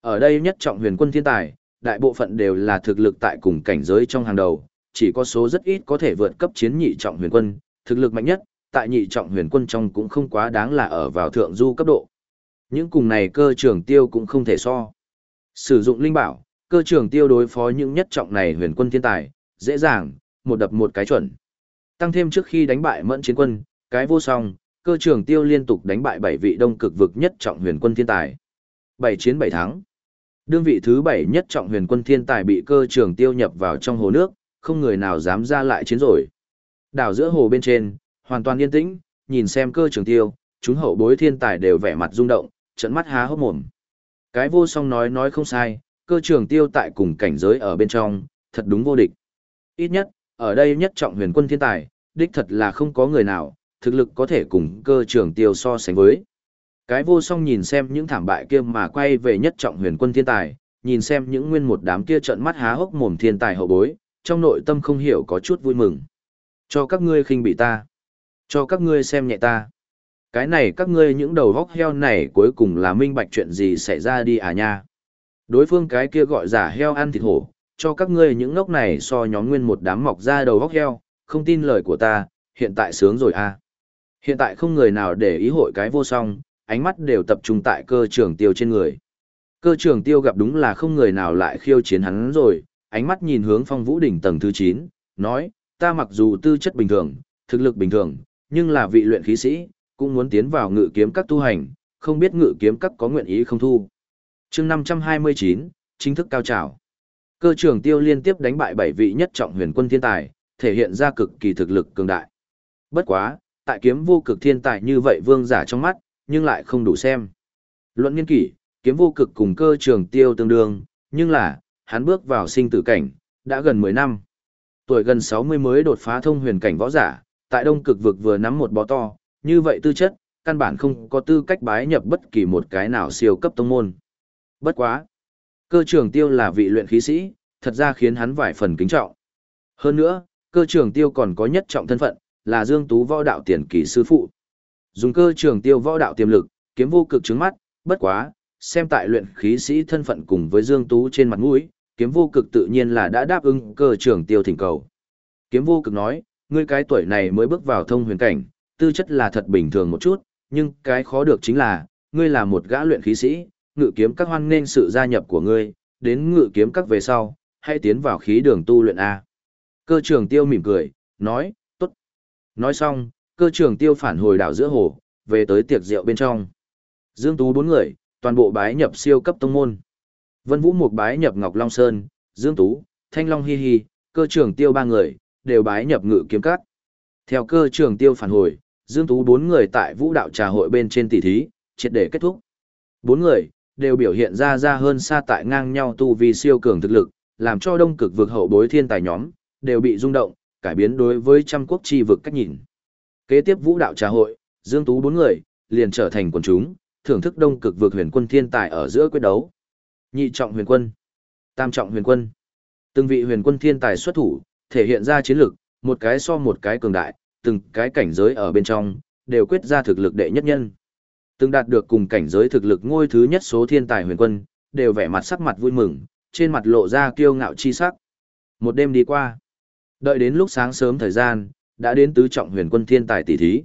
Ở đây nhất trọng huyền quân thiên tài, đại bộ phận đều là thực lực tại cùng cảnh giới trong hàng đầu, chỉ có số rất ít có thể vượt cấp chiến nhị trọng huyền quân, thực lực mạnh nhất, tại nhị trọng huyền quân trong cũng không quá đáng là ở vào thượng du cấp độ. Những cùng này cơ trường tiêu cũng không thể so. Sử dụng linh bảo, cơ trường tiêu đối phó những nhất trọng này huyền quân thiên tài, dễ dàng, một đập một cái chuẩn. Tăng thêm trước khi đánh bại mẫn chiến quân, cái vô song, cơ trường tiêu liên tục đánh bại bảy vị đông cực vực nhất trọng huyền quân thiên tài. bảy chiến bảy thắng. Đương vị thứ bảy nhất trọng huyền quân thiên tài bị cơ trường tiêu nhập vào trong hồ nước, không người nào dám ra lại chiến rồi. Đảo giữa hồ bên trên, hoàn toàn yên tĩnh, nhìn xem cơ trường tiêu, chúng hậu bối thiên tài đều vẻ mặt rung động, trận mắt há hốc mồm. Cái vô song nói nói không sai, cơ trường tiêu tại cùng cảnh giới ở bên trong, thật đúng vô địch. Ít nhất, ở đây nhất trọng huyền quân thiên tài, đích thật là không có người nào, thực lực có thể cùng cơ trường tiêu so sánh với. Cái vô song nhìn xem những thảm bại kia mà quay về nhất trọng huyền quân thiên tài, nhìn xem những nguyên một đám kia trận mắt há hốc mồm thiên tài hậu bối, trong nội tâm không hiểu có chút vui mừng. Cho các ngươi khinh bị ta. Cho các ngươi xem nhẹ ta. Cái này các ngươi những đầu góc heo này cuối cùng là minh bạch chuyện gì xảy ra đi à nha. Đối phương cái kia gọi giả heo ăn thịt hổ, cho các ngươi những ngốc này so nhóm nguyên một đám mọc ra đầu góc heo, không tin lời của ta, hiện tại sướng rồi à. Hiện tại không người nào để ý hội cái vô song, ánh mắt đều tập trung tại cơ trường tiêu trên người. Cơ trường tiêu gặp đúng là không người nào lại khiêu chiến hắn rồi, ánh mắt nhìn hướng phong vũ đỉnh tầng thứ 9, nói, ta mặc dù tư chất bình thường, thực lực bình thường, nhưng là vị luyện khí sĩ, cũng muốn tiến vào ngự kiếm các tu hành, không biết ngự kiếm các có nguyện ý không thu. chương 529, chính thức cao trào. Cơ trường tiêu liên tiếp đánh bại bảy vị nhất trọng huyền quân thiên tài, thể hiện ra cực kỳ thực lực cường đại. Bất quá, tại kiếm vô cực thiên tài như vậy vương giả trong mắt, nhưng lại không đủ xem. Luận nghiên kỷ, kiếm vô cực cùng cơ trường tiêu tương đương, nhưng là, hắn bước vào sinh tử cảnh, đã gần 10 năm. Tuổi gần 60 mới đột phá thông huyền cảnh võ giả, tại đông cực vực vừa nắm một bó to, như vậy tư chất, căn bản không có tư cách bái nhập bất kỳ một cái nào siêu cấp tông môn. Bất quá. Cơ trường tiêu là vị luyện khí sĩ, thật ra khiến hắn vài phần kính trọng. Hơn nữa, cơ trường tiêu còn có nhất trọng thân phận, là Dương Tú võ đạo tiền kỳ sư phụ. Dùng cơ trường tiêu võ đạo tiềm lực, kiếm vô cực trứng mắt, bất quá, xem tại luyện khí sĩ thân phận cùng với Dương Tú trên mặt mũi, kiếm vô cực tự nhiên là đã đáp ứng cơ trường tiêu thỉnh cầu. Kiếm vô cực nói, ngươi cái tuổi này mới bước vào thông huyền cảnh, tư chất là thật bình thường một chút, nhưng cái khó được chính là, ngươi là một gã luyện khí sĩ, ngự kiếm các hoan nên sự gia nhập của ngươi, đến ngự kiếm các về sau, hãy tiến vào khí đường tu luyện A. Cơ trường tiêu mỉm cười, nói, tốt. Nói xong, cơ trường tiêu phản hồi đảo giữa hồ, về tới tiệc rượu bên trong. Dương Tú bốn người, toàn bộ bái nhập siêu cấp tông môn. Vân Vũ một bái nhập Ngọc Long Sơn, Dương Tú, Thanh Long Hi Hi, cơ trường tiêu ba người, đều bái nhập ngự kiếm các Theo cơ trường tiêu phản hồi, Dương Tú bốn người tại vũ đạo trà hội bên trên tỷ thí, triệt để kết thúc. Bốn người, đều biểu hiện ra ra hơn xa tại ngang nhau tu vi siêu cường thực lực, làm cho đông cực vực hậu bối thiên tài nhóm, đều bị rung động, cải biến đối với trăm quốc chi vực cách nhìn. Kế tiếp vũ đạo trà hội, Dương Tú bốn người, liền trở thành quần chúng, thưởng thức đông cực vực huyền quân thiên tài ở giữa quyết đấu. Nhị trọng huyền quân, tam trọng huyền quân. Từng vị huyền quân thiên tài xuất thủ, thể hiện ra chiến lực, một cái so một cái cường đại, từng cái cảnh giới ở bên trong, đều quyết ra thực lực đệ nhất nhân. Từng đạt được cùng cảnh giới thực lực ngôi thứ nhất số thiên tài huyền quân, đều vẻ mặt sắc mặt vui mừng, trên mặt lộ ra kiêu ngạo chi sắc. Một đêm đi qua, đợi đến lúc sáng sớm thời gian, đã đến tứ trọng huyền quân thiên tài tỷ thí.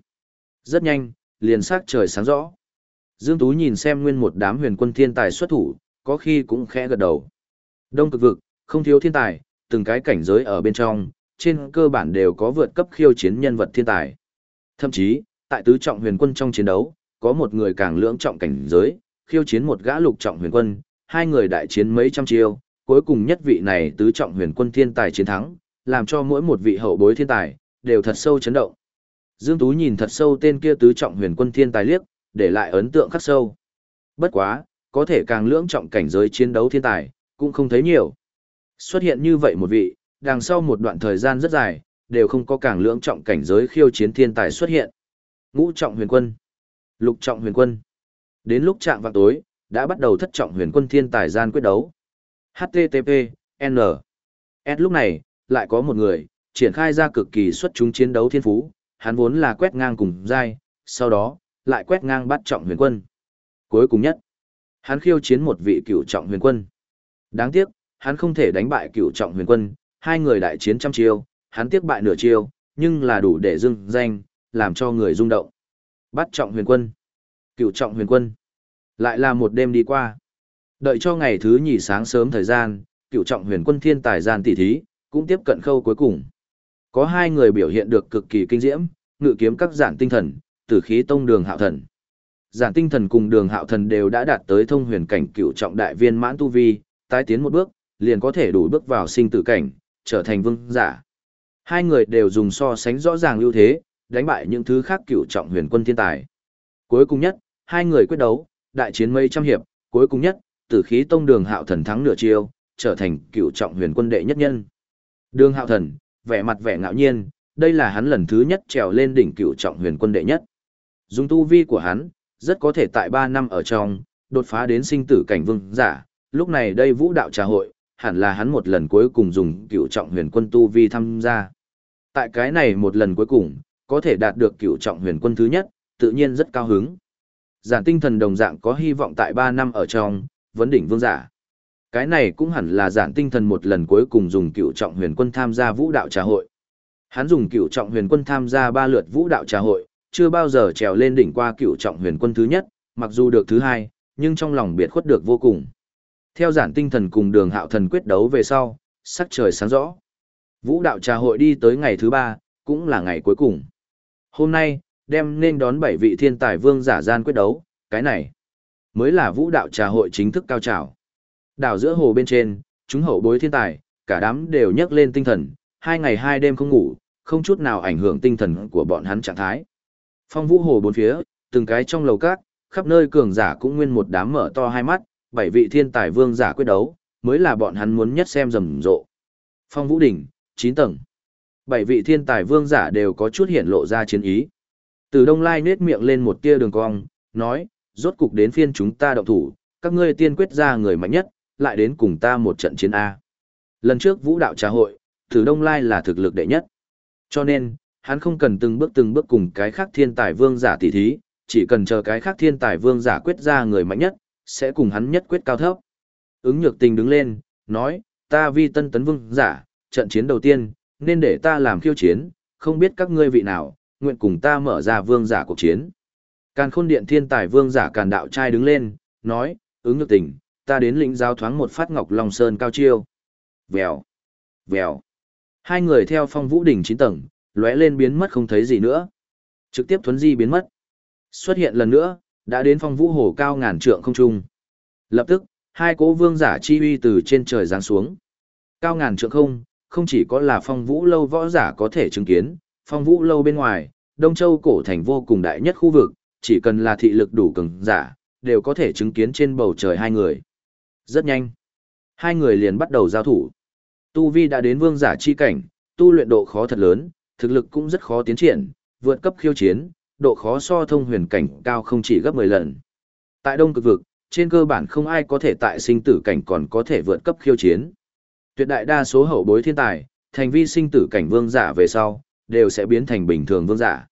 Rất nhanh, liền sắc trời sáng rõ. Dương Tú nhìn xem nguyên một đám huyền quân thiên tài xuất thủ, có khi cũng khẽ gật đầu. Đông cực vực, không thiếu thiên tài, từng cái cảnh giới ở bên trong, trên cơ bản đều có vượt cấp khiêu chiến nhân vật thiên tài. Thậm chí, tại tứ trọng huyền quân trong chiến đấu, có một người càng lưỡng trọng cảnh giới, khiêu chiến một gã lục trọng huyền quân, hai người đại chiến mấy trăm chiêu, cuối cùng nhất vị này tứ trọng huyền quân thiên tài chiến thắng, làm cho mỗi một vị hậu bối thiên tài đều thật sâu chấn động. Dương Tú nhìn thật sâu tên kia tứ trọng huyền quân thiên tài liếc, để lại ấn tượng khắc sâu. Bất quá, có thể càng lưỡng trọng cảnh giới chiến đấu thiên tài, cũng không thấy nhiều. Xuất hiện như vậy một vị, đằng sau một đoạn thời gian rất dài, đều không có càng lưỡng trọng cảnh giới khiêu chiến thiên tài xuất hiện. Ngũ trọng huyền quân, lục trọng huyền quân. Đến lúc trạng vào tối, đã bắt đầu thất trọng huyền quân thiên tài gian quyết đấu. HTTP, N. S lúc này, lại có một người, triển khai ra cực kỳ xuất chúng chiến đấu thiên phú, hắn vốn là quét ngang cùng giai, sau đó, lại quét ngang bắt trọng huyền quân. Cuối cùng nhất, hắn khiêu chiến một vị cựu trọng huyền quân. Đáng tiếc, hắn không thể đánh bại cựu trọng huyền quân, hai người đại chiến trăm chiêu, hắn tiếc bại nửa chiêu, nhưng là đủ để dưng danh, làm cho người rung động. Bắt trọng huyền quân, cựu trọng huyền quân. Lại là một đêm đi qua. Đợi cho ngày thứ nhì sáng sớm thời gian, cựu trọng huyền quân thiên tài gian tỷ thí, cũng tiếp cận khâu cuối cùng. Có hai người biểu hiện được cực kỳ kinh diễm, ngự kiếm các giản tinh thần, tử khí tông đường hạo thần. Giản tinh thần cùng đường hạo thần đều đã đạt tới thông huyền cảnh cựu trọng đại viên mãn tu vi, tái tiến một bước, liền có thể đủ bước vào sinh tử cảnh, trở thành vương giả. Hai người đều dùng so sánh rõ ràng ưu thế, đánh bại những thứ khác cựu trọng huyền quân thiên tài. Cuối cùng nhất, hai người quyết đấu, đại chiến mấy trăm hiệp, cuối cùng nhất, tử khí tông đường hạo thần thắng nửa chiêu, trở thành cựu trọng huyền quân đệ nhất nhân. Đường hạo thần, vẻ mặt vẻ ngạo nhiên, đây là hắn lần thứ nhất trèo lên đỉnh cựu trọng huyền quân đệ nhất. Dùng tu vi của hắn, rất có thể tại 3 năm ở trong, đột phá đến sinh tử cảnh vương giả, lúc này đây vũ đạo trà hội, hẳn là hắn một lần cuối cùng dùng cựu trọng huyền quân tu vi tham gia. Tại cái này một lần cuối cùng, có thể đạt được cựu trọng huyền quân thứ nhất, tự nhiên rất cao hứng. Giản tinh thần đồng dạng có hy vọng tại 3 năm ở trong, vấn đỉnh vương giả. Cái này cũng hẳn là giản tinh thần một lần cuối cùng dùng cựu trọng huyền quân tham gia vũ đạo trà hội. Hắn dùng cựu trọng huyền quân tham gia ba lượt vũ đạo trà hội, chưa bao giờ trèo lên đỉnh qua cựu trọng huyền quân thứ nhất, mặc dù được thứ hai, nhưng trong lòng biệt khuất được vô cùng. Theo giản tinh thần cùng đường hạo thần quyết đấu về sau, sắc trời sáng rõ. Vũ đạo trà hội đi tới ngày thứ ba, cũng là ngày cuối cùng. Hôm nay, đem nên đón bảy vị thiên tài vương giả gian quyết đấu, cái này mới là vũ đạo trà hội chính thức cao trào. Đảo giữa hồ bên trên, chúng hậu bối thiên tài, cả đám đều nhấc lên tinh thần, hai ngày hai đêm không ngủ, không chút nào ảnh hưởng tinh thần của bọn hắn trạng thái. Phong vũ hồ bốn phía, từng cái trong lầu cát, khắp nơi cường giả cũng nguyên một đám mở to hai mắt, bảy vị thiên tài vương giả quyết đấu, mới là bọn hắn muốn nhất xem rầm rộ. Phong vũ đỉnh, 9 tầng. Bảy vị thiên tài vương giả đều có chút hiện lộ ra chiến ý. Từ Đông Lai nết miệng lên một tia đường cong, nói, rốt cục đến phiên chúng ta động thủ, các ngươi tiên quyết ra người mạnh nhất, lại đến cùng ta một trận chiến A. Lần trước vũ đạo trà hội, Từ Đông Lai là thực lực đệ nhất. Cho nên, hắn không cần từng bước từng bước cùng cái khác thiên tài vương giả tỉ thí, chỉ cần chờ cái khác thiên tài vương giả quyết ra người mạnh nhất, sẽ cùng hắn nhất quyết cao thấp. Ứng nhược tình đứng lên, nói, ta vi tân tấn vương giả, trận chiến đầu tiên, nên để ta làm khiêu chiến, không biết các ngươi vị nào, nguyện cùng ta mở ra vương giả cuộc chiến. Càn khôn điện thiên tài vương giả càn đạo trai đứng lên, nói, ứng nhược tình, ta đến lĩnh giao thoáng một phát ngọc long sơn cao chiêu. Vèo, vèo. Hai người theo phong vũ đỉnh 9 tầng, lóe lên biến mất không thấy gì nữa. Trực tiếp thuấn di biến mất. Xuất hiện lần nữa, đã đến phong vũ hồ cao ngàn trượng không trung. Lập tức, hai cố vương giả chi uy từ trên trời giáng xuống. Cao ngàn trượng không, không chỉ có là phong vũ lâu võ giả có thể chứng kiến, phong vũ lâu bên ngoài, Đông Châu cổ thành vô cùng đại nhất khu vực, chỉ cần là thị lực đủ cường giả, đều có thể chứng kiến trên bầu trời hai người. Rất nhanh. Hai người liền bắt đầu giao thủ. Tu Vi đã đến vương giả chi cảnh, tu luyện độ khó thật lớn, thực lực cũng rất khó tiến triển, vượt cấp khiêu chiến, độ khó so thông huyền cảnh cao không chỉ gấp 10 lần. Tại đông cực vực, trên cơ bản không ai có thể tại sinh tử cảnh còn có thể vượt cấp khiêu chiến. Tuyệt đại đa số hậu bối thiên tài, thành vi sinh tử cảnh vương giả về sau, đều sẽ biến thành bình thường vương giả.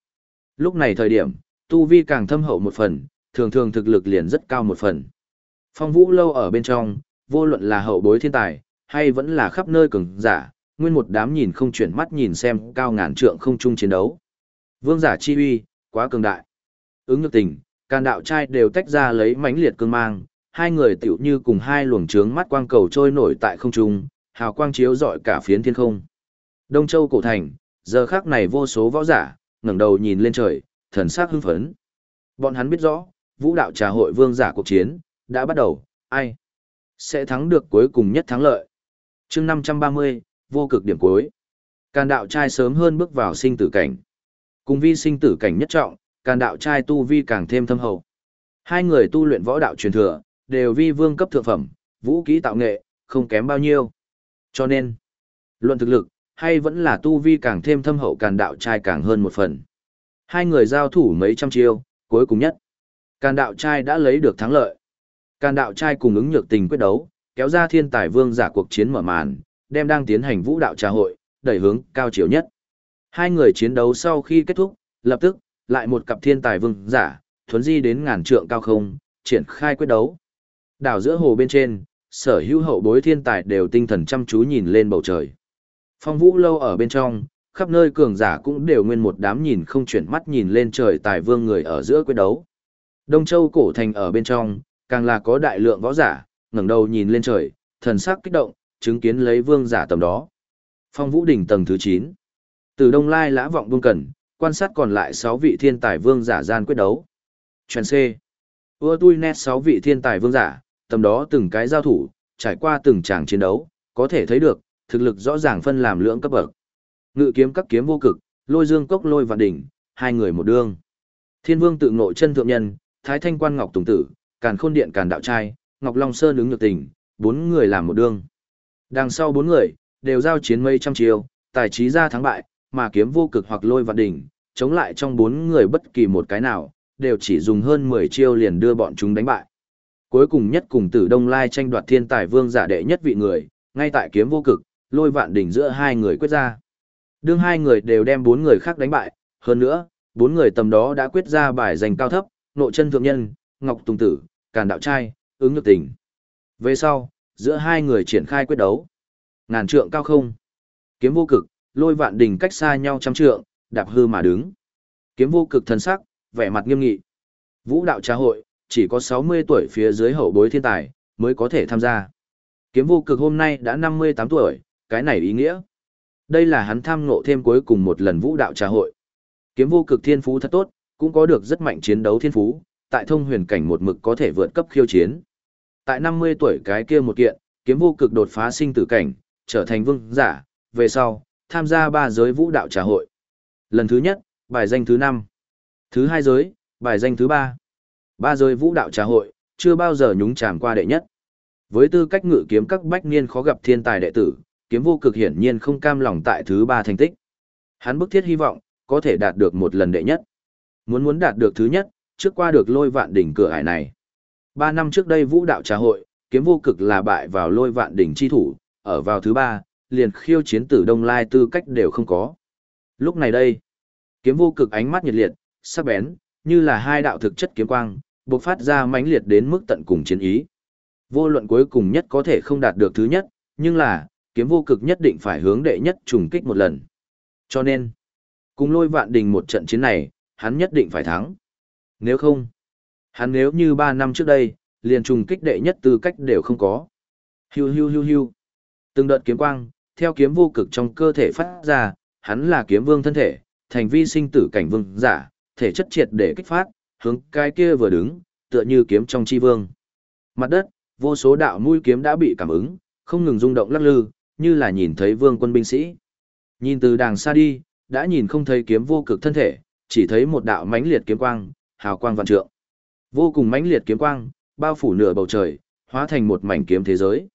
Lúc này thời điểm, tu vi càng thâm hậu một phần, thường thường thực lực liền rất cao một phần. Phong vũ lâu ở bên trong, vô luận là hậu bối thiên tài, hay vẫn là khắp nơi cường giả, nguyên một đám nhìn không chuyển mắt nhìn xem cao ngàn trượng không chung chiến đấu. Vương giả chi uy, quá cường đại. Ứng nhược tình, can đạo trai đều tách ra lấy mãnh liệt cương mang, hai người tiểu như cùng hai luồng trướng mắt quang cầu trôi nổi tại không trung, hào quang chiếu rọi cả phiến thiên không. Đông Châu cổ thành, giờ khắc này vô số võ giả, ngẩng đầu nhìn lên trời, thần sắc hưng phấn. Bọn hắn biết rõ, vũ đạo trà hội vương giả cuộc chiến, đã bắt đầu, ai sẽ thắng được cuối cùng nhất thắng lợi. chương 530, vô cực điểm cuối. Càn đạo trai sớm hơn bước vào sinh tử cảnh. Cùng vi sinh tử cảnh nhất trọng, càn đạo trai tu vi càng thêm thâm hậu. Hai người tu luyện võ đạo truyền thừa, đều vi vương cấp thượng phẩm, vũ kỹ tạo nghệ, không kém bao nhiêu. Cho nên, luận thực lực, hay vẫn là tu vi càng thêm thâm hậu càn đạo trai càng hơn một phần. Hai người giao thủ mấy trăm chiêu, cuối cùng nhất. Càn đạo trai đã lấy được thắng lợi. Càn đạo trai cùng ứng nhược tình quyết đấu, kéo ra thiên tài vương giả cuộc chiến mở màn, đem đang tiến hành vũ đạo trà hội, đẩy hướng cao chiều nhất. Hai người chiến đấu sau khi kết thúc, lập tức, lại một cặp thiên tài vương giả, thuấn di đến ngàn trượng cao không, triển khai quyết đấu. Đảo giữa hồ bên trên, sở hữu hậu bối thiên tài đều tinh thần chăm chú nhìn lên bầu trời. Phong vũ lâu ở bên trong, khắp nơi cường giả cũng đều nguyên một đám nhìn không chuyển mắt nhìn lên trời tài vương người ở giữa quyết đấu. Đông Châu cổ thành ở bên trong, càng là có đại lượng võ giả, ngẩng đầu nhìn lên trời, thần sắc kích động, chứng kiến lấy vương giả tầm đó. Phong Vũ đỉnh tầng thứ 9. Từ Đông Lai lã vọng vương cần quan sát còn lại 6 vị thiên tài vương giả gian quyết đấu. Truyền C. Ưa tui nét 6 vị thiên tài vương giả, tầm đó từng cái giao thủ, trải qua từng tràng chiến đấu, có thể thấy được, thực lực rõ ràng phân làm lưỡng cấp bậc. Ngự kiếm các kiếm vô cực, lôi dương cốc lôi vạn đỉnh, hai người một đương. Thiên vương tự ngộ chân thượng nhân, thái thanh quan ngọc tùng tử, càn khôn điện càn đạo trai, ngọc long sơn ứng nhược tình, bốn người làm một đương. Đằng sau bốn người, đều giao chiến mây trăm chiêu, tài trí ra thắng bại, mà kiếm vô cực hoặc lôi vạn đỉnh, chống lại trong bốn người bất kỳ một cái nào, đều chỉ dùng hơn 10 chiêu liền đưa bọn chúng đánh bại. Cuối cùng nhất cùng tử Đông Lai tranh đoạt thiên tài vương giả đệ nhất vị người, ngay tại kiếm vô cực, lôi vạn đỉnh giữa hai người quyết ra. Đương hai người đều đem bốn người khác đánh bại, hơn nữa, bốn người tầm đó đã quyết ra bài giành cao thấp, nội chân thượng nhân, ngọc tùng tử, càn đạo trai, ứng nhược tình. Về sau, giữa hai người triển khai quyết đấu. Ngàn trượng cao không. Kiếm vô cực, lôi vạn đỉnh cách xa nhau trăm trượng, đạp hư mà đứng. Kiếm vô cực thần sắc, vẻ mặt nghiêm nghị. Vũ đạo trà hội, chỉ có 60 tuổi phía dưới hậu bối thiên tài, mới có thể tham gia. Kiếm vô cực hôm nay đã 58 tuổi, cái này ý nghĩa. Đây là hắn tham ngộ thêm cuối cùng một lần vũ đạo trà hội. Kiếm vô cực thiên phú thật tốt, cũng có được rất mạnh chiến đấu thiên phú, tại thông huyền cảnh một mực có thể vượt cấp khiêu chiến. Tại 50 tuổi cái kia một kiện, kiếm vô cực đột phá sinh tử cảnh, trở thành vương giả, về sau, tham gia ba giới vũ đạo trà hội. Lần thứ nhất, bài danh thứ 5. Thứ hai giới, bài danh thứ 3. Ba giới vũ đạo trà hội, chưa bao giờ nhúng chàm qua đệ nhất. Với tư cách ngự kiếm các bách niên khó gặp thiên tài đệ tử, kiếm vô cực hiển nhiên không cam lòng tại thứ ba thành tích. Hắn bức thiết hy vọng, có thể đạt được một lần đệ nhất. Muốn muốn đạt được thứ nhất, trước qua được lôi vạn đỉnh cửa ải này. Ba năm trước đây vũ đạo trà hội, kiếm vô cực là bại vào lôi vạn đỉnh chi thủ, ở vào thứ ba, liền khiêu chiến tử đông lai tư cách đều không có. Lúc này đây, kiếm vô cực ánh mắt nhiệt liệt, sắc bén, như là hai đạo thực chất kiếm quang, bộc phát ra mãnh liệt đến mức tận cùng chiến ý. Vô luận cuối cùng nhất có thể không đạt được thứ nhất, nhưng là, kiếm vô cực nhất định phải hướng đệ nhất trùng kích một lần. Cho nên, cùng lôi vạn đình một trận chiến này, hắn nhất định phải thắng. Nếu không, hắn nếu như ba năm trước đây, liền trùng kích đệ nhất tư cách đều không có. Hiu hiu hiu hiu. Từng đợt kiếm quang, theo kiếm vô cực trong cơ thể phát ra, hắn là kiếm vương thân thể, thành vi sinh tử cảnh vương giả, thể chất triệt để kích phát, hướng cái kia vừa đứng, tựa như kiếm trong chi vương. Mặt đất, vô số đạo mũi kiếm đã bị cảm ứng, không ngừng rung động lắc lư, như là nhìn thấy vương quân binh sĩ. Nhìn từ đàng xa đi, đã nhìn không thấy kiếm vô cực thân thể, chỉ thấy một đạo mãnh liệt kiếm quang, hào quang vạn trượng. Vô cùng mãnh liệt kiếm quang, bao phủ nửa bầu trời, hóa thành một mảnh kiếm thế giới.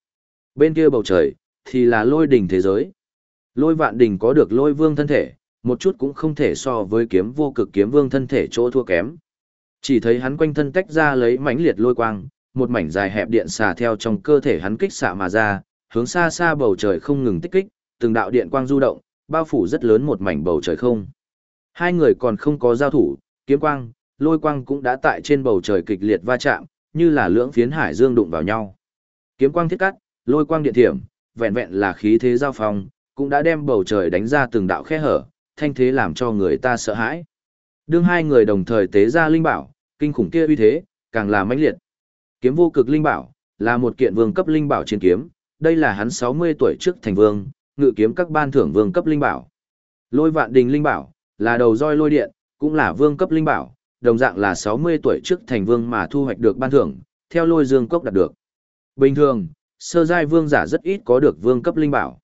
Bên kia bầu trời, thì là lôi đỉnh thế giới. Lôi vạn đỉnh có được lôi vương thân thể, một chút cũng không thể so với kiếm vô cực kiếm vương thân thể chỗ thua kém. Chỉ thấy hắn quanh thân tách ra lấy mãnh liệt lôi quang, một mảnh dài hẹp điện xà theo trong cơ thể hắn kích xạ mà ra, hướng xa xa bầu trời không ngừng tích kích, từng đạo điện quang du động, bao phủ rất lớn một mảnh bầu trời không. Hai người còn không có giao thủ, kiếm quang, lôi quang cũng đã tại trên bầu trời kịch liệt va chạm, như là lưỡng phiến hải dương đụng vào nhau. Kiếm quang thiết cắt, lôi quang điện thiểm, vẹn vẹn là khí thế giao phong, cũng đã đem bầu trời đánh ra từng đạo khe hở, thanh thế làm cho người ta sợ hãi. Đương hai người đồng thời tế ra linh bảo, kinh khủng kia uy thế, càng là mãnh liệt. Kiếm vô cực linh bảo, là một kiện vương cấp linh bảo chiến kiếm, đây là hắn 60 tuổi trước thành vương, ngự kiếm các ban thưởng vương cấp linh bảo. Lôi vạn đình linh bảo, là đầu roi lôi điện, cũng là vương cấp linh bảo, đồng dạng là 60 tuổi trước thành vương mà thu hoạch được ban thưởng, theo lôi dương cốc đạt được. Bình thường, sơ giai vương giả rất ít có được vương cấp linh bảo.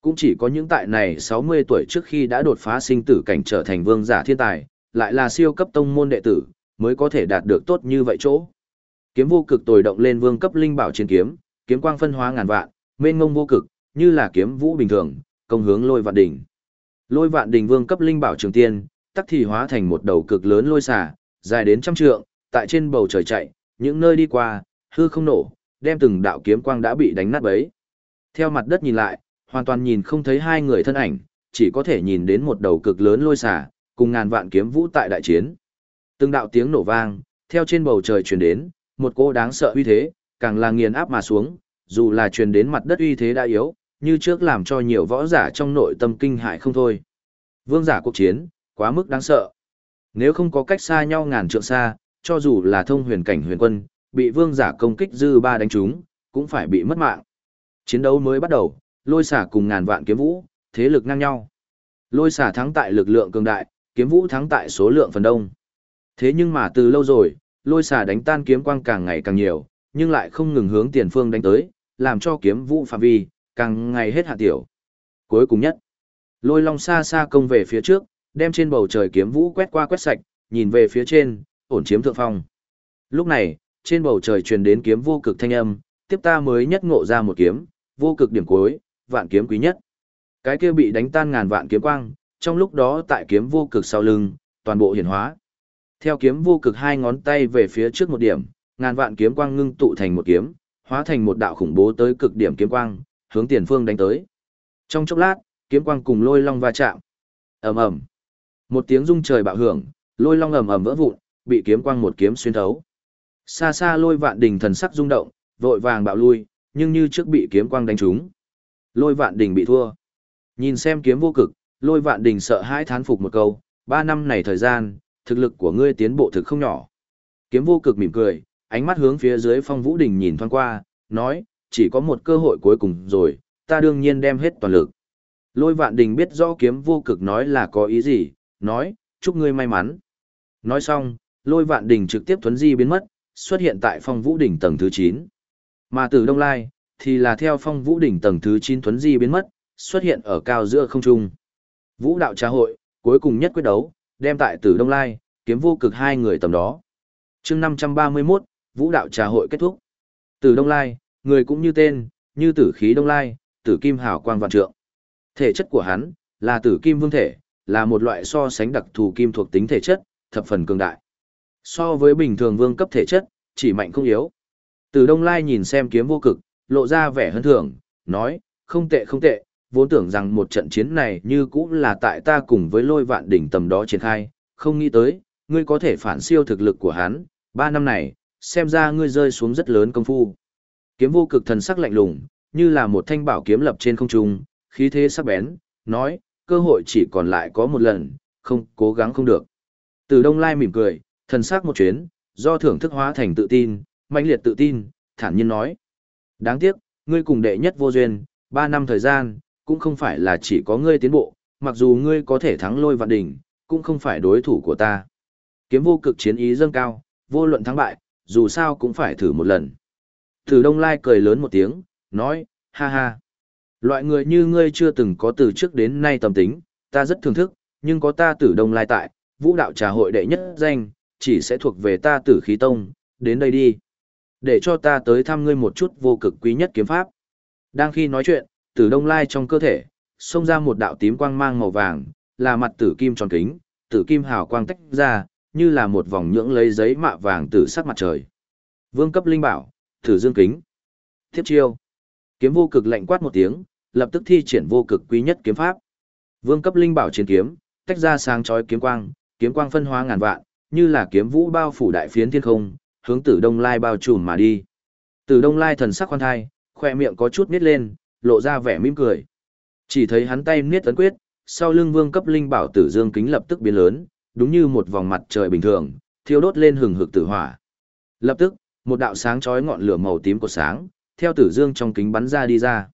Cũng chỉ có những tại này 60 tuổi trước khi đã đột phá sinh tử cảnh trở thành vương giả thiên tài, lại là siêu cấp tông môn đệ tử, mới có thể đạt được tốt như vậy chỗ. Kiếm vô cực tồi động lên vương cấp linh bảo chiến kiếm, kiếm quang phân hóa ngàn vạn, mênh ngông vô cực, như là kiếm vũ bình thường, công hướng lôi vạn đỉnh. Lôi vạn đỉnh vương cấp linh bảo trường tiên, tắc thì hóa thành một đầu cực lớn lôi xà, dài đến trăm trượng, tại trên bầu trời chạy, những nơi đi qua, hư không nổ, đem từng đạo kiếm quang đã bị đánh nát bấy. Theo mặt đất nhìn lại, hoàn toàn nhìn không thấy hai người thân ảnh, chỉ có thể nhìn đến một đầu cực lớn lôi xà, cùng ngàn vạn kiếm vũ tại đại chiến. Từng đạo tiếng nổ vang, theo trên bầu trời truyền đến, một cô đáng sợ uy thế, càng là nghiền áp mà xuống, dù là truyền đến mặt đất uy thế đã yếu, như trước làm cho nhiều võ giả trong nội tâm kinh hại không thôi. Vương giả cuộc chiến, quá mức đáng sợ. Nếu không có cách xa nhau ngàn trượng xa, cho dù là thông huyền cảnh huyền quân, bị vương giả công kích dư ba đánh trúng, cũng phải bị mất mạng. Chiến đấu mới bắt đầu, lôi xả cùng ngàn vạn kiếm vũ, thế lực ngang nhau. Lôi xả thắng tại lực lượng cường đại, kiếm vũ thắng tại số lượng phần đông. Thế nhưng mà từ lâu rồi, lôi xả đánh tan kiếm quang càng ngày càng nhiều, nhưng lại không ngừng hướng tiền phương đánh tới, làm cho kiếm vũ phạm vi, càng ngày hết hạ tiểu. Cuối cùng nhất, lôi long xa xa công về phía trước, đem trên bầu trời kiếm vũ quét qua quét sạch, nhìn về phía trên, ổn chiếm thượng phong. Lúc này, trên bầu trời truyền đến kiếm vô cực thanh âm, tiếp ta mới nhất ngộ ra một kiếm, vô cực điểm cuối, vạn kiếm quý nhất. Cái kia bị đánh tan ngàn vạn kiếm quang, trong lúc đó tại kiếm vô cực sau lưng, toàn bộ hiển hóa. Theo kiếm vô cực hai ngón tay về phía trước một điểm, ngàn vạn kiếm quang ngưng tụ thành một kiếm, hóa thành một đạo khủng bố tới cực điểm kiếm quang, hướng tiền phương đánh tới. Trong chốc lát, kiếm quang cùng lôi long va chạm. Ầm ầm. Một tiếng rung trời bạo hưởng, lôi long ầm ầm vỡ vụn, bị kiếm quang một kiếm xuyên thấu. Xa xa lôi vạn đình thần sắc rung động, vội vàng bạo lui, nhưng như trước bị kiếm quang đánh trúng. Lôi vạn đình bị thua. Nhìn xem kiếm vô cực, lôi vạn đình sợ hãi thán phục một câu, ba năm này thời gian, thực lực của ngươi tiến bộ thực không nhỏ. Kiếm vô cực mỉm cười, ánh mắt hướng phía dưới phong vũ đình nhìn thoáng qua, nói, chỉ có một cơ hội cuối cùng rồi, ta đương nhiên đem hết toàn lực. Lôi vạn đình biết rõ kiếm vô cực nói là có ý gì, nói, chúc ngươi may mắn. Nói xong, lôi vạn đình trực tiếp thuấn di biến mất, xuất hiện tại phong vũ đỉnh tầng thứ 9. Mà từ Đông Lai, thì là theo phong vũ đỉnh tầng thứ 9 thuấn di biến mất, xuất hiện ở cao giữa không trung. Vũ đạo trà hội, cuối cùng nhất quyết đấu, đem tại từ Đông Lai, kiếm vô cực hai người tầm đó. chương 531, Vũ đạo trà hội kết thúc. Từ Đông Lai, người cũng như tên, như tử khí Đông Lai, tử kim hào quang vạn trượng. Thể chất của hắn, là tử kim vương thể, là một loại so sánh đặc thù kim thuộc tính thể chất, thập phần cường đại. So với bình thường vương cấp thể chất, chỉ mạnh không yếu. Từ Đông Lai nhìn xem kiếm vô cực, lộ ra vẻ hân thưởng, nói, không tệ không tệ, vốn tưởng rằng một trận chiến này như cũng là tại ta cùng với lôi vạn đỉnh tầm đó triển khai, không nghĩ tới, ngươi có thể phản siêu thực lực của hắn, ba năm này, xem ra ngươi rơi xuống rất lớn công phu. Kiếm vô cực thần sắc lạnh lùng, như là một thanh bảo kiếm lập trên không trung, khí thế sắc bén, nói, cơ hội chỉ còn lại có một lần, không cố gắng không được. Từ Đông Lai mỉm cười, thần sắc một chuyến, do thưởng thức hóa thành tự tin, mãnh liệt tự tin, thản nhiên nói. Đáng tiếc, ngươi cùng đệ nhất vô duyên, ba năm thời gian, cũng không phải là chỉ có ngươi tiến bộ, mặc dù ngươi có thể thắng lôi vạn đỉnh, cũng không phải đối thủ của ta. Kiếm vô cực chiến ý dâng cao, vô luận thắng bại, dù sao cũng phải thử một lần. Từ Đông Lai cười lớn một tiếng, nói, ha ha. Loại người như ngươi chưa từng có từ trước đến nay tâm tính, ta rất thưởng thức, nhưng có ta tử Đông Lai tại, vũ đạo trà hội đệ nhất danh, chỉ sẽ thuộc về ta tử khí tông, đến đây đi. Để cho ta tới thăm ngươi một chút vô cực quý nhất kiếm pháp. Đang khi nói chuyện, tử đông lai trong cơ thể, xông ra một đạo tím quang mang màu vàng, là mặt tử kim tròn kính, tử kim hào quang tách ra, như là một vòng nhưỡng lấy giấy mạ vàng tử sắc mặt trời. Vương cấp linh bảo, thử dương kính. Tiếp chiêu. Kiếm vô cực lạnh quát một tiếng, lập tức thi triển vô cực quý nhất kiếm pháp. Vương cấp linh bảo chiến kiếm, tách ra sáng chói kiếm quang, kiếm quang phân hóa ngàn vạn, như là kiếm vũ bao phủ đại phiến thiên không, hướng Tử Đông Lai bao trùm mà đi. Tử Đông Lai thần sắc khoan thai, khoe miệng có chút nít lên, lộ ra vẻ mỉm cười. Chỉ thấy hắn tay niết ấn quyết, sau lưng vương cấp linh bảo tử dương kính lập tức biến lớn, đúng như một vòng mặt trời bình thường, thiêu đốt lên hừng hực tử hỏa. Lập tức, một đạo sáng chói ngọn lửa màu tím của sáng, theo tử dương trong kính bắn ra đi ra.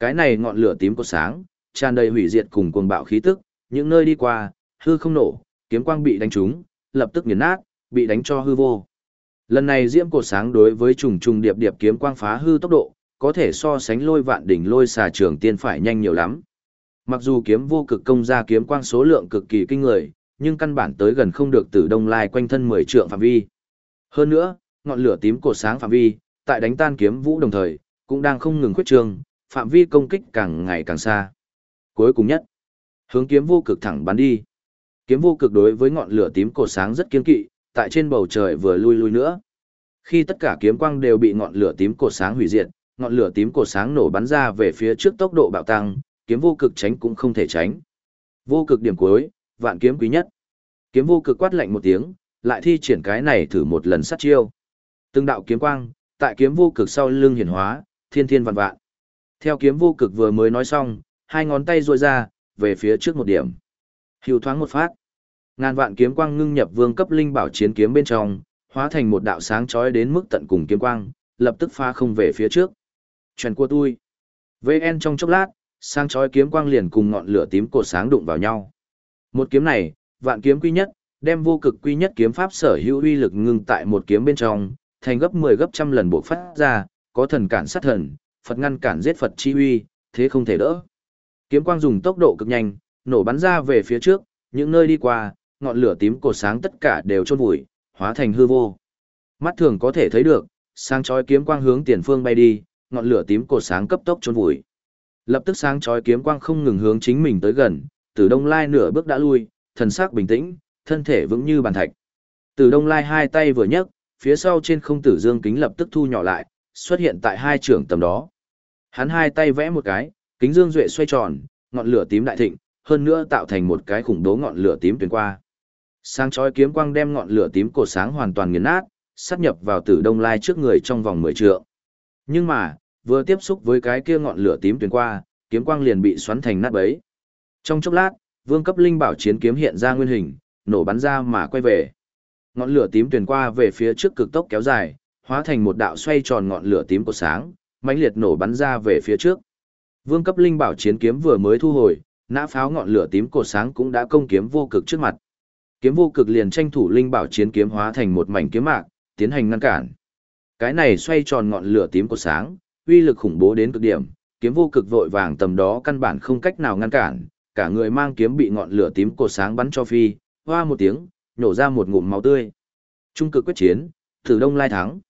Cái này ngọn lửa tím của sáng, tràn đầy hủy diệt cùng cuồng bạo khí tức, những nơi đi qua, hư không nổ, kiếm quang bị đánh trúng, lập tức nghiền nát, bị đánh cho hư vô. Lần này diễm cột sáng đối với trùng trùng điệp điệp kiếm quang phá hư tốc độ, có thể so sánh lôi vạn đỉnh lôi xà trường tiên phải nhanh nhiều lắm. Mặc dù kiếm vô cực công ra kiếm quang số lượng cực kỳ kinh người, nhưng căn bản tới gần không được từ đông lai quanh thân 10 trượng phạm vi. Hơn nữa, ngọn lửa tím cột sáng phạm vi, tại đánh tan kiếm vũ đồng thời, cũng đang không ngừng khuyết trương, phạm vi công kích càng ngày càng xa. Cuối cùng nhất, hướng kiếm vô cực thẳng bắn đi. Kiếm vô cực đối với ngọn lửa tím cột sáng rất kiên kỵ, tại trên bầu trời vừa lui lui nữa. Khi tất cả kiếm quang đều bị ngọn lửa tím cột sáng hủy diệt, ngọn lửa tím cột sáng nổ bắn ra về phía trước tốc độ bạo tăng, kiếm vô cực tránh cũng không thể tránh. Vô cực điểm cuối, vạn kiếm quý nhất. Kiếm vô cực quát lạnh một tiếng, lại thi triển cái này thử một lần sát chiêu. Từng đạo kiếm quang, tại kiếm vô cực sau lưng hiển hóa, thiên thiên vạn vạn. Theo kiếm vô cực vừa mới nói xong, hai ngón tay duỗi ra, về phía trước một điểm. Hưu thoáng một phát. Ngàn vạn kiếm quang ngưng nhập vương cấp linh bảo chiến kiếm bên trong, hóa thành một đạo sáng chói đến mức tận cùng kiếm quang, lập tức pha không về phía trước. Chuyện của tôi. VN trong chốc lát, sáng chói kiếm quang liền cùng ngọn lửa tím cột sáng đụng vào nhau. Một kiếm này, vạn kiếm quy nhất, đem vô cực quy nhất kiếm pháp sở hữu uy lực ngưng tại một kiếm bên trong, thành gấp 10 gấp trăm lần bộ phát ra, có thần cản sát thần, Phật ngăn cản giết Phật chi uy, thế không thể đỡ. Kiếm quang dùng tốc độ cực nhanh, nổ bắn ra về phía trước, những nơi đi qua, ngọn lửa tím cột sáng tất cả đều chôn vùi, hóa thành hư vô. Mắt thường có thể thấy được, sáng chói kiếm quang hướng tiền phương bay đi, ngọn lửa tím cột sáng cấp tốc chôn vùi. Lập tức sáng chói kiếm quang không ngừng hướng chính mình tới gần, Từ Đông Lai nửa bước đã lui, thần sắc bình tĩnh, thân thể vững như bàn thạch. Từ Đông Lai hai tay vừa nhấc, phía sau trên không tử dương kính lập tức thu nhỏ lại, xuất hiện tại hai trưởng tầm đó. Hắn hai tay vẽ một cái, kính dương duệ xoay tròn, ngọn lửa tím đại thịnh, hơn nữa tạo thành một cái khủng bố ngọn lửa tím tuyến qua. Sáng chói kiếm quang đem ngọn lửa tím cổ sáng hoàn toàn nghiền nát, sát nhập vào Tử Đông Lai trước người trong vòng 10 trượng. Nhưng mà, vừa tiếp xúc với cái kia ngọn lửa tím tuyến qua, kiếm quang liền bị xoắn thành nát bấy. Trong chốc lát, vương cấp linh bảo chiến kiếm hiện ra nguyên hình, nổ bắn ra mà quay về. Ngọn lửa tím tuyển qua về phía trước cực tốc kéo dài, hóa thành một đạo xoay tròn ngọn lửa tím của sáng, mãnh liệt nổ bắn ra về phía trước. Vương cấp linh bảo chiến kiếm vừa mới thu hồi, nã pháo ngọn lửa tím cột sáng cũng đã công kiếm vô cực trước mặt. Kiếm vô cực liền tranh thủ linh bảo chiến kiếm hóa thành một mảnh kiếm mạc, tiến hành ngăn cản. Cái này xoay tròn ngọn lửa tím cột sáng, uy lực khủng bố đến cực điểm, kiếm vô cực vội vàng tầm đó căn bản không cách nào ngăn cản, cả người mang kiếm bị ngọn lửa tím cột sáng bắn cho phi, hoa một tiếng, nhổ ra một ngụm máu tươi. Trung cực quyết chiến, Tử Đông Lai thắng.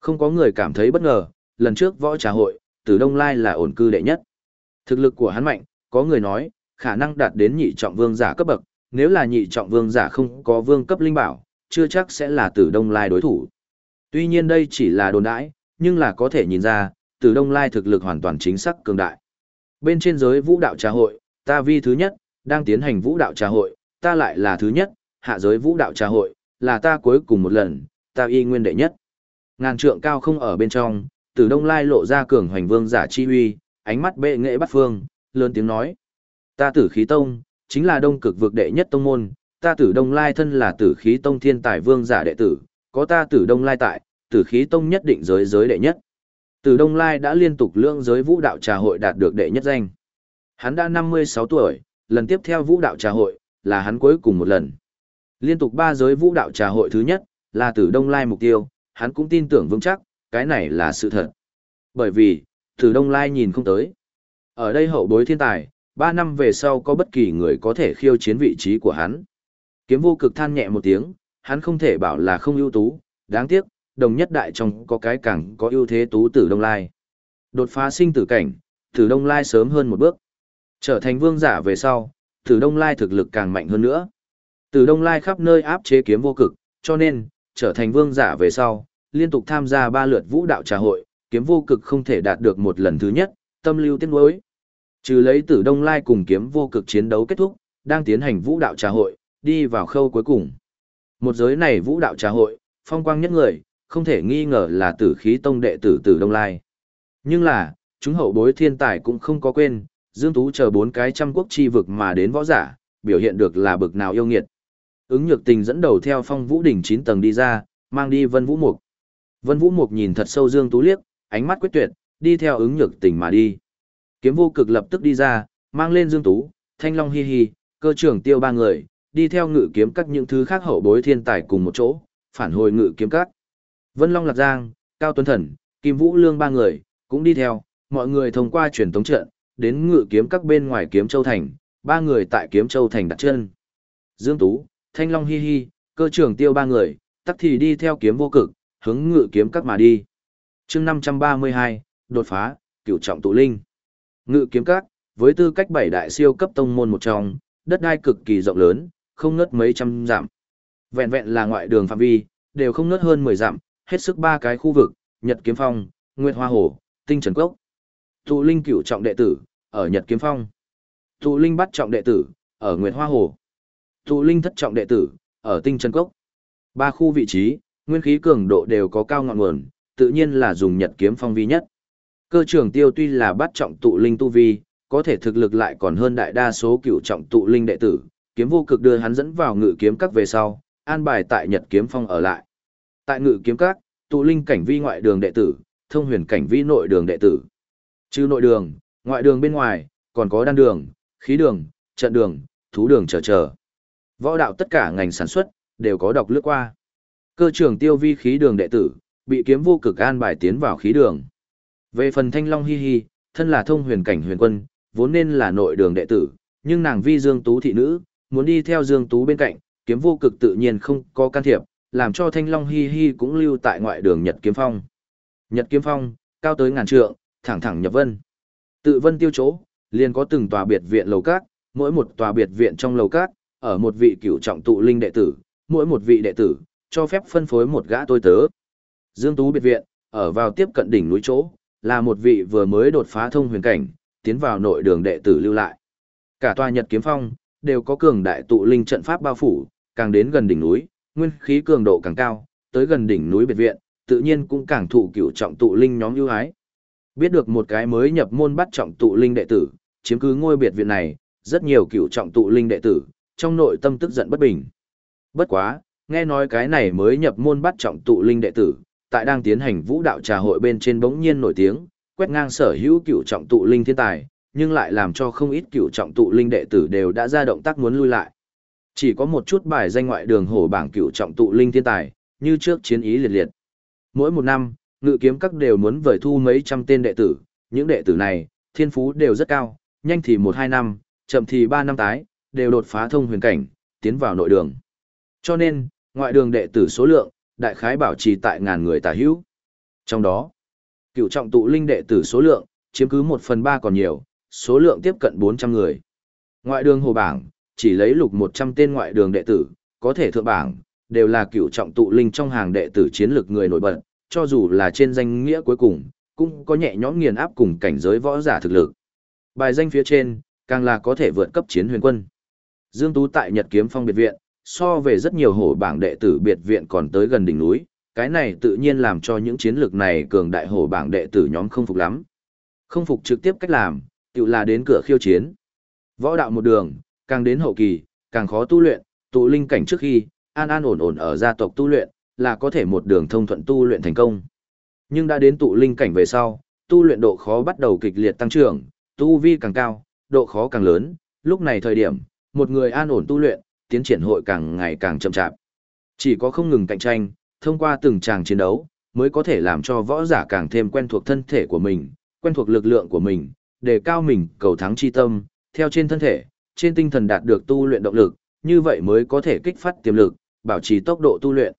Không có người cảm thấy bất ngờ, lần trước võ trà hội, Tử Đông Lai là ổn cư đệ nhất. Thực lực của hắn mạnh, có người nói, khả năng đạt đến nhị trọng vương giả cấp bậc, nếu là nhị trọng vương giả không có vương cấp linh bảo, chưa chắc sẽ là Tử Đông Lai đối thủ. Tuy nhiên đây chỉ là đồn đãi, nhưng là có thể nhìn ra, Tử Đông Lai thực lực hoàn toàn chính xác cường đại. Bên trên giới vũ đạo trà hội, ta vi thứ nhất, đang tiến hành vũ đạo trà hội, ta lại là thứ nhất, hạ giới vũ đạo trà hội, là ta cuối cùng một lần, ta y nguyên đệ nhất. Ngàn trượng cao không ở bên trong, Tử Đông Lai lộ ra cường hoành vương giả chi uy, ánh mắt bệ nghệ bắt phương, lớn tiếng nói: "Ta Tử Khí Tông, chính là Đông Cực vực đệ nhất tông môn, ta Tử Đông Lai thân là Tử Khí Tông thiên tài vương giả đệ tử, có ta Tử Đông Lai tại, Tử Khí Tông nhất định giới giới đệ nhất." Tử Đông Lai đã liên tục lưỡng giới vũ đạo trà hội đạt được đệ nhất danh. Hắn đã 56 tuổi, lần tiếp theo vũ đạo trà hội, là hắn cuối cùng một lần. Liên tục ba giới vũ đạo trà hội thứ nhất, là Tử Đông Lai mục tiêu, hắn cũng tin tưởng vững chắc, cái này là sự thật. Bởi vì, Tử Đông Lai nhìn không tới. Ở đây hậu bối thiên tài, 3 năm về sau có bất kỳ người có thể khiêu chiến vị trí của hắn. Kiếm vô cực than nhẹ một tiếng, hắn không thể bảo là không ưu tú, đáng tiếc, đồng nhất đại trong có cái càng có ưu thế tú Tử Đông Lai. Đột phá sinh tử cảnh, Tử Đông Lai sớm hơn một bước. Trở thành vương giả về sau, Tử Đông Lai thực lực càng mạnh hơn nữa. Tử Đông Lai khắp nơi áp chế kiếm vô cực, cho nên, trở thành vương giả về sau, liên tục tham gia ba lượt vũ đạo trà hội, kiếm vô cực không thể đạt được một lần thứ nhất, tâm lưu tiếc nuối. Trừ lấy Tử Đông Lai cùng kiếm vô cực chiến đấu kết thúc, đang tiến hành vũ đạo trà hội, đi vào khâu cuối cùng. Một giới này vũ đạo trà hội, phong quang nhất người, không thể nghi ngờ là Tử Khí Tông đệ tử Tử Đông Lai. Nhưng là, chúng hậu bối thiên tài cũng không có quên, Dương Tú chờ bốn cái trăm quốc chi vực mà đến võ giả, biểu hiện được là bực nào yêu nghiệt. Ứng nhược tình dẫn đầu theo phong vũ đỉnh 9 tầng đi ra, mang đi vân vũ mục. Vân vũ mục nhìn thật sâu Dương Tú liếc, ánh mắt quyết tuyệt, đi theo ứng nhược tình mà đi. Kiếm vô cực lập tức đi ra, mang lên Dương Tú, thanh long hi hi, cơ trưởng tiêu ba người, đi theo ngự kiếm các những thứ khác hậu bối thiên tài cùng một chỗ, phản hồi ngự kiếm các. Vân Long Lạc Giang, Cao Tuấn Thần, Kim Vũ Lương ba người, cũng đi theo, mọi người thông qua truyền tống trận, đến ngự kiếm các bên ngoài kiếm châu thành, ba người tại kiếm châu thành đặt chân. Dương Tú, Thanh Long Hi Hi, cơ trưởng tiêu ba người, tắc thì đi theo kiếm vô cực, hướng ngự kiếm các mà đi. chương 532, đột phá, cửu trọng tụ linh. Ngự kiếm các, với tư cách bảy đại siêu cấp tông môn một trong, đất đai cực kỳ rộng lớn, không ngớt mấy trăm dặm. Vẹn vẹn là ngoại đường phạm vi, đều không ngớt hơn 10 dặm, hết sức ba cái khu vực, Nhật Kiếm Phong, Nguyệt Hoa Hồ, Tinh Trần Cốc. Tụ linh cửu trọng đệ tử, ở Nhật Kiếm Phong. Tụ linh bắt trọng đệ tử, ở Nguyệt Hoa Hồ. Tụ linh thất trọng đệ tử, ở Tinh Trần Cốc. Ba khu vị trí, nguyên khí cường độ đều có cao ngọn nguồn, tự nhiên là dùng Nhật Kiếm Phong vi nhất. Cơ trưởng tiêu tuy là bắt trọng tụ linh tu vi, có thể thực lực lại còn hơn đại đa số cửu trọng tụ linh đệ tử, kiếm vô cực đưa hắn dẫn vào ngự kiếm các về sau, an bài tại Nhật Kiếm Phong ở lại. Tại ngự kiếm các, tụ linh cảnh vi ngoại đường đệ tử, thông huyền cảnh vi nội đường đệ tử. Trừ nội đường, ngoại đường bên ngoài, còn có đan đường, khí đường, trận đường, thú đường chờ chờ. Võ đạo tất cả ngành sản xuất, đều có đọc lướt qua. Cơ trưởng tiêu vi khí đường đệ tử, bị kiếm vô cực an bài tiến vào khí đường. Về phần thanh long hi hi, thân là thông huyền cảnh huyền quân, vốn nên là nội đường đệ tử, nhưng nàng vi dương tú thị nữ, muốn đi theo dương tú bên cạnh, kiếm vô cực tự nhiên không có can thiệp, làm cho thanh long hi hi cũng lưu tại ngoại đường Nhật Kiếm Phong. Nhật Kiếm Phong, cao tới ngàn trượng, thẳng thẳng nhập vân. Tự vân tiêu chỗ, liền có từng tòa biệt viện lầu cát mỗi một tòa biệt viện trong lầu cát ở một vị cửu trọng tụ linh đệ tử, mỗi một vị đệ tử, cho phép phân phối một gã tôi tớ. Dương Tú biệt viện, ở vào tiếp cận đỉnh núi chỗ, là một vị vừa mới đột phá thông huyền cảnh, tiến vào nội đường đệ tử lưu lại. Cả tòa Nhật Kiếm Phong, đều có cường đại tụ linh trận pháp bao phủ, càng đến gần đỉnh núi, nguyên khí cường độ càng cao, tới gần đỉnh núi biệt viện, tự nhiên cũng càng thụ cửu trọng tụ linh nhóm ưu ái. Biết được một cái mới nhập môn bắt trọng tụ linh đệ tử, chiếm cứ ngôi biệt viện này, rất nhiều cửu trọng tụ linh đệ tử, trong nội tâm tức giận bất bình. Bất quá, nghe nói cái này mới nhập môn bắt trọng tụ linh đệ tử, tại đang tiến hành vũ đạo trà hội bên trên bỗng nhiên nổi tiếng, quét ngang sở hữu cựu trọng tụ linh thiên tài, nhưng lại làm cho không ít cựu trọng tụ linh đệ tử đều đã ra động tác muốn lui lại. Chỉ có một chút bài danh ngoại đường hổ bảng cựu trọng tụ linh thiên tài, như trước chiến ý liệt liệt. Mỗi một năm, ngự kiếm các đều muốn vời thu mấy trăm tên đệ tử, những đệ tử này, thiên phú đều rất cao, nhanh thì một hai năm, chậm thì ba năm tái, đều đột phá thông huyền cảnh, tiến vào nội đường. Cho nên, ngoại đường đệ tử số lượng, đại khái bảo trì tại ngàn người tả hữu. Trong đó, cựu trọng tụ linh đệ tử số lượng, chiếm cứ một phần ba còn nhiều, số lượng tiếp cận 400 người. Ngoại đường hồ bảng, chỉ lấy lục 100 tên ngoại đường đệ tử, có thể thượng bảng, đều là cựu trọng tụ linh trong hàng đệ tử chiến lược người nổi bật, cho dù là trên danh nghĩa cuối cùng, cũng có nhẹ nhõm nghiền áp cùng cảnh giới võ giả thực lực. Bài danh phía trên, càng là có thể vượt cấp chiến huyền quân. Dương Tú tại Nhật Kiếm Phong biệt viện, so về rất nhiều hổ bảng đệ tử biệt viện còn tới gần đỉnh núi, cái này tự nhiên làm cho những chiến lược này cường đại hổ bảng đệ tử nhóm không phục lắm. Không phục trực tiếp cách làm, tự là đến cửa khiêu chiến. Võ đạo một đường, càng đến hậu kỳ, càng khó tu luyện, tụ linh cảnh trước khi, an an ổn ổn ở gia tộc tu luyện, là có thể một đường thông thuận tu luyện thành công. Nhưng đã đến tụ linh cảnh về sau, tu luyện độ khó bắt đầu kịch liệt tăng trưởng, tu vi càng cao, độ khó càng lớn, lúc này thời điểm, một người an ổn tu luyện, tiến triển hội càng ngày càng chậm chạp. Chỉ có không ngừng cạnh tranh, thông qua từng tràng chiến đấu, mới có thể làm cho võ giả càng thêm quen thuộc thân thể của mình, quen thuộc lực lượng của mình, để cao mình cầu thắng chi tâm, theo trên thân thể, trên tinh thần đạt được tu luyện động lực, như vậy mới có thể kích phát tiềm lực, bảo trì tốc độ tu luyện.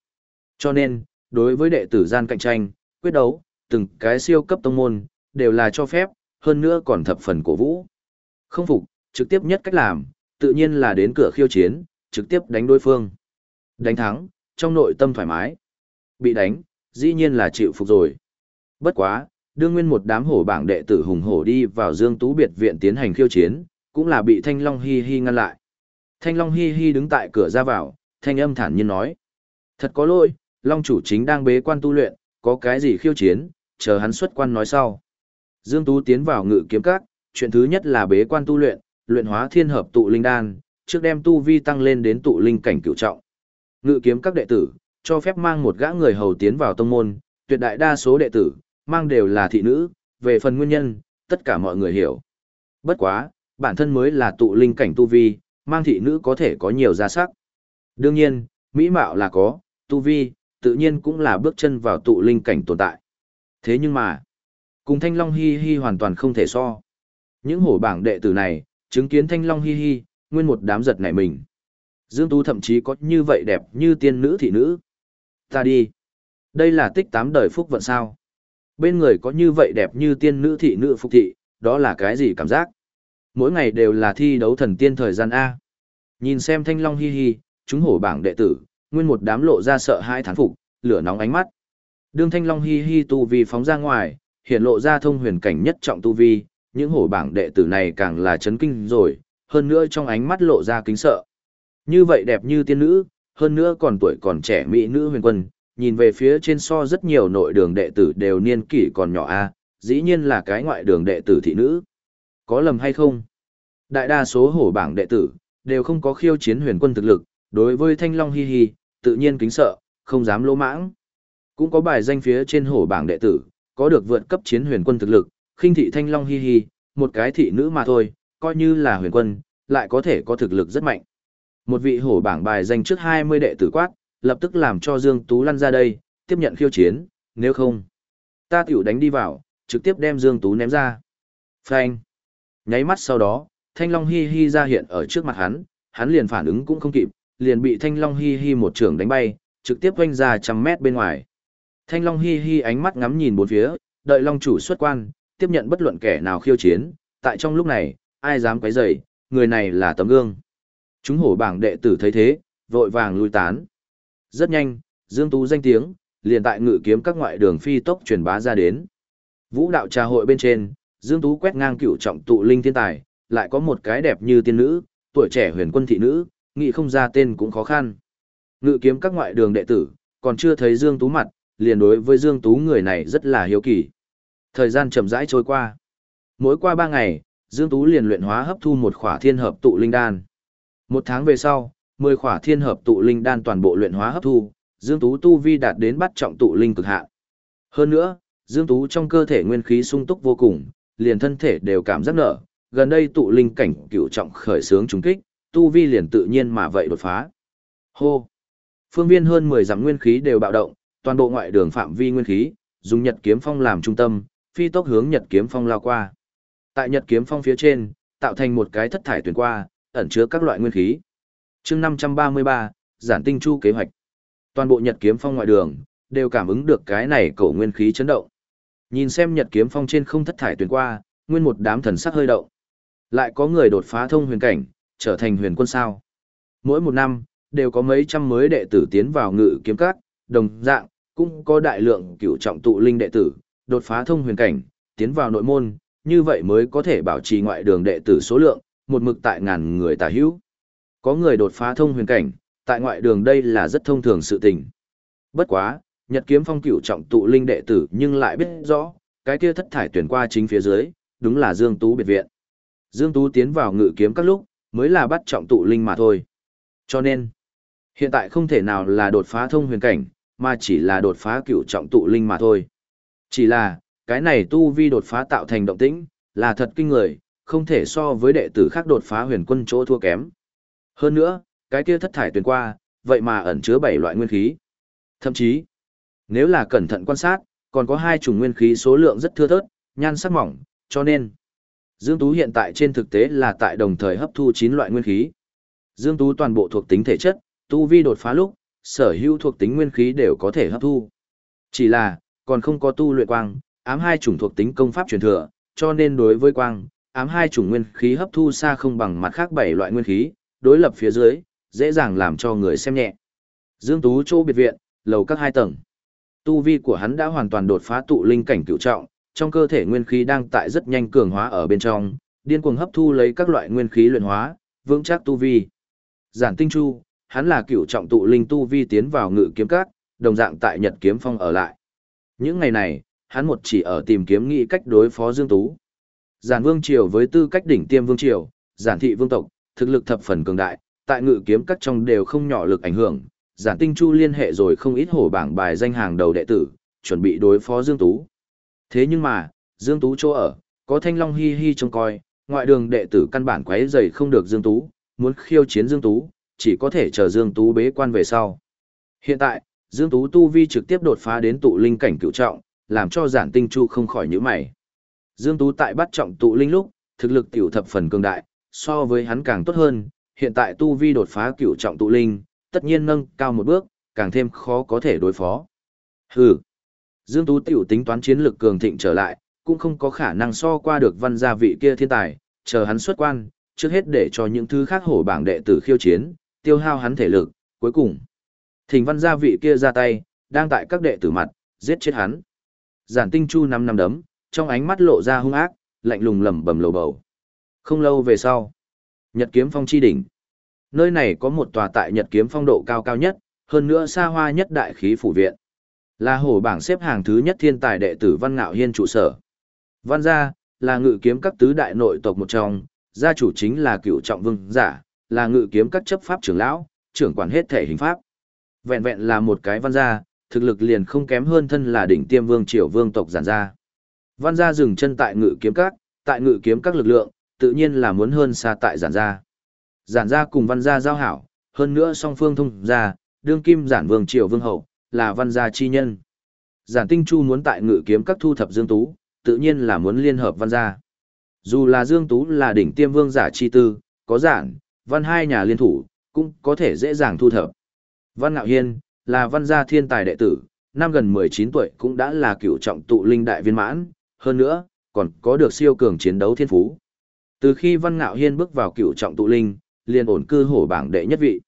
Cho nên, đối với đệ tử gian cạnh tranh, quyết đấu, từng cái siêu cấp tông môn, đều là cho phép, hơn nữa còn thập phần cổ vũ. Không phục, trực tiếp nhất cách làm, tự nhiên là đến cửa khiêu chiến, trực tiếp đánh đối phương. Đánh thắng, trong nội tâm thoải mái. Bị đánh, dĩ nhiên là chịu phục rồi. Bất quá, đương nguyên một đám hổ bảng đệ tử hùng hổ đi vào Dương Tú biệt viện tiến hành khiêu chiến, cũng là bị Thanh Long Hi Hi ngăn lại. Thanh Long Hi Hi đứng tại cửa ra vào, thanh âm thản nhiên nói: "Thật có lỗi, Long chủ chính đang bế quan tu luyện, có cái gì khiêu chiến, chờ hắn xuất quan nói sau." Dương Tú tiến vào ngự kiếm các, chuyện thứ nhất là bế quan tu luyện, luyện hóa thiên hợp tụ linh đan, trước đem tu vi tăng lên đến tụ linh cảnh cựu trọng. Ngự kiếm các đệ tử, cho phép mang một gã người hầu tiến vào tông môn, tuyệt đại đa số đệ tử, mang đều là thị nữ, về phần nguyên nhân, tất cả mọi người hiểu. Bất quá, bản thân mới là tụ linh cảnh tu vi, mang thị nữ có thể có nhiều gia sắc. Đương nhiên, mỹ mạo là có, tu vi, tự nhiên cũng là bước chân vào tụ linh cảnh tồn tại. Thế nhưng mà, cùng Thanh Long Hi Hi hoàn toàn không thể so. Những hổ bảng đệ tử này, chứng kiến Thanh Long Hi Hi, nguyên một đám giật nảy mình. Dương Tú thậm chí có như vậy đẹp như tiên nữ thị nữ. Ta đi. Đây là tích tám đời phúc vận sao. Bên người có như vậy đẹp như tiên nữ thị nữ phục thị, đó là cái gì cảm giác? Mỗi ngày đều là thi đấu thần tiên thời gian A. Nhìn xem thanh long hi hi, chúng hổ bảng đệ tử, nguyên một đám lộ ra sợ hai thán phục, lửa nóng ánh mắt. Đương thanh long hi hi tu vi phóng ra ngoài, hiện lộ ra thông huyền cảnh nhất trọng tu vi, những hổ bảng đệ tử này càng là chấn kinh rồi, hơn nữa trong ánh mắt lộ ra kính sợ. Như vậy đẹp như tiên nữ, hơn nữa còn tuổi còn trẻ mỹ nữ huyền quân, nhìn về phía trên so rất nhiều nội đường đệ tử đều niên kỷ còn nhỏ a, dĩ nhiên là cái ngoại đường đệ tử thị nữ. Có lầm hay không? Đại đa số hổ bảng đệ tử đều không có khiêu chiến huyền quân thực lực, đối với Thanh Long hi hi, tự nhiên kính sợ, không dám lỗ mãng. Cũng có bài danh phía trên hổ bảng đệ tử, có được vượt cấp chiến huyền quân thực lực, khinh thị Thanh Long hi hi, một cái thị nữ mà thôi, coi như là huyền quân, lại có thể có thực lực rất mạnh. Một vị hổ bảng bài danh trước 20 đệ tử quát, lập tức làm cho Dương Tú lăn ra đây, tiếp nhận khiêu chiến, nếu không, ta tiểu đánh đi vào, trực tiếp đem Dương Tú ném ra. Phanh. Nháy mắt sau đó, Thanh Long Hi Hi ra hiện ở trước mặt hắn, hắn liền phản ứng cũng không kịp, liền bị Thanh Long Hi Hi một trường đánh bay, trực tiếp quanh ra trăm mét bên ngoài. Thanh Long Hi Hi ánh mắt ngắm nhìn bốn phía, đợi Long chủ xuất quan, tiếp nhận bất luận kẻ nào khiêu chiến, tại trong lúc này, ai dám quấy rầy, người này là tấm gương. Chúng hổ bảng đệ tử thấy thế, vội vàng lui tán. Rất nhanh, Dương Tú danh tiếng, liền tại ngự kiếm các ngoại đường phi tốc truyền bá ra đến. Vũ đạo trà hội bên trên, Dương Tú quét ngang cửu trọng tụ linh thiên tài, lại có một cái đẹp như tiên nữ, tuổi trẻ huyền quân thị nữ, nghĩ không ra tên cũng khó khăn. Ngự kiếm các ngoại đường đệ tử, còn chưa thấy Dương Tú mặt, liền đối với Dương Tú người này rất là hiếu kỳ. Thời gian chậm rãi trôi qua. Mỗi qua 3 ngày, Dương Tú liền luyện hóa hấp thu một khỏa thiên hợp tụ linh đan. Một tháng về sau, 10 khỏa thiên hợp tụ linh đan toàn bộ luyện hóa hấp thu, Dương Tú tu vi đạt đến bắt trọng tụ linh cực hạn. Hơn nữa, Dương Tú trong cơ thể nguyên khí sung túc vô cùng, liền thân thể đều cảm giác nở, gần đây tụ linh cảnh cửu trọng khởi sướng trùng kích, tu vi liền tự nhiên mà vậy đột phá. Hô! Phương viên hơn 10 dặm nguyên khí đều bạo động, toàn bộ ngoại đường phạm vi nguyên khí, dùng Nhật Kiếm Phong làm trung tâm, phi tốc hướng Nhật Kiếm Phong lao qua. Tại Nhật Kiếm Phong phía trên, tạo thành một cái thất thải tuyển qua, ẩn chứa các loại nguyên khí. Chương 533, giản tinh chu kế hoạch. Toàn bộ Nhật Kiếm Phong ngoại đường đều cảm ứng được cái này cổ nguyên khí chấn động. Nhìn xem Nhật Kiếm Phong trên không thất thải tuyển qua, nguyên một đám thần sắc hơi động. Lại có người đột phá thông huyền cảnh, trở thành huyền quân sao. Mỗi một năm, đều có mấy trăm mới đệ tử tiến vào ngự kiếm các, đồng dạng, cũng có đại lượng cựu trọng tụ linh đệ tử, đột phá thông huyền cảnh, tiến vào nội môn, như vậy mới có thể bảo trì ngoại đường đệ tử số lượng, một mực tại ngàn người tả hữu. Có người đột phá thông huyền cảnh, tại ngoại đường đây là rất thông thường sự tình. Bất quá, Nhật kiếm phong cửu trọng tụ linh đệ tử nhưng lại biết rõ, cái kia thất thải tuyển qua chính phía dưới, đúng là Dương Tú biệt viện. Dương Tú tiến vào ngự kiếm các lúc, mới là bắt trọng tụ linh mà thôi. Cho nên, hiện tại không thể nào là đột phá thông huyền cảnh, mà chỉ là đột phá cửu trọng tụ linh mà thôi. Chỉ là, cái này tu vi đột phá tạo thành động tĩnh, là thật kinh người, không thể so với đệ tử khác đột phá huyền quân chỗ thua kém. Hơn nữa, cái kia thất thải tuyển qua, vậy mà ẩn chứa bảy loại nguyên khí. Thậm chí, nếu là cẩn thận quan sát, còn có hai chủng nguyên khí số lượng rất thưa thớt, nhan sắc mỏng, cho nên Dương Tú hiện tại trên thực tế là tại đồng thời hấp thu 9 loại nguyên khí. Dương Tú toàn bộ thuộc tính thể chất, tu vi đột phá lúc, sở hữu thuộc tính nguyên khí đều có thể hấp thu. Chỉ là, còn không có tu luyện quang, ám hai chủng thuộc tính công pháp truyền thừa, cho nên đối với quang, ám hai chủng nguyên khí hấp thu xa không bằng mặt khác bảy loại nguyên khí, đối lập phía dưới, dễ dàng làm cho người xem nhẹ. Dương Tú chỗ biệt viện, lầu các hai tầng. Tu vi của hắn đã hoàn toàn đột phá tụ linh cảnh cửu trọng, trong cơ thể nguyên khí đang tại rất nhanh cường hóa ở bên trong, điên cuồng hấp thu lấy các loại nguyên khí luyện hóa, vững chắc tu vi. Giản Tinh Chu, hắn là cửu trọng tụ linh tu vi tiến vào ngự kiếm các, đồng dạng tại Nhật Kiếm Phong ở lại. Những ngày này, hắn một chỉ ở tìm kiếm nghị cách đối phó Dương Tú. Giản Vương Triều với tư cách đỉnh tiêm Vương Triều, giản thị vương tộc, thực lực thập phần cường đại, tại ngự kiếm các trong đều không nhỏ lực ảnh hưởng. Giản Tinh Chu liên hệ rồi không ít hổ bảng bài danh hàng đầu đệ tử, chuẩn bị đối phó Dương Tú. Thế nhưng mà, Dương Tú chỗ ở, có Thanh Long hi hi trông coi, ngoại đường đệ tử căn bản quấy dày không được Dương Tú, muốn khiêu chiến Dương Tú, chỉ có thể chờ Dương Tú bế quan về sau. Hiện tại, Dương Tú tu vi trực tiếp đột phá đến tụ linh cảnh cựu trọng, làm cho giản tinh chu không khỏi nhíu mày. Dương Tú tại bắt trọng tụ linh lúc, thực lực tiểu thập phần cường đại, so với hắn càng tốt hơn, hiện tại tu vi đột phá cựu trọng tụ linh, tất nhiên nâng cao một bước, càng thêm khó có thể đối phó. Hừ. Dương Tú tiểu tính toán chiến lực cường thịnh trở lại, cũng không có khả năng so qua được văn gia vị kia thiên tài, chờ hắn xuất quan, trước hết để cho những thứ khác hổ bảng đệ tử khiêu chiến, tiêu hao hắn thể lực, cuối cùng. Thỉnh văn gia vị kia ra tay, đang tại các đệ tử mặt, giết chết hắn. Giản tinh chu năm năm đấm, trong ánh mắt lộ ra hung ác, lạnh lùng lẩm bẩm lầu bầu. Không lâu về sau, Nhật kiếm phong chi đỉnh. Nơi này có một tòa tại Nhật kiếm phong độ cao cao nhất, hơn nữa xa hoa nhất đại khí phủ viện. Là hổ bảng xếp hàng thứ nhất thiên tài đệ tử Văn Ngạo Hiên trụ sở. Văn gia, là ngự kiếm các tứ đại nội tộc một trong, gia chủ chính là cựu trọng vương giả, là ngự kiếm các chấp pháp trưởng lão, trưởng quản hết thể hình pháp. Vẹn vẹn là một cái văn gia, thực lực liền không kém hơn thân là đỉnh tiêm vương triều vương tộc giản gia. Văn gia dừng chân tại ngự kiếm các, tại ngự kiếm các lực lượng, tự nhiên là muốn hơn xa tại giản gia. Giản gia cùng văn gia giao hảo, hơn nữa song phương thông gia, đương kim giản vương triều vương hậu, là văn gia chi nhân. Giản tinh chu muốn tại ngự kiếm các thu thập dương tú, tự nhiên là muốn liên hợp văn gia. Dù là dương tú là đỉnh tiêm vương giả chi tư, có giản, văn hai nhà liên thủ, cũng có thể dễ dàng thu thập. Văn Ngạo Hiên, là văn gia thiên tài đệ tử, năm gần 19 tuổi cũng đã là cựu trọng tụ linh đại viên mãn, hơn nữa, còn có được siêu cường chiến đấu thiên phú. Từ khi Văn Ngạo Hiên bước vào cựu trọng tụ linh, liền ổn cư hổ bảng đệ nhất vị.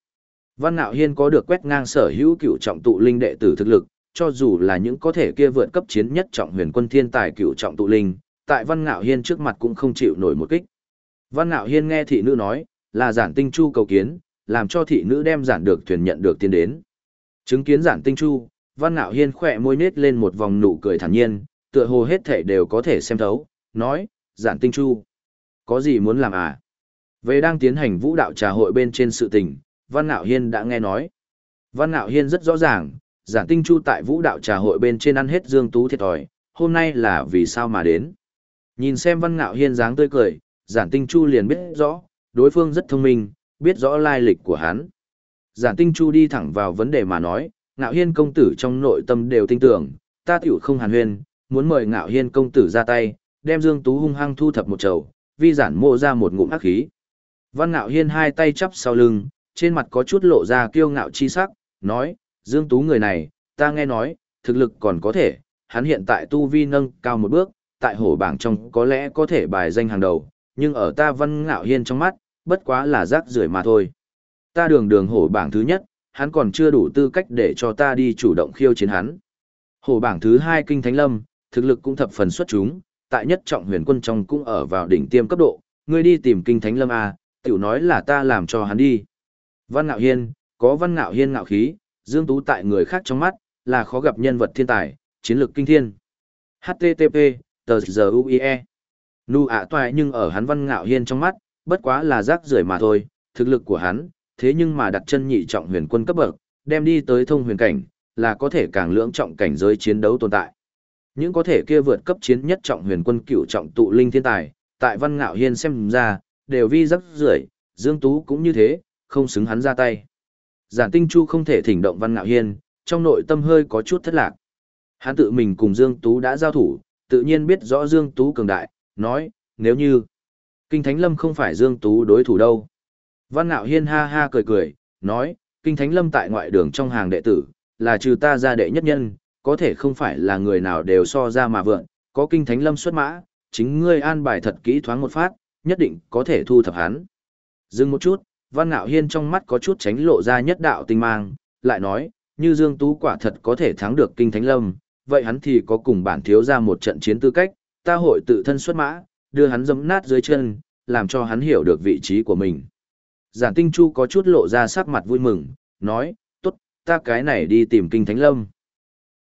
Văn Ngạo Hiên có được quét ngang sở hữu cựu trọng tụ linh đệ tử thực lực, cho dù là những có thể kia vượt cấp chiến nhất trọng huyền quân thiên tài cựu trọng tụ linh, tại Văn Ngạo Hiên trước mặt cũng không chịu nổi một kích. Văn Ngạo Hiên nghe thị nữ nói, là giản tinh chu cầu kiến, làm cho thị nữ đem giản được thuyền nhận được tiền đến. Chứng kiến giản tinh chu, Văn Ngạo Hiên khỏe môi nết lên một vòng nụ cười thản nhiên, tựa hồ hết thể đều có thể xem thấu, nói, giản tinh chu. Có gì muốn làm à? Về đang tiến hành vũ đạo trà hội bên trên sự tình, Văn Ngạo Hiên đã nghe nói. Văn Ngạo Hiên rất rõ ràng, giản tinh chu tại vũ đạo trà hội bên trên ăn hết dương tú thiệt thòi, hôm nay là vì sao mà đến. Nhìn xem Văn Ngạo Hiên dáng tươi cười, giản tinh chu liền biết rõ, đối phương rất thông minh, biết rõ lai lịch của hắn. Giản tinh chu đi thẳng vào vấn đề mà nói, Ngạo Hiên công tử trong nội tâm đều tin tưởng, ta tiểu không hàn huyên, muốn mời Ngạo Hiên công tử ra tay, đem Dương Tú hung hăng thu thập một chầu, vi giản mộ ra một ngụm ác khí. Văn Ngạo Hiên hai tay chắp sau lưng, trên mặt có chút lộ ra kiêu ngạo chi sắc, nói, Dương Tú người này, ta nghe nói, thực lực còn có thể, hắn hiện tại tu vi nâng cao một bước, tại hổ bảng trong có lẽ có thể bài danh hàng đầu, nhưng ở ta Văn Ngạo Hiên trong mắt, bất quá là rác rưởi mà thôi. Ta đường đường hổ bảng thứ nhất, hắn còn chưa đủ tư cách để cho ta đi chủ động khiêu chiến hắn. Hổ bảng thứ hai Kinh Thánh Lâm, thực lực cũng thập phần xuất chúng, tại nhất trọng huyền quân trong cũng ở vào đỉnh tiêm cấp độ, ngươi đi tìm Kinh Thánh Lâm A, tiểu nói là ta làm cho hắn đi. Văn Ngạo Hiên, có Văn Ngạo Hiên ngạo khí, Dương Tú tại người khác trong mắt, là khó gặp nhân vật thiên tài, chiến lược kinh thiên. HTTP, tờ giờ UIE. Nụ ạ toại nhưng ở hắn Văn Ngạo Hiên trong mắt, bất quá là rác rưởi mà thôi, thực lực của hắn, thế nhưng mà đặt chân nhị trọng huyền quân cấp bậc, đem đi tới thông huyền cảnh, là có thể càng lưỡng trọng cảnh giới chiến đấu tồn tại. Những có thể kia vượt cấp chiến nhất trọng huyền quân cựu trọng tụ linh thiên tài, tại Văn Ngạo Hiên xem ra, đều vi rắc rưởi, Dương Tú cũng như thế, không xứng hắn ra tay. Giản Tinh Chu không thể thỉnh động Văn Ngạo Hiên, trong nội tâm hơi có chút thất lạc. Hắn tự mình cùng Dương Tú đã giao thủ, tự nhiên biết rõ Dương Tú cường đại, nói, nếu như Kinh Thánh Lâm không phải Dương Tú đối thủ đâu. Văn Nạo Hiên ha ha cười cười, nói, Kinh Thánh Lâm tại ngoại đường trong hàng đệ tử, là trừ ta ra đệ nhất nhân, có thể không phải là người nào đều so ra mà vượng, có Kinh Thánh Lâm xuất mã, chính ngươi an bài thật kỹ thoáng một phát, nhất định có thể thu thập hắn. Dừng một chút, Văn Nạo Hiên trong mắt có chút tránh lộ ra nhất đạo tinh mang, lại nói, như Dương Tú quả thật có thể thắng được Kinh Thánh Lâm, vậy hắn thì có cùng bản thiếu ra một trận chiến tư cách, ta hội tự thân xuất mã, đưa hắn dấm nát dưới chân, làm cho hắn hiểu được vị trí của mình. Giản Tinh Chu có chút lộ ra sắc mặt vui mừng, nói, tốt, ta cái này đi tìm Kinh Thánh Lâm.